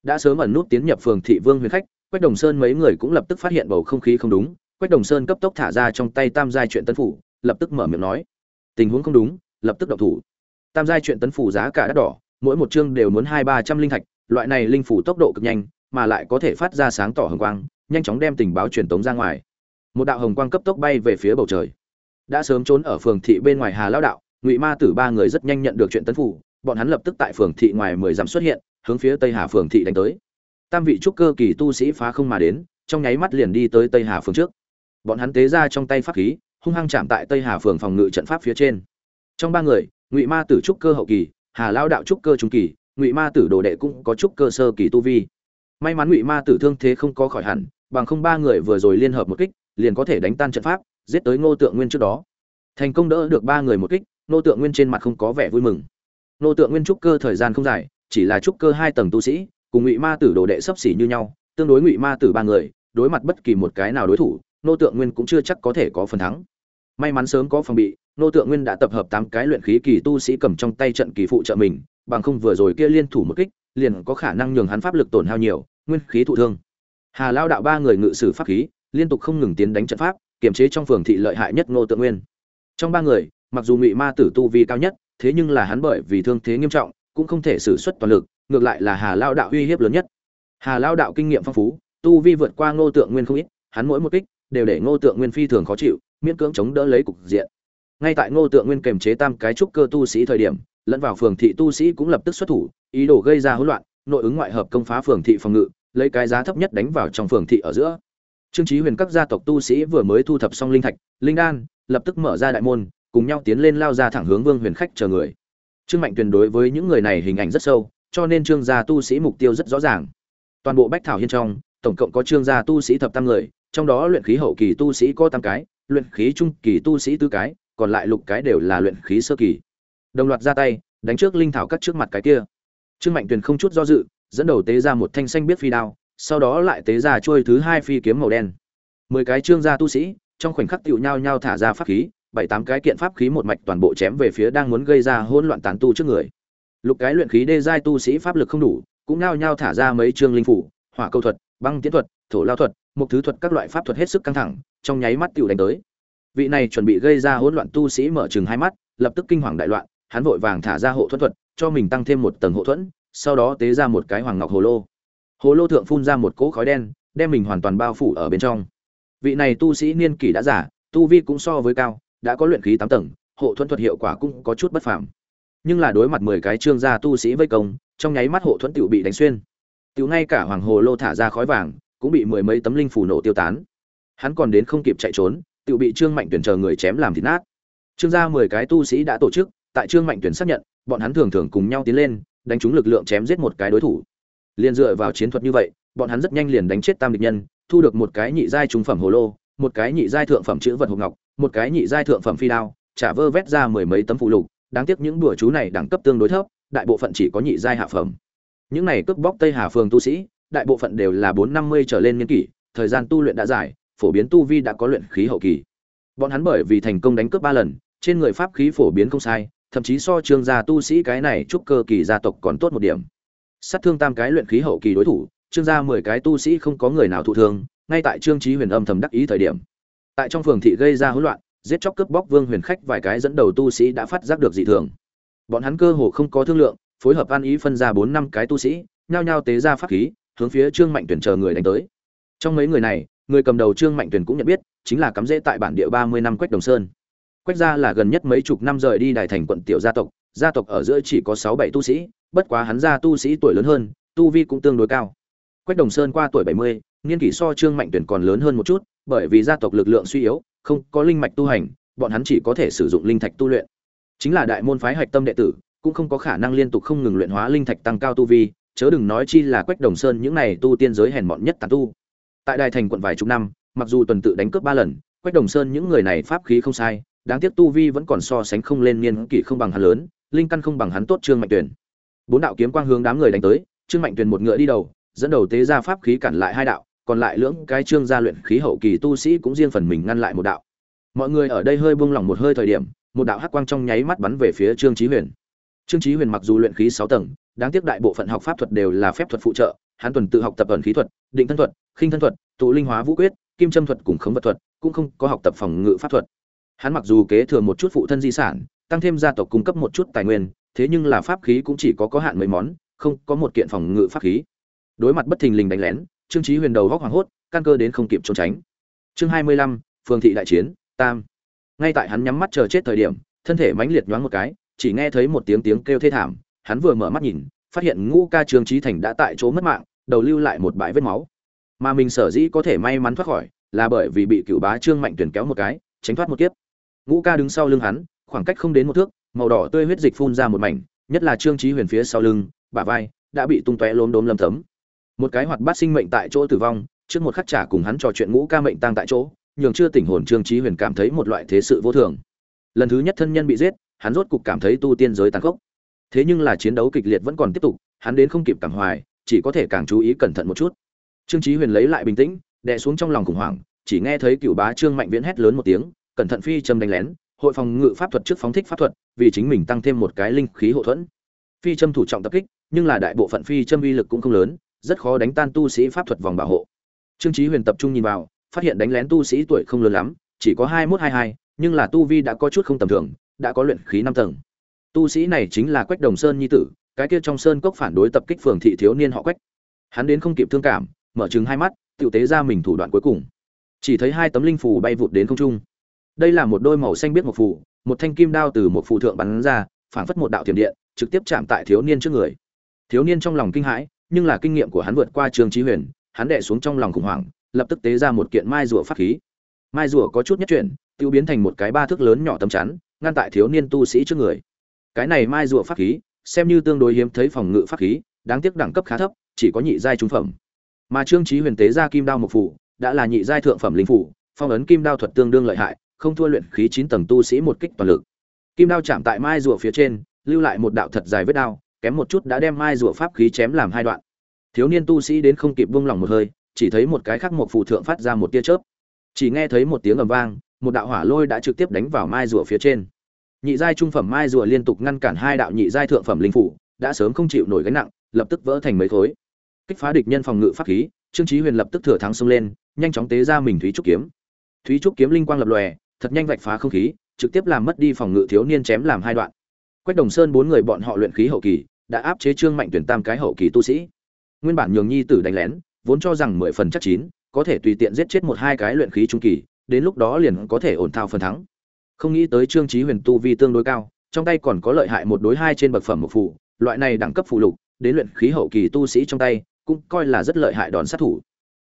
S1: Đã sớm ẩn nút tiến nhập phường thị vương huyền khách, quách đồng sơn mấy người cũng lập tức phát hiện bầu không khí không đúng, quách đồng sơn cấp tốc thả ra trong tay tam giai chuyện tấn phủ lập tức mở miệng nói. Tình huống không đúng, lập tức động thủ. Tam giai chuyện tấn phủ giá cả đắt đỏ, mỗi một chương đều muốn hai ba trăm linh thạch, loại này linh phủ tốc độ cực nhanh, mà lại có thể phát ra sáng tỏ hồng quang, nhanh chóng đem tình báo truyền tống ra ngoài. Một đạo hồng quang cấp tốc bay về phía bầu trời. Đã sớm trốn ở phường thị bên ngoài hà lão đạo, ngụy ma tử ba người rất nhanh nhận được chuyện tấn phủ bọn hắn lập tức tại phường thị ngoài mười dặm xuất hiện, hướng phía tây hà phường thị đánh tới. Tam vị trúc cơ kỳ tu sĩ phá không mà đến, trong nháy mắt liền đi tới tây hà phường trước. Bọn hắn tế ra trong tay pháp khí hung hăng chạm tại tây hà phường phòng ngự trận pháp phía trên. Trong ba người, ngụy ma tử trúc cơ hậu kỳ, hà lao đạo trúc cơ trung kỳ, ngụy ma tử đồ đệ cũng có trúc cơ sơ kỳ tu vi. May mắn ngụy ma tử thương thế không có khỏi hẳn, bằng không ba người vừa rồi liên hợp một kích, liền có thể đánh tan trận pháp, giết tới ngô tượng nguyên trước đó. Thành công đỡ được ba người một kích, ngô tượng nguyên trên mặt không có vẻ vui mừng. Ngô tượng nguyên trúc cơ thời gian không dài, chỉ là trúc cơ hai tầng tu sĩ, cùng ngụy ma tử đồ đệ sấp xỉ như nhau, tương đối ngụy ma tử ba người, đối mặt bất kỳ một cái nào đối thủ Nô tượng nguyên cũng chưa chắc có thể có phần thắng. May mắn sớm có phòng bị, Nô tượng nguyên đã tập hợp tám cái luyện khí kỳ tu sĩ cầm trong tay trận kỳ phụ trợ mình, bằng không vừa rồi kia liên thủ một kích, liền có khả năng nhường hắn pháp lực tổn hao nhiều, nguyên khí thụ thương. Hà lao đạo ba người ngự sử pháp khí, liên tục không ngừng tiến đánh trận pháp, kiềm chế trong phường thị lợi hại nhất Nô tượng nguyên. Trong ba người, mặc dù ngụy ma tử tu vi cao nhất, thế nhưng là hắn bởi vì thương thế nghiêm trọng, cũng không thể sử xuất toàn lực, ngược lại là hà lao đạo uy hiếp lớn nhất. Hà lao đạo kinh nghiệm phong phú, tu vi vượt qua ngô tượng nguyên không ít, hắn mỗi một kích đều để ngô tượng nguyên phi thường khó chịu, miễn cưỡng chống đỡ lấy cục diện. Ngay tại ngô tượng nguyên kềm chế tam cái trúc cơ tu sĩ thời điểm, lẫn vào phường thị tu sĩ cũng lập tức xuất thủ, ý đồ gây ra hỗn loạn, nội ứng ngoại hợp công phá phường thị phòng ngự, lấy cái giá thấp nhất đánh vào trong phường thị ở giữa. Trương chí huyền các gia tộc tu sĩ vừa mới thu thập xong linh thạch, linh đan, lập tức mở ra đại môn, cùng nhau tiến lên lao ra thẳng hướng vương huyền khách chờ người. Trương mạnh tuyền đối với những người này hình ảnh rất sâu, cho nên trương gia tu sĩ mục tiêu rất rõ ràng. Toàn bộ bách thảo hiên trong, tổng cộng có trương gia tu sĩ thập tam người trong đó luyện khí hậu kỳ tu sĩ có tam cái, luyện khí trung kỳ tu sĩ tư cái, còn lại lục cái đều là luyện khí sơ kỳ. Đồng loạt ra tay, đánh trước linh thảo cắt trước mặt cái kia. Trương mạnh tuyền không chút do dự, dẫn đầu tế ra một thanh xanh biết phi đao, sau đó lại tế ra chuôi thứ hai phi kiếm màu đen. Mười cái trương gia tu sĩ, trong khoảnh khắc tựu nhau nhau thả ra pháp khí, bảy tám cái kiện pháp khí một mạch toàn bộ chém về phía đang muốn gây ra hỗn loạn tán tu trước người. Lục cái luyện khí đê giai tu sĩ pháp lực không đủ, cũng nao nhao thả ra mấy trương linh phủ, hỏa câu thuật, băng tiến thuật, thổ lao thuật một thứ thuật các loại pháp thuật hết sức căng thẳng, trong nháy mắt tiểu đánh tới. Vị này chuẩn bị gây ra hỗn loạn tu sĩ mở trừng hai mắt, lập tức kinh hoàng đại loạn, hắn vội vàng thả ra hộ thuẫn thuật, cho mình tăng thêm một tầng hộ thuẫn, sau đó tế ra một cái hoàng ngọc hồ lô. Hồ lô thượng phun ra một cỗ khói đen, đem mình hoàn toàn bao phủ ở bên trong. Vị này tu sĩ niên kỷ đã giả tu vi cũng so với cao, đã có luyện khí tám tầng, hộ thuẫn thuật hiệu quả cũng có chút bất phàm. Nhưng là đối mặt mười cái trương gia tu sĩ vây công, trong nháy mắt hộ thuẫn tiểu bị đánh xuyên. Tiểu ngay cả hoàng hồ lô thả ra khói vàng cũng bị mười mấy tấm linh phủ nổ tiêu tán. Hắn còn đến không kịp chạy trốn, tự bị trương mạnh tuyển chờ người chém làm thịt nát. Trương gia mười cái tu sĩ đã tổ chức, tại trương mạnh tuyển xác nhận, bọn hắn thường thường cùng nhau tiến lên, đánh trúng lực lượng chém giết một cái đối thủ. Liền dựa vào chiến thuật như vậy, bọn hắn rất nhanh liền đánh chết tam địch nhân, thu được một cái nhị giai trung phẩm hồ lô, một cái nhị giai thượng phẩm chữ vật hộp ngọc, một cái nhị giai thượng phẩm phi đao, trả vơ vét ra mười mấy tấm phụ lục. Đáng tiếc những đùa chú này đẳng cấp tương đối thấp, đại bộ phận chỉ có nhị giai hạ phẩm. Những này cướp bóc tây hà phường tu sĩ đại bộ phận đều là bốn năm mươi trở lên niên kỷ, thời gian tu luyện đã dài, phổ biến tu vi đã có luyện khí hậu kỳ. Bọn hắn bởi vì thành công đánh cướp ba lần, trên người pháp khí phổ biến không sai, thậm chí so trương gia tu sĩ cái này chúc cơ kỳ gia tộc còn tốt một điểm. Sát thương tam cái luyện khí hậu kỳ đối thủ, trương gia mười cái tu sĩ không có người nào thụ thương, ngay tại trương trí huyền âm thầm đắc ý thời điểm. Tại trong phường thị gây ra hỗn loạn, giết chóc cướp bóc vương huyền khách vài cái dẫn đầu tu sĩ đã phát giác được dị thường. Bọn hắn cơ hồ không có thương lượng, phối hợp an ý phân ra bốn năm cái tu sĩ, nhao nhao tế ra pháp khí hướng phía trương mạnh tuyển chờ người đánh tới. Trong mấy người này, người cầm đầu trương mạnh tuyển cũng nhận biết, chính là cắm rễ tại bản địa ba mươi năm quách đồng sơn. Quách gia là gần nhất mấy chục năm rời đi đài thành quận tiểu gia tộc gia tộc ở giữa chỉ có sáu bảy tu sĩ, bất quá hắn gia tu sĩ tuổi lớn hơn, tu vi cũng tương đối cao. Quách đồng sơn qua tuổi bảy mươi, niên kỷ so trương mạnh tuyển còn lớn hơn một chút, bởi vì gia tộc lực lượng suy yếu, không có linh mạch tu hành, bọn hắn chỉ có thể sử dụng linh thạch tu luyện. Chính là đại môn phái hạch tâm đệ tử, cũng không có khả năng liên tục không ngừng luyện hóa linh thạch tăng cao tu vi chớ đừng nói chi là quách đồng sơn những này tu tiên giới hèn mọn nhất tàn tu. Tại đài thành quận vài chục năm, mặc dù tuần tự đánh cướp ba lần, quách đồng sơn những người này pháp khí không sai, đáng tiếc tu vi vẫn còn so sánh không lên niên kỷ không bằng hắn lớn, linh căn không bằng hắn tốt trương mạnh tuyển bốn đạo kiếm quang hướng đám người đánh tới, trương mạnh tuyển một ngựa đi đầu, dẫn đầu tế ra pháp khí cản lại hai đạo, còn lại lưỡng cái trương gia luyện khí hậu kỳ tu sĩ cũng riêng phần mình ngăn lại một đạo. Mọi người ở đây hơi buông lỏng một hơi thời điểm, một đạo hắc quang trong nháy mắt bắn về phía trương chí huyền trương chí huyền mặc dù luyện khí sáu tầng, đáng tiếc đại bộ phận học pháp thuật đều là phép thuật phụ trợ, hắn tuần tự học tập ẩn khí thuật, định thân thuật, khinh thân thuật, tụ linh hóa vũ quyết, kim châm thuật cùng khống vật thuật, cũng không có học tập phòng ngự pháp thuật. Hắn mặc dù kế thừa một chút phụ thân di sản, tăng thêm gia tộc cung cấp một chút tài nguyên, thế nhưng là pháp khí cũng chỉ có có hạn mấy món, không có một kiện phòng ngự pháp khí. Đối mặt bất thình lình đánh lén, trương chí huyền đầu góc hoàng hốt, căn cơ đến không kịp trốn tránh. Chương hai mươi lăm, phương thị đại chiến, tam. Ngay tại hắn nhắm mắt chờ chết thời điểm, thân thể mãnh liệt nhoáng một cái chỉ nghe thấy một tiếng tiếng kêu thê thảm, hắn vừa mở mắt nhìn, phát hiện ngũ ca trương trí thành đã tại chỗ mất mạng, đầu lưu lại một bãi vết máu. Mà mình sở dĩ có thể may mắn thoát khỏi, là bởi vì bị cựu bá trương mạnh tuyển kéo một cái, tránh thoát một kiếp. Ngũ ca đứng sau lưng hắn, khoảng cách không đến một thước, màu đỏ tươi huyết dịch phun ra một mảnh, nhất là trương trí huyền phía sau lưng, bả vai, đã bị tung tóe lốm đốm lấm tấm một cái hoạt bát sinh mệnh tại chỗ tử vong, trước một khắc trả cùng hắn trò chuyện ngũ ca mệnh tăng tại chỗ, nhường chưa tỉnh hồn trương trí huyền cảm thấy một loại thế sự vô thường. Lần thứ nhất thân nhân bị giết hắn rốt cục cảm thấy tu tiên giới tàn khốc. Thế nhưng là chiến đấu kịch liệt vẫn còn tiếp tục, hắn đến không kịp cảm hoài, chỉ có thể càng chú ý cẩn thận một chút. Trương Chí huyền lấy lại bình tĩnh, đè xuống trong lòng khủng hoảng, chỉ nghe thấy cựu bá trương mạnh viễn hét lớn một tiếng, cẩn thận phi châm đánh lén, hội phòng ngự pháp thuật trước phóng thích pháp thuật, vì chính mình tăng thêm một cái linh khí hộ thuẫn. Phi châm thủ trọng tập kích, nhưng là đại bộ phận phi châm uy lực cũng không lớn, rất khó đánh tan tu sĩ pháp thuật vòng bảo hộ. Trương Chí huyền tập trung nhìn vào, phát hiện đánh lén tu sĩ tuổi không lớn lắm, chỉ có hai mốt hai hai, nhưng là tu vi đã có chút không tầm thường đã có luyện khí năm tầng. Tu sĩ này chính là quách đồng sơn nhi tử, cái kia trong sơn cốc phản đối tập kích phường thị thiếu niên họ quách. Hắn đến không kịp thương cảm, mở chừng hai mắt tự tế ra mình thủ đoạn cuối cùng. Chỉ thấy hai tấm linh phù bay vụt đến không trung. Đây là một đôi màu xanh biết một phù, một thanh kim đao từ một phù thượng bắn ra, phảng phất một đạo thiểm điện, trực tiếp chạm tại thiếu niên trước người. Thiếu niên trong lòng kinh hãi, nhưng là kinh nghiệm của hắn vượt qua trường trí huyền, hắn đệ xuống trong lòng khủng hoảng, lập tức tế ra một kiện mai rùa pháp khí. Mai rùa có chút nhất chuyển, tiêu biến thành một cái ba thước lớn nhỏ tấm chắn ngăn tại thiếu niên tu sĩ trước người. Cái này mai rùa pháp khí, xem như tương đối hiếm thấy phòng ngự pháp khí, đáng tiếc đẳng cấp khá thấp, chỉ có nhị giai trung phẩm. Mà trương trí huyền tế ra kim đao một phủ, đã là nhị giai thượng phẩm linh phủ, phong ấn kim đao thuật tương đương lợi hại, không thua luyện khí chín tầng tu sĩ một kích toàn lực. Kim đao chạm tại mai rùa phía trên, lưu lại một đạo thật dài vết đao, kém một chút đã đem mai rùa pháp khí chém làm hai đoạn. Thiếu niên tu sĩ đến không kịp buông lỏng một hơi, chỉ thấy một cái khắc một phủ thượng phát ra một tia chớp. Chỉ nghe thấy một tiếng ầm vang một đạo hỏa lôi đã trực tiếp đánh vào mai rùa phía trên. Nhị giai trung phẩm mai rùa liên tục ngăn cản hai đạo nhị giai thượng phẩm linh phủ, đã sớm không chịu nổi gánh nặng, lập tức vỡ thành mấy khối. Kích phá địch nhân phòng ngự pháp khí, trương chí huyền lập tức thừa thắng xông lên, nhanh chóng tế ra mình thúy trúc kiếm. Thúy trúc kiếm linh quang lập lòe, thật nhanh vạch phá không khí, trực tiếp làm mất đi phòng ngự thiếu niên chém làm hai đoạn. Quách đồng sơn bốn người bọn họ luyện khí hậu kỳ, đã áp chế trương mạnh tuyển tam cái hậu kỳ tu sĩ. Nguyên bản nhường nhi tử đánh lén, vốn cho rằng mười phần chắc chín, có thể tùy tiện giết chết một hai cái luyện khí trung kỳ đến lúc đó liền có thể ổn thao phần thắng. Không nghĩ tới trương chí huyền tu vi tương đối cao, trong tay còn có lợi hại một đối hai trên bậc phẩm một phụ loại này đẳng cấp phụ lục, đến luyện khí hậu kỳ tu sĩ trong tay, cũng coi là rất lợi hại đòn sát thủ.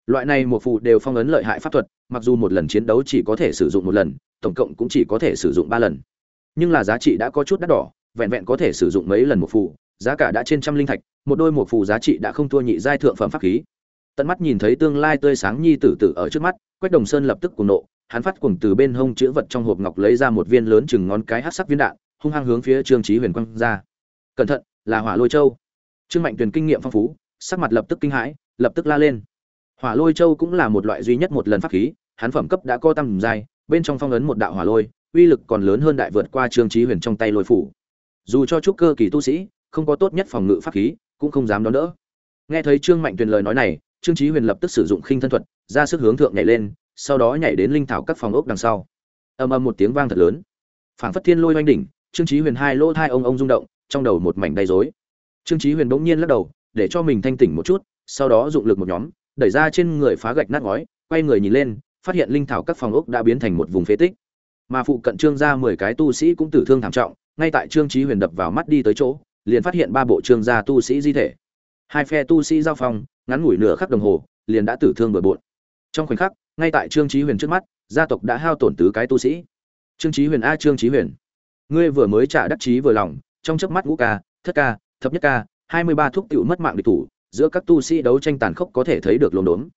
S1: Loại này một phụ đều phong ấn lợi hại pháp thuật, mặc dù một lần chiến đấu chỉ có thể sử dụng một lần, tổng cộng cũng chỉ có thể sử dụng ba lần. Nhưng là giá trị đã có chút đắt đỏ, vẹn vẹn có thể sử dụng mấy lần một phụ giá cả đã trên trăm linh thạch, một đôi một phụ giá trị đã không thua nhị giai thượng phẩm pháp khí. Tận mắt nhìn thấy tương lai tươi sáng nhi tử tử ở trước mắt, quách đồng sơn lập tức cuồng nộ hắn phát cuồng từ bên hông chữ vật trong hộp ngọc lấy ra một viên lớn chừng ngón cái hắc sắc viên đạn, hung hăng hướng phía trương chí huyền quăng ra. Cẩn thận, là hỏa lôi châu. Trương mạnh tuyền kinh nghiệm phong phú, sắc mặt lập tức kinh hãi, lập tức la lên. Hỏa lôi châu cũng là một loại duy nhất một lần pháp khí, hắn phẩm cấp đã co tăng dài bên trong phong ấn một đạo hỏa lôi, uy lực còn lớn hơn đại vượt qua trương chí huyền trong tay lôi phủ. Dù cho trúc cơ kỳ tu sĩ, không có tốt nhất phòng ngự pháp khí, cũng không dám đón đỡ. Nghe thấy trương mạnh tuyền lời nói này, trương chí huyền lập tức sử dụng khinh thân thuật, ra sức hướng thượng nhảy lên sau đó nhảy đến linh thảo các phòng ốc đằng sau. Ầm ầm một tiếng vang thật lớn. Phảng phất thiên lôi oanh đỉnh, trương chí huyền hai lỗ hai ông ông rung động, trong đầu một mảnh đầy rối. Trương chí huyền bỗng nhiên lắc đầu, để cho mình thanh tỉnh một chút, sau đó dụng lực một nhóm, đẩy ra trên người phá gạch nát ngói, quay người nhìn lên, phát hiện linh thảo các phòng ốc đã biến thành một vùng phế tích. Mà phụ cận trương gia mười cái tu sĩ cũng tử thương thảm trọng, ngay tại trương chí huyền đập vào mắt đi tới chỗ, liền phát hiện ba bộ trương gia tu sĩ di thể. Hai phe tu sĩ giao phong, ngắn ngủi nửa khắc đồng hồ, liền đã tử thương bừa bộn. Trong khoảnh khắc ngay tại trương chí huyền trước mắt, gia tộc đã hao tổn tứ cái tu sĩ. Trương Chí huyền a, trương Chí huyền. Ngươi vừa mới trả đắc chí vừa lòng, trong chớp mắt ngũ ca, thất ca, thập nhất ca, hai mươi ba thuốc tiểu mất mạng địch thủ, giữa các tu sĩ đấu tranh tàn khốc có thể thấy được lồn đốn.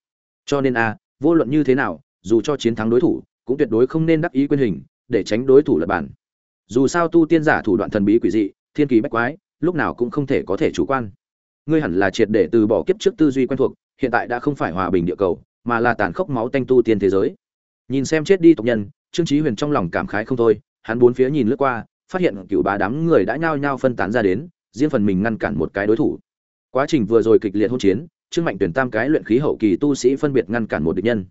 S1: Cho nên a, vô luận như thế nào, dù cho chiến thắng đối thủ, cũng tuyệt đối không nên đắc ý quyền hình, để tránh đối thủ lật bản dù sao tu tiên giả thủ đoạn thần bí quỷ dị, thiên kỳ bách quái, lúc nào cũng không thể có thể chủ quan. Ngươi hẳn là triệt để từ bỏ kiếp trước tư duy quen thuộc, hiện tại đã không phải hòa bình địa cầu mà là tàn khốc máu tanh tu tiên thế giới. Nhìn xem chết đi tộc nhân, trương chí huyền trong lòng cảm khái không thôi, hắn bốn phía nhìn lướt qua, phát hiện cựu bá đám người đã nhao nhao phân tán ra đến, riêng phần mình ngăn cản một cái đối thủ. Quá trình vừa rồi kịch liệt hỗn chiến, trương mạnh tuyển tam cái luyện khí hậu kỳ tu sĩ phân biệt ngăn cản một địch nhân.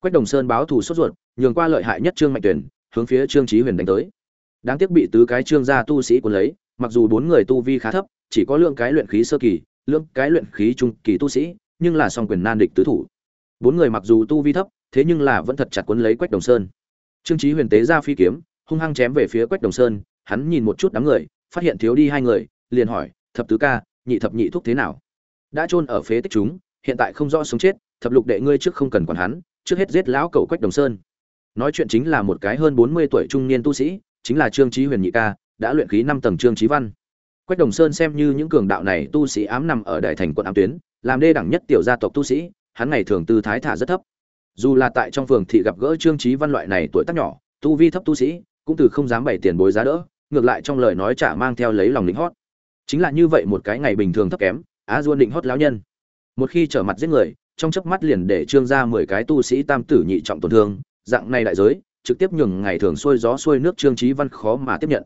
S1: Quách đồng sơn báo thù sốt ruột, nhường qua lợi hại nhất trương mạnh tuyển, hướng phía trương chí huyền đánh tới. Đáng tiếc bị tứ cái trương gia tu sĩ cuốn lấy, mặc dù bốn người tu vi khá thấp, chỉ có lượng cái luyện khí sơ kỳ, lượng cái luyện khí trung kỳ tu sĩ, nhưng là song quyền nan địch tứ thủ bốn người mặc dù tu vi thấp, thế nhưng là vẫn thật chặt cuốn lấy quách đồng sơn. Trương trí huyền tế ra phi kiếm, hung hăng chém về phía quách đồng sơn, hắn nhìn một chút đám người, phát hiện thiếu đi hai người, liền hỏi, thập tứ ca, nhị thập nhị thúc thế nào? Đã chôn ở phế tích chúng, hiện tại không rõ sống chết, thập lục đệ ngươi trước không cần quản hắn, trước hết giết lão cầu quách đồng sơn. Nói chuyện chính là một cái hơn bốn mươi tuổi trung niên tu sĩ, chính là trương trí huyền nhị ca, đã luyện khí năm tầng trương trí văn. Quách đồng sơn xem như những cường đạo này tu sĩ ám nằm ở đại thành quận ám tuyến, làm đê đẳng nhất tiểu gia tộc tu sĩ hắn ngày thường tư thái thả rất thấp. Dù là tại trong phường thị gặp gỡ trương trí văn loại này tuổi tác nhỏ, tu vi thấp tu sĩ, cũng từ không dám bày tiền bối giá đỡ, ngược lại trong lời nói chả mang theo lấy lòng lính hót. Chính là như vậy một cái ngày bình thường thấp kém, á duôn định hót lão nhân. Một khi trở mặt giết người, trong chớp mắt liền để trương ra mười cái tu sĩ tam tử nhị trọng tổn thương, dạng này đại giới, trực tiếp nhường ngày thường xuôi gió xuôi nước trương trí văn khó mà tiếp nhận.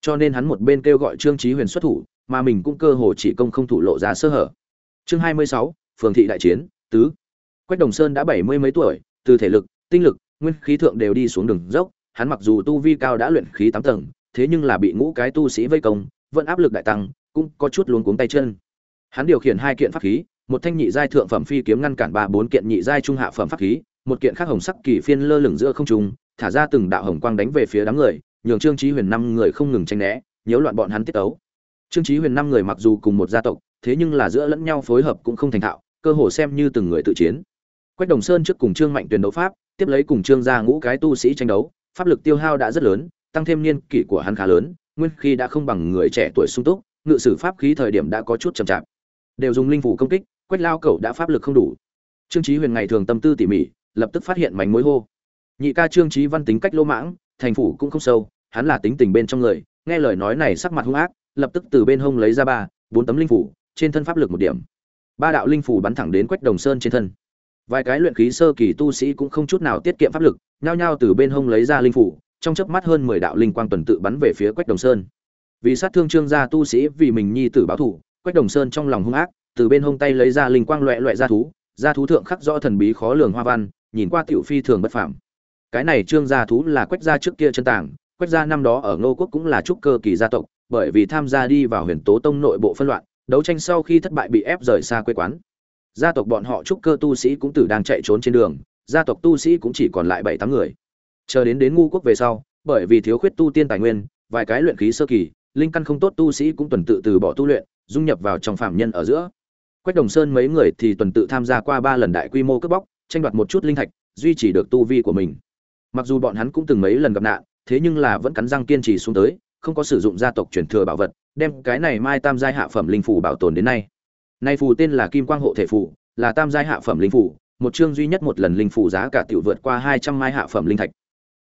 S1: Cho nên hắn một bên kêu gọi trương trí huyền xuất thủ, mà mình cũng cơ hồ chỉ công không thủ lộ ra sơ hở. Chương hai mươi sáu, phường thị đại chiến tứ. Quách đồng sơn đã bảy mươi mấy tuổi, từ thể lực, tinh lực, nguyên khí thượng đều đi xuống đường dốc, hắn mặc dù tu vi cao đã luyện khí tám tầng, thế nhưng là bị ngũ cái tu sĩ vây công, vẫn áp lực đại tăng, cũng có chút luống cuống tay chân. Hắn điều khiển hai kiện pháp khí, một thanh nhị giai thượng phẩm phi kiếm ngăn cản ba bốn kiện nhị giai trung hạ phẩm pháp khí, một kiện khác hồng sắc kỳ phiên lơ lửng giữa không trung, thả ra từng đạo hồng quang đánh về phía đám người, nhường trương chí huyền năm người không ngừng tranh né nhiễu loạn bọn hắn tiết tấu. Trương chí huyền năm người mặc dù cùng một gia tộc, thế nhưng là giữa lẫn nhau phối hợp cũng không thành thạo cơ hồ xem như từng người tự chiến. Quách đồng sơn trước cùng trương mạnh tuyển đấu pháp, tiếp lấy cùng trương gia ngũ cái tu sĩ tranh đấu, pháp lực tiêu hao đã rất lớn, tăng thêm niên kỷ của hắn khá lớn, nguyên khi đã không bằng người trẻ tuổi sung túc, ngự sử pháp khí thời điểm đã có chút chậm chạp. Đều dùng linh phủ công kích, quách lao cẩu đã pháp lực không đủ. Trương chí huyền ngày thường tâm tư tỉ mỉ, lập tức phát hiện mảnh mối hô. Nhị ca trương chí văn tính cách lô mãng, thành phủ cũng không sâu, hắn là tính tình bên trong người, nghe lời nói này sắc mặt hung ác, lập tức từ bên hông lấy ra ba, bốn tấm linh phủ, trên thân pháp lực một điểm ba đạo linh phủ bắn thẳng đến quách đồng sơn trên thân vài cái luyện khí sơ kỳ tu sĩ cũng không chút nào tiết kiệm pháp lực nhao nhao từ bên hông lấy ra linh phủ trong chớp mắt hơn mười đạo linh quang tuần tự bắn về phía quách đồng sơn vì sát thương trương gia tu sĩ vì mình nhi tử báo thủ quách đồng sơn trong lòng hung ác từ bên hông tay lấy ra linh quang loẹ loẹ ra thú ra thú thượng khắc rõ thần bí khó lường hoa văn nhìn qua tiểu phi thường bất phàm cái này trương gia thú là quách gia trước kia chân tảng quách gia năm đó ở ngô quốc cũng là trúc cơ kỳ gia tộc bởi vì tham gia đi vào huyền tố tông nội bộ phân loạn đấu tranh sau khi thất bại bị ép rời xa quê quán. Gia tộc bọn họ trúc cơ tu sĩ cũng tử đang chạy trốn trên đường, gia tộc tu sĩ cũng chỉ còn lại bảy tám người. Chờ đến đến ngu quốc về sau, bởi vì thiếu khuyết tu tiên tài nguyên, vài cái luyện khí sơ kỳ, linh căn không tốt tu sĩ cũng tuần tự từ bỏ tu luyện, dung nhập vào trong phạm nhân ở giữa. Quách đồng sơn mấy người thì tuần tự tham gia qua ba lần đại quy mô cướp bóc, tranh đoạt một chút linh thạch, duy trì được tu vi của mình. Mặc dù bọn hắn cũng từng mấy lần gặp nạn, thế nhưng là vẫn cắn răng kiên trì xuống tới không có sử dụng gia tộc truyền thừa bảo vật, đem cái này mai tam giai hạ phẩm linh phủ bảo tồn đến nay. Nay phù tên là kim quang hộ thể phù, là tam giai hạ phẩm linh phủ một chương duy nhất một lần linh phủ giá cả tiểu vượt qua hai trăm mai hạ phẩm linh thạch.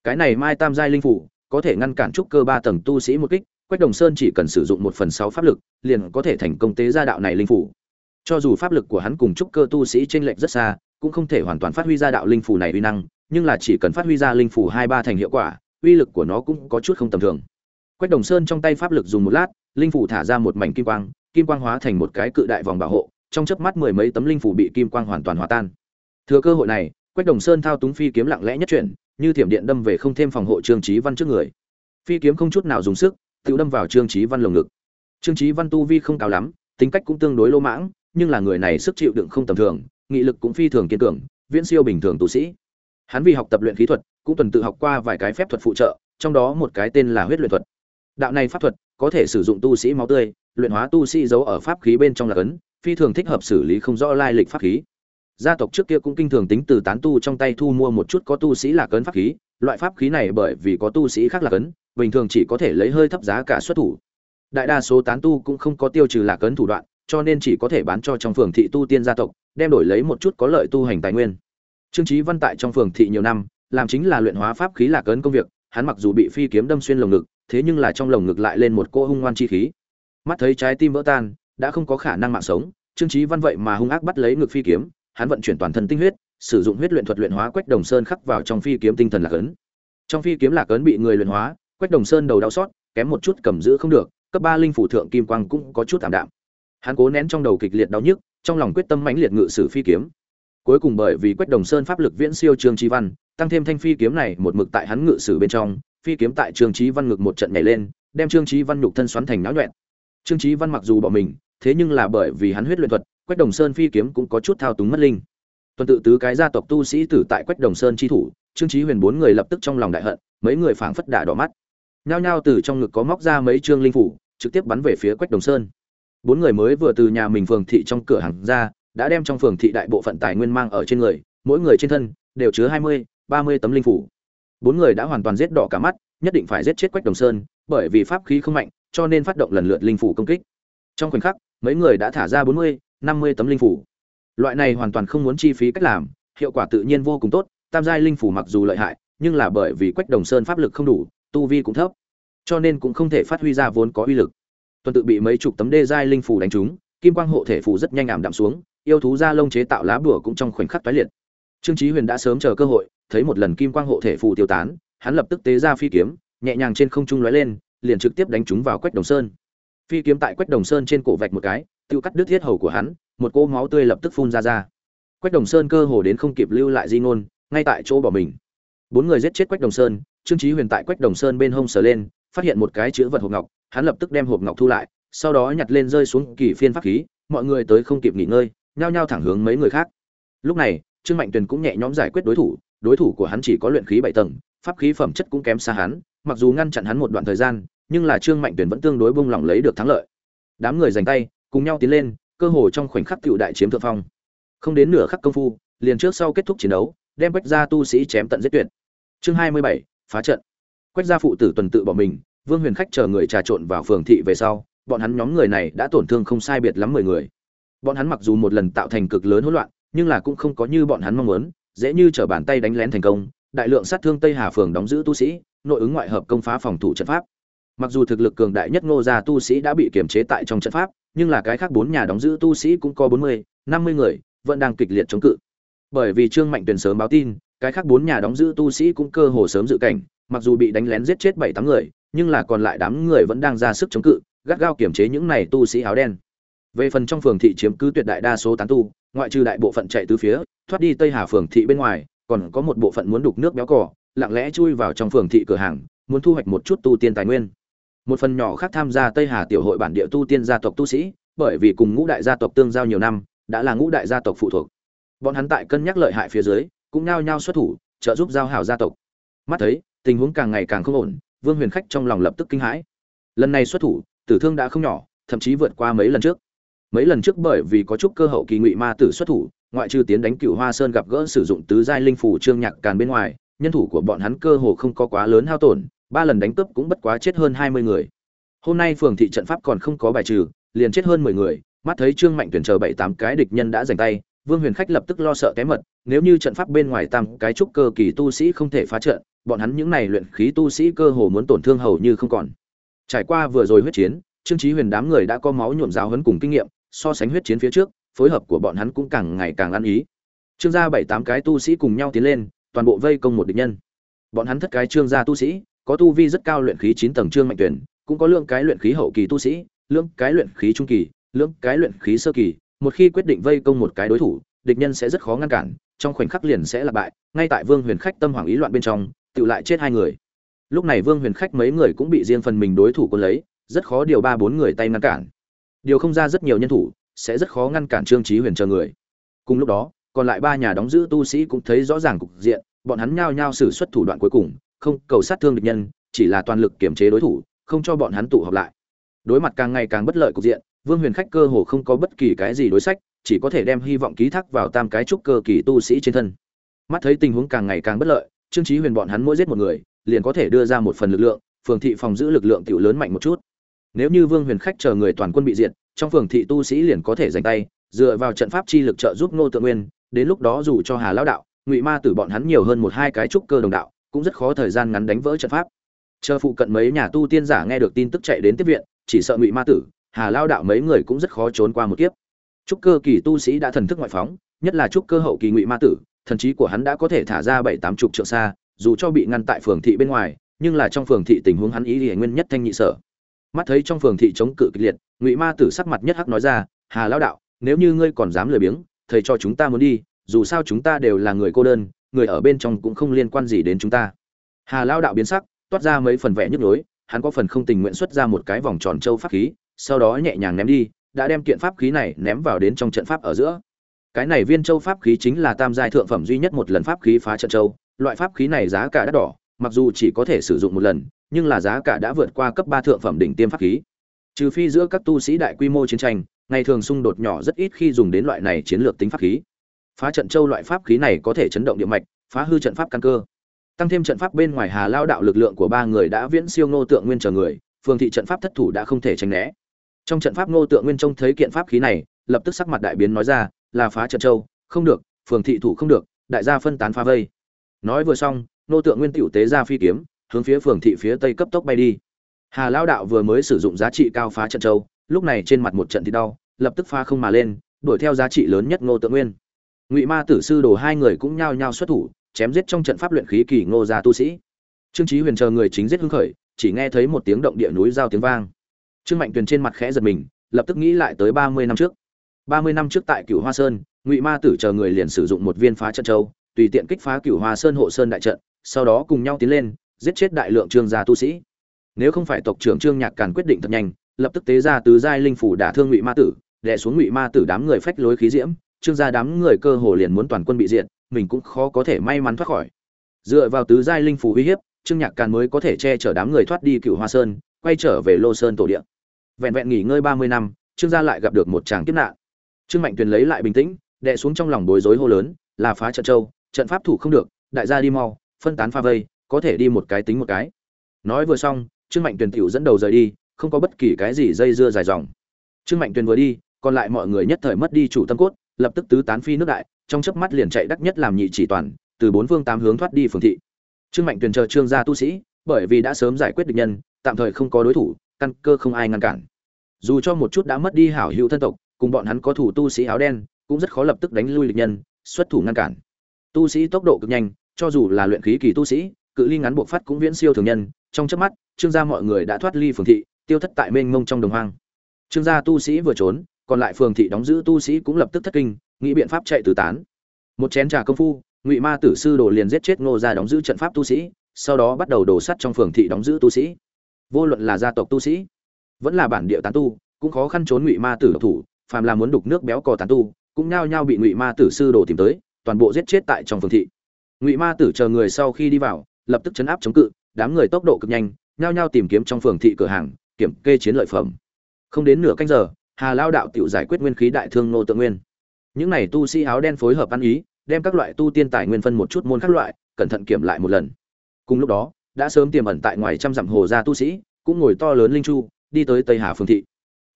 S1: Cái này mai tam giai linh phủ có thể ngăn cản trúc cơ ba tầng tu sĩ một kích, quách đồng sơn chỉ cần sử dụng một phần sáu pháp lực, liền có thể thành công tế gia đạo này linh phủ cho dù pháp lực của hắn cùng trúc cơ tu sĩ trên lệch rất xa, cũng không thể hoàn toàn phát huy ra đạo linh phủ này uy năng, nhưng là chỉ cần phát huy ra linh phủ hai ba thành hiệu quả, uy lực của nó cũng có chút không tầm thường quách đồng sơn trong tay pháp lực dùng một lát, linh phủ thả ra một mảnh kim quang kim quang hóa thành một cái cự đại vòng bảo hộ, trong chớp mắt mười mấy tấm linh phủ bị kim quang hoàn toàn hòa tan. Thừa cơ hội này, quách đồng sơn thao túng phi kiếm lặng lẽ nhất chuyển, như thiểm điện đâm về không thêm phòng hộ trương chí văn trước người. Phi kiếm không chút nào dùng sức, tự đâm vào trương chí văn lồng ngực. Trương chí văn tu vi không cao lắm, tính cách cũng tương đối lô mãng, nhưng là người này sức chịu đựng không tầm thường, nghị lực cũng phi thường kiên cường, viễn siêu bình thường tu sĩ. Hắn vì học tập luyện khí thuật, cũng tuần tự học qua vài cái phép thuật phụ trợ, trong đó một cái tên là huyết luyện thuật đạo này pháp thuật có thể sử dụng tu sĩ máu tươi, luyện hóa tu sĩ giấu ở pháp khí bên trong là cấn, phi thường thích hợp xử lý không rõ lai lịch pháp khí. Gia tộc trước kia cũng kinh thường tính từ tán tu trong tay thu mua một chút có tu sĩ là cấn pháp khí, loại pháp khí này bởi vì có tu sĩ khác là cấn, bình thường chỉ có thể lấy hơi thấp giá cả xuất thủ. Đại đa số tán tu cũng không có tiêu trừ là cấn thủ đoạn, cho nên chỉ có thể bán cho trong phường thị tu tiên gia tộc, đem đổi lấy một chút có lợi tu hành tài nguyên. Trương trí văn tại trong phường thị nhiều năm, làm chính là luyện hóa pháp khí là cấn công việc, hắn mặc dù bị phi kiếm đâm xuyên lồng ngực thế nhưng là trong lồng ngực lại lên một cô hung ngoan chi khí. Mắt thấy trái tim vỡ tan, đã không có khả năng mạng sống, trương trí văn vậy mà hung ác bắt lấy ngực phi kiếm, hắn vận chuyển toàn thân tinh huyết, sử dụng huyết luyện thuật luyện hóa quách đồng sơn khắc vào trong phi kiếm tinh thần lạc ấn. Trong phi kiếm lạc ấn bị người luyện hóa, quách đồng sơn đầu đau xót, kém một chút cầm giữ không được, cấp ba linh phủ thượng kim quang cũng có chút tạm đạm. Hắn cố nén trong đầu kịch liệt đau nhức, trong lòng quyết tâm mãnh liệt ngự sử phi kiếm. Cuối cùng bởi vì quách đồng sơn pháp lực viễn siêu trương trí văn, tăng thêm thanh phi kiếm này một mực tại hắn ngự sử bên trong phi kiếm tại trương chí văn ngực một trận nhảy lên, đem trương chí văn nhục thân xoắn thành náo loạn. trương chí văn mặc dù bỏ mình, thế nhưng là bởi vì hắn huyết luyện thuật, quách đồng sơn phi kiếm cũng có chút thao túng mất linh. Tuần tự tứ cái gia tộc tu sĩ tử tại quách đồng sơn chi thủ, trương chí huyền bốn người lập tức trong lòng đại hận, mấy người phảng phất đã đỏ mắt. Nhao nhao từ trong ngực có móc ra mấy trương linh phủ, trực tiếp bắn về phía quách đồng sơn. Bốn người mới vừa từ nhà mình phường thị trong cửa hàng ra, đã đem trong phường thị đại bộ phận tài nguyên mang ở trên người, mỗi người trên thân đều chứa hai mươi, ba mươi tấm linh phủ bốn người đã hoàn toàn giết đỏ cả mắt, nhất định phải giết chết quách đồng sơn, bởi vì pháp khí không mạnh, cho nên phát động lần lượt linh phủ công kích. Trong khoảnh khắc, mấy người đã thả ra bốn mươi, năm mươi tấm linh phủ. Loại này hoàn toàn không muốn chi phí cách làm, hiệu quả tự nhiên vô cùng tốt, tam giai linh phủ mặc dù lợi hại, nhưng là bởi vì quách đồng sơn pháp lực không đủ, tu vi cũng thấp, cho nên cũng không thể phát huy ra vốn có uy lực. Tuần tự bị mấy chục tấm đê giai linh phủ đánh trúng, kim quang hộ thể phủ rất nhanh ảm đạm xuống, yêu thú da lông chế tạo lá bùa cũng trong khoảnh khắc tái liệt trương chí huyền đã sớm chờ cơ hội, thấy một lần kim quang hộ thể phù tiêu tán, hắn lập tức tế ra phi kiếm, nhẹ nhàng trên không trung lóe lên, liền trực tiếp đánh trúng vào quách đồng sơn. Phi kiếm tại quách đồng sơn trên cổ vạch một cái, tiêu cắt đứt thiết hầu của hắn, một cỗ máu tươi lập tức phun ra ra. Quách đồng sơn cơ hồ đến không kịp lưu lại di ngôn, ngay tại chỗ bỏ mình. Bốn người giết chết quách đồng sơn, trương chí huyền tại quách đồng sơn bên hông sờ lên, phát hiện một cái chữ vật hộp ngọc, hắn lập tức đem hộp ngọc thu lại, sau đó nhặt lên rơi xuống kỳ phiên pháp khí, mọi người tới không kịp nghỉ ngơi, nhao nhao thẳng hướng mấy người khác. Lúc này trương mạnh tuyền cũng nhẹ nhõm giải quyết đối thủ đối thủ của hắn chỉ có luyện khí bảy tầng, pháp khí phẩm chất cũng kém xa hắn, mặc dù ngăn chặn hắn một đoạn thời gian, nhưng là trương mạnh tuyền vẫn tương đối bung lỏng lấy được thắng lợi. Đám người giành tay, cùng nhau tiến lên, cơ hồ trong khoảnh khắc cựu đại chiếm thượng phong. Không đến nửa khắc công phu, liền trước sau kết thúc chiến đấu, đem quách gia tu sĩ chém tận giết tuyệt. Chương hai mươi bảy, phá trận. Quách gia phụ tử tuần tự bỏ mình, vương huyền khách chờ người trà trộn vào phường thị về sau, bọn hắn nhóm người này đã tổn thương không sai biệt lắm mười người. Bọn hắn mặc dù một lần tạo thành cực lớn hỗn loạn nhưng là cũng không có như bọn hắn mong muốn, dễ như trở bàn tay đánh lén thành công, đại lượng sát thương tây hà phường đóng giữ tu sĩ, nội ứng ngoại hợp công phá phòng thủ trận pháp. Mặc dù thực lực cường đại nhất ngô gia tu sĩ đã bị kiềm chế tại trong trận pháp, nhưng là cái khác bốn nhà đóng giữ tu sĩ cũng có bốn mươi, năm mươi người, vẫn đang kịch liệt chống cự. Bởi vì trương mạnh tuyển sớm báo tin, cái khác bốn nhà đóng giữ tu sĩ cũng cơ hồ sớm dự cảnh, mặc dù bị đánh lén giết chết bảy tám người, nhưng là còn lại đám người vẫn đang ra sức chống cự, gắt gao kiềm chế những này tu sĩ áo đen về phần trong phường thị chiếm cứ tuyệt đại đa số tán tu, ngoại trừ đại bộ phận chạy từ phía, thoát đi tây hà phường thị bên ngoài, còn có một bộ phận muốn đục nước béo cỏ lặng lẽ chui vào trong phường thị cửa hàng, muốn thu hoạch một chút tu tiên tài nguyên. Một phần nhỏ khác tham gia tây hà tiểu hội bản địa tu tiên gia tộc tu sĩ, bởi vì cùng ngũ đại gia tộc tương giao nhiều năm, đã là ngũ đại gia tộc phụ thuộc. Bọn hắn tại cân nhắc lợi hại phía dưới, cũng nao nhao xuất thủ, trợ giúp giao hảo gia tộc. Mắt thấy, tình huống càng ngày càng không ổn, vương huyền khách trong lòng lập tức kinh hãi. Lần này xuất thủ, tử thương đã không nhỏ, thậm chí vượt qua mấy lần trước mấy lần trước bởi vì có chút cơ hậu kỳ ngụy ma tử xuất thủ, ngoại trừ tiến đánh cựu hoa sơn gặp gỡ sử dụng tứ giai linh phủ trương nhạc càn bên ngoài, nhân thủ của bọn hắn cơ hồ không có quá lớn hao tổn, ba lần đánh cướp cũng bất quá chết hơn hai mươi người. Hôm nay phường thị trận pháp còn không có bài trừ, liền chết hơn mười người, mắt thấy trương mạnh tuyển chờ bảy tám cái địch nhân đã giành tay, vương huyền khách lập tức lo sợ té mật, nếu như trận pháp bên ngoài tam cái trúc cơ kỳ tu sĩ không thể phá trận, bọn hắn những này luyện khí tu sĩ cơ hồ muốn tổn thương hầu như không còn. Trải qua vừa rồi huyết chiến, trương trí huyền đám người đã có máu nhuộm giáo hấn cùng kinh nghiệm so sánh huyết chiến phía trước, phối hợp của bọn hắn cũng càng ngày càng ăn ý. Trương gia bảy tám cái tu sĩ cùng nhau tiến lên, toàn bộ vây công một địch nhân. Bọn hắn thất cái trương gia tu sĩ, có tu vi rất cao luyện khí chín tầng trương mạnh tuyển, cũng có lượng cái luyện khí hậu kỳ tu sĩ, lượng cái luyện khí trung kỳ, lượng cái luyện khí sơ kỳ. Một khi quyết định vây công một cái đối thủ, địch nhân sẽ rất khó ngăn cản, trong khoảnh khắc liền sẽ là bại. Ngay tại vương huyền khách tâm hoàng ý loạn bên trong, tự lại chết hai người. Lúc này vương huyền khách mấy người cũng bị riêng phần mình đối thủ quân lấy, rất khó điều ba bốn người tay ngăn cản điều không ra rất nhiều nhân thủ, sẽ rất khó ngăn cản trương trí huyền chờ người. Cùng lúc đó, còn lại ba nhà đóng giữ tu sĩ cũng thấy rõ ràng cục diện, bọn hắn nhao nhao xử xuất thủ đoạn cuối cùng, không cầu sát thương địch nhân, chỉ là toàn lực kiểm chế đối thủ, không cho bọn hắn tụ họp lại. Đối mặt càng ngày càng bất lợi cục diện, vương huyền khách cơ hồ không có bất kỳ cái gì đối sách, chỉ có thể đem hy vọng ký thác vào tam cái trúc cơ kỳ tu sĩ trên thân. Mắt thấy tình huống càng ngày càng bất lợi, trương chí huyền bọn hắn mỗi giết một người, liền có thể đưa ra một phần lực lượng, phường thị phòng giữ lực lượng tiểu lớn mạnh một chút nếu như vương huyền khách chờ người toàn quân bị diệt, trong phường thị tu sĩ liền có thể giành tay, dựa vào trận pháp chi lực trợ giúp ngô tự nguyên, đến lúc đó dù cho hà lao đạo, ngụy ma tử bọn hắn nhiều hơn một hai cái trúc cơ đồng đạo, cũng rất khó thời gian ngắn đánh vỡ trận pháp. Chờ phụ cận mấy nhà tu tiên giả nghe được tin tức chạy đến tiếp viện, chỉ sợ ngụy ma tử, hà lao đạo mấy người cũng rất khó trốn qua một kiếp. Trúc cơ kỳ tu sĩ đã thần thức ngoại phóng, nhất là trúc cơ hậu kỳ ngụy ma tử, thần trí của hắn đã có thể thả ra bảy tám chục trượng xa, dù cho bị ngăn tại phường thị bên ngoài, nhưng là trong phường thị tình huống hắn ý thì nguyên nhất thanh nhị sở mắt thấy trong phường thị chống cự kịch liệt, ngụy ma tử sắc mặt nhất hắc nói ra, hà lao đạo, nếu như ngươi còn dám lười biếng, thầy cho chúng ta muốn đi, dù sao chúng ta đều là người cô đơn, người ở bên trong cũng không liên quan gì đến chúng ta. Hà lao đạo biến sắc, toát ra mấy phần vẽ nhức nhối, hắn có phần không tình nguyện xuất ra một cái vòng tròn châu pháp khí, sau đó nhẹ nhàng ném đi, đã đem kiện pháp khí này ném vào đến trong trận pháp ở giữa. Cái này viên châu pháp khí chính là tam giai thượng phẩm duy nhất một lần pháp khí phá trận châu, loại pháp khí này giá cả đắt đỏ mặc dù chỉ có thể sử dụng một lần, nhưng là giá cả đã vượt qua cấp ba thượng phẩm đỉnh tiêm pháp khí. Trừ phi giữa các tu sĩ đại quy mô chiến tranh, ngày thường xung đột nhỏ rất ít khi dùng đến loại này chiến lược tính pháp khí. Phá trận châu loại pháp khí này có thể chấn động địa mạch, phá hư trận pháp căn cơ. Tăng thêm trận pháp bên ngoài hà lao đạo lực lượng của ba người đã viễn siêu ngô tượng nguyên chờ người, phường thị trận pháp thất thủ đã không thể tránh né. Trong trận pháp ngô tượng nguyên trông thấy kiện pháp khí này, lập tức sắc mặt đại biến nói ra, là phá trận châu, không được, phường thị thủ không được, đại gia phân tán phá vây. Nói vừa xong Nô tượng nguyên tiểu tế ra phi kiếm, hướng phía phường thị phía tây cấp tốc bay đi. Hà lao đạo vừa mới sử dụng giá trị cao phá trận châu, lúc này trên mặt một trận thì đau, lập tức phá không mà lên, đuổi theo giá trị lớn nhất ngô tượng nguyên. Ngụy ma tử sư đồ hai người cũng nhao nhao xuất thủ, chém giết trong trận pháp luyện khí kỳ ngô gia tu sĩ. Trương chí huyền chờ người chính giết hưng khởi, chỉ nghe thấy một tiếng động địa núi giao tiếng vang. Trương mạnh tuyền trên mặt khẽ giật mình, lập tức nghĩ lại tới ba mươi năm trước. Ba mươi năm trước tại cửu hoa sơn, ngụy ma tử chờ người liền sử dụng một viên phá trận châu, tùy tiện kích phá cửu hoa sơn hộ sơn đại trận sau đó cùng nhau tiến lên, giết chết đại lượng trương gia tu sĩ. Nếu không phải tộc trưởng trương nhạc càn quyết định thật nhanh, lập tức tế ra tứ giai linh phủ đả thương ngụy ma tử, đè xuống ngụy ma tử đám người phách lối khí diễm, trương gia đám người cơ hồ liền muốn toàn quân bị diệt, mình cũng khó có thể may mắn thoát khỏi. Dựa vào tứ giai linh phủ uy hiếp, trương nhạc càn mới có thể che chở đám người thoát đi cựu hoa sơn, quay trở về lô sơn tổ địa. Vẹn vẹn nghỉ ngơi ba mươi năm, trương gia lại gặp được một tràng kiếp nạn. Trương mạnh tuyền lấy lại bình tĩnh, đè xuống trong lòng bối rối hô lớn, là phá trận châu, trận pháp thủ không được, đại gia đi mau phân tán pha vây, có thể đi một cái tính một cái. Nói vừa xong, trương mạnh tuyền tiểu dẫn đầu rời đi, không có bất kỳ cái gì dây dưa dài dòng. Trương mạnh tuyền vừa đi, còn lại mọi người nhất thời mất đi chủ tâm cốt, lập tức tứ tán phi nước đại, trong chớp mắt liền chạy đắc nhất làm nhị chỉ toàn, từ bốn phương tám hướng thoát đi phường thị. Trương mạnh tuyền chờ trương gia tu sĩ, bởi vì đã sớm giải quyết địch nhân, tạm thời không có đối thủ, căn cơ không ai ngăn cản. Dù cho một chút đã mất đi hảo hữu thân tộc, cùng bọn hắn có thủ tu sĩ áo đen, cũng rất khó lập tức đánh lui địch nhân, xuất thủ ngăn cản. Tu sĩ tốc độ cực nhanh cho dù là luyện khí kỳ tu sĩ, cự ly ngắn buộc phát cũng viễn siêu thường nhân. Trong chớp mắt, trương gia mọi người đã thoát ly phường thị, tiêu thất tại mênh mông trong đồng hoang. Trương gia tu sĩ vừa trốn, còn lại phường thị đóng giữ tu sĩ cũng lập tức thất kinh, nghĩ biện pháp chạy tứ tán. Một chén trà công phu, ngụy ma tử sư đồ liền giết chết ngô gia đóng giữ trận pháp tu sĩ, sau đó bắt đầu đổ sắt trong phường thị đóng giữ tu sĩ. Vô luận là gia tộc tu sĩ, vẫn là bản địa tán tu, cũng khó khăn trốn ngụy ma tử độc thủ, phàm là muốn đục nước béo cò tán tu, cũng nhao nhao bị ngụy ma tử sư đồ tìm tới, toàn bộ giết chết tại trong phường thị ngụy ma tử chờ người sau khi đi vào, lập tức chấn áp chống cự, đám người tốc độ cực nhanh, nhao nhao tìm kiếm trong phường thị cửa hàng, kiểm kê chiến lợi phẩm. Không đến nửa canh giờ, hà lao đạo tự giải quyết nguyên khí đại thương nô tự nguyên. Những này tu sĩ áo đen phối hợp ăn ý, đem các loại tu tiên tài nguyên phân một chút môn các loại, cẩn thận kiểm lại một lần. Cùng lúc đó, đã sớm tiềm ẩn tại ngoài trăm dặm hồ gia tu sĩ, cũng ngồi to lớn linh chu, đi tới tây hà phương thị.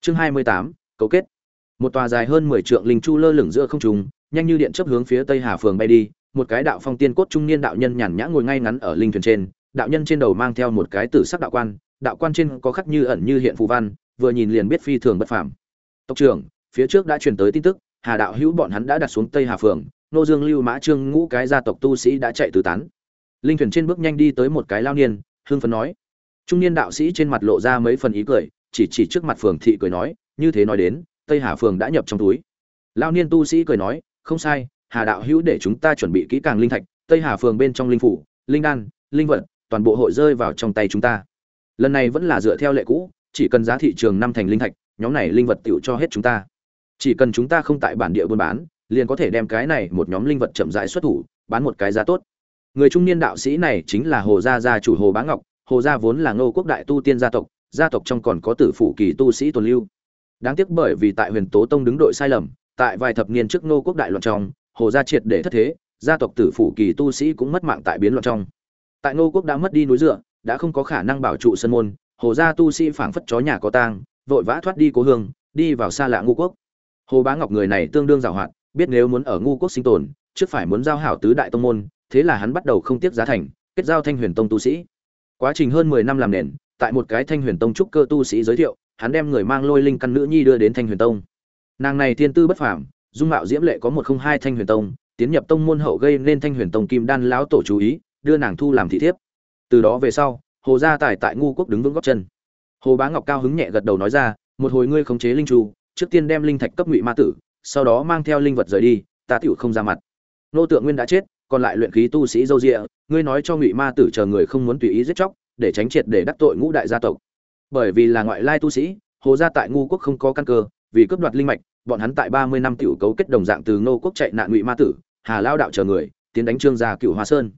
S1: Chương hai mươi tám, cấu kết. Một tòa dài hơn mười trượng linh chu lơ lửng giữa không trung, nhanh như điện chấp hướng phía tây hà phường bay đi một cái đạo phong tiên cốt trung niên đạo nhân nhàn nhã ngồi ngay ngắn ở linh thuyền trên, đạo nhân trên đầu mang theo một cái tử sắc đạo quan đạo quan trên có khắc như ẩn như hiện phù văn, vừa nhìn liền biết phi thường bất phàm. Tộc trưởng, phía trước đã truyền tới tin tức, hà đạo hữu bọn hắn đã đặt xuống tây hà phường, nô dương lưu mã trương ngũ cái gia tộc tu sĩ đã chạy tứ tán. Linh thuyền trên bước nhanh đi tới một cái lao niên hương phấn nói. Trung niên đạo sĩ trên mặt lộ ra mấy phần ý cười, chỉ chỉ trước mặt phường thị cười nói, như thế nói đến, tây hà phường đã nhập trong túi. Lao niên tu sĩ cười nói, không sai hà đạo hữu để chúng ta chuẩn bị kỹ càng linh thạch, tây hà phường bên trong linh phủ, linh đan, linh vật, toàn bộ hội rơi vào trong tay chúng ta. Lần này vẫn là dựa theo lệ cũ, chỉ cần giá thị trường năm thành linh thạch, nhóm này linh vật tiểu cho hết chúng ta. Chỉ cần chúng ta không tại bản địa buôn bán, liền có thể đem cái này một nhóm linh vật chậm rãi xuất thủ, bán một cái giá tốt. Người trung niên đạo sĩ này chính là hồ gia gia chủ hồ bá ngọc, hồ gia vốn là ngô quốc đại tu tiên gia tộc gia tộc trong còn có tử phủ kỳ tu sĩ tồn lưu. Đáng tiếc bởi vì tại huyền tố tông đứng đội sai lầm, tại vài thập niên trước ngô quốc đại loạn trong hồ gia triệt để thất thế, gia tộc tử phủ kỳ tu sĩ cũng mất mạng tại biến loạn trong. Tại ngô quốc đã mất đi núi dựa, đã không có khả năng bảo trụ sân môn, hồ gia tu sĩ phảng phất chó nhà có tang, vội vã thoát đi cố hương, đi vào xa lạ ngô quốc. Hồ bá ngọc người này tương đương giàu hoạt biết nếu muốn ở ngô quốc sinh tồn, trước phải muốn giao hảo tứ đại tông môn, thế là hắn bắt đầu không tiếc giá thành, kết giao thanh huyền tông tu sĩ. Quá trình hơn mười năm làm nền, tại một cái thanh huyền tông trúc cơ tu sĩ giới thiệu, hắn đem người mang lôi linh căn nữ nhi đưa đến thanh huyền tông. Nàng này thiên tư bất phàm dung mạo diễm lệ có một không hai thanh huyền tông, tiến nhập tông môn hậu gây nên thanh huyền tông kim đan lão tổ chú ý, đưa nàng thu làm thị thiếp. Từ đó về sau, hồ gia tài tại ngu quốc đứng vững góc chân. Hồ bá ngọc cao hứng nhẹ gật đầu nói ra, một hồi ngươi khống chế linh trù, trước tiên đem linh thạch cấp ngụy ma tử, sau đó mang theo linh vật rời đi, ta tựu không ra mặt. Nô tượng nguyên đã chết, còn lại luyện khí tu sĩ dâu rịa ngươi nói cho ngụy ma tử chờ người không muốn tùy ý giết chóc, để tránh triệt để đắc tội ngũ đại gia tộc. Bởi vì là ngoại lai tu sĩ, hồ gia tại ngu quốc không có căn cơ, vì cướp đoạt linh mạch bọn hắn tại ba mươi năm tiểu cấu kết đồng dạng từ ngô quốc chạy nạn ngụy ma tử, hà lao đạo chờ người, tiến đánh trương gia cựu hoa sơn.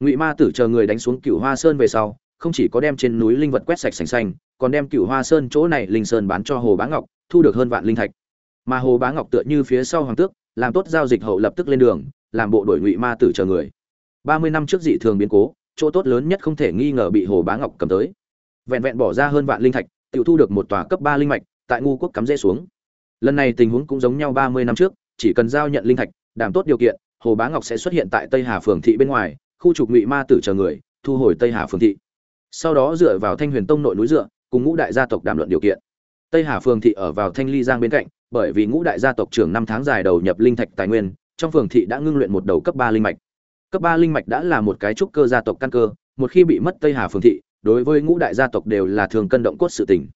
S1: Ngụy ma tử chờ người đánh xuống cựu hoa sơn về sau, không chỉ có đem trên núi linh vật quét sạch sành xanh, còn đem cựu hoa sơn chỗ này linh sơn bán cho hồ bá ngọc, thu được hơn vạn linh thạch. Mà hồ bá ngọc tựa như phía sau hoàng tước, làm tốt giao dịch hậu lập tức lên đường, làm bộ đội ngụy ma tử chờ người. Ba mươi năm trước dị thường biến cố, chỗ tốt lớn nhất không thể nghi ngờ bị hồ bá ngọc cầm tới. Vẹn vẹn bỏ ra hơn vạn linh thạch, Tiểu thu được một tòa cấp ba linh mạch, tại ngu quốc cắm rễ xuống lần này tình huống cũng giống nhau ba mươi năm trước, chỉ cần giao nhận linh thạch, đảm tốt điều kiện, hồ bá ngọc sẽ xuất hiện tại tây hà phường thị bên ngoài, khu trục ngụy ma tử chờ người, thu hồi tây hà phường thị. Sau đó dựa vào thanh huyền tông nội núi dựa, cùng ngũ đại gia tộc đàm luận điều kiện. Tây hà phường thị ở vào thanh ly giang bên cạnh, bởi vì ngũ đại gia tộc trưởng năm tháng dài đầu nhập linh thạch tài nguyên, trong phường thị đã ngưng luyện một đầu cấp ba linh mạch. Cấp ba linh mạch đã là một cái trúc cơ gia tộc căn cơ, một khi bị mất tây hà phường thị, đối với ngũ đại gia tộc đều là thường cân động cốt sự tình.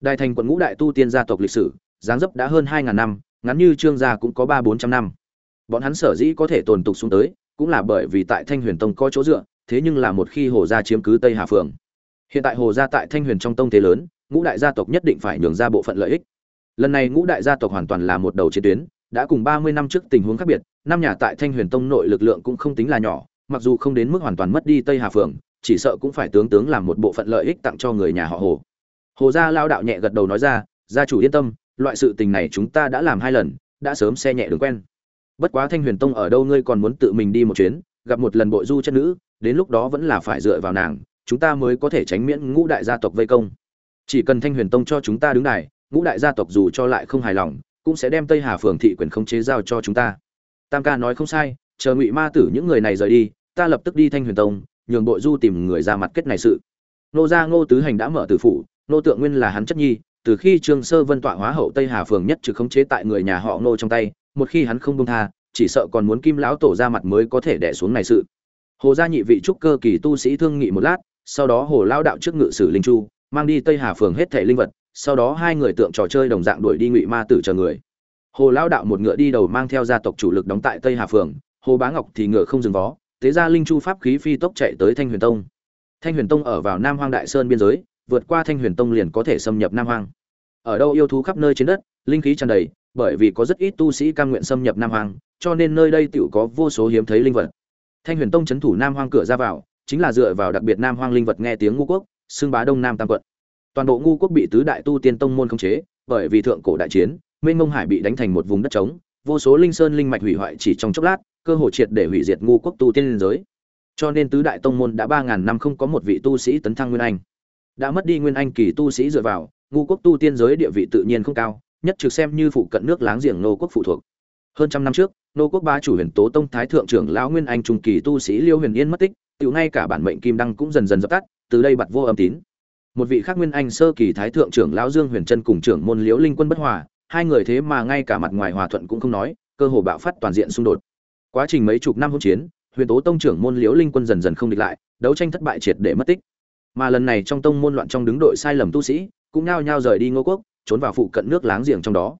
S1: Đại thành quận ngũ đại tu tiên gia tộc lịch sử dáng dấp đã hơn hai ngàn năm, ngắn như trương gia cũng có ba bốn trăm năm. Bọn hắn sở dĩ có thể tồn tục xuống tới, cũng là bởi vì tại thanh huyền tông có chỗ dựa, thế nhưng là một khi hồ gia chiếm cứ tây hà phường. Hiện tại hồ gia tại thanh huyền trong tông thế lớn, ngũ đại gia tộc nhất định phải nhường ra bộ phận lợi ích. Lần này ngũ đại gia tộc hoàn toàn là một đầu chiến tuyến, đã cùng ba mươi năm trước tình huống khác biệt, năm nhà tại thanh huyền tông nội lực lượng cũng không tính là nhỏ, mặc dù không đến mức hoàn toàn mất đi tây hà phường, chỉ sợ cũng phải tướng tướng làm một bộ phận lợi ích tặng cho người nhà họ hồ. Hồ gia lao đạo nhẹ gật đầu nói ra, gia chủ yên tâm loại sự tình này chúng ta đã làm hai lần, đã sớm xe nhẹ đường quen. Bất quá thanh huyền tông ở đâu ngươi còn muốn tự mình đi một chuyến, gặp một lần bội du chất nữ, đến lúc đó vẫn là phải dựa vào nàng, chúng ta mới có thể tránh miễn ngũ đại gia tộc vây công. Chỉ cần thanh huyền tông cho chúng ta đứng đài, ngũ đại gia tộc dù cho lại không hài lòng, cũng sẽ đem tây hà phường thị quyền khống chế giao cho chúng ta. Tam ca nói không sai, chờ ngụy ma tử những người này rời đi, ta lập tức đi thanh huyền tông, nhường bội du tìm người ra mặt kết này sự. Nô gia ngô tứ hành đã mở tử phủ, nô tượng nguyên là hắn chất nhi từ khi trương sơ vân tọa hóa hậu tây hà phường nhất trực khống chế tại người nhà họ nô trong tay, một khi hắn không buông tha, chỉ sợ còn muốn kim lão tổ ra mặt mới có thể đẻ xuống này sự. Hồ gia nhị vị trúc cơ kỳ tu sĩ thương nghị một lát, sau đó hồ lao đạo trước ngự sử linh chu, mang đi tây hà phường hết thẻ linh vật, sau đó hai người tượng trò chơi đồng dạng đuổi đi ngụy ma tử chờ người. Hồ lao đạo một ngựa đi đầu mang theo gia tộc chủ lực đóng tại tây hà phường, hồ bá ngọc thì ngựa không dừng vó thế ra linh chu pháp khí phi tốc chạy tới thanh huyền tông. Thanh huyền tông ở vào nam hoang đại sơn biên giới vượt qua thanh huyền tông liền có thể xâm nhập nam hoang. Ở đâu yêu thú khắp nơi trên đất, linh khí tràn đầy, bởi vì có rất ít tu sĩ cam nguyện xâm nhập nam hoang, cho nên nơi đây tựu có vô số hiếm thấy linh vật. Thanh huyền tông c h ấ n thủ nam hoang cửa ra vào, chính là dựa vào đặc biệt nam hoang linh vật nghe tiếng ngu quốc, xưng bá đông nam tam quận. Toàn bộ ngu quốc bị tứ đại tu tiên tông môn khống chế, bởi vì thượng cổ đại chiến minh mông hải bị đánh thành một vùng đất trống, vô số linh sơn linh mạch hủy hoại chỉ trong chốc lát, cơ hội triệt để hủy diệt ngu quốc tu tiên liên giới. Cho nên tứ đại tông môn đã ba ngàn năm không có một vị tu sĩ tấn thăng nguyên anh đã mất đi nguyên anh kỳ tu sĩ dựa vào, ngu quốc tu tiên giới địa vị tự nhiên không cao, nhất trực xem như phụ cận nước láng giềng nô quốc phụ thuộc. Hơn trăm năm trước, nô quốc ba chủ huyền tố tông thái thượng trưởng lão nguyên anh trung kỳ tu sĩ liêu huyền yên mất tích tự ngay cả bản mệnh kim đăng cũng dần dần dập tắt, từ đây bật vô âm tín. Một vị khác nguyên anh sơ kỳ thái thượng trưởng lão dương huyền trân cùng trưởng môn liễu linh quân bất hòa, hai người thế mà ngay cả mặt ngoài hòa thuận cũng không nói, cơ hồ bạo phát toàn diện xung đột. Quá trình mấy chục năm hỗn chiến, huyền tố tông trưởng môn liễu linh quân dần dần không địch lại, đấu tranh thất bại triệt để mất tích mà lần này trong tông môn loạn trong đứng đội sai lầm tu sĩ, cũng nhao nhao rời đi ngô quốc, trốn vào phụ cận nước láng giềng trong đó.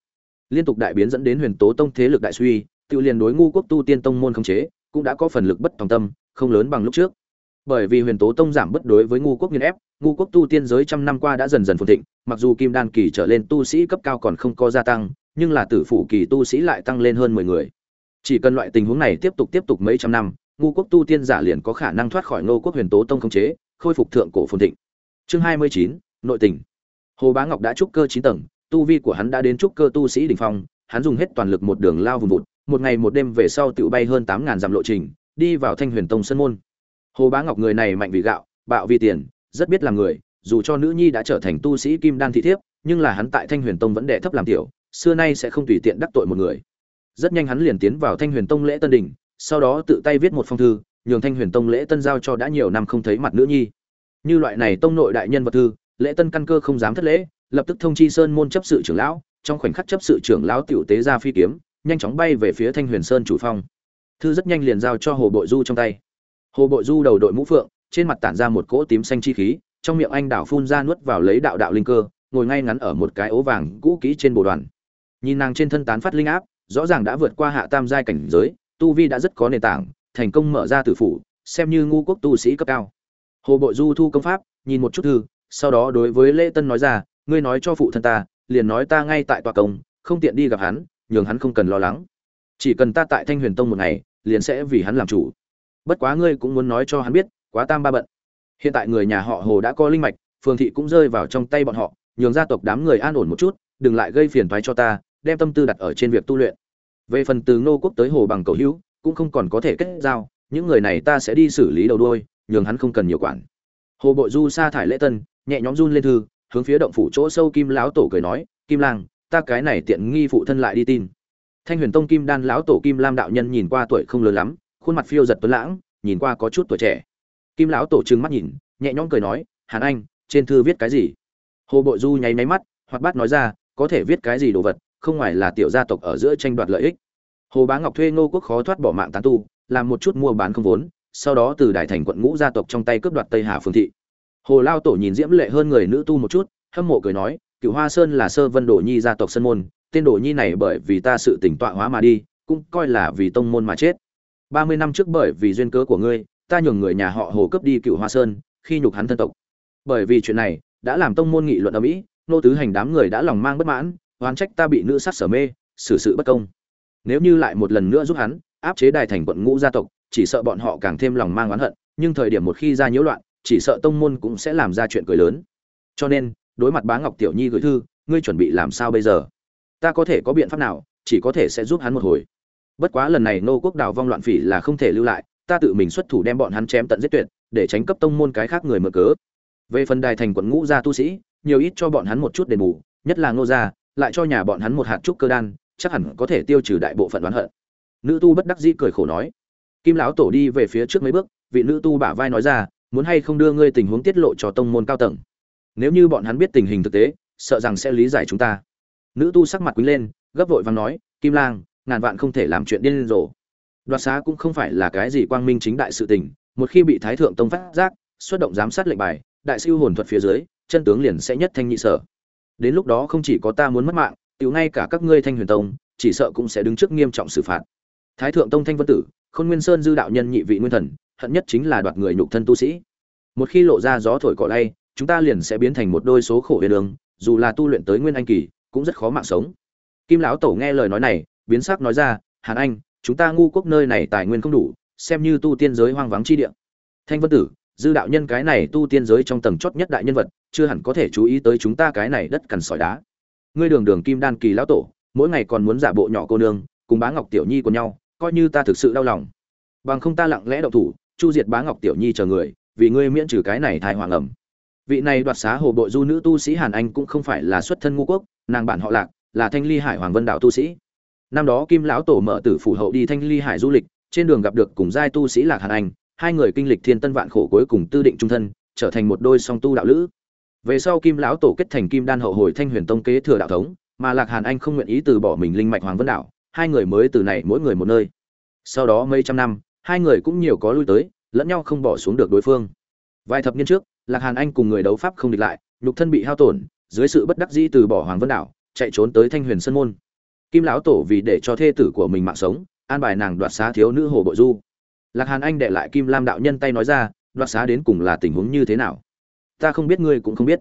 S1: Liên tục đại biến dẫn đến huyền tố tông thế lực đại suy, tự liền đối ngu quốc tu tiên tông môn khống chế, cũng đã có phần lực bất tòng tâm, không lớn bằng lúc trước. Bởi vì huyền tố tông giảm bất đối với ngu quốc nghiên ép ngu quốc tu tiên giới trăm năm qua đã dần dần phồn thịnh, mặc dù kim đan kỳ trở lên tu sĩ cấp cao còn không có gia tăng, nhưng là tử phủ kỳ tu sĩ lại tăng lên hơn mười người. Chỉ cần loại tình huống này tiếp tục tiếp tục mấy trăm năm ngu quốc tu tiên giả liền có khả năng thoát khỏi ngô quốc huyền tố tông khống chế khôi phục thượng cổ phồn thịnh. Chương hai mươi chín, nội tình. Hồ bá ngọc đã trúc cơ chín tầng, tu vi của hắn đã đến trúc cơ tu sĩ đỉnh phong, hắn dùng hết toàn lực một đường lao vùng vụt, một ngày một đêm về sau tự bay hơn tám ngàn dặm lộ trình, đi vào thanh huyền tông sân môn. Hồ bá ngọc người này mạnh vì gạo, bạo vì tiền, rất biết làm người, dù cho nữ nhi đã trở thành tu sĩ kim đan thị thiếp, nhưng là hắn tại thanh huyền tông vẫn đệ thấp làm tiểu, xưa nay sẽ không tùy tiện đắc tội một người. Rất nhanh hắn liền tiến vào thanh huyền tông lễ tân đình sau đó tự tay viết một phong thư nhường thanh huyền tông lễ tân giao cho đã nhiều năm không thấy mặt nữ nhi. Như loại này tông nội đại nhân vật thư, lễ tân căn cơ không dám thất lễ, lập tức thông chi sơn môn chấp sự trưởng lão, trong khoảnh khắc chấp sự trưởng lão tiểu tế ra phi kiếm, nhanh chóng bay về phía thanh huyền sơn chủ phong. Thư rất nhanh liền giao cho hồ bội du trong tay. Hồ bội du đầu đội mũ phượng, trên mặt tản ra một cỗ tím xanh chi khí, trong miệng anh đảo phun ra nuốt vào lấy đạo đạo linh cơ, ngồi ngay ngắn ở một cái ố vàng cũ kỹ trên bồ đoàn. Nhìn nàng trên thân tán phát linh áp, rõ ràng đã vượt qua hạ tam giai cảnh giới, tu vi đã rất có nền tảng thành công mở ra tử phủ, xem như ngu quốc tu sĩ cấp cao. Hồ bội du thu công pháp, nhìn một chút thư, sau đó đối với lễ tân nói ra, ngươi nói cho phụ thân ta, liền nói ta ngay tại tòa công, không tiện đi gặp hắn, nhường hắn không cần lo lắng. Chỉ cần ta tại thanh huyền tông một ngày, liền sẽ vì hắn làm chủ. Bất quá ngươi cũng muốn nói cho hắn biết, quá tam ba bận. Hiện tại người nhà họ hồ đã có linh mạch phường thị cũng rơi vào trong tay bọn họ, nhường gia tộc đám người an ổn một chút, đừng lại gây phiền toái cho ta, đem tâm tư đặt ở trên việc tu luyện. Về phần từ ngô quốc tới hồ bằng cầu hữu cũng không còn có thể kết giao, những người này ta sẽ đi xử lý đầu đôi nhường hắn không cần nhiều quản. Hồ bội du sa thải lễ tân, nhẹ nhõm run lên thư, hướng phía động phủ chỗ sâu kim lão tổ cười nói, kim lang, ta cái này tiện nghi phụ thân lại đi tin. Thanh huyền tông kim đan lão tổ kim lam đạo nhân nhìn qua tuổi không lớn lắm, khuôn mặt phiêu giật tuấn lãng, nhìn qua có chút tuổi trẻ. Kim lão tổ trừng mắt nhìn, nhẹ nhõm cười nói, hàn anh, trên thư viết cái gì? Hồ bội du nháy máy mắt hoặc bát nói ra, có thể viết cái gì đồ vật, không ngoài là tiểu gia tộc ở giữa tranh đoạt lợi ích hồ bá ngọc thuê ngô quốc khó thoát bỏ mạng tán tu, làm một chút mua bán không vốn, sau đó từ đại thành quận ngũ gia tộc trong tay cướp đoạt tây hà phương thị. Hồ lao tổ nhìn diễm lệ hơn người nữ tu một chút, hâm mộ cười nói cựu hoa sơn là sơ vân đổ nhi gia tộc sân môn, tên đổ nhi này bởi vì ta sự tỉnh tọa hóa mà đi, cũng coi là vì tông môn mà chết. Ba mươi năm trước bởi vì duyên cớ của ngươi, ta nhường người nhà họ hồ cướp đi cựu hoa sơn, khi nhục hắn thân tộc. Bởi vì chuyện này, đã làm tông môn nghị luận ầm mỹ nô tứ hành đám người đã lòng mang bất mãn, oán trách ta bị nữ sát sở mê, xử sự bất công nếu như lại một lần nữa giúp hắn, áp chế đài thành quận ngũ gia tộc, chỉ sợ bọn họ càng thêm lòng mang oán hận, nhưng thời điểm một khi ra nhiễu loạn, chỉ sợ tông môn cũng sẽ làm ra chuyện cười lớn. Cho nên, đối mặt bá ngọc tiểu nhi gửi thư, ngươi chuẩn bị làm sao bây giờ? Ta có thể có biện pháp nào, chỉ có thể sẽ giúp hắn một hồi. Bất quá lần này nô quốc đào vong loạn phỉ là không thể lưu lại, ta tự mình xuất thủ đem bọn hắn chém tận giết tuyệt, để tránh cấp tông môn cái khác người mở cớ. Về phần đài thành quận ngũ gia tu sĩ, nhiều ít cho bọn hắn một chút đền bù, nhất là ngô gia, lại cho nhà bọn hắn một hạt trúc cơ đan chắc hẳn có thể tiêu trừ đại bộ phận oán hận. Nữ tu bất đắc dĩ cười khổ nói. Kim lão tổ đi về phía trước mấy bước, vị nữ tu bả vai nói ra, muốn hay không đưa ngươi tình huống tiết lộ cho tông môn cao tầng? Nếu như bọn hắn biết tình hình thực tế, sợ rằng sẽ lý giải chúng ta. Nữ tu sắc mặt quý lên, gấp vội vàng nói, kim lang, ngàn vạn không thể làm chuyện điên rồ. Đoạt xá cũng không phải là cái gì quang minh chính đại sự tình, một khi bị thái thượng tông phát giác, xuất động giám sát lệnh bài, đại siêu hồn thuật phía dưới, chân tướng liền sẽ nhất thanh nhị sở. Đến lúc đó không chỉ có ta muốn mất mạng tiểu ngay cả các ngươi thanh huyền tông, chỉ sợ cũng sẽ đứng trước nghiêm trọng xử phạt. Thái thượng tông thanh vân tử, khôn nguyên sơn dư đạo nhân nhị vị nguyên thần, hận nhất chính là đoạt người nhục thân tu sĩ. Một khi lộ ra gió thổi cỏ lay, chúng ta liền sẽ biến thành một đôi số khổ huyền đường, dù là tu luyện tới nguyên anh kỳ, cũng rất khó mạng sống. Kim lão tổ nghe lời nói này, biến sắc nói ra, hàn anh, chúng ta ngu quốc nơi này tài nguyên không đủ, xem như tu tiên giới hoang vắng chi địa. Thanh vân tử, dư đạo nhân cái này tu tiên giới trong tầng chót nhất đại nhân vật, chưa hẳn có thể chú ý tới chúng ta cái này đất cằn sỏi đá ngươi đường đường kim đan kỳ lão tổ, mỗi ngày còn muốn giả bộ nhỏ cô nương, cùng bá ngọc tiểu nhi của nhau, coi như ta thực sự đau lòng. Bằng không ta lặng lẽ động thủ, chu diệt bá ngọc tiểu nhi chờ người, vì ngươi miễn trừ cái này thai hoàng ẩm. Vị này đoạt xá hồ bộ du nữ tu sĩ hàn anh cũng không phải là xuất thân ngũ quốc, nàng bản họ lạc, là thanh ly hải hoàng vân đạo tu sĩ. Năm đó kim lão tổ mở tử phủ hậu đi thanh ly hải du lịch, trên đường gặp được cùng giai tu sĩ lạc hàn anh, hai người kinh lịch thiên tân vạn khổ cuối cùng tư định trung thân, trở thành một đôi song tu đạo lữ về sau kim lão tổ kết thành kim đan hậu hồi thanh huyền tông kế thừa đạo thống, mà lạc hàn anh không nguyện ý từ bỏ mình linh mạch hoàng vân đạo hai người mới từ này mỗi người một nơi. Sau đó mấy trăm năm, hai người cũng nhiều có lui tới, lẫn nhau không bỏ xuống được đối phương. Vài thập niên trước, lạc hàn anh cùng người đấu pháp không địch lại, nhục thân bị hao tổn, dưới sự bất đắc dĩ từ bỏ hoàng vân đảo, chạy trốn tới thanh huyền sơn môn. Kim lão tổ vì để cho thê tử của mình mạng sống, an bài nàng đoạt xá thiếu nữ hồ bội du. Lạc hàn anh đệ lại kim lam đạo nhân tay nói ra, đoạt xá đến cùng là tình huống như thế nào? Ta không biết ngươi cũng không biết.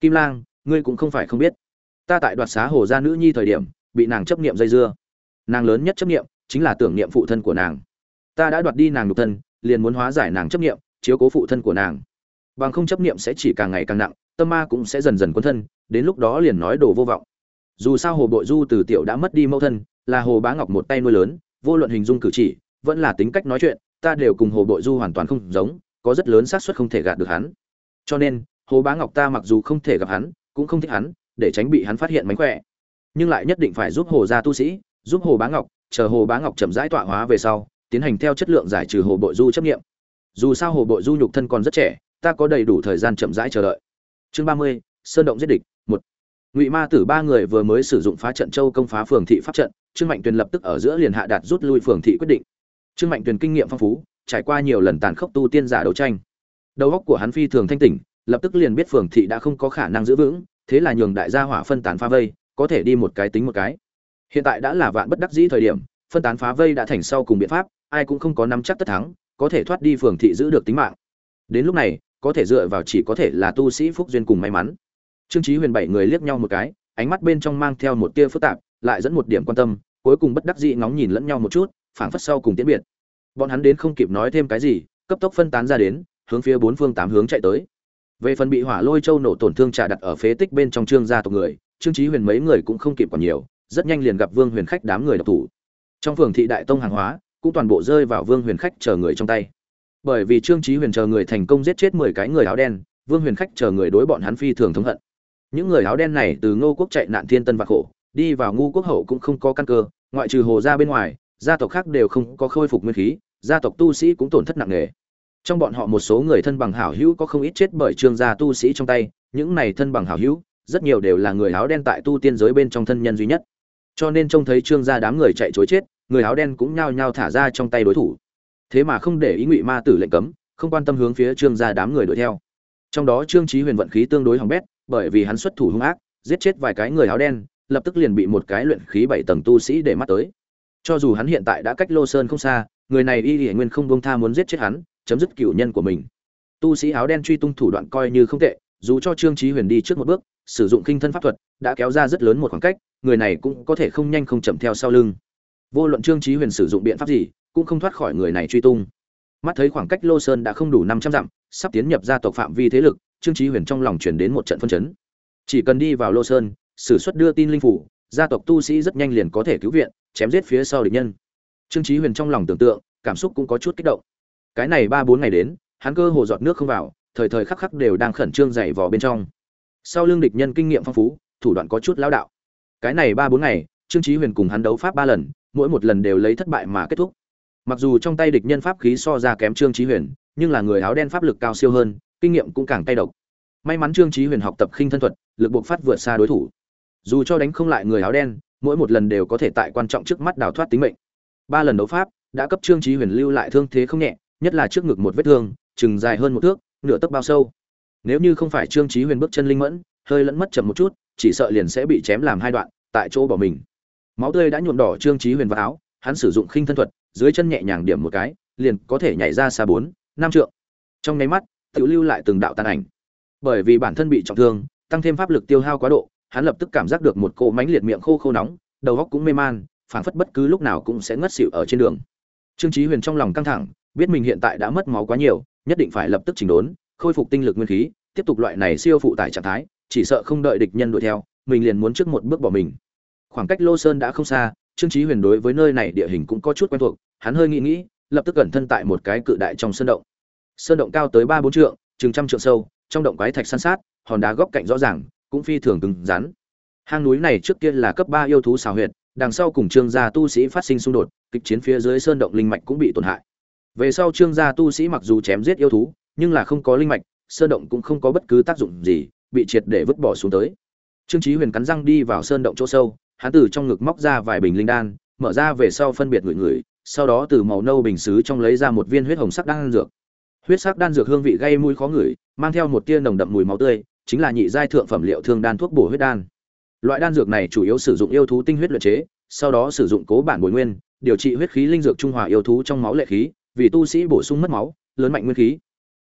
S1: Kim lang, ngươi cũng không phải không biết. Ta tại đoạt xá hồ gia nữ nhi thời điểm, bị nàng chấp niệm dây dưa. Nàng lớn nhất chấp niệm chính là tưởng niệm phụ thân của nàng. Ta đã đoạt đi nàng nhục thân, liền muốn hóa giải nàng chấp niệm, chiếu cố phụ thân của nàng. Bằng không chấp niệm sẽ chỉ càng ngày càng nặng, tâm ma cũng sẽ dần dần quân thân, đến lúc đó liền nói đồ vô vọng. Dù sao hồ bội du từ tiểu đã mất đi mẫu thân, là hồ bá ngọc một tay nuôi lớn, vô luận hình dung cử chỉ, vẫn là tính cách nói chuyện, ta đều cùng hồ bội du hoàn toàn không giống, có rất lớn xác suất không thể gạt được hắn cho nên hồ bá ngọc ta mặc dù không thể gặp hắn, cũng không thích hắn, để tránh bị hắn phát hiện mánh khỏe. Nhưng lại nhất định phải giúp hồ gia tu sĩ, giúp hồ bá ngọc, chờ hồ bá ngọc chậm rãi tọa hóa về sau, tiến hành theo chất lượng giải trừ hồ bội du chấp nghiệm dù sao hồ bội du nhục thân còn rất trẻ, ta có đầy đủ thời gian chậm rãi chờ đợi. Chương ba mươi, sơn động giết địch, một. Ngụy ma tử ba người vừa mới sử dụng phá trận châu công phá phường thị pháp trận, trương mạnh tuyền lập tức ở giữa liền hạ đạt rút lui phường thị quyết định. Trương mạnh tuyền kinh nghiệm phong phú, trải qua nhiều lần tàn khốc tu tiên giả đấu tranh đầu óc của hắn phi thường thanh tỉnh, lập tức liền biết phường thị đã không có khả năng giữ vững, thế là nhường đại gia hỏa phân tán phá vây, có thể đi một cái tính một cái. Hiện tại đã là vạn bất đắc dĩ thời điểm, phân tán phá vây đã thành sau cùng biện pháp, ai cũng không có nắm chắc tất thắng, có thể thoát đi phường thị giữ được tính mạng. Đến lúc này, có thể dựa vào chỉ có thể là tu sĩ phúc duyên cùng may mắn. Trương chí huyền bảy người liếc nhau một cái, ánh mắt bên trong mang theo một tia phức tạp, lại dẫn một điểm quan tâm, cuối cùng bất đắc dĩ ngóng nhìn lẫn nhau một chút, phảng phất sau cùng tiễn biệt. Bọn hắn đến không kịp nói thêm cái gì, cấp tốc phân tán ra đến hướng phía bốn phương tám hướng chạy tới. Về phần bị hỏa lôi châu nổ tổn thương trả đặt ở phế tích bên trong trương gia tộc người, trương chí huyền mấy người cũng không kịp còn nhiều, rất nhanh liền gặp vương huyền khách đám người độc thủ. Trong phường thị đại tông hàng hóa, cũng toàn bộ rơi vào vương huyền khách chờ người trong tay. Bởi vì trương chí huyền chờ người thành công giết chết mười cái người áo đen, vương huyền khách chờ người đối bọn hắn phi thường thống hận. Những người áo đen này từ ngô quốc chạy nạn thiên tân và khổ, đi vào ngu quốc hậu cũng không có căn cơ, ngoại trừ hồ gia bên ngoài, gia tộc khác đều không có khôi phục nguyên khí, gia tộc tu sĩ cũng tổn thất nặng nề trong bọn họ một số người thân bằng hảo hữu có không ít chết bởi trương gia tu sĩ trong tay, những này thân bằng hảo hữu, rất nhiều đều là người áo đen tại tu tiên giới bên trong thân nhân duy nhất. Cho nên trông thấy trương gia đám người chạy chối chết, người áo đen cũng nhao nhao thả ra trong tay đối thủ. Thế mà không để ý ngụy ma tử lệnh cấm, không quan tâm hướng phía trương gia đám người đuổi theo. Trong đó trương trí huyền vận khí tương đối hỏng bét, bởi vì hắn xuất thủ hung ác, giết chết vài cái người áo đen, lập tức liền bị một cái luyện khí bảy tầng tu sĩ để mắt tới. Cho dù hắn hiện tại đã cách lô sơn không xa, người này y hiển nguyên không bông tha muốn giết chết hắn chấm dứt cửu nhân của mình. Tu sĩ áo đen truy tung thủ đoạn coi như không tệ, dù cho trương trí huyền đi trước một bước, sử dụng kinh thân pháp thuật đã kéo ra rất lớn một khoảng cách, người này cũng có thể không nhanh không chậm theo sau lưng. Vô luận trương trí huyền sử dụng biện pháp gì, cũng không thoát khỏi người này truy tung. Mắt thấy khoảng cách lô sơn đã không đủ năm trăm dặm, sắp tiến nhập gia tộc phạm vi thế lực, trương trí huyền trong lòng chuyển đến một trận phân chấn. Chỉ cần đi vào lô sơn, sử xuất đưa tin linh phủ, gia tộc tu sĩ rất nhanh liền có thể cứu viện, chém giết phía sau địch nhân. Trương trí huyền trong lòng tưởng tượng, cảm xúc cũng có chút kích động cái này ba bốn ngày đến, hắn cơ hồ giọt nước không vào, thời thời khắc khắc đều đang khẩn trương dày vò bên trong. Sau lưng địch nhân kinh nghiệm phong phú, thủ đoạn có chút lão đạo. Cái này ba bốn ngày, trương trí huyền cùng hắn đấu pháp ba lần, mỗi một lần đều lấy thất bại mà kết thúc. Mặc dù trong tay địch nhân pháp khí so ra kém trương trí huyền, nhưng là người áo đen pháp lực cao siêu hơn, kinh nghiệm cũng càng tay độc. May mắn trương trí huyền học tập khinh thân thuật, lực buộc phát vượt xa đối thủ. Dù cho đánh không lại người áo đen, mỗi một lần đều có thể tại quan trọng trước mắt đào thoát tính mệnh. Ba lần đấu pháp, đã cấp trương trí huyền lưu lại thương thế không nhẹ nhất là trước ngực một vết thương, chừng dài hơn một thước, nửa tấc bao sâu. Nếu như không phải trương trí huyền bước chân linh mẫn, hơi lẫn mất chậm một chút, chỉ sợ liền sẽ bị chém làm hai đoạn, tại chỗ bỏ mình. Máu tươi đã nhuộm đỏ trương trí huyền vào áo, hắn sử dụng khinh thân thuật, dưới chân nhẹ nhàng điểm một cái, liền có thể nhảy ra xa bốn, năm trượng. Trong nháy mắt tự lưu lại từng đạo tàn ảnh. Bởi vì bản thân bị trọng thương, tăng thêm pháp lực tiêu hao quá độ, hắn lập tức cảm giác được một cỗ mánh liệt miệng khô khô nóng, đầu óc cũng mê man, phảng phất bất cứ lúc nào cũng sẽ ngất xỉu ở trên đường. Trương chí huyền trong lòng căng thẳng biết mình hiện tại đã mất máu quá nhiều, nhất định phải lập tức chỉnh đốn, khôi phục tinh lực nguyên khí, tiếp tục loại này siêu phụ tải trạng thái, chỉ sợ không đợi địch nhân đuổi theo, mình liền muốn trước một bước bỏ mình. Khoảng cách lô sơn đã không xa, trương chí huyền đối với nơi này địa hình cũng có chút quen thuộc, hắn hơi nghĩ nghĩ, lập tức cẩn thân tại một cái cự đại trong sơn động. Sơn động cao tới ba bốn trượng, chừng trăm trượng sâu, trong động quái thạch san sát, hòn đá góc cạnh rõ ràng, cũng phi thường cứng rắn. Hang núi này trước kia là cấp ba yêu thú xào huyệt, đằng sau cùng trương gia tu sĩ phát sinh xung đột, kịch chiến phía dưới sơn động linh mạch cũng bị tổn hại về sau trương gia tu sĩ mặc dù chém giết yêu thú, nhưng là không có linh mạch, sơn động cũng không có bất cứ tác dụng gì, bị triệt để vứt bỏ xuống tới. Trương chí huyền cắn răng đi vào sơn động chỗ sâu, hắn từ trong ngực móc ra vài bình linh đan, mở ra về sau phân biệt người người sau đó từ màu nâu bình sứ trong lấy ra một viên huyết hồng sắc đan dược. Huyết sắc đan dược hương vị gây mũi khó ngửi, mang theo một tia nồng đậm mùi máu tươi, chính là nhị giai thượng phẩm liệu thương đan thuốc bổ huyết đan. Loại đan dược này chủ yếu sử dụng yêu thú tinh huyết luyện chế, sau đó sử dụng cố bản bồi nguyên, điều trị huyết khí linh dược trung hòa yêu thú trong máu lệ khí vì tu sĩ bổ sung mất máu, lớn mạnh nguyên khí.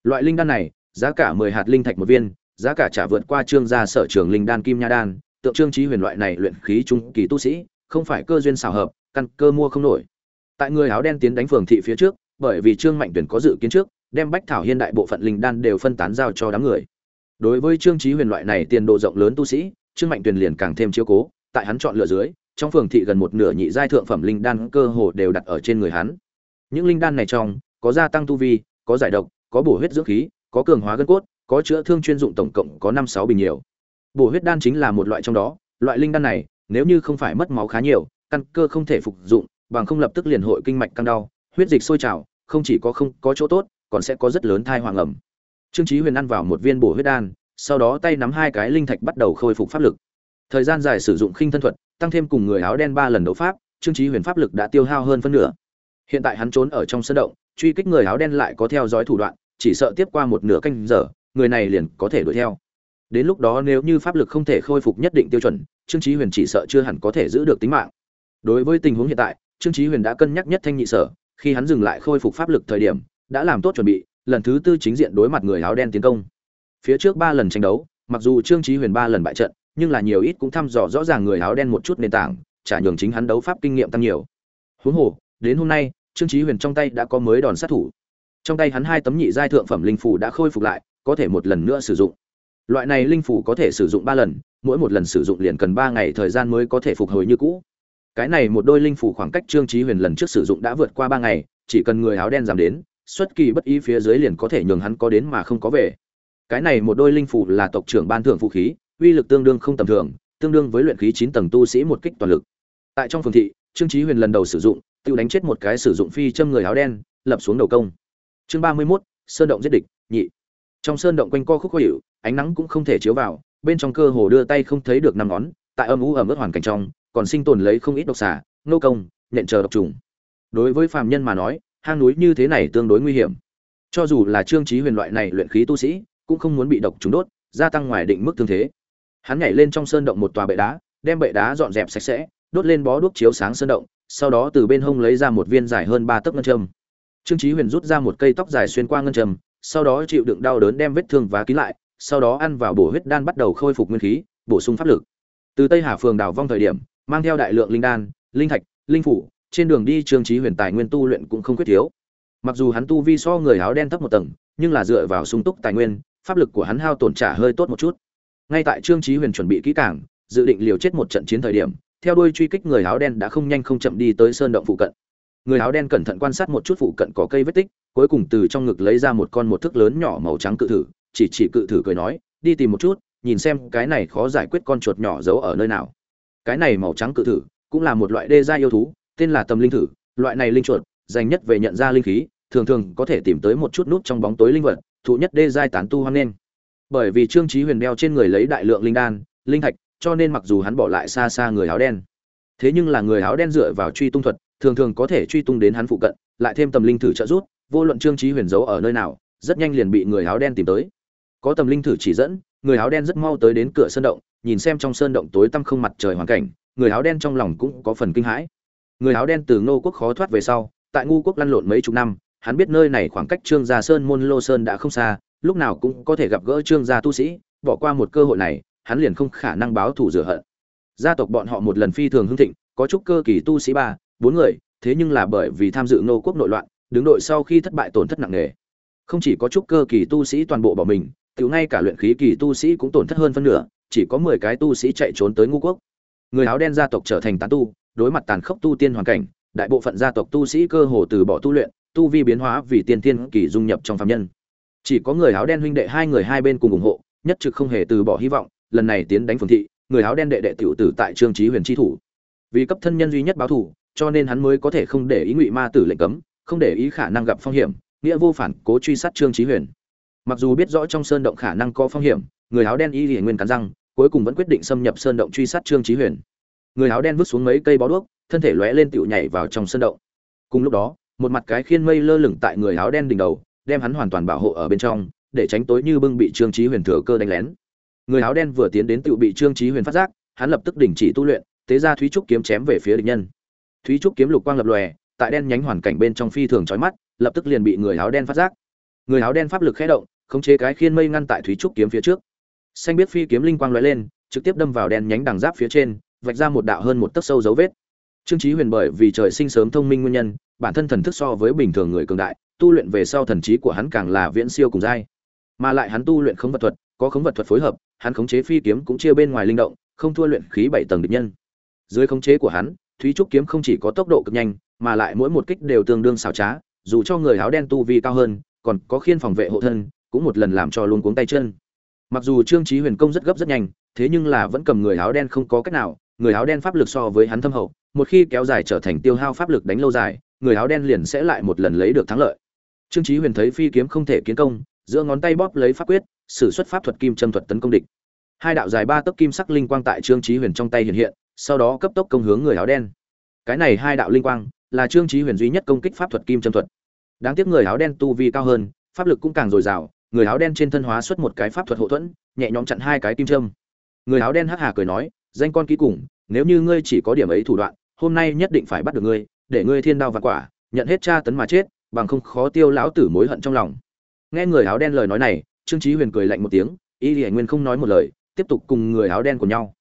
S1: Loại linh đan này, giá cả mười hạt linh thạch một viên, giá cả trả vượt qua trương gia sở trường linh đan kim nha đan, tượng trương chí huyền loại này luyện khí trung kỳ tu sĩ, không phải cơ duyên xảo hợp, căn cơ mua không nổi. Tại người áo đen tiến đánh phường thị phía trước, bởi vì trương mạnh tuyển có dự kiến trước, đem bách thảo hiên đại bộ phận linh đan đều phân tán giao cho đám người. Đối với trương chí huyền loại này tiền độ rộng lớn tu sĩ, trương mạnh tuyền liền càng thêm chiếu cố, tại hắn chọn lựa dưới, trong phường thị gần một nửa nhị giai thượng phẩm linh đan cơ hồ đều đặt ở trên người hắn những linh đan này trong, có gia tăng tu vi, có giải độc, có bổ huyết dưỡng khí, có cường hóa gân cốt, có chữa thương chuyên dụng tổng cộng có năm sáu bình nhiều. Bổ huyết đan chính là một loại trong đó, loại linh đan này, nếu như không phải mất máu khá nhiều, căn cơ không thể phục dụng, bằng không lập tức liền hội kinh mạch căng đau, huyết dịch sôi trào, không chỉ có không có chỗ tốt, còn sẽ có rất lớn thai hoàng ẩm. Trương chí huyền ăn vào một viên bổ huyết đan, sau đó tay nắm hai cái linh thạch bắt đầu khôi phục pháp lực. Thời gian dài sử dụng khinh thân thuật, tăng thêm cùng người áo đen ba lần đấu pháp, trương chí huyền pháp lực đã tiêu hao hơn phân nửa hiện tại hắn trốn ở trong sân động, truy kích người áo đen lại có theo dõi thủ đoạn, chỉ sợ tiếp qua một nửa canh giờ, người này liền có thể đuổi theo. Đến lúc đó nếu như pháp lực không thể khôi phục nhất định tiêu chuẩn, trương chí huyền chỉ sợ chưa hẳn có thể giữ được tính mạng. Đối với tình huống hiện tại, trương chí huyền đã cân nhắc nhất thanh nhị sở, khi hắn dừng lại khôi phục pháp lực thời điểm, đã làm tốt chuẩn bị, lần thứ tư chính diện đối mặt người áo đen tiến công. Phía trước ba lần tranh đấu, mặc dù trương chí huyền ba lần bại trận, nhưng là nhiều ít cũng thăm dò rõ ràng người áo đen một chút nền tảng trả nhường chính hắn đấu pháp kinh nghiệm tăng nhiều. Huống hồ đến hôm nay, trương chí huyền trong tay đã có mới đòn sát thủ. Trong tay hắn hai tấm nhị giai thượng phẩm linh phủ đã khôi phục lại, có thể một lần nữa sử dụng. Loại này linh phủ có thể sử dụng ba lần, mỗi một lần sử dụng liền cần ba ngày thời gian mới có thể phục hồi như cũ. Cái này một đôi linh phủ khoảng cách trương chí huyền lần trước sử dụng đã vượt qua ba ngày, chỉ cần người áo đen giảm đến, xuất kỳ bất ý phía dưới liền có thể nhường hắn có đến mà không có về. Cái này một đôi linh phủ là tộc trưởng ban thưởng vũ khí, uy lực tương đương không tầm thường, tương đương với luyện khí chín tầng tu sĩ một kích toàn lực. Tại trong phường thị, trương chí huyền lần đầu sử dụng tự đánh chết một cái sử dụng phi châm người áo đen lập xuống đầu công. Chương ba mươi 31, sơn động giết địch nhị. Trong sơn động quanh co khúc khó hiệu ánh nắng cũng không thể chiếu vào bên trong cơ hồ đưa tay không thấy được năm ngón tại âm u ẩm ướt hoàn cảnh trong còn sinh tồn lấy không ít độc xà nô công nện chờ độc trùng. Đối với phàm nhân mà nói hang núi như thế này tương đối nguy hiểm. Cho dù là trương trí huyền loại này luyện khí tu sĩ cũng không muốn bị độc trùng đốt gia tăng ngoài định mức thương thế. Hắn nhảy lên trong sơn động một tòa bệ đá đem bệ đá dọn dẹp sạch sẽ đốt lên bó đuốc chiếu sáng sơn động sau đó từ bên hông lấy ra một viên dài hơn ba tấc ngân châm. Trương chí huyền rút ra một cây tóc dài xuyên qua ngân châm, sau đó chịu đựng đau đớn đem vết thương và kín lại, sau đó ăn vào bổ huyết đan bắt đầu khôi phục nguyên khí, bổ sung pháp lực. Từ tây hà phường đào vong thời điểm, mang theo đại lượng linh đan, linh thạch, linh phủ, trên đường đi trương chí huyền tài nguyên tu luyện cũng không quyết thiếu. Mặc dù hắn tu vi so người áo đen thấp một tầng, nhưng là dựa vào sung túc tài nguyên, pháp lực của hắn hao tổn trả hơi tốt một chút. Ngay tại trương chí huyền chuẩn bị kỹ càng, dự định liều chết một trận chiến thời điểm theo đuôi truy kích người áo đen đã không nhanh không chậm đi tới sơn động phụ cận. Người áo đen cẩn thận quan sát một chút phụ cận có cây vết tích, cuối cùng từ trong ngực lấy ra một con một thước lớn nhỏ màu trắng cự thử, chỉ chỉ cự thử cười nói, đi tìm một chút, nhìn xem cái này khó giải quyết con chuột nhỏ giấu ở nơi nào. Cái này màu trắng cự thử cũng là một loại đê gia yêu thú, tên là tầm linh thử. Loại này linh chuột dành nhất về nhận ra linh khí, thường thường có thể tìm tới một chút nút trong bóng tối linh vật, thụ nhất đê giai tán tu hoang nên bởi vì trương trí huyền đeo trên người lấy đại lượng linh đan, linh thạch cho nên mặc dù hắn bỏ lại xa xa người áo đen, thế nhưng là người áo đen dựa vào truy tung thuật, thường thường có thể truy tung đến hắn phụ cận, lại thêm tầm linh thử trợ rút vô luận trương trí huyền giấu ở nơi nào, rất nhanh liền bị người áo đen tìm tới. Có tầm linh thử chỉ dẫn, người áo đen rất mau tới đến cửa sơn động, nhìn xem trong sơn động tối tăm không mặt trời hoàn cảnh, người áo đen trong lòng cũng có phần kinh hãi. Người áo đen từ ngô quốc khó thoát về sau, tại ngu quốc lăn lộn mấy chục năm, hắn biết nơi này khoảng cách trương gia sơn môn lô sơn đã không xa, lúc nào cũng có thể gặp gỡ trương gia tu sĩ, bỏ qua một cơ hội này hắn liền không khả năng báo thù rửa hận. Gia tộc bọn họ một lần phi thường hưng thịnh, có chút cơ kỳ tu sĩ ba, bốn người, thế nhưng là bởi vì tham dự nô quốc nội loạn, đứng đội sau khi thất bại tổn thất nặng nề. Không chỉ có chút cơ kỳ tu sĩ toàn bộ bỏ mình, tiểu ngay cả luyện khí kỳ tu sĩ cũng tổn thất hơn phân nửa, chỉ có mười cái tu sĩ chạy trốn tới ngu quốc. Người áo đen gia tộc trở thành tán tu, đối mặt tàn khốc tu tiên hoàn cảnh, đại bộ phận gia tộc tu sĩ cơ hồ từ bỏ tu luyện, tu vi biến hóa vì tiên tiên kỳ dung nhập trong phàm nhân. Chỉ có người áo đen huynh đệ hai người hai bên cùng ủng hộ, nhất trực không hề từ bỏ hy vọng lần này tiến đánh phường thị, người áo đen đệ đệ tiểu tử tại trương trí huyền chi thủ. Vì cấp thân nhân duy nhất báo thủ cho nên hắn mới có thể không để ý ngụy ma tử lệnh cấm, không để ý khả năng gặp phong hiểm, nghĩa vô phản, cố truy sát trương trí huyền. Mặc dù biết rõ trong sơn động khả năng có phong hiểm, người áo đen y hiển nguyên cắn răng, cuối cùng vẫn quyết định xâm nhập sơn động truy sát trương trí huyền. Người áo đen vứt xuống mấy cây bó đuốc, thân thể lóe lên tựu nhảy vào trong sơn động. Cùng lúc đó, một mặt cái khiên mây lơ lửng tại người áo đen đỉnh đầu, đem hắn hoàn toàn bảo hộ ở bên trong, để tránh tối như bưng bị trương trí huyền thừa cơ đánh lén người áo đen vừa tiến đến tựu bị trương trí huyền phát giác, hắn lập tức đình chỉ tu luyện, tế ra thúy trúc kiếm chém về phía địch nhân. Thúy trúc kiếm lục quang lập lòe, tại đen nhánh hoàn cảnh bên trong phi thường chói mắt, lập tức liền bị người áo đen phát giác. Người áo đen pháp lực khẽ động, khống chế cái khiên mây ngăn tại thúy trúc kiếm phía trước. Xanh biết phi kiếm linh quang lóe lên, trực tiếp đâm vào đen nhánh đằng giáp phía trên, vạch ra một đạo hơn một tấc sâu dấu vết. Trương chí huyền bởi vì trời sinh sớm thông minh nguyên nhân, bản thân thần thức so với bình thường người cường đại, tu luyện về sau thần trí của hắn càng là viễn siêu cùng giai mà lại hắn tu luyện không vật thuật có khống vật thuật phối hợp, hắn khống chế phi kiếm cũng chia bên ngoài linh động, không thua luyện khí bảy tầng địch nhân. Dưới khống chế của hắn, thúy trúc kiếm không chỉ có tốc độ cực nhanh, mà lại mỗi một kích đều tương đương xảo trá, dù cho người áo đen tu vi cao hơn, còn có khiên phòng vệ hộ thân, cũng một lần làm cho luôn cuống tay chân. Mặc dù trương trí huyền công rất gấp rất nhanh, thế nhưng là vẫn cầm người áo đen không có cách nào, người áo đen pháp lực so với hắn thâm hậu, một khi kéo dài trở thành tiêu hao pháp lực đánh lâu dài, người áo đen liền sẽ lại một lần lấy được thắng lợi. Trương trí huyền thấy phi kiếm không thể kiến công giữa ngón tay bóp lấy pháp quyết, sử xuất pháp thuật kim châm thuật tấn công địch. Hai đạo dài ba tấc kim sắc linh quang tại trương trí huyền trong tay hiện hiện, sau đó cấp tốc công hướng người áo đen. Cái này hai đạo linh quang là trương trí huyền duy nhất công kích pháp thuật kim châm thuật. Đáng tiếc người áo đen tu vi cao hơn, pháp lực cũng càng dồi dào, người áo đen trên thân hóa xuất một cái pháp thuật hậu thuẫn, nhẹ nhõm chặn hai cái kim châm. Người áo đen hắc hà cười nói, danh con ký cùng, nếu như ngươi chỉ có điểm ấy thủ đoạn, hôm nay nhất định phải bắt được ngươi, để ngươi thiên đao và quả, nhận hết tra tấn mà chết, bằng không khó tiêu lão tử mối hận trong lòng nghe người áo đen lời nói này, trương chí huyền cười lạnh một tiếng, y lì nguyên không nói một lời, tiếp tục cùng người áo đen của nhau.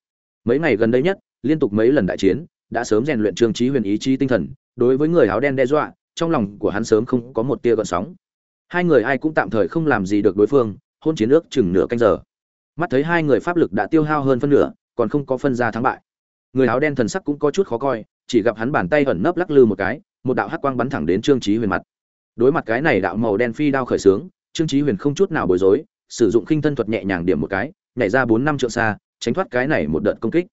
S1: Mấy ngày gần đây nhất, liên tục mấy lần đại chiến, đã sớm rèn luyện trương chí huyền ý chí tinh thần, đối với người áo đen đe dọa, trong lòng của hắn sớm không có một tia gợn sóng. Hai người ai cũng tạm thời không làm gì được đối phương, hôn chiến ước chừng nửa canh giờ. Mắt thấy hai người pháp lực đã tiêu hao hơn phân nửa, còn không có phân ra thắng bại. Người áo đen thần sắc cũng có chút khó coi, chỉ gặp hắn bàn tay ẩn nấp lắc lư một cái, một đạo hắc quang bắn thẳng đến trương chí huyền mặt. Đối mặt cái này đạo màu đen phi đao khởi sướng trương chí huyền không chút nào bối rối, sử dụng khinh thân thuật nhẹ nhàng điểm một cái, nhảy ra bốn năm trượng xa, tránh thoát cái này một đợt công kích.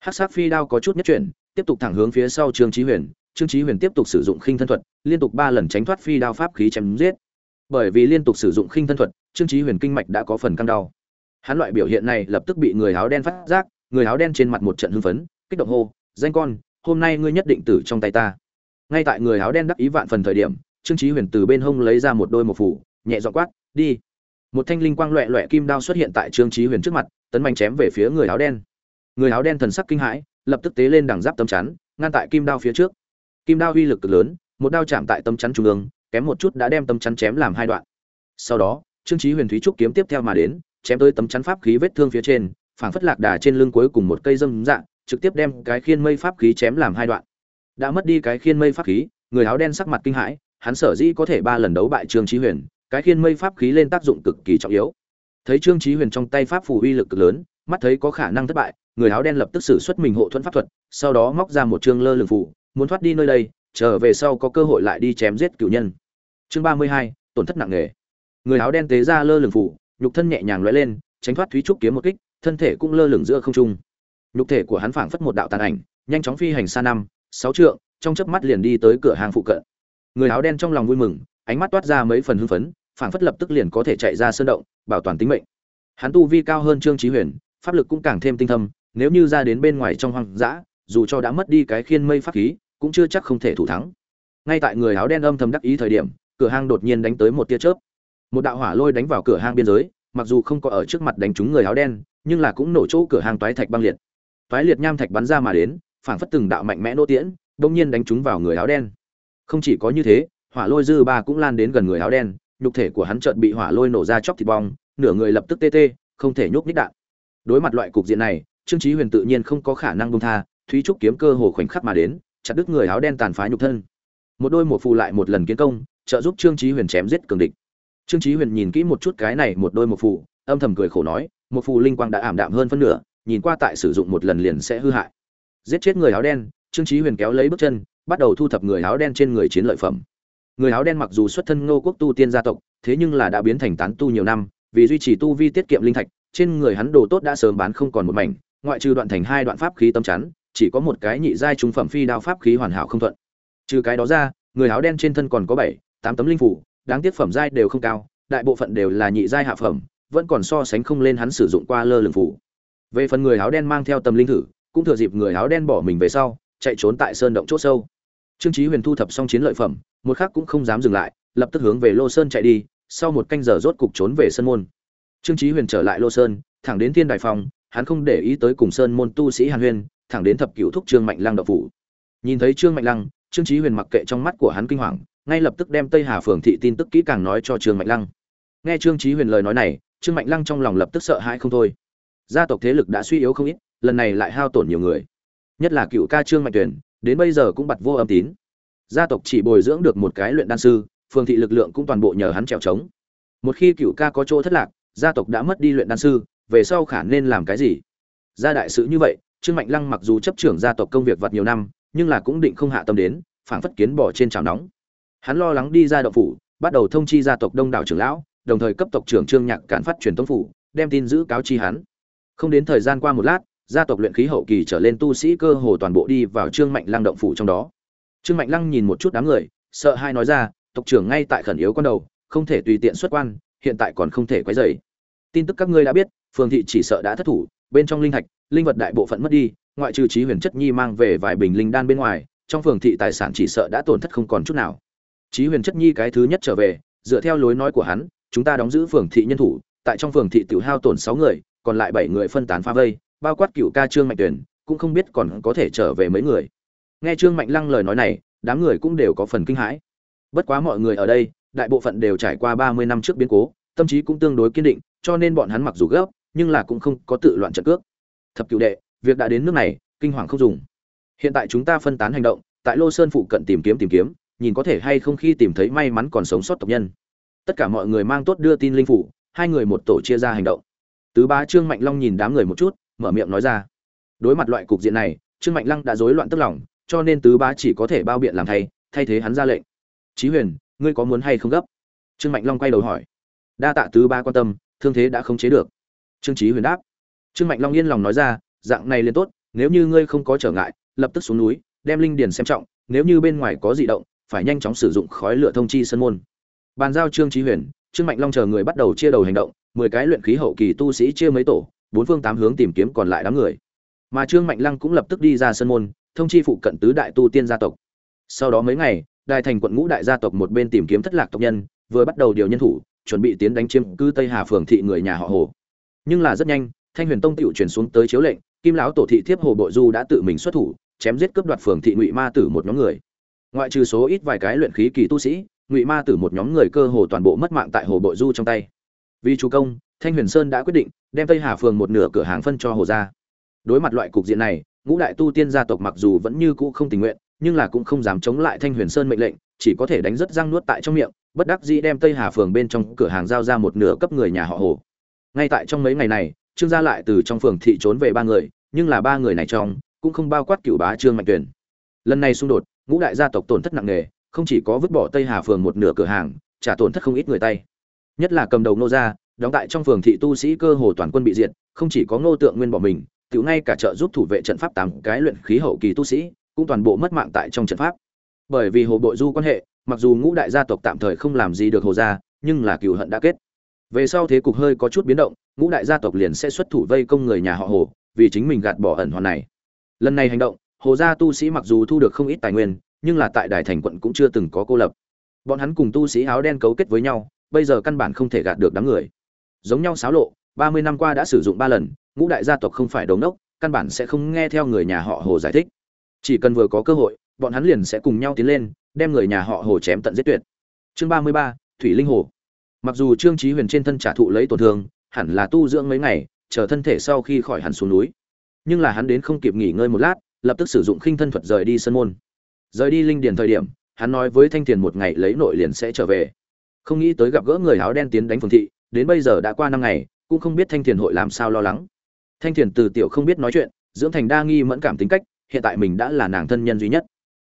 S1: Hắc sắc phi đao có chút nhất chuyển, tiếp tục thẳng hướng phía sau trương chí huyền, trương chí huyền tiếp tục sử dụng khinh thân thuật, liên tục ba lần tránh thoát phi đao pháp khí chém giết. Bởi vì liên tục sử dụng khinh thân thuật, trương chí huyền kinh mạch đã có phần căng đau. Hắn loại biểu hiện này lập tức bị người áo đen phát giác, người áo đen trên mặt một trận hưng phấn, kích động hô, danh con, hôm nay ngươi nhất định tử trong tay ta. Ngay tại người áo đen đắc ý vạn phần thời điểm, trương chí huyền từ bên hông lấy ra một đôi một phủ nhẹ dọn quát, đi. Một thanh linh quang loẹ loẹ kim đao xuất hiện tại trương chí huyền trước mặt, tấn mạnh chém về phía người áo đen. Người áo đen thần sắc kinh hãi, lập tức tế lên đằng giáp tấm chắn, ngăn tại kim đao phía trước. Kim đao uy lực cực lớn, một đao chạm tại tấm chắn trung ương, kém một chút đã đem tấm chắn chém làm hai đoạn. Sau đó, trương chí huyền thúy trúc kiếm tiếp theo mà đến, chém tới tấm chắn pháp khí vết thương phía trên, phảng phất lạc đà trên lưng cuối cùng một cây dâm dạng trực tiếp đem cái khiên mây pháp khí chém làm hai đoạn. Đã mất đi cái khiên mây pháp khí, người áo đen sắc mặt kinh hãi, hắn sở dĩ có thể ba lần đấu bại trương chí huyền cái khiên mây pháp khí lên tác dụng cực kỳ trọng yếu. Thấy trương chí huyền trong tay pháp phù uy lực cực lớn, mắt thấy có khả năng thất bại, người áo đen lập tức sử xuất mình hộ thuẫn pháp thuật, sau đó móc ra một trương lơ lửng phù, muốn thoát đi nơi đây trở về sau có cơ hội lại đi chém giết cửu nhân. Chương ba mươi hai, tổn thất nặng nề. Người áo đen tế ra lơ lửng phù, nhục thân nhẹ nhàng lóe lên, tránh thoát thúy trúc kiếm một kích, thân thể cũng lơ lửng giữa không trung. Nhục thể của hắn phảng phất một đạo tàn ảnh, nhanh chóng phi hành xa năm, sáu trượng, trong chớp mắt liền đi tới cửa hàng phụ cận. Người áo đen trong lòng vui mừng, ánh mắt toát ra mấy phần hưng phấn phảng phất lập tức liền có thể chạy ra sơn động, bảo toàn tính mệnh. Hắn tu vi cao hơn trương chí huyền, pháp lực cũng càng thêm tinh thâm, nếu như ra đến bên ngoài trong hoang dã, dù cho đã mất đi cái khiên mây pháp khí, cũng chưa chắc không thể thủ thắng. Ngay tại người áo đen âm thầm đắc ý thời điểm, cửa hang đột nhiên đánh tới một tia chớp. Một đạo hỏa lôi đánh vào cửa hang biên giới, mặc dù không có ở trước mặt đánh trúng người áo đen, nhưng là cũng nổ chỗ cửa hang toái thạch băng liệt. Toái liệt nham thạch bắn ra mà đến, phảng phất từng đạo mạnh mẽ nô tiễn đông nhiên đánh trúng vào người áo đen. Không chỉ có như thế, hỏa lôi dư ba cũng lan đến gần người áo đen nhục thể của hắn chợt bị hỏa lôi nổ ra chóc thịt bong, nửa người lập tức tê tê, không thể nhúc nhích đạn. Đối mặt loại cục diện này, trương chí huyền tự nhiên không có khả năng buông tha, thúy trúc kiếm cơ hồ khoảnh khắc mà đến, chặt đứt người áo đen tàn phá nhục thân. Một đôi một phù lại một lần kiến công, trợ giúp trương chí huyền chém giết cường địch. Trương chí huyền nhìn kỹ một chút cái này một đôi một phù, âm thầm cười khổ nói một phù linh quang đã ảm đạm hơn phân nửa, nhìn qua tại sử dụng một lần liền sẽ hư hại. Giết chết người áo đen, trương chí huyền kéo lấy bước chân, bắt đầu thu thập người áo đen trên người chiến lợi phẩm người áo đen mặc dù xuất thân ngô quốc tu tiên gia tộc, thế nhưng là đã biến thành tán tu nhiều năm, vì duy trì tu vi tiết kiệm linh thạch, trên người hắn đồ tốt đã sớm bán không còn một mảnh, ngoại trừ đoạn thành hai đoạn pháp khí tâm chắn, chỉ có một cái nhị giai trung phẩm phi đao pháp khí hoàn hảo không thuận. Trừ cái đó ra, người áo đen trên thân còn có bảy, tám tấm linh phủ, đáng tiếc phẩm giai đều không cao, đại bộ phận đều là nhị giai hạ phẩm, vẫn còn so sánh không lên hắn sử dụng qua lơ lửng phủ. Về phần người áo đen mang theo tầm linh thử, cũng thừa dịp người áo đen bỏ mình về sau, chạy trốn tại sơn động chỗ sâu trương chí huyền thu thập xong chiến lợi phẩm một khắc cũng không dám dừng lại lập tức hướng về lô sơn chạy đi sau một canh giờ rốt cục trốn về sơn môn. Trương chí huyền trở lại lô sơn thẳng đến thiên đại phòng hắn không để ý tới cùng sơn môn tu sĩ hàn Huyền, thẳng đến thập cửu thúc trương mạnh lăng đậu phủ. Nhìn thấy trương mạnh lăng trương chí huyền mặc kệ trong mắt của hắn kinh hoàng ngay lập tức đem tây hà phường thị tin tức kỹ càng nói cho trương mạnh lăng. Nghe trương chí huyền lời nói này trương mạnh lăng trong lòng lập tức sợ hãi không thôi. Gia tộc thế lực đã suy yếu không ít lần này lại hao tổn nhiều người. Nhất là cựu ca trương mạnh tuyển đến bây giờ cũng bật vô âm tín. Gia tộc chỉ bồi dưỡng được một cái luyện đan sư phường thị lực lượng cũng toàn bộ nhờ hắn trèo trống. Một khi cựu ca có chỗ thất lạc, gia tộc đã mất đi luyện đan sư, về sau khả nên làm cái gì? Gia đại sự như vậy, trương mạnh lăng mặc dù chấp trưởng gia tộc công việc vặt nhiều năm, nhưng là cũng định không hạ tâm đến, phảng phất kiến bỏ trên chảo nóng. Hắn lo lắng đi ra động phủ, bắt đầu thông chi gia tộc đông đảo trưởng lão, đồng thời cấp tộc trưởng trương nhạc cản phát truyền tống phủ, đem tin giữ cáo chi hắn. Không đến thời gian qua một lát gia tộc luyện khí hậu kỳ trở lên tu sĩ cơ hồ toàn bộ đi vào trương mạnh lăng động phủ trong đó. Trương mạnh lăng nhìn một chút đám người, sợ hai nói ra, tộc trưởng ngay tại khẩn yếu con đầu, không thể tùy tiện xuất quan, hiện tại còn không thể quấy dày tin tức các ngươi đã biết phường thị chỉ sợ đã thất thủ, bên trong linh thạch, linh vật đại bộ phận mất đi, ngoại trừ trí huyền chất nhi mang về vài bình linh đan bên ngoài, trong phường thị tài sản chỉ sợ đã tổn thất không còn chút nào. Trí huyền chất nhi cái thứ nhất trở về, dựa theo lối nói của hắn, chúng ta đóng giữ phường thị nhân thủ, tại trong phường thị tiểu hao tổn sáu người, còn lại bảy người phân tán phá vây bao quát cựu ca trương mạnh tuyển cũng không biết còn có thể trở về mấy người. Nghe trương mạnh lăng lời nói này, đám người cũng đều có phần kinh hãi. Bất quá mọi người ở đây, đại bộ phận đều trải qua ba mươi năm trước biến cố, tâm trí cũng tương đối kiên định, cho nên bọn hắn mặc dù gấp, nhưng là cũng không có tự loạn trận cước. Thập cựu đệ, việc đã đến nước này, kinh hoàng không dùng. Hiện tại chúng ta phân tán hành động, tại lô sơn phụ cận tìm kiếm tìm kiếm, nhìn có thể hay không khi tìm thấy may mắn còn sống sót tộc nhân. Tất cả mọi người mang tốt đưa tin linh phủ, hai người một tổ chia ra hành động. Tứ ba trương mạnh long nhìn đám người một chút mở miệng nói ra. Đối mặt loại cục diện này, trương mạnh lăng đã rối loạn tức lòng, cho nên tứ bá chỉ có thể bao biện làm thay thay thế hắn ra lệnh. Chí huyền, ngươi có muốn hay không gấp? Trương mạnh long quay đầu hỏi. Đa tạ tứ bá quan tâm, thương thế đã không chế được. Trương chí huyền đáp. Trương mạnh long yên lòng nói ra, dạng này liền tốt, nếu như ngươi không có trở ngại, lập tức xuống núi, đem linh điền xem trọng, nếu như bên ngoài có dị động, phải nhanh chóng sử dụng khói lửa thông chi sân môn. Bàn giao trương chí huyền, trương mạnh long chờ người bắt đầu chia đầu hành động, mười cái luyện khí hậu kỳ tu sĩ chia mấy tổ bốn phương tám hướng tìm kiếm còn lại đám người. Mà trương mạnh lăng cũng lập tức đi ra sân môn, thông chi phụ cận tứ đại tu tiên gia tộc. Sau đó mấy ngày đại thành quận ngũ đại gia tộc một bên tìm kiếm thất lạc tộc nhân, vừa bắt đầu điều nhân thủ, chuẩn bị tiến đánh chiếm cư tây hà phường thị người nhà họ hồ. Nhưng là rất nhanh, thanh huyền tông tựu chuyển xuống tới chiếu lệnh, kim lão tổ thị thiếp hồ bội du đã tự mình xuất thủ, chém giết cướp đoạt phường thị ngụy ma tử một nhóm người. Ngoại trừ số ít vài cái luyện khí kỳ tu sĩ, ngụy ma tử một nhóm người cơ hồ toàn bộ mất mạng tại hồ bội du trong tay. Vì chủ công thanh huyền sơn đã quyết định, đem tây hà phường một nửa cửa hàng phân cho hồ gia. Đối mặt loại cục diện này, ngũ đại tu tiên gia tộc mặc dù vẫn như cũ không tình nguyện, nhưng là cũng không dám chống lại thanh huyền sơn mệnh lệnh, chỉ có thể đánh rất răng nuốt tại trong miệng, bất đắc dĩ đem tây hà phường bên trong cửa hàng giao ra một nửa cấp người nhà họ hồ. Ngay tại trong mấy ngày này, trương gia lại từ trong phường thị trốn về ba người, nhưng là ba người này trong, cũng không bao quát cựu bá trương mạnh tuyển lần này xung đột, ngũ đại gia tộc tổn thất nặng nề, không chỉ có vứt bỏ tây hà phường một nửa cửa hàng, trả tổn thất không ít người tay. Nhất là cầm đầu nô gia đóng tại trong phường thị tu sĩ cơ hồ toàn quân bị diệt, không chỉ có ngô tượng nguyên bỏ mình, tiểu ngay cả trợ giúp thủ vệ trận pháp tám cái luyện khí hậu kỳ tu sĩ, cũng toàn bộ mất mạng tại trong trận pháp. Bởi vì hồ bội du quan hệ, mặc dù ngũ đại gia tộc tạm thời không làm gì được hồ gia, nhưng là cừu hận đã kết. Về sau thế cục hơi có chút biến động, ngũ đại gia tộc liền sẽ xuất thủ vây công người nhà họ hồ, vì chính mình gạt bỏ ẩn hoàn này. Lần này hành động, hồ gia tu sĩ mặc dù thu được không ít tài nguyên, nhưng là tại đài thành quận cũng chưa từng có cô lập. Bọn hắn cùng tu sĩ áo đen cấu kết với nhau, bây giờ căn bản không thể gạt được đám người giống nhau xáo lộ, ba mươi năm qua đã sử dụng ba lần, ngũ đại gia tộc không phải đống đốc, căn bản sẽ không nghe theo người nhà họ hồ giải thích. Chỉ cần vừa có cơ hội, bọn hắn liền sẽ cùng nhau tiến lên, đem người nhà họ hồ chém tận giết tuyệt. Chương ba mươi ba, thủy linh hồ. Mặc dù trương trí huyền trên thân trả thụ lấy tổn thương, hẳn là tu dưỡng mấy ngày, chờ thân thể sau khi khỏi hẳn xuống núi. Nhưng là hắn đến không kịp nghỉ ngơi một lát, lập tức sử dụng khinh thân thuật rời đi sân môn. Rời đi linh điền thời điểm, hắn nói với thanh thiền một ngày lấy nội liền sẽ trở về. Không nghĩ tới gặp gỡ người áo đen tiến đánh phường thị đến bây giờ đã qua năm ngày, cũng không biết thanh thiền hội làm sao lo lắng. Thanh thiền từ tiểu không biết nói chuyện, dưỡng thành đa nghi mẫn cảm tính cách, hiện tại mình đã là nàng thân nhân duy nhất.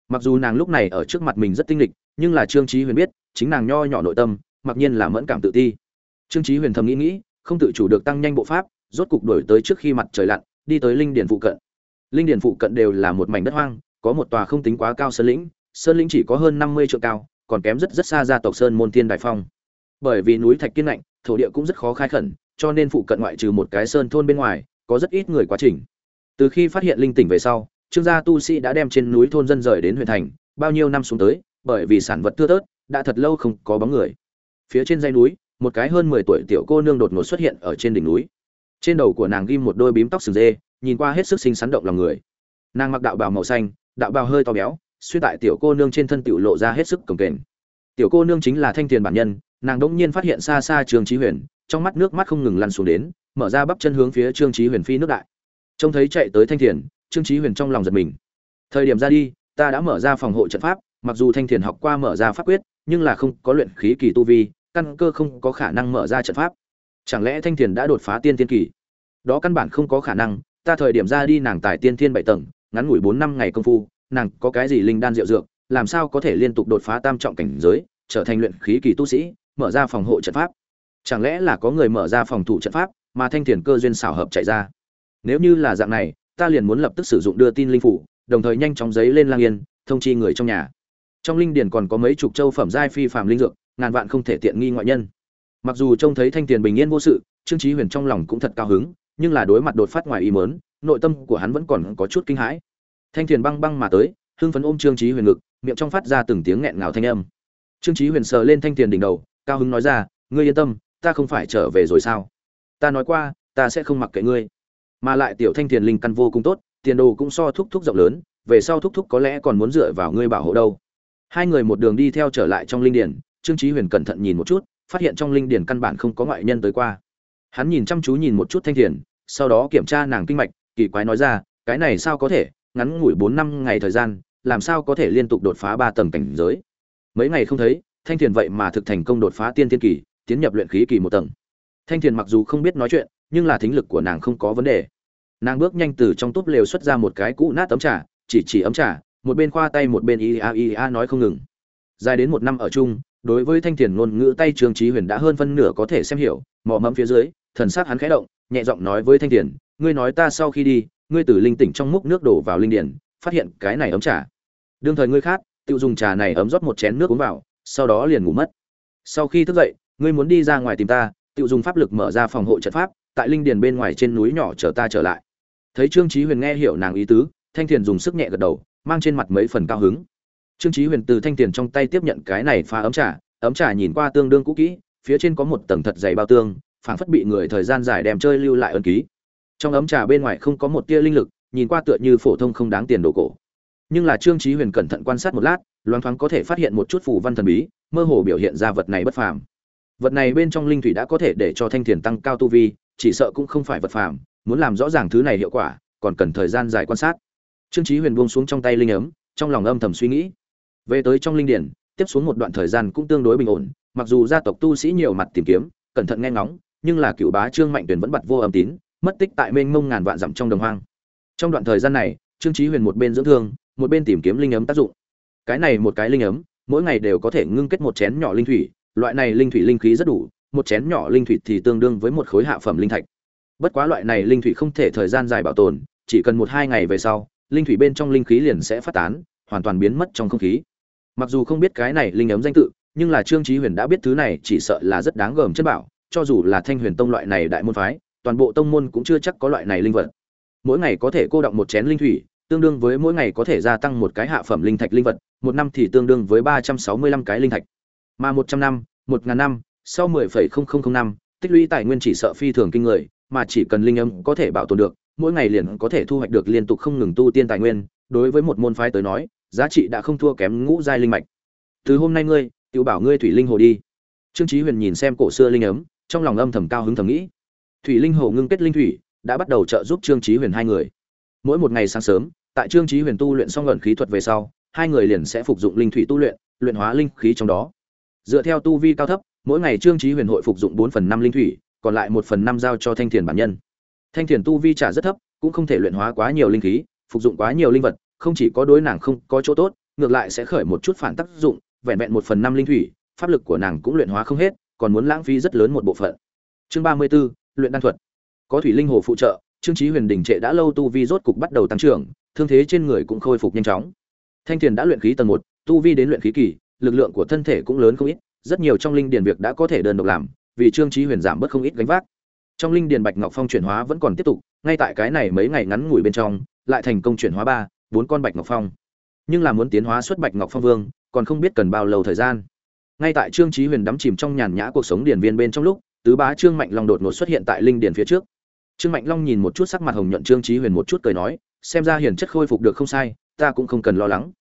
S1: Mặc dù nàng lúc này ở trước mặt mình rất tinh lịch nhưng là trương trí huyền biết, chính nàng nho nhỏ nội tâm, mặc nhiên là mẫn cảm tự ti. Trương trí huyền thầm nghĩ nghĩ, không tự chủ được tăng nhanh bộ pháp, rốt cục đổi tới trước khi mặt trời lặn, đi tới linh điền phụ cận. Linh điền phụ cận đều là một mảnh đất hoang, có một tòa không tính quá cao sơn lĩnh sơn lĩnh chỉ có hơn năm mươi triệu cao, còn kém rất rất xa gia tộc sơn môn thiên đại phong. Bởi vì núi thạch kiên lạnh thổ địa cũng rất khó khai khẩn, cho nên phụ cận ngoại trừ một cái sơn thôn bên ngoài, có rất ít người quá trình. Từ khi phát hiện linh tỉnh về sau, trương gia tu sĩ đã đem trên núi thôn dân rời đến huyện thành, bao nhiêu năm xuống tới, bởi vì sản vật thưa thớt, đã thật lâu không có bóng người. Phía trên dãy núi, một cái hơn mười tuổi tiểu cô nương đột ngột xuất hiện ở trên đỉnh núi. Trên đầu của nàng ghim một đôi bím tóc sừng dê, nhìn qua hết sức xinh xắn động lòng người. Nàng mặc đạo bào màu xanh, đạo bào hơi to béo, xuyên tại tiểu cô nương trên thân tiểu lộ ra hết sức cồng kềnh. Tiểu cô nương chính là thanh tiền bản nhân nàng đỗng nhiên phát hiện xa xa trương chí huyền, trong mắt nước mắt không ngừng lăn xuống đến, mở ra bắp chân hướng phía trương chí huyền phi nước đại. Trông thấy chạy tới thanh thiền, trương chí huyền trong lòng giật mình. Thời điểm ra đi, ta đã mở ra phòng hộ trận pháp, mặc dù thanh thiền học qua mở ra pháp quyết, nhưng là không có luyện khí kỳ tu vi, căn cơ không có khả năng mở ra trận pháp. Chẳng lẽ thanh thiền đã đột phá tiên thiên kỳ? Đó căn bản không có khả năng, ta thời điểm ra đi nàng tài tiên thiên bảy tầng, ngắn ngủi bốn năm ngày công phu, nàng có cái gì linh đan diệu dược, làm sao có thể liên tục đột phá tam trọng cảnh giới, trở thành luyện khí kỳ tu sĩ? Mở ra phòng hộ trận pháp. Chẳng lẽ là có người mở ra phòng thủ trận pháp mà thanh thiền cơ duyên xảo hợp chạy ra? Nếu như là dạng này, ta liền muốn lập tức sử dụng đưa tin linh phủ, đồng thời nhanh chóng giấy lên lang yên, thông chi người trong nhà. Trong linh điển còn có mấy chục châu phẩm giai phi phàm linh dược, ngàn vạn không thể tiện nghi ngoại nhân. Mặc dù trông thấy thanh tiền bình yên vô sự, trương trí huyền trong lòng cũng thật cao hứng, nhưng là đối mặt đột phát ngoài ý mớn nội tâm của hắn vẫn còn có chút kinh hãi. Thanh tiền băng băng mà tới, hưng phấn ôm trương trí huyền ngực, miệng trong phát ra từng tiếng nghẹn ngào thanh âm. Trương trí huyền sờ lên thanh tiền đỉnh đầu cao hứng nói ra, ngươi yên tâm, ta không phải trở về rồi sao? Ta nói qua, ta sẽ không mặc kệ ngươi. Mà lại tiểu thanh tiền linh căn vô cùng tốt, tiền đồ cũng so thúc thúc rộng lớn, về sau thúc thúc có lẽ còn muốn dựa vào ngươi bảo hộ đâu. Hai người một đường đi theo trở lại trong linh điển trương trí huyền cẩn thận nhìn một chút, phát hiện trong linh điển căn bản không có ngoại nhân tới qua. Hắn nhìn chăm chú nhìn một chút thanh thiền, sau đó kiểm tra nàng kinh mạch, kỳ quái nói ra, cái này sao có thể? Ngắn ngủi bốn năm ngày thời gian, làm sao có thể liên tục đột phá ba tầng cảnh giới? Mấy ngày không thấy thanh thiền vậy mà thực thành công đột phá tiên tiên kỳ, tiến nhập luyện khí kỳ một tầng. Thanh thiền mặc dù không biết nói chuyện, nhưng là thính lực của nàng không có vấn đề. Nàng bước nhanh từ trong túp lều xuất ra một cái cũ nát tấm trà, chỉ chỉ ấm trà, một bên khoa tay một bên ia ia nói không ngừng. Dài đến một năm ở chung, đối với thanh thiền ngôn ngữ tay trương trí huyền đã hơn phân nửa có thể xem hiểu, mò mẫm phía dưới, thần sắc hắn khẽ động, nhẹ giọng nói với thanh thiền, ngươi nói ta sau khi đi, ngươi từ linh tỉnh trong múc nước đổ vào linh điển, phát hiện cái này ấm trà. Đương thời ngươi khác tự dùng trà này ấm rót một chén nước uống vào sau đó liền ngủ mất. Sau khi thức dậy, ngươi muốn đi ra ngoài tìm ta, tự dùng pháp lực mở ra phòng hộ trận pháp, tại linh điền bên ngoài trên núi nhỏ chờ ta trở lại. Thấy trương trí huyền nghe hiểu nàng ý tứ, thanh thiền dùng sức nhẹ gật đầu, mang trên mặt mấy phần cao hứng. Trương trí huyền từ thanh thiền trong tay tiếp nhận cái này pha ấm trà ấm trà nhìn qua tương đương cũ kỹ, phía trên có một tầng thật dày bao tương, phảng phất bị người thời gian dài đem chơi lưu lại ân ký. Trong ấm trà bên ngoài không có một tia linh lực, nhìn qua tựa như phổ thông không đáng tiền đồ cổ nhưng là trương trí huyền cẩn thận quan sát một lát, loáng thoáng có thể phát hiện một chút phù văn thần bí, mơ hồ biểu hiện ra vật này bất phàm. Vật này bên trong linh thủy đã có thể để cho thanh thiền tăng cao tu vi, chỉ sợ cũng không phải vật phàm, muốn làm rõ ràng thứ này hiệu quả, còn cần thời gian dài quan sát. Trương chí huyền buông xuống trong tay linh ấm, trong lòng âm thầm suy nghĩ. Về tới trong linh điển, tiếp xuống một đoạn thời gian cũng tương đối bình ổn, mặc dù gia tộc tu sĩ nhiều mặt tìm kiếm, cẩn thận nghe ngóng, nhưng là cựu bá trương mạnh tuyển vẫn bật vô âm tín, mất tích tại mênh mông ngàn vạn dặm trong đồng hoang. Trong đoạn thời gian này, trương chí huyền một bên dưỡng thương một bên tìm kiếm linh ấm tác dụng. Cái này một cái linh ấm, mỗi ngày đều có thể ngưng kết một chén nhỏ linh thủy, loại này linh thủy linh khí rất đủ, một chén nhỏ linh thủy thì tương đương với một khối hạ phẩm linh thạch. Bất quá loại này linh thủy không thể thời gian dài bảo tồn, chỉ cần một hai ngày về sau, linh thủy bên trong linh khí liền sẽ phát tán, hoàn toàn biến mất trong không khí. Mặc dù không biết cái này linh ấm danh tự, nhưng là trương chí huyền đã biết thứ này chỉ sợ là rất đáng gờm chất bảo, cho dù là thanh huyền tông loại này đại môn phái, toàn bộ tông môn cũng chưa chắc có loại này linh vật. Mỗi ngày có thể cô động một chén linh thủy tương đương với mỗi ngày có thể gia tăng một cái hạ phẩm linh thạch linh vật, một năm thì tương đương với ba trăm sáu mươi lăm cái linh thạch. Mà một trăm năm, một ngàn năm, sau mười phẩy không không không năm, tích lũy tài nguyên chỉ sợ phi thường kinh người, mà chỉ cần linh âm có thể bảo tồn được, mỗi ngày liền có thể thu hoạch được liên tục không ngừng tu tiên tài nguyên, đối với một môn phái tới nói, giá trị đã không thua kém ngũ giai linh mạch. Từ hôm nay ngươi, tiểu bảo ngươi thủy linh hồ đi. Trương chí huyền nhìn xem cổ xưa linh ấm trong lòng âm thầm cao hứng thầm nghĩ. Thủy linh hồ ngưng kết linh thủy, đã bắt đầu trợ giúp trương chí huyền hai người. Mỗi một ngày sáng sớm tại trương chí huyền tu luyện xong luận khí thuật về sau hai người liền sẽ phục dụng linh thủy tu luyện luyện hóa linh khí trong đó. Dựa theo tu vi cao thấp mỗi ngày trương chí huyền hội phục dụng bốn phần năm linh thủy còn lại một phần năm giao cho thanh thiền bản nhân. Thanh thiền tu vi trả rất thấp cũng không thể luyện hóa quá nhiều linh khí phục dụng quá nhiều linh vật không chỉ có đối nàng không có chỗ tốt ngược lại sẽ khởi một chút phản tác dụng vẹn vẹn một phần năm linh thủy pháp lực của nàng cũng luyện hóa không hết còn muốn lãng phí rất lớn một bộ phận. Chương ba mươi 34, luyện đan thuật. Có thủy linh hồ phụ trợ trương chí huyền đỉnh trệ đã lâu tu vi rốt cục bắt đầu tăng trưởng thương thế trên người cũng khôi phục nhanh chóng. Thanh Tiền đã luyện khí tầng một, tu vi đến luyện khí kỳ, lực lượng của thân thể cũng lớn không ít, rất nhiều trong linh điền việc đã có thể đơn độc làm, vì trương chí huyền giảm bớt không ít gánh vác. Trong linh điền bạch ngọc phong chuyển hóa vẫn còn tiếp tục, ngay tại cái này mấy ngày ngắn ngủi bên trong, lại thành công chuyển hóa ba, bốn con bạch ngọc phong. Nhưng là muốn tiến hóa xuất bạch ngọc phong vương, còn không biết cần bao lâu thời gian. Ngay tại trương chí huyền đắm chìm trong nhàn nhã cuộc sống điền viên bên trong lúc, tứ bá trương mạnh long đột ngột xuất hiện tại linh điền phía trước. Trương mạnh long nhìn một chút sắc mặt hồng nhuận trương chí huyền một chút cười nói xem ra hiền chất khôi phục được không sai, ta cũng không cần lo lắng.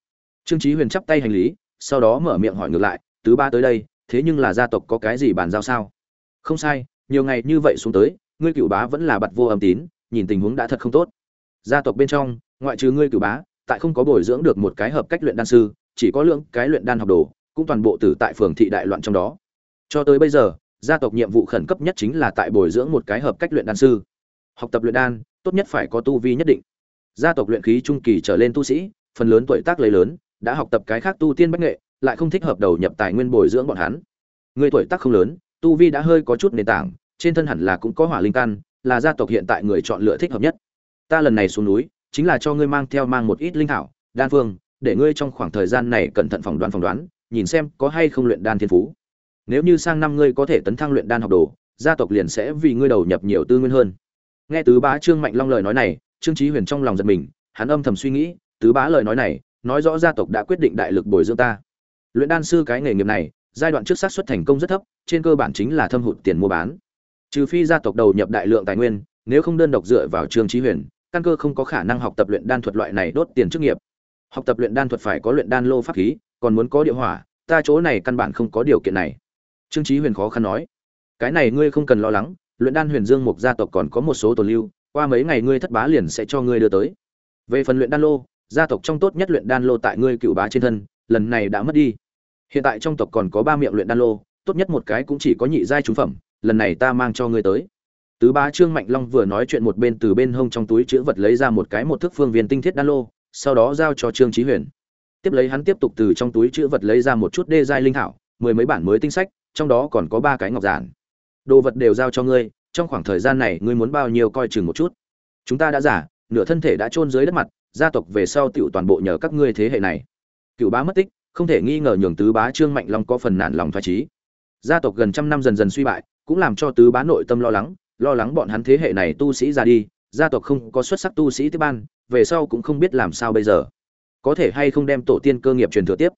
S1: Trương chí huyền chắp tay hành lý, sau đó mở miệng hỏi ngược lại, tứ ba tới đây, thế nhưng là gia tộc có cái gì bàn giao sao? Không sai, nhiều ngày như vậy xuống tới, ngươi cửu bá vẫn là bật vô âm tín, nhìn tình huống đã thật không tốt. Gia tộc bên trong, ngoại trừ ngươi cửu bá, tại không có bồi dưỡng được một cái hợp cách luyện đan sư, chỉ có lượng cái luyện đan học đồ, cũng toàn bộ tử tại phường thị đại loạn trong đó. Cho tới bây giờ, gia tộc nhiệm vụ khẩn cấp nhất chính là tại bồi dưỡng một cái hợp cách luyện đan sư. Học tập luyện đan, tốt nhất phải có tu vi nhất định gia tộc luyện khí trung kỳ trở lên tu sĩ, phần lớn tuổi tác lấy lớn, đã học tập cái khác tu tiên bách nghệ, lại không thích hợp đầu nhập tài nguyên bồi dưỡng bọn hắn. Người tuổi tác không lớn, tu vi đã hơi có chút nền tảng, trên thân hẳn là cũng có hỏa linh căn, là gia tộc hiện tại người chọn lựa thích hợp nhất. Ta lần này xuống núi, chính là cho ngươi mang theo mang một ít linh thảo, đan phương, để ngươi trong khoảng thời gian này cẩn thận phỏng đoán phỏng đoán, nhìn xem có hay không luyện đan thiên phú. Nếu như sang năm ngươi có thể tấn thăng luyện đan học đồ, gia tộc liền sẽ vì ngươi đầu nhập nhiều tư nguyên hơn. Nghe tứ bá trương mạnh long lời nói này trương Chí huyền trong lòng giật mình, hắn âm thầm suy nghĩ, tứ bá lời nói này, nói rõ gia tộc đã quyết định đại lực bồi dưỡng ta. Luyện đan sư cái nghề nghiệp này, giai đoạn trước xác suất thành công rất thấp, trên cơ bản chính là thâm hụt tiền mua bán. Trừ phi gia tộc đầu nhập đại lượng tài nguyên, nếu không đơn độc dựa vào trương Chí huyền, căn cơ không có khả năng học tập luyện đan thuật loại này đốt tiền chức nghiệp. Học tập luyện đan thuật phải có luyện đan lô pháp khí, còn muốn có địa hỏa, ta chỗ này căn bản không có điều kiện này. Trương Chí huyền khó khăn nói, cái này ngươi không cần lo lắng, luyện đan huyền dương mục gia tộc còn có một số tồn lưu qua mấy ngày ngươi thất bá liền sẽ cho ngươi đưa tới. Về phần luyện đan lô, gia tộc trong tốt nhất luyện đan lô tại ngươi cựu bá trên thân, lần này đã mất đi. Hiện tại trong tộc còn có ba miệng luyện đan lô, tốt nhất một cái cũng chỉ có nhị giai trúng phẩm, lần này ta mang cho ngươi tới. Tứ bá trương mạnh long vừa nói chuyện một bên từ bên hông trong túi chữ vật lấy ra một cái một thước phương viên tinh thiết đan lô, sau đó giao cho trương trí huyền. Tiếp lấy hắn tiếp tục từ trong túi chữ vật lấy ra một chút đê giai linh thảo, mười mấy bản mới tinh sách, trong đó còn có ba cái ngọc giản. Đồ vật đều giao cho ngươi trong khoảng thời gian này ngươi muốn bao nhiêu coi chừng một chút. Chúng ta đã giả, nửa thân thể đã chôn dưới đất mặt, gia tộc về sau tựu toàn bộ nhờ các ngươi thế hệ này. Cựu bá mất tích, không thể nghi ngờ nhường tứ bá trương mạnh long có phần nản lòng thoái trí gia tộc gần trăm năm dần dần suy bại, cũng làm cho tứ bá nội tâm lo lắng lo lắng bọn hắn thế hệ này tu sĩ ra đi, gia tộc không có xuất sắc tu sĩ tiếp ban, về sau cũng không biết làm sao bây giờ. Có thể hay không đem tổ tiên cơ nghiệp truyền thừa tiếp?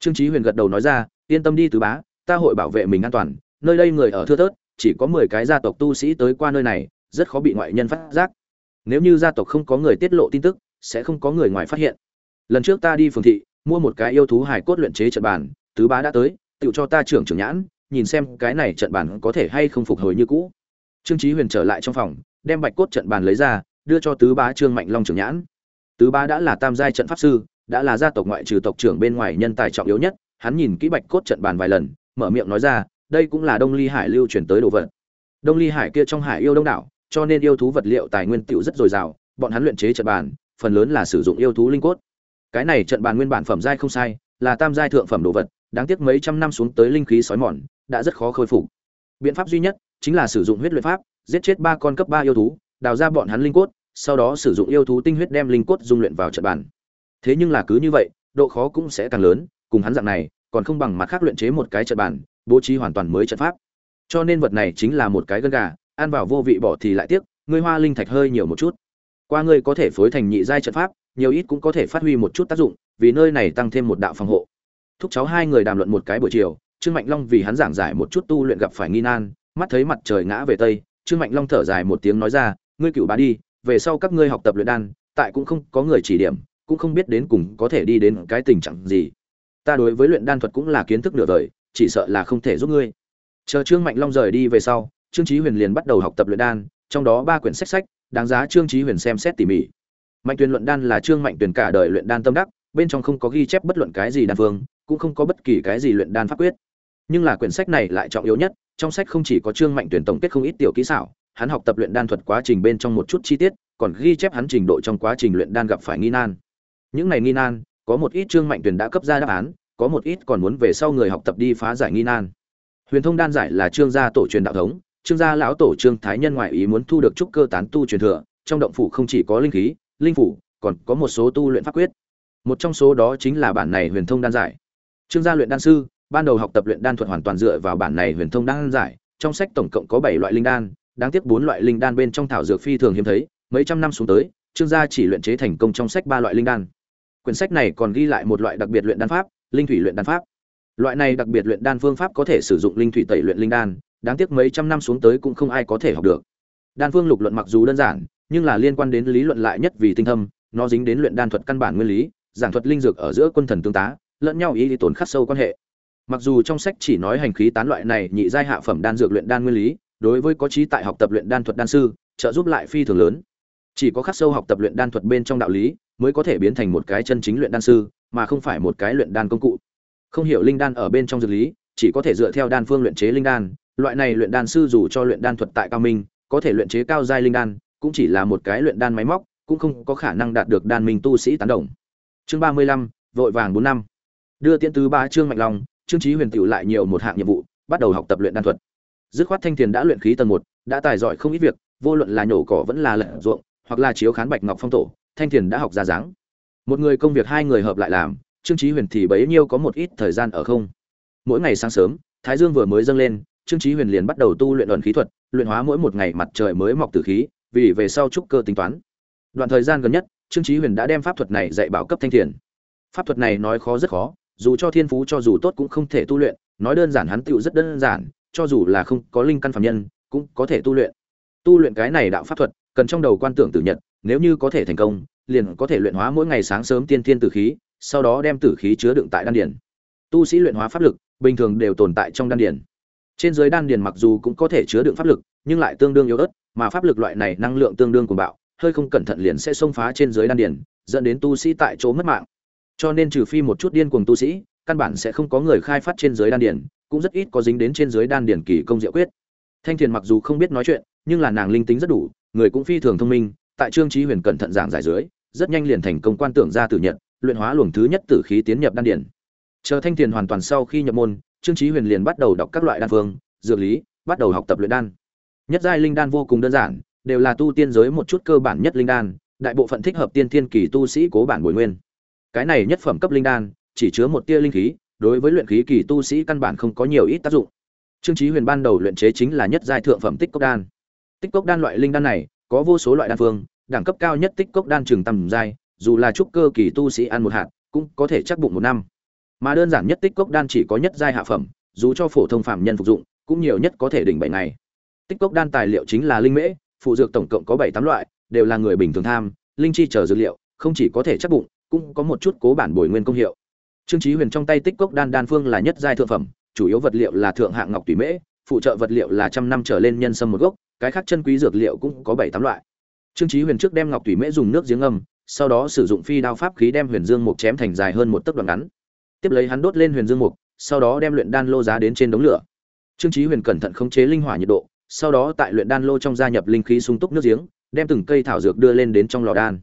S1: Trương trí huyền gật đầu nói ra, yên tâm đi tứ bá, ta hội bảo vệ mình an toàn, nơi đây người ở thưa thớt chỉ có mười cái gia tộc tu sĩ tới qua nơi này, rất khó bị ngoại nhân phát giác. Nếu như gia tộc không có người tiết lộ tin tức, sẽ không có người ngoài phát hiện. Lần trước ta đi phường thị, mua một cái yêu thú hải cốt luyện chế trận bàn, tứ bá đã tới tự cho ta trưởng trưởng nhãn, nhìn xem cái này trận bàn có thể hay không phục hồi như cũ. Trương chí huyền trở lại trong phòng, đem bạch cốt trận bàn lấy ra, đưa cho tứ bá trương mạnh long trưởng nhãn. Tứ bá đã là tam giai trận pháp sư, đã là gia tộc ngoại trừ tộc trưởng bên ngoài nhân tài trọng yếu nhất, hắn nhìn kỹ bạch cốt trận bàn vài lần, mở miệng nói ra đây cũng là đông ly hải lưu truyền tới đồ vật. Đông ly hải kia trong hải yêu đông đảo, cho nên yêu thú vật liệu tài nguyên tiểu rất dồi dào, bọn hắn luyện chế trận bàn, phần lớn là sử dụng yêu thú linh cốt. Cái này trận bàn nguyên bản phẩm giai không sai, là tam giai thượng phẩm đồ vật, đáng tiếc mấy trăm năm xuống tới linh khí sói mòn, đã rất khó khôi phục. Biện pháp duy nhất chính là sử dụng huyết luyện pháp, giết chết ba con cấp ba yêu thú, đào ra bọn hắn linh cốt, sau đó sử dụng yêu thú tinh huyết đem linh cốt dung luyện vào trận bàn. Thế nhưng là cứ như vậy, độ khó cũng sẽ càng lớn, cùng hắn dạng này, còn không bằng mặt khác luyện chế một cái trận bàn bố trí hoàn toàn mới trận pháp. Cho nên vật này chính là một cái gân gà, ăn vào vô vị bỏ thì lại tiếc, ngươi hoa linh thạch hơi nhiều một chút. Qua ngươi có thể phối thành nhị giai trận pháp, nhiều ít cũng có thể phát huy một chút tác dụng, vì nơi này tăng thêm một đạo phòng hộ. Thúc cháu hai người đàm luận một cái buổi chiều, trương mạnh long vì hắn giảng giải một chút tu luyện gặp phải nghi nan, mắt thấy mặt trời ngã về tây, trương mạnh long thở dài một tiếng nói ra, ngươi cựu bá đi, về sau các ngươi học tập luyện đan, tại cũng không có người chỉ điểm, cũng không biết đến cùng có thể đi đến cái tình trạng gì. Ta đối với luyện đan thuật cũng là kiến thức nửa vời chỉ sợ là không thể giúp ngươi. Chờ trương mạnh long rời đi về sau, trương chí huyền liền bắt đầu học tập luyện đan, trong đó ba quyển sách sách, đáng giá trương chí huyền xem xét tỉ mỉ. Mạnh tuyền luận đan là trương mạnh tuyền cả đời luyện đan tâm đắc, bên trong không có ghi chép bất luận cái gì đan phương, cũng không có bất kỳ cái gì luyện đan pháp quyết. Nhưng là quyển sách này lại trọng yếu nhất, trong sách không chỉ có trương mạnh tuyển tổng kết không ít tiểu kỹ xảo, hắn học tập luyện đan thuật quá trình bên trong một chút chi tiết, còn ghi chép hắn trình độ trong quá trình luyện đan gặp phải nghi nan. Những này nghi nan, có một ít trương mạnh tuyển đã cấp ra đáp án có một ít còn muốn về sau người học tập đi phá giải nghi nan. Huyền thông đan giải là trương gia tổ truyền đạo thống, trương gia lão tổ trương thái nhân ngoại ý muốn thu được trúc cơ tán tu truyền thừa, trong động phủ không chỉ có linh khí, linh phủ, còn có một số tu luyện pháp quyết. Một trong số đó chính là bản này huyền thông đan giải. Trương gia luyện đan sư, ban đầu học tập luyện đan thuật hoàn toàn dựa vào bản này huyền thông đan giải, trong sách tổng cộng có bảy loại linh đan, đáng tiếc bốn loại linh đan bên trong thảo dược phi thường hiếm thấy, mấy trăm năm xuống tới, trương gia chỉ luyện chế thành công trong sách ba loại linh đan. Quyển sách này còn ghi lại một loại đặc biệt luyện đan pháp linh thủy luyện đan pháp. Loại này đặc biệt luyện đan phương pháp có thể sử dụng linh thủy tẩy luyện linh đan, đáng tiếc mấy trăm năm xuống tới cũng không ai có thể học được. Đan phương lục luận mặc dù đơn giản, nhưng là liên quan đến lý luận lại nhất vì tinh thâm, nó dính đến luyện đan thuật căn bản nguyên lý, giảng thuật linh dược ở giữa quân thần tương tá, lẫn nhau ý lý tổn khắc sâu quan hệ. Mặc dù trong sách chỉ nói hành khí tán loại này nhị giai hạ phẩm đan dược luyện đan nguyên lý, đối với có trí tại học tập luyện đan thuật đan sư, trợ giúp lại phi thường lớn. Chỉ có khắc sâu học tập luyện đan thuật bên trong đạo lý, mới có thể biến thành một cái chân chính luyện đan sư mà không phải một cái luyện đan công cụ. Không hiểu linh đan ở bên trong dược lý, chỉ có thể dựa theo đan phương luyện chế linh đan. Loại này luyện đan sư dù cho luyện đan thuật tại cao minh, có thể luyện chế cao giai linh đan, cũng chỉ là một cái luyện đan máy móc, cũng không có khả năng đạt được đan minh tu sĩ tán đồng. Chương ba mươi lăm, vội vàng bốn năm. Đưa tiễn tứ ba trương mạnh long, trương trí huyền tiểu lại nhiều một hạng nhiệm vụ, bắt đầu học tập luyện đan thuật. Dứt khoát thanh thiền đã luyện khí tầng một, đã tài giỏi không ít việc, vô luận là nhổ cỏ vẫn là lợn ruộng, hoặc là chiếu khán bạch ngọc phong tổ, thanh thiền đã học ra dáng một người công việc, hai người hợp lại làm, trương trí huyền thì bấy nhiêu có một ít thời gian ở không. Mỗi ngày sáng sớm, thái dương vừa mới dâng lên, trương trí huyền liền bắt đầu tu luyện ẩn khí thuật, luyện hóa mỗi một ngày mặt trời mới mọc từ khí, vì về sau trúc cơ tính toán. Đoạn thời gian gần nhất, trương trí huyền đã đem pháp thuật này dạy bảo cấp thanh thiền. Pháp thuật này nói khó rất khó, dù cho thiên phú cho dù tốt cũng không thể tu luyện, nói đơn giản hắn tựu rất đơn giản, cho dù là không có linh căn phạm nhân, cũng có thể tu luyện. Tu luyện cái này đạo pháp thuật, cần trong đầu quan tưởng tử nhật, nếu như có thể thành công liền có thể luyện hóa mỗi ngày sáng sớm tiên thiên tử khí, sau đó đem tử khí chứa đựng tại đan điển tu sĩ luyện hóa pháp lực, bình thường đều tồn tại trong đan điển trên dưới đan điển mặc dù cũng có thể chứa đựng pháp lực, nhưng lại tương đương yếu ớt, mà pháp lực loại này năng lượng tương đương của bạo, hơi không cẩn thận liền sẽ xông phá trên dưới đan điển dẫn đến tu sĩ tại chỗ mất mạng. Cho nên trừ phi một chút điên cuồng tu sĩ, căn bản sẽ không có người khai phát trên dưới đan điển cũng rất ít có dính đến trên dưới đan điển kỳ công diệu quyết. Thanh thiền mặc dù không biết nói chuyện, nhưng là nàng linh tính rất đủ, người cũng phi thường thông minh tại trương trí huyền cẩn thận giảng giải dưới, rất nhanh liền thành công quan tưởng ra tử nhận luyện hóa luồng thứ nhất tử khí tiến nhập đan điển chờ thanh thiền hoàn toàn sau khi nhập môn, trương trí huyền liền bắt đầu đọc các loại đan phương, dược lý, bắt đầu học tập luyện đan. Nhất giai linh đan vô cùng đơn giản, đều là tu tiên giới một chút cơ bản nhất linh đan, đại bộ phận thích hợp tiên thiên kỳ tu sĩ cố bản bồi nguyên. Cái này nhất phẩm cấp linh đan, chỉ chứa một tia linh khí, đối với luyện khí kỳ tu sĩ căn bản không có nhiều ít tác dụng. Trương trí huyền ban đầu luyện chế chính là nhất giai thượng phẩm tích cốc đan. Tích cốc đan loại linh đan này có vô số loại đan phương, đẳng cấp cao nhất tích cốc đan trường tầm giai, dù là trúc cơ kỳ tu sĩ ăn một hạt, cũng có thể chắc bụng một năm. Mà đơn giản nhất tích cốc đan chỉ có nhất giai hạ phẩm, dù cho phổ thông phạm nhân phục dụng, cũng nhiều nhất có thể đỉnh bảy ngày. Tích cốc đan tài liệu chính là linh mễ, phụ dược tổng cộng có bảy tám loại, đều là người bình thường tham, linh chi chờ dược liệu, không chỉ có thể chắc bụng, cũng có một chút cố bản bồi nguyên công hiệu. Trương chí huyền trong tay tích cốc đan đan phương là nhất giai thượng phẩm, chủ yếu vật liệu là thượng hạng ngọc tùy mễ phụ trợ vật liệu là trăm năm trở lên nhân sâm một gốc, cái khác chân quý dược liệu cũng có bảy tám loại. Trương chí huyền trước đem ngọc tùy mễ dùng nước giếng ngâm sau đó sử dụng phi đao pháp khí đem huyền dương mục chém thành dài hơn một tấc đoạn ngắn. Tiếp lấy hắn đốt lên huyền dương mục, sau đó đem luyện đan lô giá đến trên đống lửa. Trương chí huyền cẩn thận khống chế linh hỏa nhiệt độ, sau đó tại luyện đan lô trong gia nhập linh khí sung túc nước giếng, đem từng cây thảo dược đưa lên đến trong lò đan.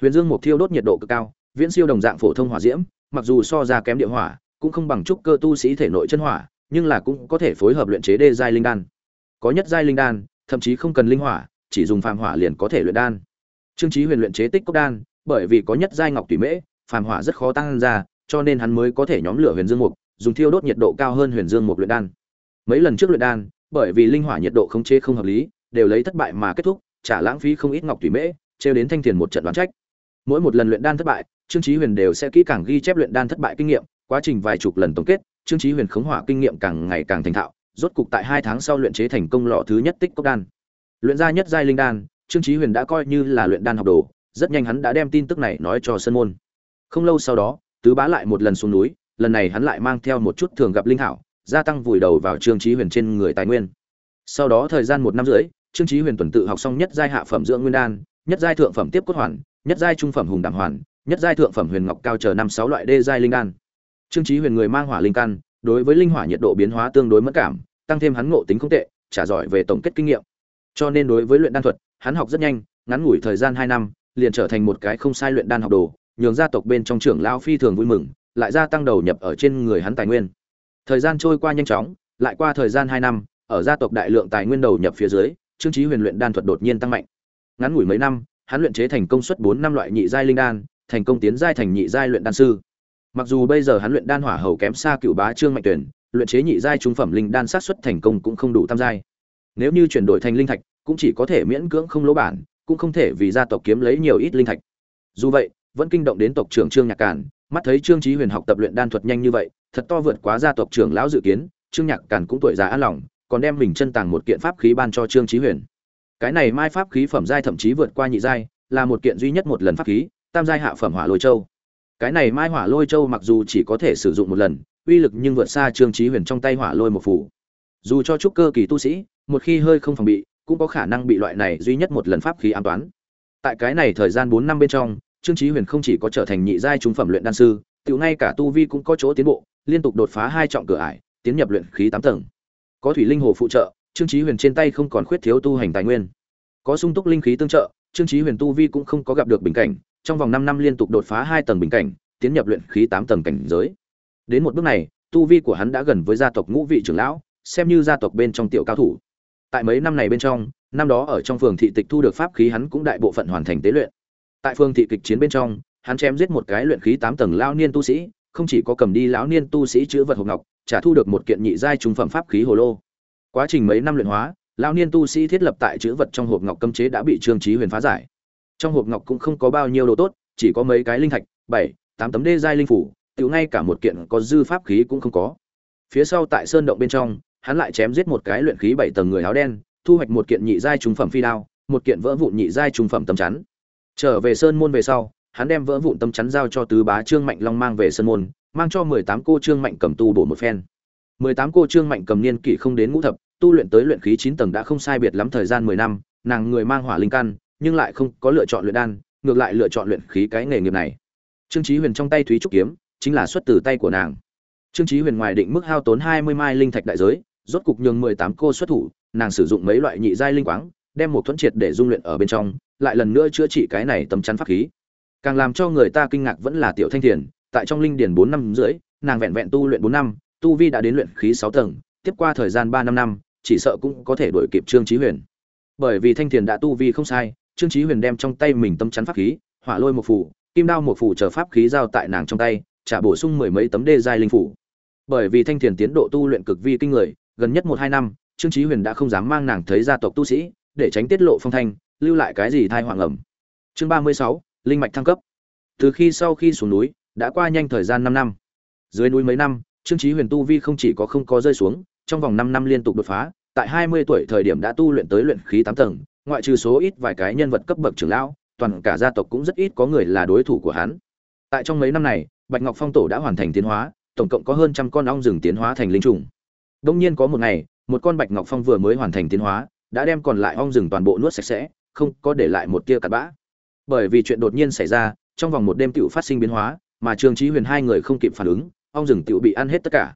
S1: Huyền dương mục thiêu đốt nhiệt độ cực cao, viễn siêu đồng dạng phổ thông hỏa diễm, mặc dù so ra kém địa hỏa, cũng không bằng trúc cơ tu sĩ thể nội chân hỏa nhưng là cũng có thể phối hợp luyện chế đê giai linh đan. Có nhất giai linh đan, thậm chí không cần linh hỏa, chỉ dùng phàm hỏa liền có thể luyện đan. Trương chí huyền luyện chế tích cốc đan, bởi vì có nhất giai ngọc tùy mễ, phàm hỏa rất khó tăng ra, cho nên hắn mới có thể nhóm lửa huyền dương mục, dùng thiêu đốt nhiệt độ cao hơn huyền dương mục luyện đan. Mấy lần trước luyện đan, bởi vì linh hỏa nhiệt độ không chế không hợp lý, đều lấy thất bại mà kết thúc, trả lãng phí không ít ngọc tùy mễ treo đến thanh thiền một trận đoán trách. Mỗi một lần luyện đan thất bại, trương chí huyền đều sẽ kỹ càng ghi chép luyện đan thất bại kinh nghiệm, quá trình vài chục lần tổng kết trương chí huyền khống hỏa kinh nghiệm càng ngày càng thành thạo, rốt cục tại hai tháng sau luyện chế thành công lọ thứ nhất tích cốc đan. Luyện ra nhất giai linh đan, trương chí huyền đã coi như là luyện đan học đồ, rất nhanh hắn đã đem tin tức này nói cho sơn môn. Không lâu sau đó, tứ bá lại một lần xuống núi, lần này hắn lại mang theo một chút thường gặp linh hảo gia tăng vùi đầu vào trương chí huyền trên người tài nguyên. Sau đó thời gian một năm rưỡi, trương chí huyền tuần tự học xong nhất giai hạ phẩm dưỡng nguyên đan, nhất giai thượng phẩm tiếp cốt hoàn, nhất giai trung phẩm hùng đẳng hoàn, nhất giai thượng phẩm huyền ngọc cao chờ năm sáu loại đê giai linh đan trương chí huyền người mang hỏa linh căn, đối với linh hỏa nhiệt độ biến hóa tương đối mất cảm, tăng thêm hắn ngộ tính không tệ, trả giỏi về tổng kết kinh nghiệm. Cho nên đối với luyện đan thuật, hắn học rất nhanh, ngắn ngủi thời gian hai năm, liền trở thành một cái không sai luyện đan học đồ, nhường gia tộc bên trong trưởng lão phi thường vui mừng, lại gia tăng đầu nhập ở trên người hắn tài nguyên. Thời gian trôi qua nhanh chóng, lại qua thời gian hai năm, ở gia tộc đại lượng tài nguyên đầu nhập phía dưới, trương chí huyền luyện đan thuật đột nhiên tăng mạnh. Ngắn ngủi mấy năm, hắn luyện chế thành công suất bốn năm loại nhị giai linh đan, thành công tiến giai thành nhị giai luyện đan sư mặc dù bây giờ hắn luyện đan hỏa hầu kém xa cựu bá trương mạnh tuyển luyện chế nhị giai trung phẩm linh đan sát xuất thành công cũng không đủ tam giai. Nếu như chuyển đổi thành linh thạch, cũng chỉ có thể miễn cưỡng không lỗ bản, cũng không thể vì gia tộc kiếm lấy nhiều ít linh thạch. Dù vậy, vẫn kinh động đến tộc trưởng trương nhạc cản mắt thấy trương chí huyền học tập luyện đan thuật nhanh như vậy, thật to vượt quá gia tộc trưởng lão dự kiến, trương nhạc cản cũng tuổi già an lòng, còn đem mình chân tàng một kiện pháp khí ban cho trương chí huyền. Cái này mai pháp khí phẩm giai thậm chí vượt qua nhị giai, là một kiện duy nhất một lần pháp khí, tam giai hạ phẩm hỏa lôi châu cái này mai hỏa lôi châu mặc dù chỉ có thể sử dụng một lần, uy lực nhưng vượt xa trương chí huyền trong tay hỏa lôi một phủ. Dù cho trúc cơ kỳ tu sĩ, một khi hơi không phòng bị, cũng có khả năng bị loại này duy nhất một lần pháp khí an toán. Tại cái này thời gian bốn năm bên trong, trương chí huyền không chỉ có trở thành nhị giai trung phẩm luyện đan sư, tiểu ngay cả tu vi cũng có chỗ tiến bộ, liên tục đột phá hai trọng cửa ải, tiến nhập luyện khí tám tầng. Có thủy linh hồ phụ trợ, trương chí huyền trên tay không còn khuyết thiếu tu hành tài nguyên. Có sung túc linh khí tương trợ, trương chí huyền tu vi cũng không có gặp được bình cảnh trong vòng 5 năm liên tục đột phá hai tầng bình cảnh, tiến nhập luyện khí 8 tầng cảnh giới. Đến một bước này, tu vi của hắn đã gần với gia tộc ngũ vị trưởng lão, xem như gia tộc bên trong tiểu cao thủ. Tại mấy năm này bên trong, năm đó ở trong phường thị tịch thu được pháp khí hắn cũng đại bộ phận hoàn thành tế luyện. Tại phường thị kịch chiến bên trong, hắn chém giết một cái luyện khí 8 tầng lão niên tu sĩ, không chỉ có cầm đi lão niên tu sĩ chứa vật hộp ngọc, trả thu được một kiện nhị giai trung phẩm pháp khí hồ lô. Quá trình mấy năm luyện hóa, lão niên tu sĩ thiết lập tại chữ vật trong hộp ngọc cấm chế đã bị trương chí huyền phá giải trong hộp ngọc cũng không có bao nhiêu đồ tốt, chỉ có mấy cái linh thạch, bảy, tám tấm đê giai linh phủ, tiểu ngay cả một kiện có dư pháp khí cũng không có. Phía sau tại sơn động bên trong, hắn lại chém giết một cái luyện khí bảy tầng người áo đen, thu hoạch một kiện nhị giai trung phẩm phi đao, một kiện vỡ vụn nhị giai trung phẩm tấm chắn. Trở về sơn môn về sau, hắn đem vỡ vụn tấm chắn giao cho tứ bá trương mạnh long mang về sơn môn, mang cho mười tám cô trương mạnh cầm tu bổ một phen. Mười tám cô trương mạnh cầm niên kỷ không đến ngũ thập, tu luyện tới luyện khí chín tầng đã không sai biệt lắm thời gian mười năm, nàng người mang hỏa linh căn nhưng lại không có lựa chọn luyện đan, ngược lại lựa chọn luyện khí cái nghề nghiệp này. Trương chí huyền trong tay thúy trúc kiếm, chính là xuất từ tay của nàng. Trương chí huyền ngoài định mức hao tốn hai mươi mai linh thạch đại giới, rốt cục nhường mười tám cô xuất thủ, nàng sử dụng mấy loại nhị giai linh quáng, đem một thuẫn triệt để dung luyện ở bên trong, lại lần nữa chữa trị cái này tấm chắn pháp khí. Càng làm cho người ta kinh ngạc vẫn là tiểu thanh thiền, tại trong linh điển bốn năm rưỡi, nàng vẹn vẹn tu luyện bốn năm, tu vi đã đến luyện khí sáu tầng, tiếp qua thời gian ba năm năm, chỉ sợ cũng có thể đuổi kịp trương chí huyền. Bởi vì thanh thiền đã tu vi không sai trương chí huyền đem trong tay mình tâm chắn pháp khí, hỏa lôi một phủ, kim đao một phủ chờ pháp khí giao tại nàng trong tay, trả bổ sung mười mấy tấm đê giai linh phủ. Bởi vì thanh thiền tiến độ tu luyện cực vi kinh người, gần nhất một hai năm, trương chí huyền đã không dám mang nàng thấy gia tộc tu sĩ, để tránh tiết lộ phong thanh, lưu lại cái gì thai hoàng ẩm chương ba mươi sáu, linh mạch thăng cấp. Từ khi sau khi xuống núi, đã qua nhanh thời gian năm năm. Dưới núi mấy năm, trương chí huyền tu vi không chỉ có không có rơi xuống, trong vòng năm năm liên tục đột phá, tại hai mươi tuổi thời điểm đã tu luyện tới luyện khí tám tầng ngoại trừ số ít vài cái nhân vật cấp bậc trưởng lão, toàn cả gia tộc cũng rất ít có người là đối thủ của hắn. Tại trong mấy năm này, bạch ngọc phong tổ đã hoàn thành tiến hóa, tổng cộng có hơn trăm con ong rừng tiến hóa thành linh trùng. Đông nhiên có một ngày, một con bạch ngọc phong vừa mới hoàn thành tiến hóa, đã đem còn lại ong rừng toàn bộ nuốt sạch sẽ, không có để lại một tia cặn bã. Bởi vì chuyện đột nhiên xảy ra, trong vòng một đêm tiểu phát sinh biến hóa, mà trương chí huyền hai người không kịp phản ứng, ong rừng tiểu bị ăn hết tất cả.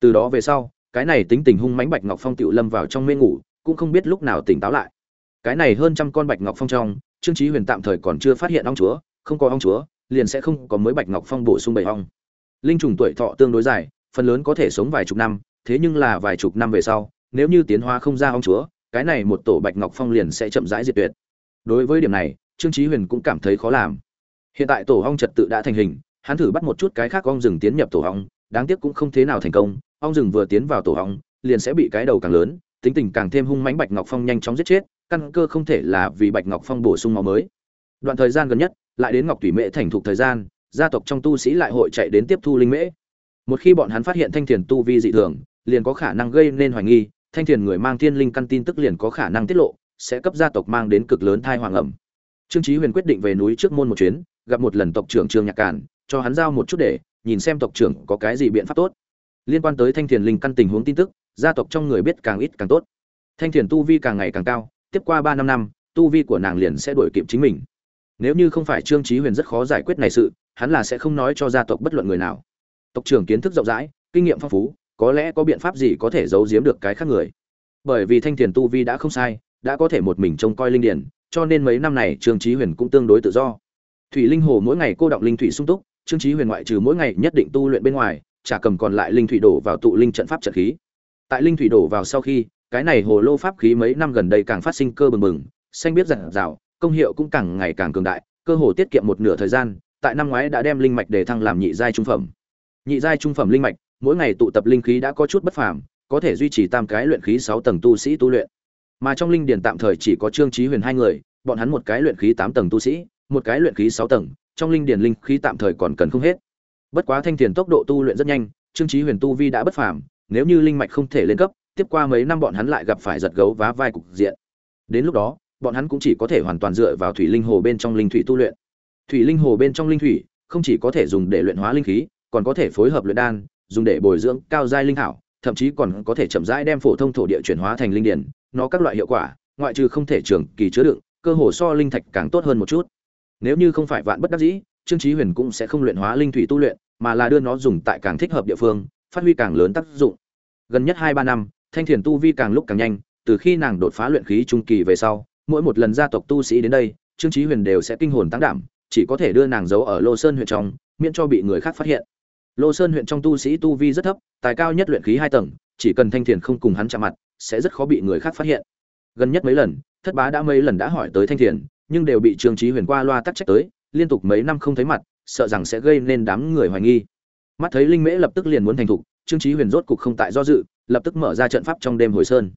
S1: Từ đó về sau, cái này tính tình hung mãnh bạch ngọc phong tiểu lâm vào trong mê ngủ, cũng không biết lúc nào tỉnh táo lại cái này hơn trăm con bạch ngọc phong trong, trương chí huyền tạm thời còn chưa phát hiện ong chúa, không có ong chúa, liền sẽ không có mới bạch ngọc phong bổ sung bảy ong. Linh trùng tuổi thọ tương đối dài, phần lớn có thể sống vài chục năm, thế nhưng là vài chục năm về sau, nếu như tiến hóa không ra ong chúa, cái này một tổ bạch ngọc phong liền sẽ chậm rãi diệt tuyệt. Đối với điểm này, trương chí huyền cũng cảm thấy khó làm. Hiện tại tổ ong trật tự đã thành hình, hắn thử bắt một chút cái khác ong rừng tiến nhập tổ ong, đáng tiếc cũng không thế nào thành công, ong rừng vừa tiến vào tổ ong, liền sẽ bị cái đầu càng lớn, tính tình càng thêm hung mãnh bạch ngọc phong nhanh chóng giết chết căn cơ không thể là vì bạch ngọc phong bổ sung máu mới. Đoạn thời gian gần nhất, lại đến ngọc thủy mễ thành thục thời gian, gia tộc trong tu sĩ lại hội chạy đến tiếp thu linh mễ. Một khi bọn hắn phát hiện thanh thiền tu vi dị thường, liền có khả năng gây nên hoài nghi, thanh thiền người mang thiên linh căn tin tức liền có khả năng tiết lộ, sẽ cấp gia tộc mang đến cực lớn thai hoàng ẩm. Trương chí huyền quyết định về núi trước môn một chuyến, gặp một lần tộc trưởng trương nhạc cản cho hắn giao một chút để, nhìn xem tộc trưởng có cái gì biện pháp tốt. Liên quan tới thanh thiền linh căn tình huống tin tức, gia tộc trong người biết càng ít càng tốt. Thanh thiền tu vi càng ngày càng cao tiếp qua ba năm năm, tu vi của nàng liền sẽ đuổi kịp chính mình. Nếu như không phải trương chí huyền rất khó giải quyết này sự, hắn là sẽ không nói cho gia tộc bất luận người nào. Tộc trưởng kiến thức rộng rãi, kinh nghiệm phong phú, có lẽ có biện pháp gì có thể giấu giếm được cái khác người. Bởi vì thanh thiền tu vi đã không sai, đã có thể một mình trông coi linh điển, cho nên mấy năm này trương chí huyền cũng tương đối tự do. Thủy linh hồ mỗi ngày cô động linh thủy sung túc, trương chí huyền ngoại trừ mỗi ngày nhất định tu luyện bên ngoài trả cầm còn lại linh thủy đổ vào tụ linh trận pháp trận khí. Tại linh thủy đổ vào sau khi cái này hồ lô pháp khí mấy năm gần đây càng phát sinh cơ bừng bừng, xanh biết rằng rào công hiệu cũng càng ngày càng cường đại, cơ hồ tiết kiệm một nửa thời gian, tại năm ngoái đã đem linh mạch để thăng làm nhị giai trung phẩm. Nhị giai trung phẩm linh mạch, mỗi ngày tụ tập linh khí đã có chút bất phàm, có thể duy trì tam cái luyện khí sáu tầng tu sĩ tu luyện. Mà trong linh điển tạm thời chỉ có trương chí huyền hai người, bọn hắn một cái luyện khí tám tầng tu sĩ, một cái luyện khí sáu tầng, trong linh điển linh khí tạm thời còn cần không hết. Bất quá thanh thiền tốc độ tu luyện rất nhanh, trương chí huyền tu vi đã bất phàm, nếu như linh mạch không thể lên cấp tiếp qua mấy năm bọn hắn lại gặp phải giật gấu vá vai cục diện. Đến lúc đó, bọn hắn cũng chỉ có thể hoàn toàn dựa vào thủy linh hồ bên trong linh thủy tu luyện. Thủy linh hồ bên trong linh thủy, không chỉ có thể dùng để luyện hóa linh khí, còn có thể phối hợp luyện đan, dùng để bồi dưỡng cao giai linh hảo, thậm chí còn có thể chậm rãi đem phổ thông thổ địa chuyển hóa thành linh điển. Nó các loại hiệu quả, ngoại trừ không thể trường kỳ chứa đựng, cơ hồ so linh thạch càng tốt hơn một chút. Nếu như không phải vạn bất đắc dĩ, trương chí huyền cũng sẽ không luyện hóa linh thủy tu luyện, mà là đưa nó dùng tại càng thích hợp địa phương, phát huy càng lớn tác dụng. Gần nhất hai ba năm thanh thiền tu vi càng lúc càng nhanh, từ khi nàng đột phá luyện khí trung kỳ về sau, mỗi một lần gia tộc tu sĩ đến đây, trương trí huyền đều sẽ kinh hồn tăng đảm, chỉ có thể đưa nàng giấu ở lô sơn huyện trong, miễn cho bị người khác phát hiện. Lô sơn huyện trong tu sĩ tu vi rất thấp, tài cao nhất luyện khí hai tầng, chỉ cần thanh thiền không cùng hắn chạm mặt, sẽ rất khó bị người khác phát hiện. Gần nhất mấy lần, thất bá đã mấy lần đã hỏi tới thanh thiền, nhưng đều bị trương trí huyền qua loa tắc trách tới, liên tục mấy năm không thấy mặt, sợ rằng sẽ gây nên đám người hoài nghi. Mắt thấy linh mễ lập tức liền muốn thành thục, trương trí huyền rốt cục không tại do dự lập tức mở ra trận pháp trong đêm hồi sơn.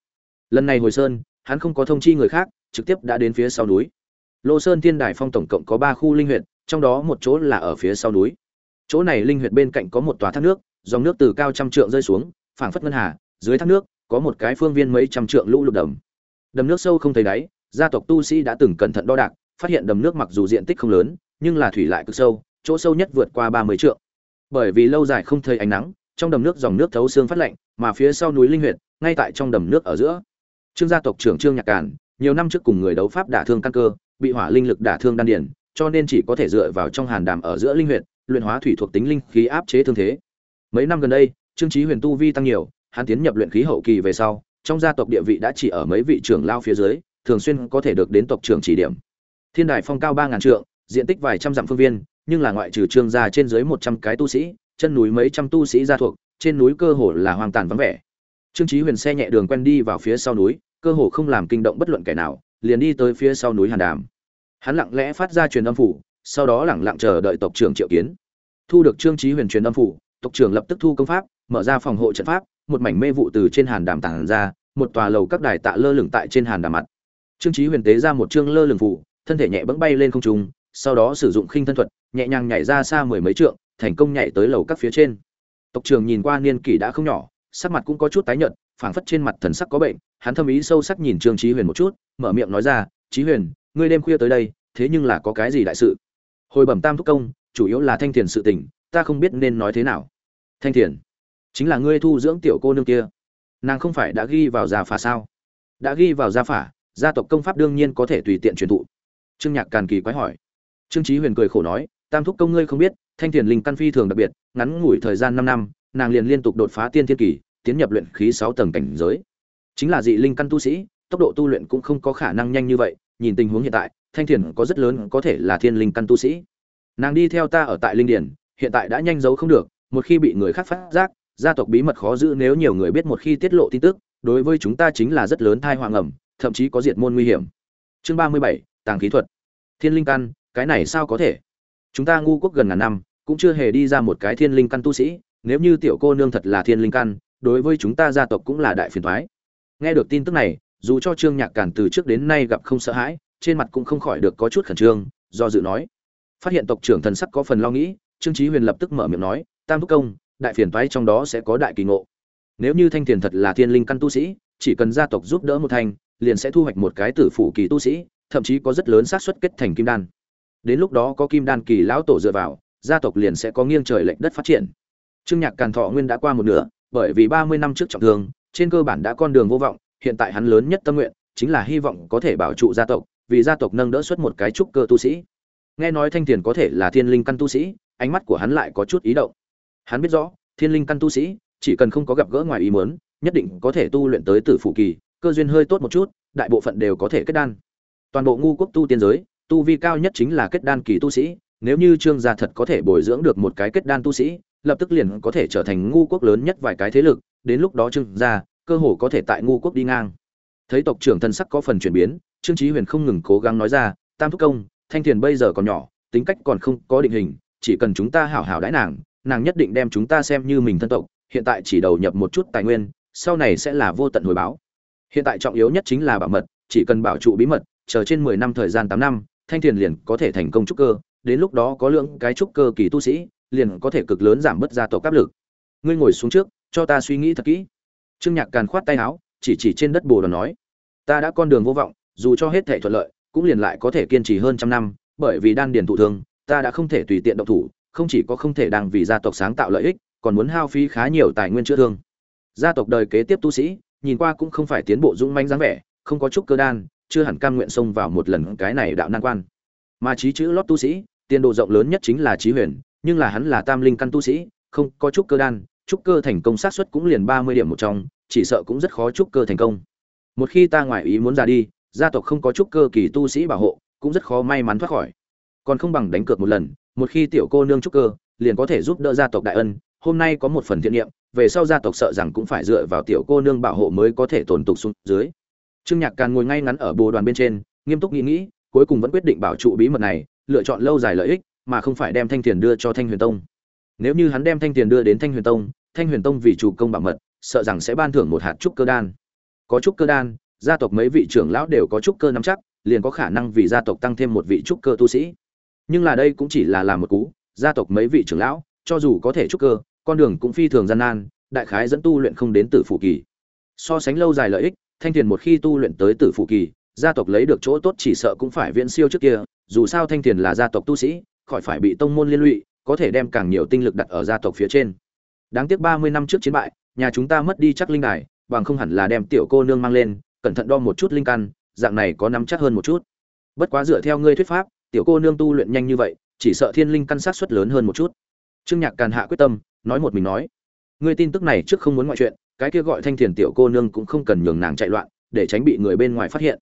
S1: Lần này hồi sơn, hắn không có thông chi người khác, trực tiếp đã đến phía sau núi. Lô sơn thiên đài phong tổng cộng có ba khu linh huyện trong đó một chỗ là ở phía sau núi. Chỗ này linh huyện bên cạnh có một tòa thác nước, dòng nước từ cao trăm trượng rơi xuống, phảng phất ngân hà, dưới thác nước, có một cái phương viên mấy trăm trượng lũ lụt đầm. Đầm nước sâu không thấy đáy, gia tộc tu sĩ đã từng cẩn thận đo đạc, phát hiện đầm nước mặc dù diện tích không lớn, nhưng là thủy lại cực sâu, chỗ sâu nhất vượt qua ba mươi trượng. Bởi vì lâu dài không thấy ánh nắng trong đầm nước dòng nước thấu xương phát lạnh mà phía sau núi linh huyệt, ngay tại trong đầm nước ở giữa. Trương gia tộc trưởng trương nhạc cản nhiều năm trước cùng người đấu pháp đả thương căn cơ bị hỏa linh lực đả thương đan điền cho nên chỉ có thể dựa vào trong hàn đàm ở giữa linh huyệt, luyện hóa thủy thuộc tính linh khí áp chế thương thế. Mấy năm gần đây trương chí huyền tu vi tăng nhiều hắn tiến nhập luyện khí hậu kỳ về sau trong gia tộc địa vị đã chỉ ở mấy vị trưởng lao phía dưới thường xuyên có thể được đến tộc trưởng chỉ điểm. Thiên đài phong cao ba ngàn trượng diện tích vài trăm dặm phương viên nhưng là ngoại trừ trương gia trên dưới một trăm cái tu sĩ chân núi mấy trăm tu sĩ gia thuộc, trên núi cơ hồ là hoang tàn vắng vẻ. Trương chí huyền xe nhẹ đường quen đi vào phía sau núi, cơ hồ không làm kinh động bất luận kẻ nào, liền đi tới phía sau núi hàn đàm. Hắn lặng lẽ phát ra truyền âm phủ, sau đó lặng lặng chờ đợi tộc trưởng triệu kiến. Thu được trương chí huyền truyền âm phủ, tộc trưởng lập tức thu công pháp, mở ra phòng hộ trận pháp, một mảnh mê vụ từ trên hàn đàm tản ra, một tòa lầu các đài tạ lơ lửng tại trên hàn đàm mặt. Trương chí huyền tế ra một trương lơ lửng phủ, thân thể nhẹ bẫng bay lên không trung, sau đó sử dụng khinh thân thuật, nhẹ nhàng nhảy ra xa mười mấy trượng thành công nhảy tới lầu các phía trên. Tộc trưởng nhìn qua niên kỷ đã không nhỏ, sắc mặt cũng có chút tái nhợt, phảng phất trên mặt thần sắc có bệnh, hắn thâm ý sâu sắc nhìn trương chí huyền một chút, mở miệng nói ra, chí huyền, ngươi đêm khuya tới đây, thế nhưng là có cái gì đại sự? Hồi bẩm tam thúc công, chủ yếu là thanh thiền sự tình, ta không biết nên nói thế nào. Thanh thiền? Chính là ngươi thu dưỡng tiểu cô nương kia. Nàng không phải đã ghi vào gia phả sao? Đã ghi vào gia phả, gia tộc công pháp đương nhiên có thể tùy tiện truyền thụ. Trương nhạc càn kỳ quái hỏi. Trương chí huyền cười khổ nói tam thúc công ngươi không biết, thanh thiền linh căn phi thường đặc biệt, ngắn ngủi thời gian năm năm, nàng liền liên tục đột phá tiên thiên kỳ, tiến nhập luyện khí sáu tầng cảnh giới. Chính là dị linh căn tu sĩ, tốc độ tu luyện cũng không có khả năng nhanh như vậy, nhìn tình huống hiện tại, thanh thiền có rất lớn có thể là thiên linh căn tu sĩ. Nàng đi theo ta ở tại linh điển, hiện tại đã nhanh giấu không được, một khi bị người khác phát giác, gia tộc bí mật khó giữ nếu nhiều người biết một khi tiết lộ tin tức, đối với chúng ta chính là rất lớn thai hoàng ẩm thậm chí có diệt môn nguy hiểm. Chương ba mươi bảy, tàng kỹ thuật. Thiên linh căn, cái này sao có thể? Chúng ta ngu quốc gần ngàn năm, cũng chưa hề đi ra một cái thiên linh căn tu sĩ, nếu như tiểu cô nương thật là thiên linh căn, đối với chúng ta gia tộc cũng là đại phiền thoái nghe được tin tức này, dù cho trương nhạc cản từ trước đến nay gặp không sợ hãi, trên mặt cũng không khỏi được có chút khẩn trương, do dự nói. Phát hiện tộc trưởng thần sắc có phần lo nghĩ, trương chí huyền lập tức mở miệng nói, tam thúc công, đại phiền toái trong đó sẽ có đại kỳ ngộ. Nếu như thanh thiền thật là thiên linh căn tu sĩ, chỉ cần gia tộc giúp đỡ một thành liền sẽ thu hoạch một cái tử phủ kỳ tu sĩ, thậm chí có rất lớn xác suất kết thành kim đan đến lúc đó có kim đan kỳ lão tổ dựa vào, gia tộc liền sẽ có nghiêng trời lệch đất phát triển. Trương nhạc càn thọ nguyên đã qua một nửa, bởi vì ba mươi năm trước trọng thương, trên cơ bản đã con đường vô vọng, hiện tại hắn lớn nhất tâm nguyện chính là hy vọng có thể bảo trụ gia tộc, vì gia tộc nâng đỡ xuất một cái trúc cơ tu sĩ. Nghe nói thanh tiền có thể là thiên linh căn tu sĩ, ánh mắt của hắn lại có chút ý động. Hắn biết rõ, thiên linh căn tu sĩ chỉ cần không có gặp gỡ ngoài ý muốn, nhất định có thể tu luyện tới tử phụ kỳ, cơ duyên hơi tốt một chút, đại bộ phận đều có thể kết đan. Toàn bộ ngu quốc tu tiên giới tu vi cao nhất chính là kết đan kỳ tu sĩ, nếu như trương gia thật có thể bồi dưỡng được một cái kết đan tu sĩ, lập tức liền có thể trở thành ngu quốc lớn nhất vài cái thế lực, đến lúc đó trương gia, cơ hồ có thể tại ngu quốc đi ngang. Thấy tộc trưởng thân sắc có phần chuyển biến, trương trí huyền không ngừng cố gắng nói ra, tam thúc công, thanh thiền bây giờ còn nhỏ, tính cách còn không có định hình, chỉ cần chúng ta hảo hảo đãi nàng nàng nhất định đem chúng ta xem như mình thân tộc, hiện tại chỉ đầu nhập một chút tài nguyên, sau này sẽ là vô tận hồi báo. Hiện tại trọng yếu nhất chính là bảo mật, chỉ cần bảo trụ bí mật, chờ trên mười năm thời gian tám năm thanh thiền liền có thể thành công trúc cơ, đến lúc đó có lượng cái trúc cơ kỳ tu sĩ, liền có thể cực lớn giảm bớt gia tộc áp lực. Ngươi ngồi xuống trước, cho ta suy nghĩ thật kỹ. Trương nhạc càn khoát tay áo, chỉ chỉ trên đất bồ đoàn nói, ta đã con đường vô vọng, dù cho hết thể thuận lợi, cũng liền lại có thể kiên trì hơn trăm năm, bởi vì đan điền thụ thương, ta đã không thể tùy tiện động thủ, không chỉ có không thể đang vì gia tộc sáng tạo lợi ích, còn muốn hao phí khá nhiều tài nguyên chữa thương. Gia tộc đời kế tiếp tu sĩ, nhìn qua cũng không phải tiến bộ dũng manh dáng vẻ, không có chút cơ đan chưa hẳn cam nguyện xông vào một lần cái này đạo nan quan. Mà trí chữ lót tu sĩ, tiền đồ rộng lớn nhất chính là trí huyền, nhưng là hắn là tam linh căn tu sĩ, không có trúc cơ đan, trúc cơ thành công xác suất cũng liền ba mươi điểm một trong, chỉ sợ cũng rất khó trúc cơ thành công. Một khi ta ngoại ý muốn ra đi, gia tộc không có trúc cơ kỳ tu sĩ bảo hộ, cũng rất khó may mắn thoát khỏi. Còn không bằng đánh cược một lần, một khi tiểu cô nương trúc cơ, liền có thể giúp đỡ gia tộc đại ân, hôm nay có một phần thiện niệm, về sau gia tộc sợ rằng cũng phải dựa vào tiểu cô nương bảo hộ mới có thể tồn tục xuống dưới trương nhạc càn ngồi ngay ngắn ở bồ đoàn bên trên, nghiêm túc nghĩ nghĩ, cuối cùng vẫn quyết định bảo trụ bí mật này, lựa chọn lâu dài lợi ích, mà không phải đem thanh tiền đưa cho thanh huyền tông. Nếu như hắn đem thanh tiền đưa đến thanh huyền tông, thanh huyền tông vì chủ công bảo mật, sợ rằng sẽ ban thưởng một hạt trúc cơ đan. Có trúc cơ đan, gia tộc mấy vị trưởng lão đều có trúc cơ nắm chắc, liền có khả năng vì gia tộc tăng thêm một vị trúc cơ tu sĩ. Nhưng là đây cũng chỉ là làm một cú, gia tộc mấy vị trưởng lão, cho dù có thể trúc cơ, con đường cũng phi thường gian nan, đại khái dẫn tu luyện không đến tử phụ kỳ. So sánh lâu dài lợi ích thanh tiền một khi tu luyện tới tử phụ kỳ, gia tộc lấy được chỗ tốt chỉ sợ cũng phải viễn siêu trước kia, dù sao thanh tiền là gia tộc tu sĩ, khỏi phải bị tông môn liên lụy, có thể đem càng nhiều tinh lực đặt ở gia tộc phía trên. Đáng tiếc ba mươi năm trước chiến bại, nhà chúng ta mất đi chắc linh đài, bằng không hẳn là đem tiểu cô nương mang lên, cẩn thận đo một chút linh căn, dạng này có nắm chắc hơn một chút. Bất quá dựa theo ngươi thuyết pháp, tiểu cô nương tu luyện nhanh như vậy, chỉ sợ thiên linh căn sát suất lớn hơn một chút. Trương nhạc càn hạ quyết tâm, nói một mình nói, ngươi tin tức này trước không muốn ngoại chuyện cái kia gọi thanh thiền tiểu cô nương cũng không cần nhường nàng chạy loạn, để tránh bị người bên ngoài phát hiện.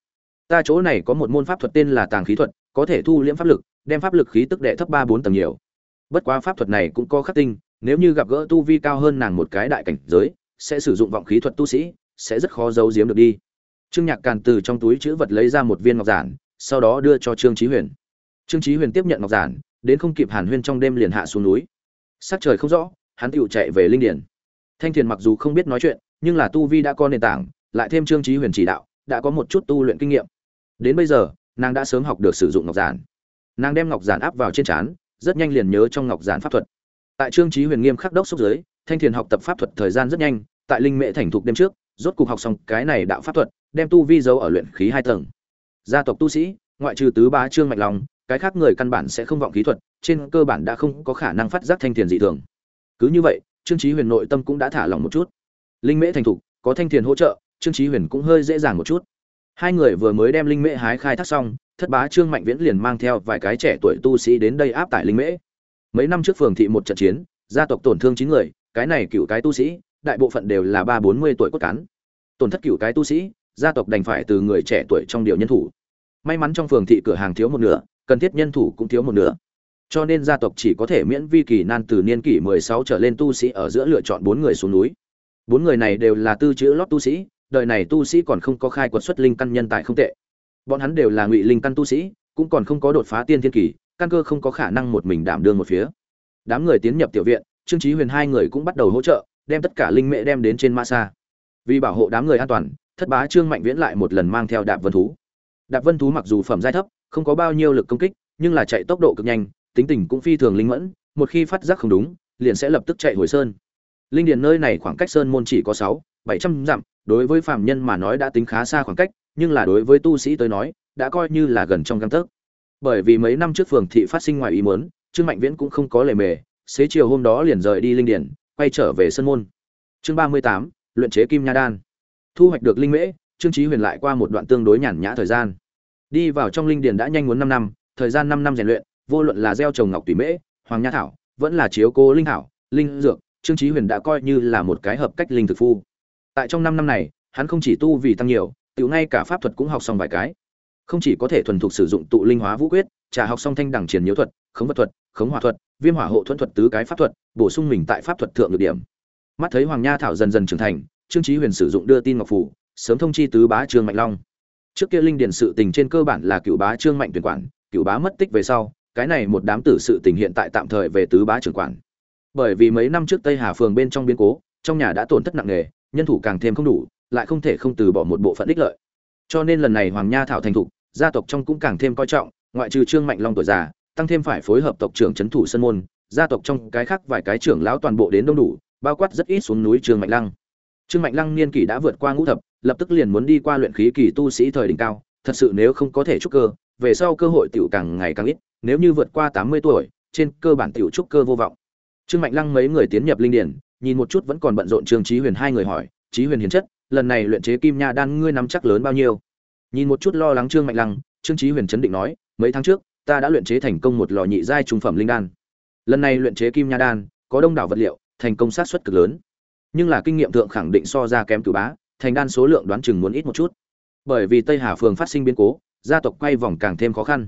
S1: Ta chỗ này có một môn pháp thuật tên là tàng khí thuật, có thể thu liễm pháp lực, đem pháp lực khí tức đệ thấp ba bốn tầng nhiều. Bất quá pháp thuật này cũng có khắc tinh, nếu như gặp gỡ tu vi cao hơn nàng một cái đại cảnh giới, sẽ sử dụng vọng khí thuật tu sĩ, sẽ rất khó giấu giếm được đi. Trương nhạc càn từ trong túi chữ vật lấy ra một viên ngọc giản, sau đó đưa cho trương chí huyền. Trương chí huyền tiếp nhận ngọc giản, đến không kịp hàn huyên trong đêm liền hạ xuống núi. Sắc trời không rõ, hắn tựu chạy về linh điển thanh thiền mặc dù không biết nói chuyện, nhưng là tu vi đã có nền tảng, lại thêm trương chí huyền chỉ đạo, đã có một chút tu luyện kinh nghiệm. Đến bây giờ, nàng đã sớm học được sử dụng ngọc giản. Nàng đem ngọc giản áp vào trên trán, rất nhanh liền nhớ trong ngọc giản pháp thuật. Tại trương chí huyền nghiêm khắc đốc xúc dưới thanh thiền học tập pháp thuật thời gian rất nhanh, tại linh mẹ thành thục đêm trước, rốt cục học xong cái này đạo pháp thuật, đem tu vi giấu ở luyện khí hai tầng. Gia tộc tu sĩ, ngoại trừ tứ bá trương mạnh lòng cái khác người căn bản sẽ không vọng khí thuật, trên cơ bản đã không có khả năng phát giác thanh thiền dị thường. Cứ như vậy trương chí huyền nội tâm cũng đã thả lòng một chút. Linh mễ thành thục, có thanh thiền hỗ trợ, trương chí huyền cũng hơi dễ dàng một chút. Hai người vừa mới đem linh mễ hái khai thác xong, thất bá trương mạnh viễn liền mang theo vài cái trẻ tuổi tu sĩ đến đây áp tải linh mễ. Mấy năm trước phường thị một trận chiến, gia tộc tổn thương chín người, cái này cựu cái tu sĩ, đại bộ phận đều là ba bốn mươi tuổi cốt cán. Tổn thất cựu cái tu sĩ, gia tộc đành phải từ người trẻ tuổi trong điều nhân thủ. May mắn trong phường thị cửa hàng thiếu một nửa, cần thiết nhân thủ cũng thiếu một nửa cho nên gia tộc chỉ có thể miễn vi kỳ nan từ niên kỷ mười sáu trở lên tu sĩ ở giữa lựa chọn bốn người xuống núi. Bốn người này đều là tư chữ lót tu sĩ, đời này tu sĩ còn không có khai quật xuất linh căn nhân tài không tệ. Bọn hắn đều là ngụy linh căn tu sĩ, cũng còn không có đột phá tiên thiên kỳ, căn cơ không có khả năng một mình đảm đương một phía. Đám người tiến nhập tiểu viện, trương chí huyền hai người cũng bắt đầu hỗ trợ, đem tất cả linh mẹ đem đến trên ma sa. Vì bảo hộ đám người an toàn, thất bá trương mạnh viễn lại một lần mang theo đạp vân thú. Đạp vân thú mặc dù phẩm giai thấp, không có bao nhiêu lực công kích, nhưng là chạy tốc độ cực nhanh tính tình cũng phi thường linh mẫn một khi phát giác không đúng liền sẽ lập tức chạy hồi sơn. Linh điền nơi này khoảng cách sơn môn chỉ có sáu bảy trăm dặm đối với phàm nhân mà nói đã tính khá xa khoảng cách nhưng là đối với tu sĩ tới nói đã coi như là gần trong gang tấc. Bởi vì mấy năm trước phường thị phát sinh ngoài ý muốn trương mạnh viễn cũng không có lề mề xế chiều hôm đó liền rời đi linh điền, quay trở về sơn môn. Chương ba mươi tám luyện chế kim nha đan. Thu hoạch được linh mễ trương chí huyền lại qua một đoạn tương đối nhàn nhã thời gian. Đi vào trong linh điền đã nhanh muốn năm năm thời gian năm năm rèn luyện vô luận là gieo trồng ngọc tùy mễ, hoàng nha thảo, vẫn là chiếu cố linh thảo, linh dược, trương trí huyền đã coi như là một cái hợp cách linh thực phu. Tại trong năm năm này, hắn không chỉ tu vì tăng nhiều, tự ngay cả pháp thuật cũng học xong vài cái. Không chỉ có thể thuần thục sử dụng tụ linh hóa vũ quyết trả học xong thanh đẳng triển nhiễu thuật, khống vật thuật, khống hỏa thuật, viêm hỏa hộ thuẫn thuật tứ cái pháp thuật, bổ sung mình tại pháp thuật thượng được điểm. Mắt thấy hoàng nha thảo dần dần trưởng thành, trương trí huyền sử dụng đưa tin ngọc phủ, sớm thông chi tứ bá trương mạnh long. Trước kia linh điển sự tình trên cơ bản là cựu bá trương mạnh tuyển quản, cựu bá mất tích về sau cái này một đám tử sự tình hiện tại tạm thời về tứ bá trưởng quản. Bởi vì mấy năm trước tây hà phường bên trong biến cố, trong nhà đã tổn thất nặng nề, nhân thủ càng thêm không đủ, lại không thể không từ bỏ một bộ phận ích lợi. Cho nên lần này hoàng nha thảo thành thục, gia tộc trong cũng càng thêm coi trọng, ngoại trừ trương mạnh long tuổi già, tăng thêm phải phối hợp tộc trưởng trấn thủ sân môn, gia tộc trong cái khác vài cái trưởng lão toàn bộ đến đông đủ, bao quát rất ít xuống núi trương mạnh lăng. Trương mạnh lăng niên kỷ đã vượt qua ngũ thập, lập tức liền muốn đi qua luyện khí kỳ tu sĩ thời đỉnh cao, thật sự nếu không có thể trúc cơ, về sau cơ hội tiểu càng ngày càng ít nếu như vượt qua tám mươi tuổi, trên cơ bản tiểu trúc cơ vô vọng. Trương mạnh lăng mấy người tiến nhập linh điển, nhìn một chút vẫn còn bận rộn trương chí huyền hai người hỏi, chí huyền hiền chất, lần này luyện chế kim nha đan ngươi nắm chắc lớn bao nhiêu? Nhìn một chút lo lắng trương mạnh lăng, trương chí huyền chấn định nói, mấy tháng trước, ta đã luyện chế thành công một lò nhị giai trung phẩm linh đan. Lần này luyện chế kim nha đan, có đông đảo vật liệu, thành công sát xuất cực lớn. Nhưng là kinh nghiệm thượng khẳng định so ra kém cửu bá, thành đan số lượng đoán chừng muốn ít một chút. Bởi vì tây hà phường phát sinh biến cố, gia tộc quay vòng càng thêm khó khăn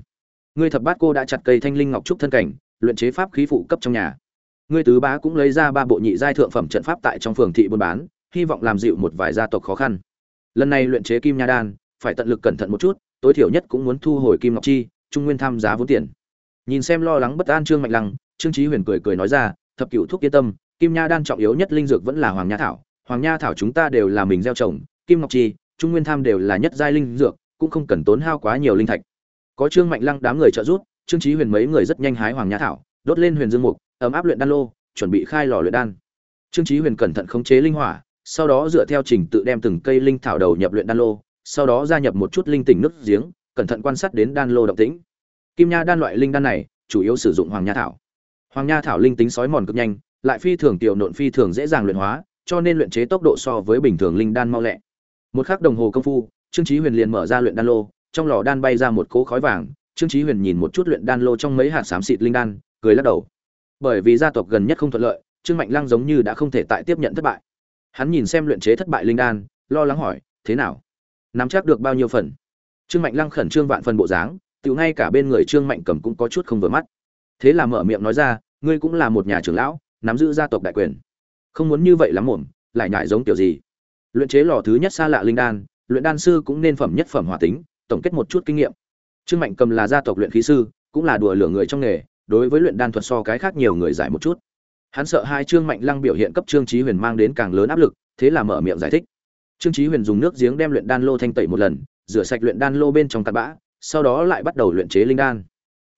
S1: ngươi thập bát cô đã chặt cây thanh linh ngọc trúc thân cảnh, luyện chế pháp khí phụ cấp trong nhà. Ngươi tứ bá cũng lấy ra ba bộ nhị giai thượng phẩm trận pháp tại trong phường thị buôn bán, hy vọng làm dịu một vài gia tộc khó khăn. Lần này luyện chế kim nha đan, phải tận lực cẩn thận một chút, tối thiểu nhất cũng muốn thu hồi kim ngọc chi, trung nguyên tham giá vốn tiền. Nhìn xem lo lắng bất an trương mạnh lăng, trương trí huyền cười cười nói ra, thập cửu thuốc yên tâm, kim nha đan trọng yếu nhất linh dược vẫn là hoàng nha thảo. Hoàng nha thảo chúng ta đều là mình gieo trồng, kim ngọc chi, trung nguyên tham đều là nhất giai linh dược, cũng không cần tốn hao quá nhiều linh thạch có trương mạnh lăng đám người trợ giúp, trương trí huyền mấy người rất nhanh hái hoàng nhã thảo, đốt lên huyền dương mục, ấm áp luyện đan lô, chuẩn bị khai lò luyện đan. Trương trí huyền cẩn thận khống chế linh hỏa, sau đó dựa theo trình tự đem từng cây linh thảo đầu nhập luyện đan lô, sau đó gia nhập một chút linh tỉnh nước giếng, cẩn thận quan sát đến đan lô động tĩnh. Kim nha đan loại linh đan này, chủ yếu sử dụng hoàng nha thảo. Hoàng nha thảo linh tính sói mòn cực nhanh, lại phi thường tiểu nộn phi thường dễ dàng luyện hóa, cho nên luyện chế tốc độ so với bình thường linh đan mau lẹ. Một khắc đồng hồ công phu, trương chí huyền liền mở ra luyện đan lô trong lò đan bay ra một cỗ khói vàng, trương chí huyền nhìn một chút luyện đan lô trong mấy hạt xám xịt linh đan, cười lắc đầu. Bởi vì gia tộc gần nhất không thuận lợi, trương mạnh lăng giống như đã không thể tại tiếp nhận thất bại. Hắn nhìn xem luyện chế thất bại linh đan, lo lắng hỏi, thế nào? Nắm chắc được bao nhiêu phần? Trương mạnh lăng khẩn trương vạn phần bộ dáng tự ngay cả bên người trương mạnh cầm cũng có chút không vừa mắt. Thế là mở miệng nói ra, ngươi cũng là một nhà trưởng lão, nắm giữ gia tộc đại quyền. Không muốn như vậy lắm mồm lại nhại giống kiểu gì? Luyện chế lò thứ nhất xa lạ linh đan, luyện đan sư cũng nên phẩm nhất phẩm hòa tính tổng kết một chút kinh nghiệm. Trương mạnh cầm là gia tộc luyện khí sư, cũng là đùa lửa người trong nghề, đối với luyện đan thuật so cái khác nhiều người giải một chút. Hắn sợ hai trương mạnh lăng biểu hiện cấp trương trí huyền mang đến càng lớn áp lực, thế là mở miệng giải thích. Trương trí huyền dùng nước giếng đem luyện đan lô thanh tẩy một lần, rửa sạch luyện đan lô bên trong tạt bã, sau đó lại bắt đầu luyện chế linh đan.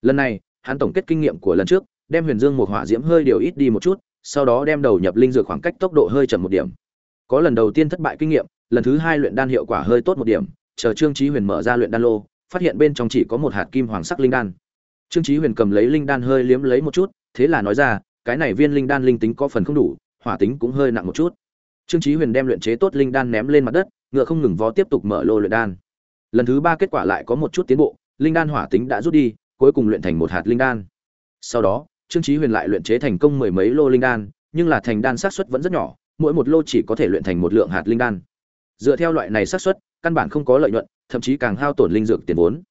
S1: Lần này, hắn tổng kết kinh nghiệm của lần trước, đem huyền dương một hỏa diễm hơi điều ít đi một chút, sau đó đem đầu nhập linh dược khoảng cách tốc độ hơi chậm một điểm. Có lần đầu tiên thất bại kinh nghiệm, lần thứ hai luyện đan hiệu quả hơi tốt một điểm chờ trương trí huyền mở ra luyện đan lô, phát hiện bên trong chỉ có một hạt kim hoàng sắc linh đan. Trương trí huyền cầm lấy linh đan hơi liếm lấy một chút, thế là nói ra, cái này viên linh đan linh tính có phần không đủ, hỏa tính cũng hơi nặng một chút. Trương trí huyền đem luyện chế tốt linh đan ném lên mặt đất, ngựa không ngừng vó tiếp tục mở lô luyện đan. Lần thứ ba kết quả lại có một chút tiến bộ, linh đan hỏa tính đã rút đi, cuối cùng luyện thành một hạt linh đan. Sau đó, trương trí huyền lại luyện chế thành công mười mấy lô linh đan, nhưng là thành đan xác suất vẫn rất nhỏ, mỗi một lô chỉ có thể luyện thành một lượng hạt linh đan. Dựa theo loại này xác suất căn bản không có lợi nhuận, thậm chí càng hao tổn linh dược tiền vốn.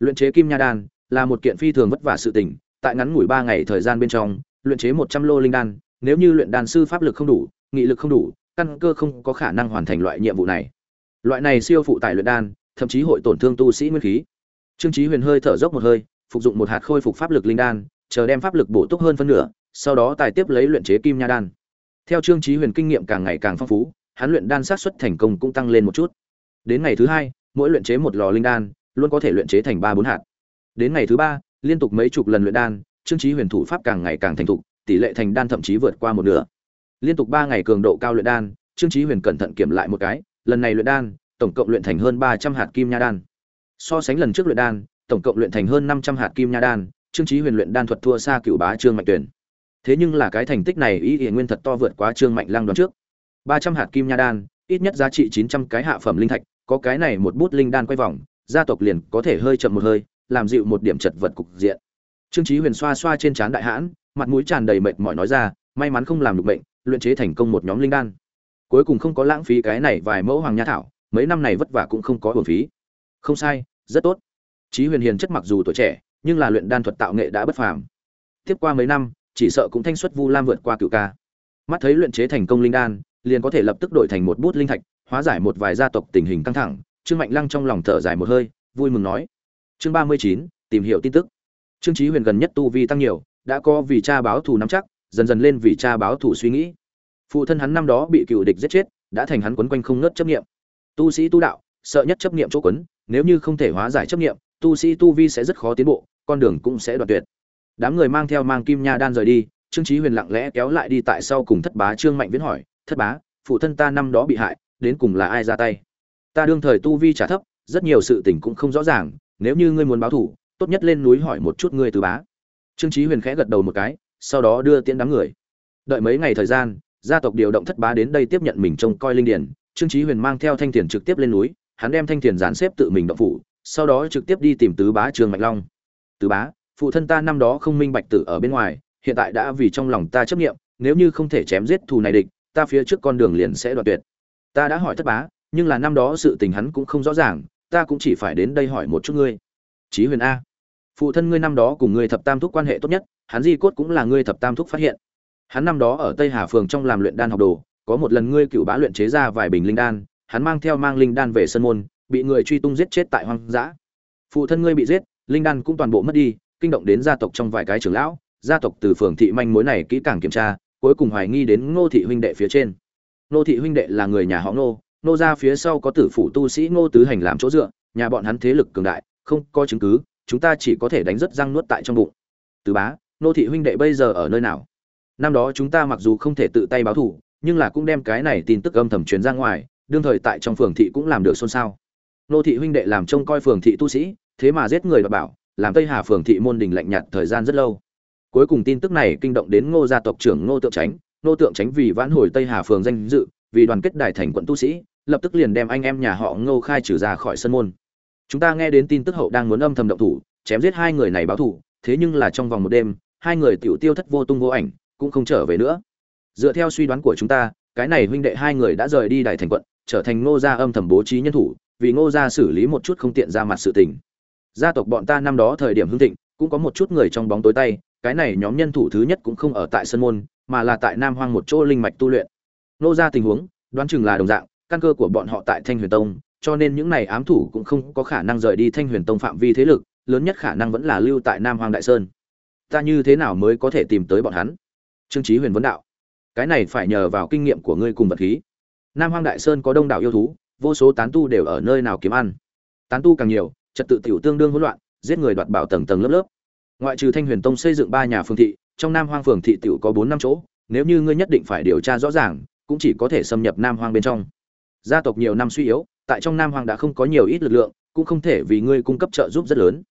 S1: Luyện chế kim nha đan là một kiện phi thường vất vả sự tình, tại ngắn ngủi ba ngày thời gian bên trong, luyện chế một trăm lô linh đan, nếu như luyện đan sư pháp lực không đủ, nghị lực không đủ, căn cơ không có khả năng hoàn thành loại nhiệm vụ này. Loại này siêu phụ tải luyện đan, thậm chí hội tổn thương tu sĩ nguyên khí. Trương chí huyền hơi thở dốc một hơi, phục dụng một hạt khôi phục pháp lực linh đan, chờ đem pháp lực bổ túc hơn phân nửa, sau đó tài tiếp lấy luyện chế kim nha đan. Theo trương chí huyền kinh nghiệm càng ngày càng phong phú, hắn luyện đan xác suất thành công cũng tăng lên một chút đến ngày thứ hai, mỗi luyện chế một lò linh đan, luôn có thể luyện chế thành ba bốn hạt. Đến ngày thứ ba, liên tục mấy chục lần luyện đan trương chí huyền thủ pháp càng ngày càng thành thục, tỷ lệ thành đan thậm chí vượt qua một nửa. Liên tục ba ngày cường độ cao luyện đan trương chí huyền cẩn thận kiểm lại một cái, lần này luyện đan, tổng cộng luyện thành hơn ba trăm hạt kim nha đan. So sánh lần trước luyện đan, tổng cộng luyện thành hơn năm trăm hạt kim nha đan trương chí huyền luyện đan thuật thua xa cựu bá trương mạnh tuyển thế nhưng là cái thành tích này ý nghĩa nguyên thật to vượt quá trương mạnh lăng đoán trước. Ba trăm hạt kim nha đan, ít nhất giá trị chín trăm cái hạ phẩm linh thạch có cái này một bút linh đan quay vòng, gia tộc liền có thể hơi chậm một hơi, làm dịu một điểm chật vật cục diện. Trương chí huyền xoa xoa trên trán đại hãn, mặt mũi tràn đầy mệt mỏi nói ra, may mắn không làm được bệnh, luyện chế thành công một nhóm linh đan. Cuối cùng không có lãng phí cái này vài mẫu hoàng nha thảo, mấy năm này vất vả cũng không có uổng phí. Không sai, rất tốt. Chí huyền hiền chất mặc dù tuổi trẻ, nhưng là luyện đan thuật tạo nghệ đã bất phàm. Tiếp qua mấy năm, chỉ sợ cũng thanh xuất vu lam vượt qua cựu ca. Mắt thấy luyện chế thành công linh đan, liền có thể lập tức đổi thành một bút linh thạch hóa giải một vài gia tộc tình hình căng thẳng, trương mạnh lăng trong lòng thở dài một hơi, vui mừng nói. Chương ba mươi chín, tìm hiểu tin tức. Trương chí huyền gần nhất tu vi tăng nhiều, đã có vì cha báo thù nắm chắc, dần dần lên vì cha báo thù suy nghĩ. Phụ thân hắn năm đó bị cựu địch giết chết, đã thành hắn quấn quanh không ngớt chấp niệm. Tu sĩ tu đạo, sợ nhất chấp niệm chỗ quấn, nếu như không thể hóa giải chấp niệm, tu sĩ tu vi sẽ rất khó tiến bộ, con đường cũng sẽ đoạt tuyệt. Đám người mang theo mang kim nha đan rời đi, trương chí huyền lặng lẽ kéo lại đi tại sau cùng thất bá trương mạnh viễn hỏi, thất bá, phụ thân ta năm đó bị hại đến cùng là ai ra tay. Ta đương thời tu vi trả thấp, rất nhiều sự tình cũng không rõ ràng, nếu như ngươi muốn báo thù, tốt nhất lên núi hỏi một chút ngươi từ bá. Trương chí huyền khẽ gật đầu một cái, sau đó đưa tiễn đám người. Đợi mấy ngày thời gian, gia tộc điều động thất bá đến đây tiếp nhận mình trông coi linh điển, trương chí huyền mang theo thanh tiền trực tiếp lên núi, hắn đem thanh tiền dàn xếp tự mình động phủ, sau đó trực tiếp đi tìm tứ bá trương mạnh long. Tứ bá, phụ thân ta năm đó không minh bạch tử ở bên ngoài, hiện tại đã vì trong lòng ta chấp niệm. nếu như không thể chém giết thù này địch, ta phía trước con đường liền sẽ đoạt tuyệt ta đã hỏi thất bá, nhưng là năm đó sự tình hắn cũng không rõ ràng, ta cũng chỉ phải đến đây hỏi một chút ngươi. Chí huyền a, phụ thân ngươi năm đó cùng ngươi thập tam thúc quan hệ tốt nhất, hắn di cốt cũng là ngươi thập tam thúc phát hiện. Hắn năm đó ở tây hà phường trong làm luyện đan học đồ, có một lần ngươi cựu bá luyện chế ra vài bình linh đan, hắn mang theo mang linh đan về sân môn, bị người truy tung giết chết tại hoang dã. Phụ thân ngươi bị giết, linh đan cũng toàn bộ mất đi, kinh động đến gia tộc trong vài cái trưởng lão, gia tộc từ phường thị manh mối này kỹ càng kiểm tra, cuối cùng hoài nghi đến ngô thị huynh đệ phía trên ngô thị huynh đệ là người nhà họ ngô nô ra phía sau có tử phủ tu sĩ ngô tứ hành làm chỗ dựa, nhà bọn hắn thế lực cường đại, không có chứng cứ, chúng ta chỉ có thể đánh rất răng nuốt tại trong bụng. Từ bá nô thị huynh đệ bây giờ ở nơi nào? Năm đó chúng ta mặc dù không thể tự tay báo thủ nhưng là cũng đem cái này tin tức âm thầm truyền ra ngoài, đương thời tại trong phường thị cũng làm được xôn xao. Nô thị huynh đệ làm trông coi phường thị tu sĩ, thế mà giết người và bảo, làm tây hà phường thị môn đình lạnh nhạt thời gian rất lâu. Cuối cùng tin tức này kinh động đến ngô gia tộc trưởng ngô tượng tránh Nô tượng tránh vì vãn hồi tây hà phường danh dự, vì đoàn kết đại thành quận tu sĩ, lập tức liền đem anh em nhà họ ngô khai trừ ra khỏi sân môn. Chúng ta nghe đến tin tức hậu đang muốn âm thầm động thủ, chém giết hai người này báo thủ thế nhưng là trong vòng một đêm, hai người tiểu tiêu thất vô tung vô ảnh, cũng không trở về nữa. Dựa theo suy đoán của chúng ta, cái này huynh đệ hai người đã rời đi đại thành quận, trở thành ngô gia âm thầm bố trí nhân thủ, vì ngô gia xử lý một chút không tiện ra mặt sự tình. Gia tộc bọn ta năm đó thời điểm hưng thịnh, cũng có một chút người trong bóng tối tay cái này nhóm nhân thủ thứ nhất cũng không ở tại sân môn, mà là tại nam hoang một chỗ linh mạch tu luyện. Nô ra tình huống, đoán chừng là đồng dạng, căn cơ của bọn họ tại thanh huyền tông, cho nên những này ám thủ cũng không có khả năng rời đi thanh huyền tông phạm vi thế lực, lớn nhất khả năng vẫn là lưu tại nam hoang đại sơn. Ta như thế nào mới có thể tìm tới bọn hắn? Trương Chí huyền vấn đạo. Cái này phải nhờ vào kinh nghiệm của ngươi cùng vật khí. Nam hoang đại sơn có đông đảo yêu thú, vô số tán tu đều ở nơi nào kiếm ăn. Tán tu càng nhiều, trật tự tiểu tương đương hỗn loạn, giết người đoạt bảo tầng tầng lớp lớp ngoại trừ thanh huyền tông xây dựng ba nhà phường thị, trong nam hoang phường thị tiểu có bốn năm chỗ, nếu như ngươi nhất định phải điều tra rõ ràng, cũng chỉ có thể xâm nhập nam hoang bên trong. Gia tộc nhiều năm suy yếu, tại trong nam hoang đã không có nhiều ít lực lượng, cũng không thể vì ngươi cung cấp trợ giúp rất lớn.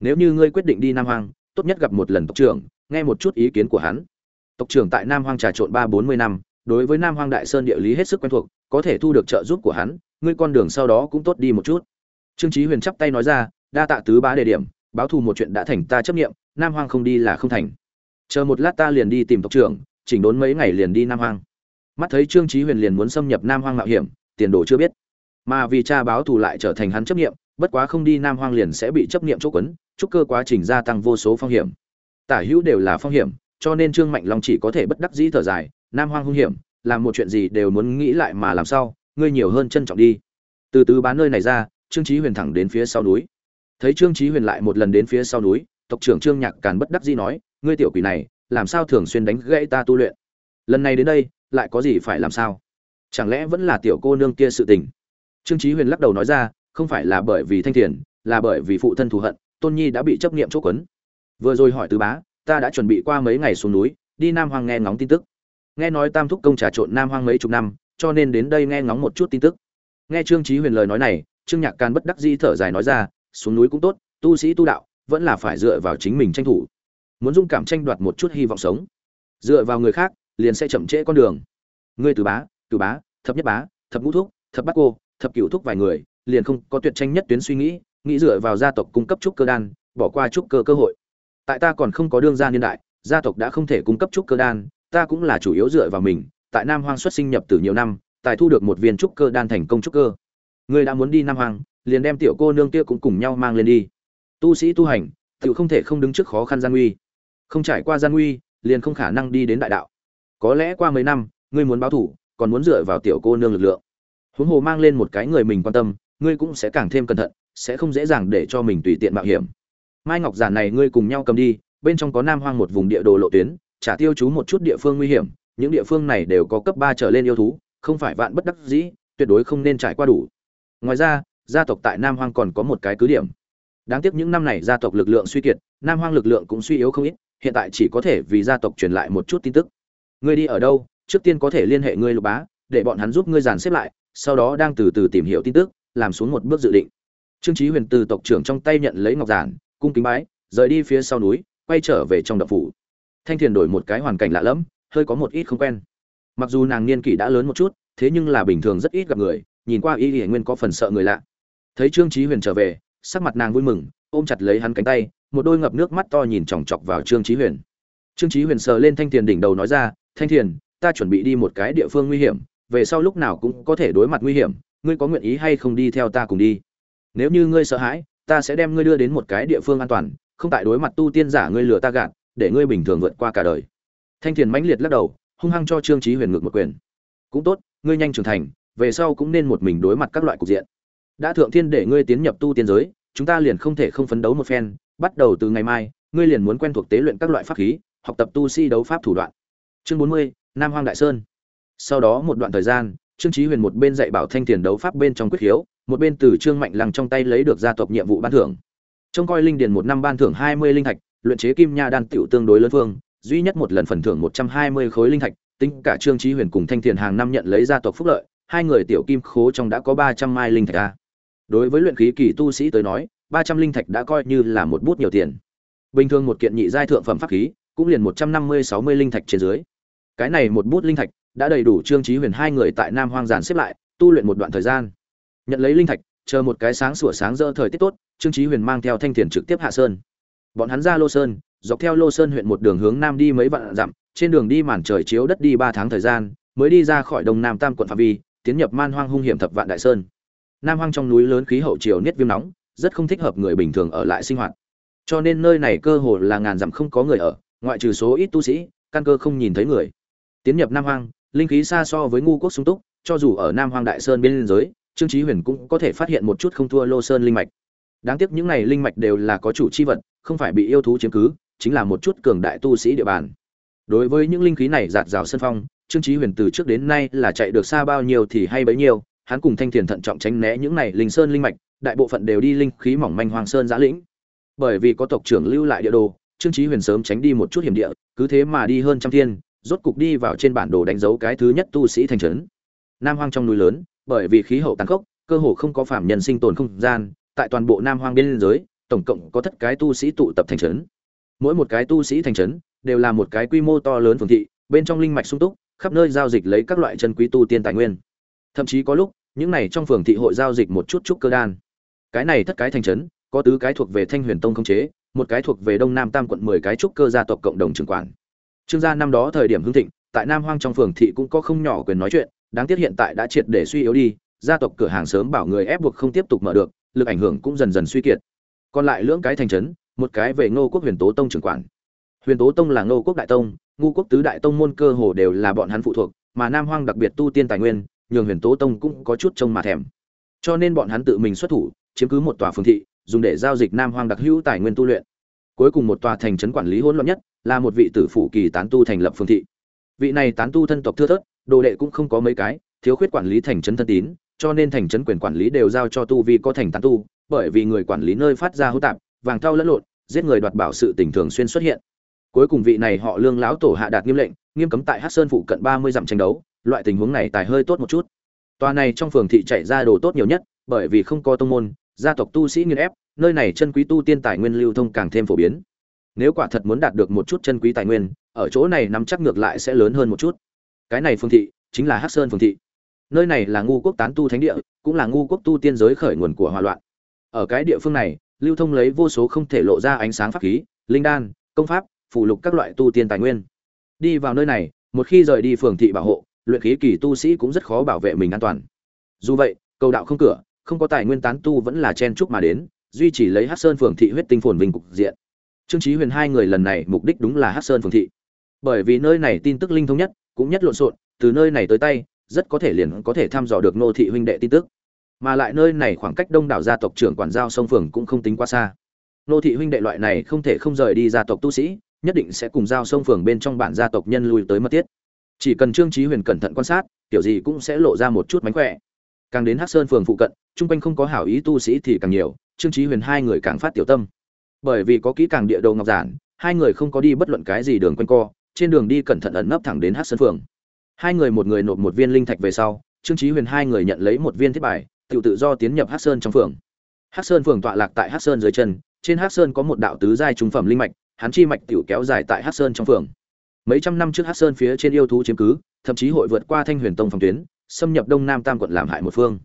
S1: Nếu như ngươi quyết định đi nam hoang, tốt nhất gặp một lần tộc trưởng, nghe một chút ý kiến của hắn. Tộc trưởng tại nam hoang trà trộn ba bốn mươi năm, đối với nam hoang đại sơn địa lý hết sức quen thuộc, có thể thu được trợ giúp của hắn, ngươi con đường sau đó cũng tốt đi một chút. Trương chí huyền chắp tay nói ra, đa tạ tứ bá đề điểm báo thù một chuyện đã thành ta chấp niệm nam hoang không đi là không thành. Chờ một lát ta liền đi tìm tộc trưởng, chỉnh đốn mấy ngày liền đi nam hoang. Mắt thấy trương chí huyền liền muốn xâm nhập nam hoang mạo hiểm, tiền đồ chưa biết. Mà vì cha báo thù lại trở thành hắn chấp niệm bất quá không đi nam hoang liền sẽ bị chấp niệm chỗ quấn, chúc cơ quá trình gia tăng vô số phong hiểm. Tả hữu đều là phong hiểm, cho nên trương mạnh long chỉ có thể bất đắc dĩ thở dài, nam hoang hung hiểm, làm một chuyện gì đều muốn nghĩ lại mà làm sao, ngươi nhiều hơn trân trọng đi. Từ từ bán nơi này ra, trương chí huyền thẳng đến phía sau núi thấy trương chí huyền lại một lần đến phía sau núi, tộc trưởng trương nhạc càn bất đắc dĩ nói, ngươi tiểu quỷ này, làm sao thường xuyên đánh gãy ta tu luyện? Lần này đến đây, lại có gì phải làm sao? Chẳng lẽ vẫn là tiểu cô nương kia sự tình? Trương chí huyền lắc đầu nói ra, không phải là bởi vì thanh thiền, là bởi vì phụ thân thù hận, tôn nhi đã bị chấp niệm chỗ quấn. Vừa rồi hỏi tứ bá, ta đã chuẩn bị qua mấy ngày xuống núi, đi nam hoang nghe ngóng tin tức. Nghe nói tam thúc công trà trộn nam hoang mấy chục năm, cho nên đến đây nghe ngóng một chút tin tức. Nghe trương chí huyền lời nói này, trương nhạc can bất đắc dĩ thở dài nói ra xuống núi cũng tốt, tu sĩ tu đạo vẫn là phải dựa vào chính mình tranh thủ. Muốn dung cảm tranh đoạt một chút hy vọng sống, dựa vào người khác liền sẽ chậm trễ con đường. Ngươi từ bá, cửu bá, thập nhất bá, thập ngũ thúc, thập bát cô, thập cửu thúc vài người liền không có tuyệt tranh nhất tuyến suy nghĩ nghĩ dựa vào gia tộc cung cấp trúc cơ đan, bỏ qua trúc cơ cơ hội. Tại ta còn không có đương gia niên đại, gia tộc đã không thể cung cấp trúc cơ đan, ta cũng là chủ yếu dựa vào mình. Tại nam hoang xuất sinh nhập từ nhiều năm, tài thu được một viên trúc cơ đan thành công trúc cơ. Ngươi đã muốn đi nam hoang liền đem tiểu cô nương kia cũng cùng nhau mang lên đi. Tu sĩ tu hành tự không thể không đứng trước khó khăn gian nguy. Không trải qua gian nguy, liền không khả năng đi đến đại đạo. Có lẽ qua mấy năm, ngươi muốn báo thủ, còn muốn dựa vào tiểu cô nương lực lượng. Huống hồ mang lên một cái người mình quan tâm, ngươi cũng sẽ càng thêm cẩn thận, sẽ không dễ dàng để cho mình tùy tiện mạo hiểm. Mai ngọc giản này ngươi cùng nhau cầm đi, bên trong có nam hoang một vùng địa đồ lộ tuyến trả tiêu chú một chút địa phương nguy hiểm, những địa phương này đều có cấp ba trở lên yêu thú, không phải vạn bất đắc dĩ, tuyệt đối không nên trải qua đủ. Ngoài ra gia tộc tại nam hoang còn có một cái cứ điểm. Đáng tiếc những năm này gia tộc lực lượng suy kiệt, nam hoang lực lượng cũng suy yếu không ít, hiện tại chỉ có thể vì gia tộc truyền lại một chút tin tức. Ngươi đi ở đâu, trước tiên có thể liên hệ ngươi lục bá, để bọn hắn giúp ngươi dàn xếp lại, sau đó đang từ từ tìm hiểu tin tức, làm xuống một bước dự định. Trương chí huyền từ tộc trưởng trong tay nhận lấy ngọc giản, cung kính bái, rời đi phía sau núi, quay trở về trong động phủ. Thanh thiền đổi một cái hoàn cảnh lạ lẫm, hơi có một ít không quen. Mặc dù nàng niên kỷ đã lớn một chút, thế nhưng là bình thường rất ít gặp người, nhìn qua y hiển nguyên có phần sợ người lạ thấy trương chí huyền trở về, sắc mặt nàng vui mừng, ôm chặt lấy hắn cánh tay, một đôi ngập nước mắt to nhìn chòng chọc vào trương chí huyền. Trương chí huyền sờ lên thanh thiền đỉnh đầu nói ra, thanh thiền, ta chuẩn bị đi một cái địa phương nguy hiểm, về sau lúc nào cũng có thể đối mặt nguy hiểm, ngươi có nguyện ý hay không đi theo ta cùng đi? Nếu như ngươi sợ hãi, ta sẽ đem ngươi đưa đến một cái địa phương an toàn, không tại đối mặt tu tiên giả ngươi lừa ta gạt, để ngươi bình thường vượt qua cả đời. Thanh thiền mãnh liệt lắc đầu, hung hăng cho trương chí huyền ngược một quyền. Cũng tốt, ngươi nhanh trưởng thành, về sau cũng nên một mình đối mặt các loại cục diện đã thượng thiên để ngươi tiến nhập tu tiên giới, chúng ta liền không thể không phấn đấu một phen, bắt đầu từ ngày mai, ngươi liền muốn quen thuộc tế luyện các loại pháp khí, học tập tu si đấu pháp thủ đoạn. Chương bốn mươi, nam hoang đại sơn. Sau đó một đoạn thời gian, trương trí huyền một bên dạy bảo thanh tiền đấu pháp bên trong quyết hiếu, một bên từ trương mạnh lăng trong tay lấy được gia tộc nhiệm vụ ban thưởng. Trông coi linh điền một năm ban thưởng hai mươi linh thạch, luyện chế kim nha đan tiểu tương đối lớn phương duy nhất một lần phần thưởng một trăm hai mươi khối linh thạch, tính cả trương trí huyền cùng thanh tiền hàng năm nhận lấy gia tộc phúc lợi, hai người tiểu kim khố trong đã có ba trăm mai linh thạch a đối với luyện khí kỳ tu sĩ tới nói, ba trăm linh thạch đã coi như là một bút nhiều tiền. Bình thường một kiện nhị giai thượng phẩm pháp khí, cũng liền một trăm năm mươi, sáu mươi linh thạch trên dưới. Cái này một bút linh thạch đã đầy đủ trương trí huyền hai người tại nam hoang giàn xếp lại, tu luyện một đoạn thời gian. Nhận lấy linh thạch, chờ một cái sáng sủa sáng rỡ thời tiết tốt, trương trí huyền mang theo thanh thiền trực tiếp hạ sơn. Bọn hắn ra lô sơn, dọc theo lô sơn huyện một đường hướng nam đi mấy vạn dặm, trên đường đi màn trời chiếu đất đi ba tháng thời gian, mới đi ra khỏi đông nam tam quận phạm vi, tiến nhập man hoang hung hiểm thập vạn đại sơn nam hoang trong núi lớn khí hậu chiều niết viêm nóng, rất không thích hợp người bình thường ở lại sinh hoạt. Cho nên nơi này cơ hồ là ngàn dặm không có người ở, ngoại trừ số ít tu sĩ, căn cơ không nhìn thấy người. Tiến nhập nam hoang, linh khí xa so với ngu quốc sung túc, cho dù ở nam hoang đại sơn biên giới trương chí huyền cũng có thể phát hiện một chút không thua lô sơn linh mạch. Đáng tiếc những này linh mạch đều là có chủ chi vật, không phải bị yêu thú chiếm cứ, chính là một chút cường đại tu sĩ địa bàn. Đối với những linh khí này giạt rào sân phong, trương chí huyền từ trước đến nay là chạy được xa bao nhiêu thì hay bấy nhiêu hắn cùng thanh thiền thận trọng tránh né những này linh sơn linh mạch, đại bộ phận đều đi linh khí mỏng manh hoàng sơn giã lĩnh. Bởi vì có tộc trưởng lưu lại địa đồ, trương chí huyền sớm tránh đi một chút hiểm địa, cứ thế mà đi hơn trăm thiên, rốt cục đi vào trên bản đồ đánh dấu cái thứ nhất tu sĩ thành trấn. Nam hoang trong núi lớn, bởi vì khí hậu tàn khốc, cơ hồ không có phạm nhân sinh tồn không gian, tại toàn bộ nam hoang biên giới, tổng cộng có thất cái tu sĩ tụ tập thành trấn. Mỗi một cái tu sĩ thành trấn đều là một cái quy mô to lớn phường thị, bên trong linh mạch sung túc, khắp nơi giao dịch lấy các loại chân quý tu tiên tài nguyên thậm chí có lúc, những này trong phường thị hội giao dịch một chút chút cơ đan. Cái này thất cái thành trấn, có tứ cái thuộc về thanh huyền tông không chế, một cái thuộc về đông nam tam quận mười cái trúc cơ gia tộc cộng đồng trưởng quản. Trương gia năm đó thời điểm hưng thịnh, tại nam hoang trong phường thị cũng có không nhỏ quyền nói chuyện, đáng tiếc hiện tại đã triệt để suy yếu đi, gia tộc cửa hàng sớm bảo người ép buộc không tiếp tục mở được, lực ảnh hưởng cũng dần dần suy kiệt. Còn lại lưỡng cái thành trấn, một cái về ngô quốc huyền tố tông trưởng quản. Huyền tố tông là ngô quốc đại tông ngu quốc tứ đại tông môn cơ hồ đều là bọn hắn phụ thuộc, mà nam hoang đặc biệt tu tiên tài nguyên nhường huyền tố tông cũng có chút trông mà thèm. Cho nên bọn hắn tự mình xuất thủ, chiếm cứ một tòa phường thị, dùng để giao dịch nam hoang đặc hữu tài nguyên tu luyện. Cuối cùng một tòa thành trấn quản lý hỗn loạn nhất là một vị tử phủ kỳ tán tu thành lập phường thị. Vị này tán tu thân tộc thưa thớt, đồ đệ cũng không có mấy cái, thiếu khuyết quản lý thành trấn thân tín, cho nên thành trấn quyền quản lý đều giao cho tu vi có thành tán tu, bởi vì người quản lý nơi phát ra hỗn tạp, vàng thau lẫn lộn, giết người đoạt bảo sự tình thường xuyên xuất hiện. Cuối cùng vị này họ lương lão tổ hạ đạt nghiêm lệnh, nghiêm cấm tại hát sơn phụ cận ba mươi dặm tranh đấu loại tình huống này tài hơi tốt một chút. Tòa này trong phường thị chạy ra đồ tốt nhiều nhất, bởi vì không có tông môn, gia tộc tu sĩ nghiên ép, nơi này chân quý tu tiên tài nguyên lưu thông càng thêm phổ biến. Nếu quả thật muốn đạt được một chút chân quý tài nguyên, ở chỗ này nắm chắc ngược lại sẽ lớn hơn một chút. Cái này phương thị chính là hắc sơn phương thị. Nơi này là ngu quốc tán tu thánh địa, cũng là ngu quốc tu tiên giới khởi nguồn của hòa loạn. Ở cái địa phương này, lưu thông lấy vô số không thể lộ ra ánh sáng pháp khí, linh đan, công pháp phụ lục các loại tu tiên tài nguyên. Đi vào nơi này, một khi rời đi phường thị bảo hộ luyện khí kỳ tu sĩ cũng rất khó bảo vệ mình an toàn. Dù vậy, cầu đạo không cửa, không có tài nguyên tán tu vẫn là chen chúc mà đến, duy trì lấy hát sơn phường thị huyết tinh phồn vinh cục diện. Trương trí huyền hai người lần này mục đích đúng là hát sơn phường thị. Bởi vì nơi này tin tức linh thông nhất, cũng nhất lộn xộn, từ nơi này tới tay, rất có thể liền có thể thăm dò được nô thị huynh đệ tin tức. Mà lại nơi này khoảng cách đông đảo gia tộc trưởng quản giao sông phường cũng không tính quá xa. Nô thị huynh đệ loại này không thể không rời đi gia tộc tu sĩ, nhất định sẽ cùng giao sông phường bên trong bản gia tộc nhân lui tới mất tiết chỉ cần trương trí huyền cẩn thận quan sát kiểu gì cũng sẽ lộ ra một chút mánh khỏe. Càng đến hắc sơn phường phụ cận, chung quanh không có hảo ý tu sĩ thì càng nhiều, trương trí huyền hai người càng phát tiểu tâm. Bởi vì có kỹ càng địa đầu ngọc giản, hai người không có đi bất luận cái gì đường quanh co, trên đường đi cẩn thận ẩn nấp thẳng đến hắc sơn phường. Hai người một người nộp một viên linh thạch về sau, trương trí huyền hai người nhận lấy một viên thiết bài, tự tự do tiến nhập hắc sơn trong phường. Hắc sơn phường tọa lạc tại hắc sơn dưới chân, trên hắc sơn có một đạo tứ giai trung phẩm linh mạch, hắn chi mạch tiểu kéo dài tại hắc sơn trong phường mấy trăm năm trước hắc sơn phía trên yêu thú chiếm cứ, thậm chí hội vượt qua thanh huyền tông phòng tuyến, xâm nhập đông nam tam quận làm hại một phương.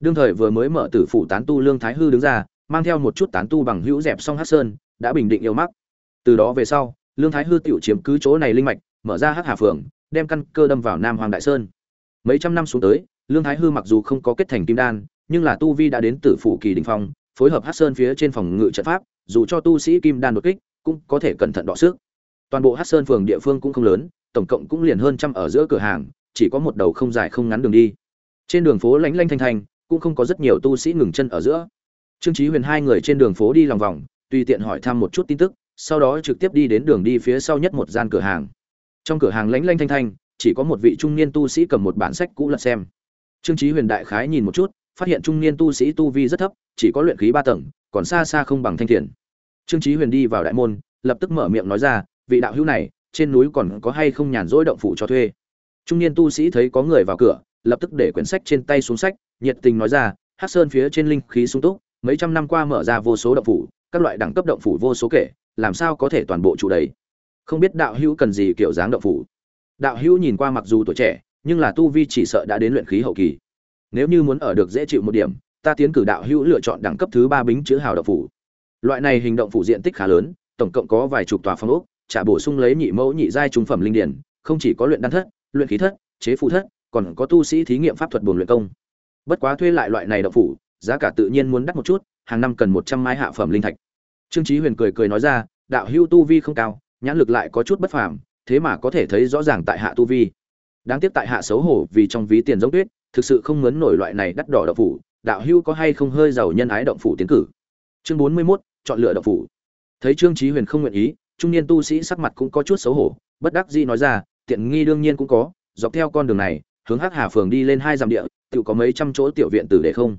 S1: Đương thời vừa mới mở tử phủ tán tu lương thái hư đứng ra, mang theo một chút tán tu bằng hữu dẹp xong hắc sơn, đã bình định yêu mắc. Từ đó về sau, lương thái hư tiểu chiếm cứ chỗ này linh mạch, mở ra hắc hà phường đem căn cơ đâm vào nam hoàng đại sơn. Mấy trăm năm xuống tới, lương thái hư mặc dù không có kết thành kim đan, nhưng là tu vi đã đến tử phủ kỳ đỉnh phong, phối hợp hắc sơn phía trên phòng ngự trận pháp, dù cho tu sĩ kim đan đột kích, cũng có thể cẩn thận đọ sức toàn bộ Hát sơn phường địa phương cũng không lớn, tổng cộng cũng liền hơn trăm ở giữa cửa hàng, chỉ có một đầu không dài không ngắn đường đi. Trên đường phố lánh lanh thanh thanh, cũng không có rất nhiều tu sĩ ngừng chân ở giữa. Trương chí huyền hai người trên đường phố đi lòng vòng, tùy tiện hỏi thăm một chút tin tức, sau đó trực tiếp đi đến đường đi phía sau nhất một gian cửa hàng. Trong cửa hàng lánh lanh thanh thanh, chỉ có một vị trung niên tu sĩ cầm một bản sách cũ lật xem. Trương chí huyền đại khái nhìn một chút, phát hiện trung niên tu sĩ tu vi rất thấp, chỉ có luyện khí ba tầng, còn xa xa không bằng thanh thiền trương chí huyền đi vào đại môn, lập tức mở miệng nói ra vị đạo hữu này, trên núi còn có hay không nhàn rỗi động phủ cho thuê? Trung niên tu sĩ thấy có người vào cửa, lập tức để quyển sách trên tay xuống sách, nhiệt tình nói ra Hát sơn phía trên linh khí sung túc, mấy trăm năm qua mở ra vô số động phủ, các loại đẳng cấp động phủ vô số kể, làm sao có thể toàn bộ chủ đầy? không biết đạo hữu cần gì kiểu dáng động phủ. Đạo hữu nhìn qua mặc dù tuổi trẻ, nhưng là tu vi chỉ sợ đã đến luyện khí hậu kỳ. Nếu như muốn ở được dễ chịu một điểm, ta tiến cử đạo hữu lựa chọn đẳng cấp thứ ba bính chữ hào động phủ. Loại này hình động phủ diện tích khá lớn, tổng cộng có vài chục tòa phong ốc trả bổ sung lấy nhị mẫu nhị giai trung phẩm linh điển không chỉ có luyện đan thất luyện khí thất chế phù thất còn có tu sĩ thí nghiệm pháp thuật bổn luyện công. Bất quá thuê lại loại này động phủ giá cả tự nhiên muốn đắt một chút hàng năm cần một trăm mai hạ phẩm linh thạch. Trương chí huyền cười cười nói ra đạo hữu tu vi không cao nhãn lực lại có chút bất phàm thế mà có thể thấy rõ ràng tại hạ tu vi. Đáng tiếc tại hạ xấu hổ vì trong ví tiền giống tuyết thực sự không muốn nổi loại này đắt đỏ động phủ đạo hữu có hay không hơi giàu nhân ái động phủ tiến cử. Chương bốn mươi 41, chọn lựa động phủ. Thấy trương chí huyền không nguyện ý trung niên tu sĩ sắc mặt cũng có chút xấu hổ, bất đắc dĩ nói ra, tiện nghi đương nhiên cũng có, dọc theo con đường này, hướng hắc hà phường đi lên hai dặm địa tự có mấy trăm chỗ tiểu viện tử để không?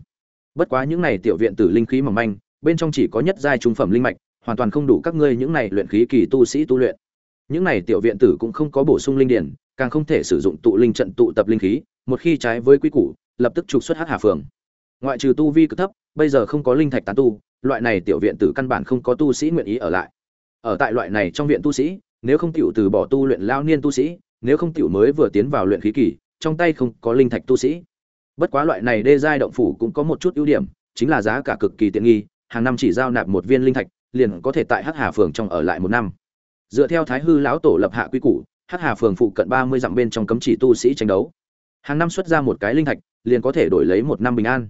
S1: Bất quá những này tiểu viện tử linh khí mỏng manh, bên trong chỉ có nhất giai trung phẩm linh mạch, hoàn toàn không đủ các ngươi những này luyện khí kỳ tu sĩ tu luyện. Những này tiểu viện tử cũng không có bổ sung linh điển, càng không thể sử dụng tụ linh trận tụ tập linh khí, một khi trái với quy củ, lập tức trục xuất hắc hà phường. Ngoại trừ tu vi cực thấp, bây giờ không có linh thạch tán tu, loại này tiểu viện tử căn bản không có tu sĩ nguyện ý ở lại ở tại loại này trong viện tu sĩ, nếu không tiểu từ bỏ tu luyện lao niên tu sĩ, nếu không tiểu mới vừa tiến vào luyện khí kỳ, trong tay không có linh thạch tu sĩ. Bất quá loại này đê giai động phủ cũng có một chút ưu điểm, chính là giá cả cực kỳ tiện nghi, hàng năm chỉ giao nạp một viên linh thạch, liền có thể tại hắc hà phường trong ở lại một năm. Dựa theo thái hư lão tổ lập hạ quy củ, hắc hà phường phụ cận ba mươi dặm bên trong cấm chỉ tu sĩ tranh đấu. Hàng năm xuất ra một cái linh thạch, liền có thể đổi lấy một năm bình an.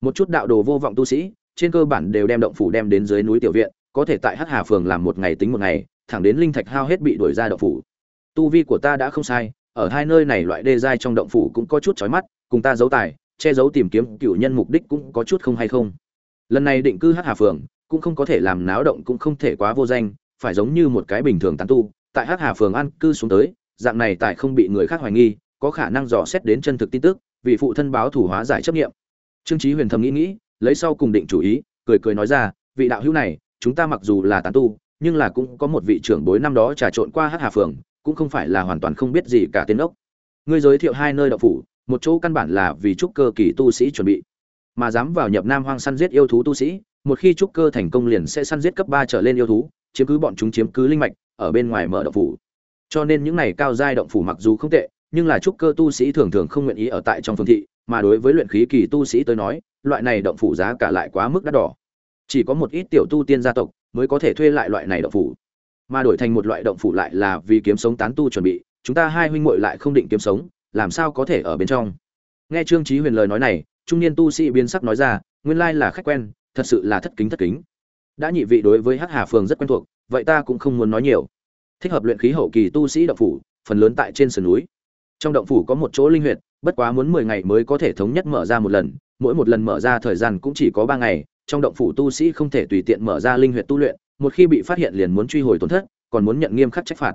S1: Một chút đạo đồ vô vọng tu sĩ, trên cơ bản đều đem động phủ đem đến dưới núi tiểu viện có thể tại hắc hà phường làm một ngày tính một ngày, thẳng đến linh thạch hao hết bị đuổi ra động phủ. Tu vi của ta đã không sai, ở hai nơi này loại đê giai trong động phủ cũng có chút chói mắt, cùng ta giấu tài, che giấu tìm kiếm cựu nhân mục đích cũng có chút không hay không. Lần này định cư hắc hà phường, cũng không có thể làm náo động cũng không thể quá vô danh, phải giống như một cái bình thường tán tu, tại hắc hà phường an cư xuống tới, dạng này tại không bị người khác hoài nghi, có khả năng dò xét đến chân thực tin tức, vì phụ thân báo thủ hóa giải chấp nghiệm. Trương trí huyền thầm nghĩ nghĩ, lấy sau cùng định chủ ý, cười cười nói ra, vị đạo hữu này chúng ta mặc dù là tán tu, nhưng là cũng có một vị trưởng bối năm đó trà trộn qua hát hà phường, cũng không phải là hoàn toàn không biết gì cả tên ốc. Ngươi giới thiệu hai nơi đậu phủ, một chỗ căn bản là vì trúc cơ kỳ tu sĩ chuẩn bị. Mà dám vào nhập nam hoang săn giết yêu thú tu sĩ, một khi trúc cơ thành công liền sẽ săn giết cấp ba trở lên yêu thú, chiếm cứ bọn chúng chiếm cứ linh mạch, ở bên ngoài mở động phủ. Cho nên những này cao giai động phủ mặc dù không tệ, nhưng là trúc cơ tu sĩ thường thường không nguyện ý ở tại trong phương thị, mà đối với luyện khí kỳ tu sĩ tới nói, loại này động phủ giá cả lại quá mức đắt đỏ chỉ có một ít tiểu tu tiên gia tộc mới có thể thuê lại loại này động phủ. Mà đổi thành một loại động phủ lại là vì kiếm sống tán tu chuẩn bị, chúng ta hai huynh muội lại không định kiếm sống, làm sao có thể ở bên trong? Nghe trương chí huyền lời nói này, trung niên tu sĩ biến sắc nói ra, nguyên lai là khách quen, thật sự là thất kính thất kính. Đã nhị vị đối với hắc hà phường rất quen thuộc, vậy ta cũng không muốn nói nhiều. Thích hợp luyện khí hậu kỳ tu sĩ động phủ, phần lớn tại trên sườn núi. Trong động phủ có một chỗ linh huyệt, bất quá muốn mười ngày mới có thể thống nhất mở ra một lần, mỗi một lần mở ra thời gian cũng chỉ có ba ngày trong động phủ tu sĩ không thể tùy tiện mở ra linh huyệt tu luyện, một khi bị phát hiện liền muốn truy hồi tổn thất, còn muốn nhận nghiêm khắc trách phạt.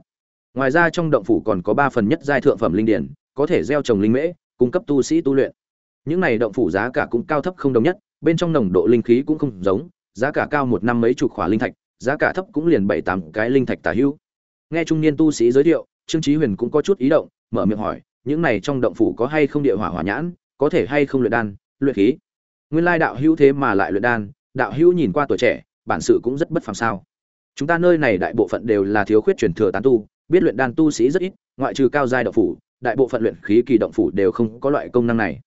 S1: Ngoài ra trong động phủ còn có ba phần nhất giai thượng phẩm linh điển, có thể gieo trồng linh mễ, cung cấp tu sĩ tu luyện. Những này động phủ giá cả cũng cao thấp không đồng nhất, bên trong nồng độ linh khí cũng không giống, giá cả cao một năm mấy chục khỏa linh thạch, giá cả thấp cũng liền bảy tám cái linh thạch tả hữu. Nghe trung niên tu sĩ giới thiệu, trương chí huyền cũng có chút ý động, mở miệng hỏi, những này trong động phủ có hay không địa hỏa hỏa nhãn, có thể hay không luyện đan, luyện khí? Nguyên lai đạo hữu thế mà lại luyện đan, đạo hữu nhìn qua tuổi trẻ, bản sự cũng rất bất phàm sao. Chúng ta nơi này đại bộ phận đều là thiếu khuyết truyền thừa tán tu, biết luyện đan tu sĩ rất ít, ngoại trừ cao giai động phủ, đại bộ phận luyện khí kỳ động phủ đều không có loại công năng này.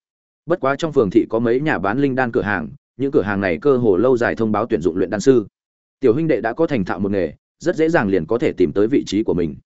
S1: Bất quá trong phường thị có mấy nhà bán linh đan cửa hàng, những cửa hàng này cơ hồ lâu dài thông báo tuyển dụng luyện đan sư. Tiểu huynh đệ đã có thành thạo một nghề, rất dễ dàng liền có thể tìm tới vị trí của mình.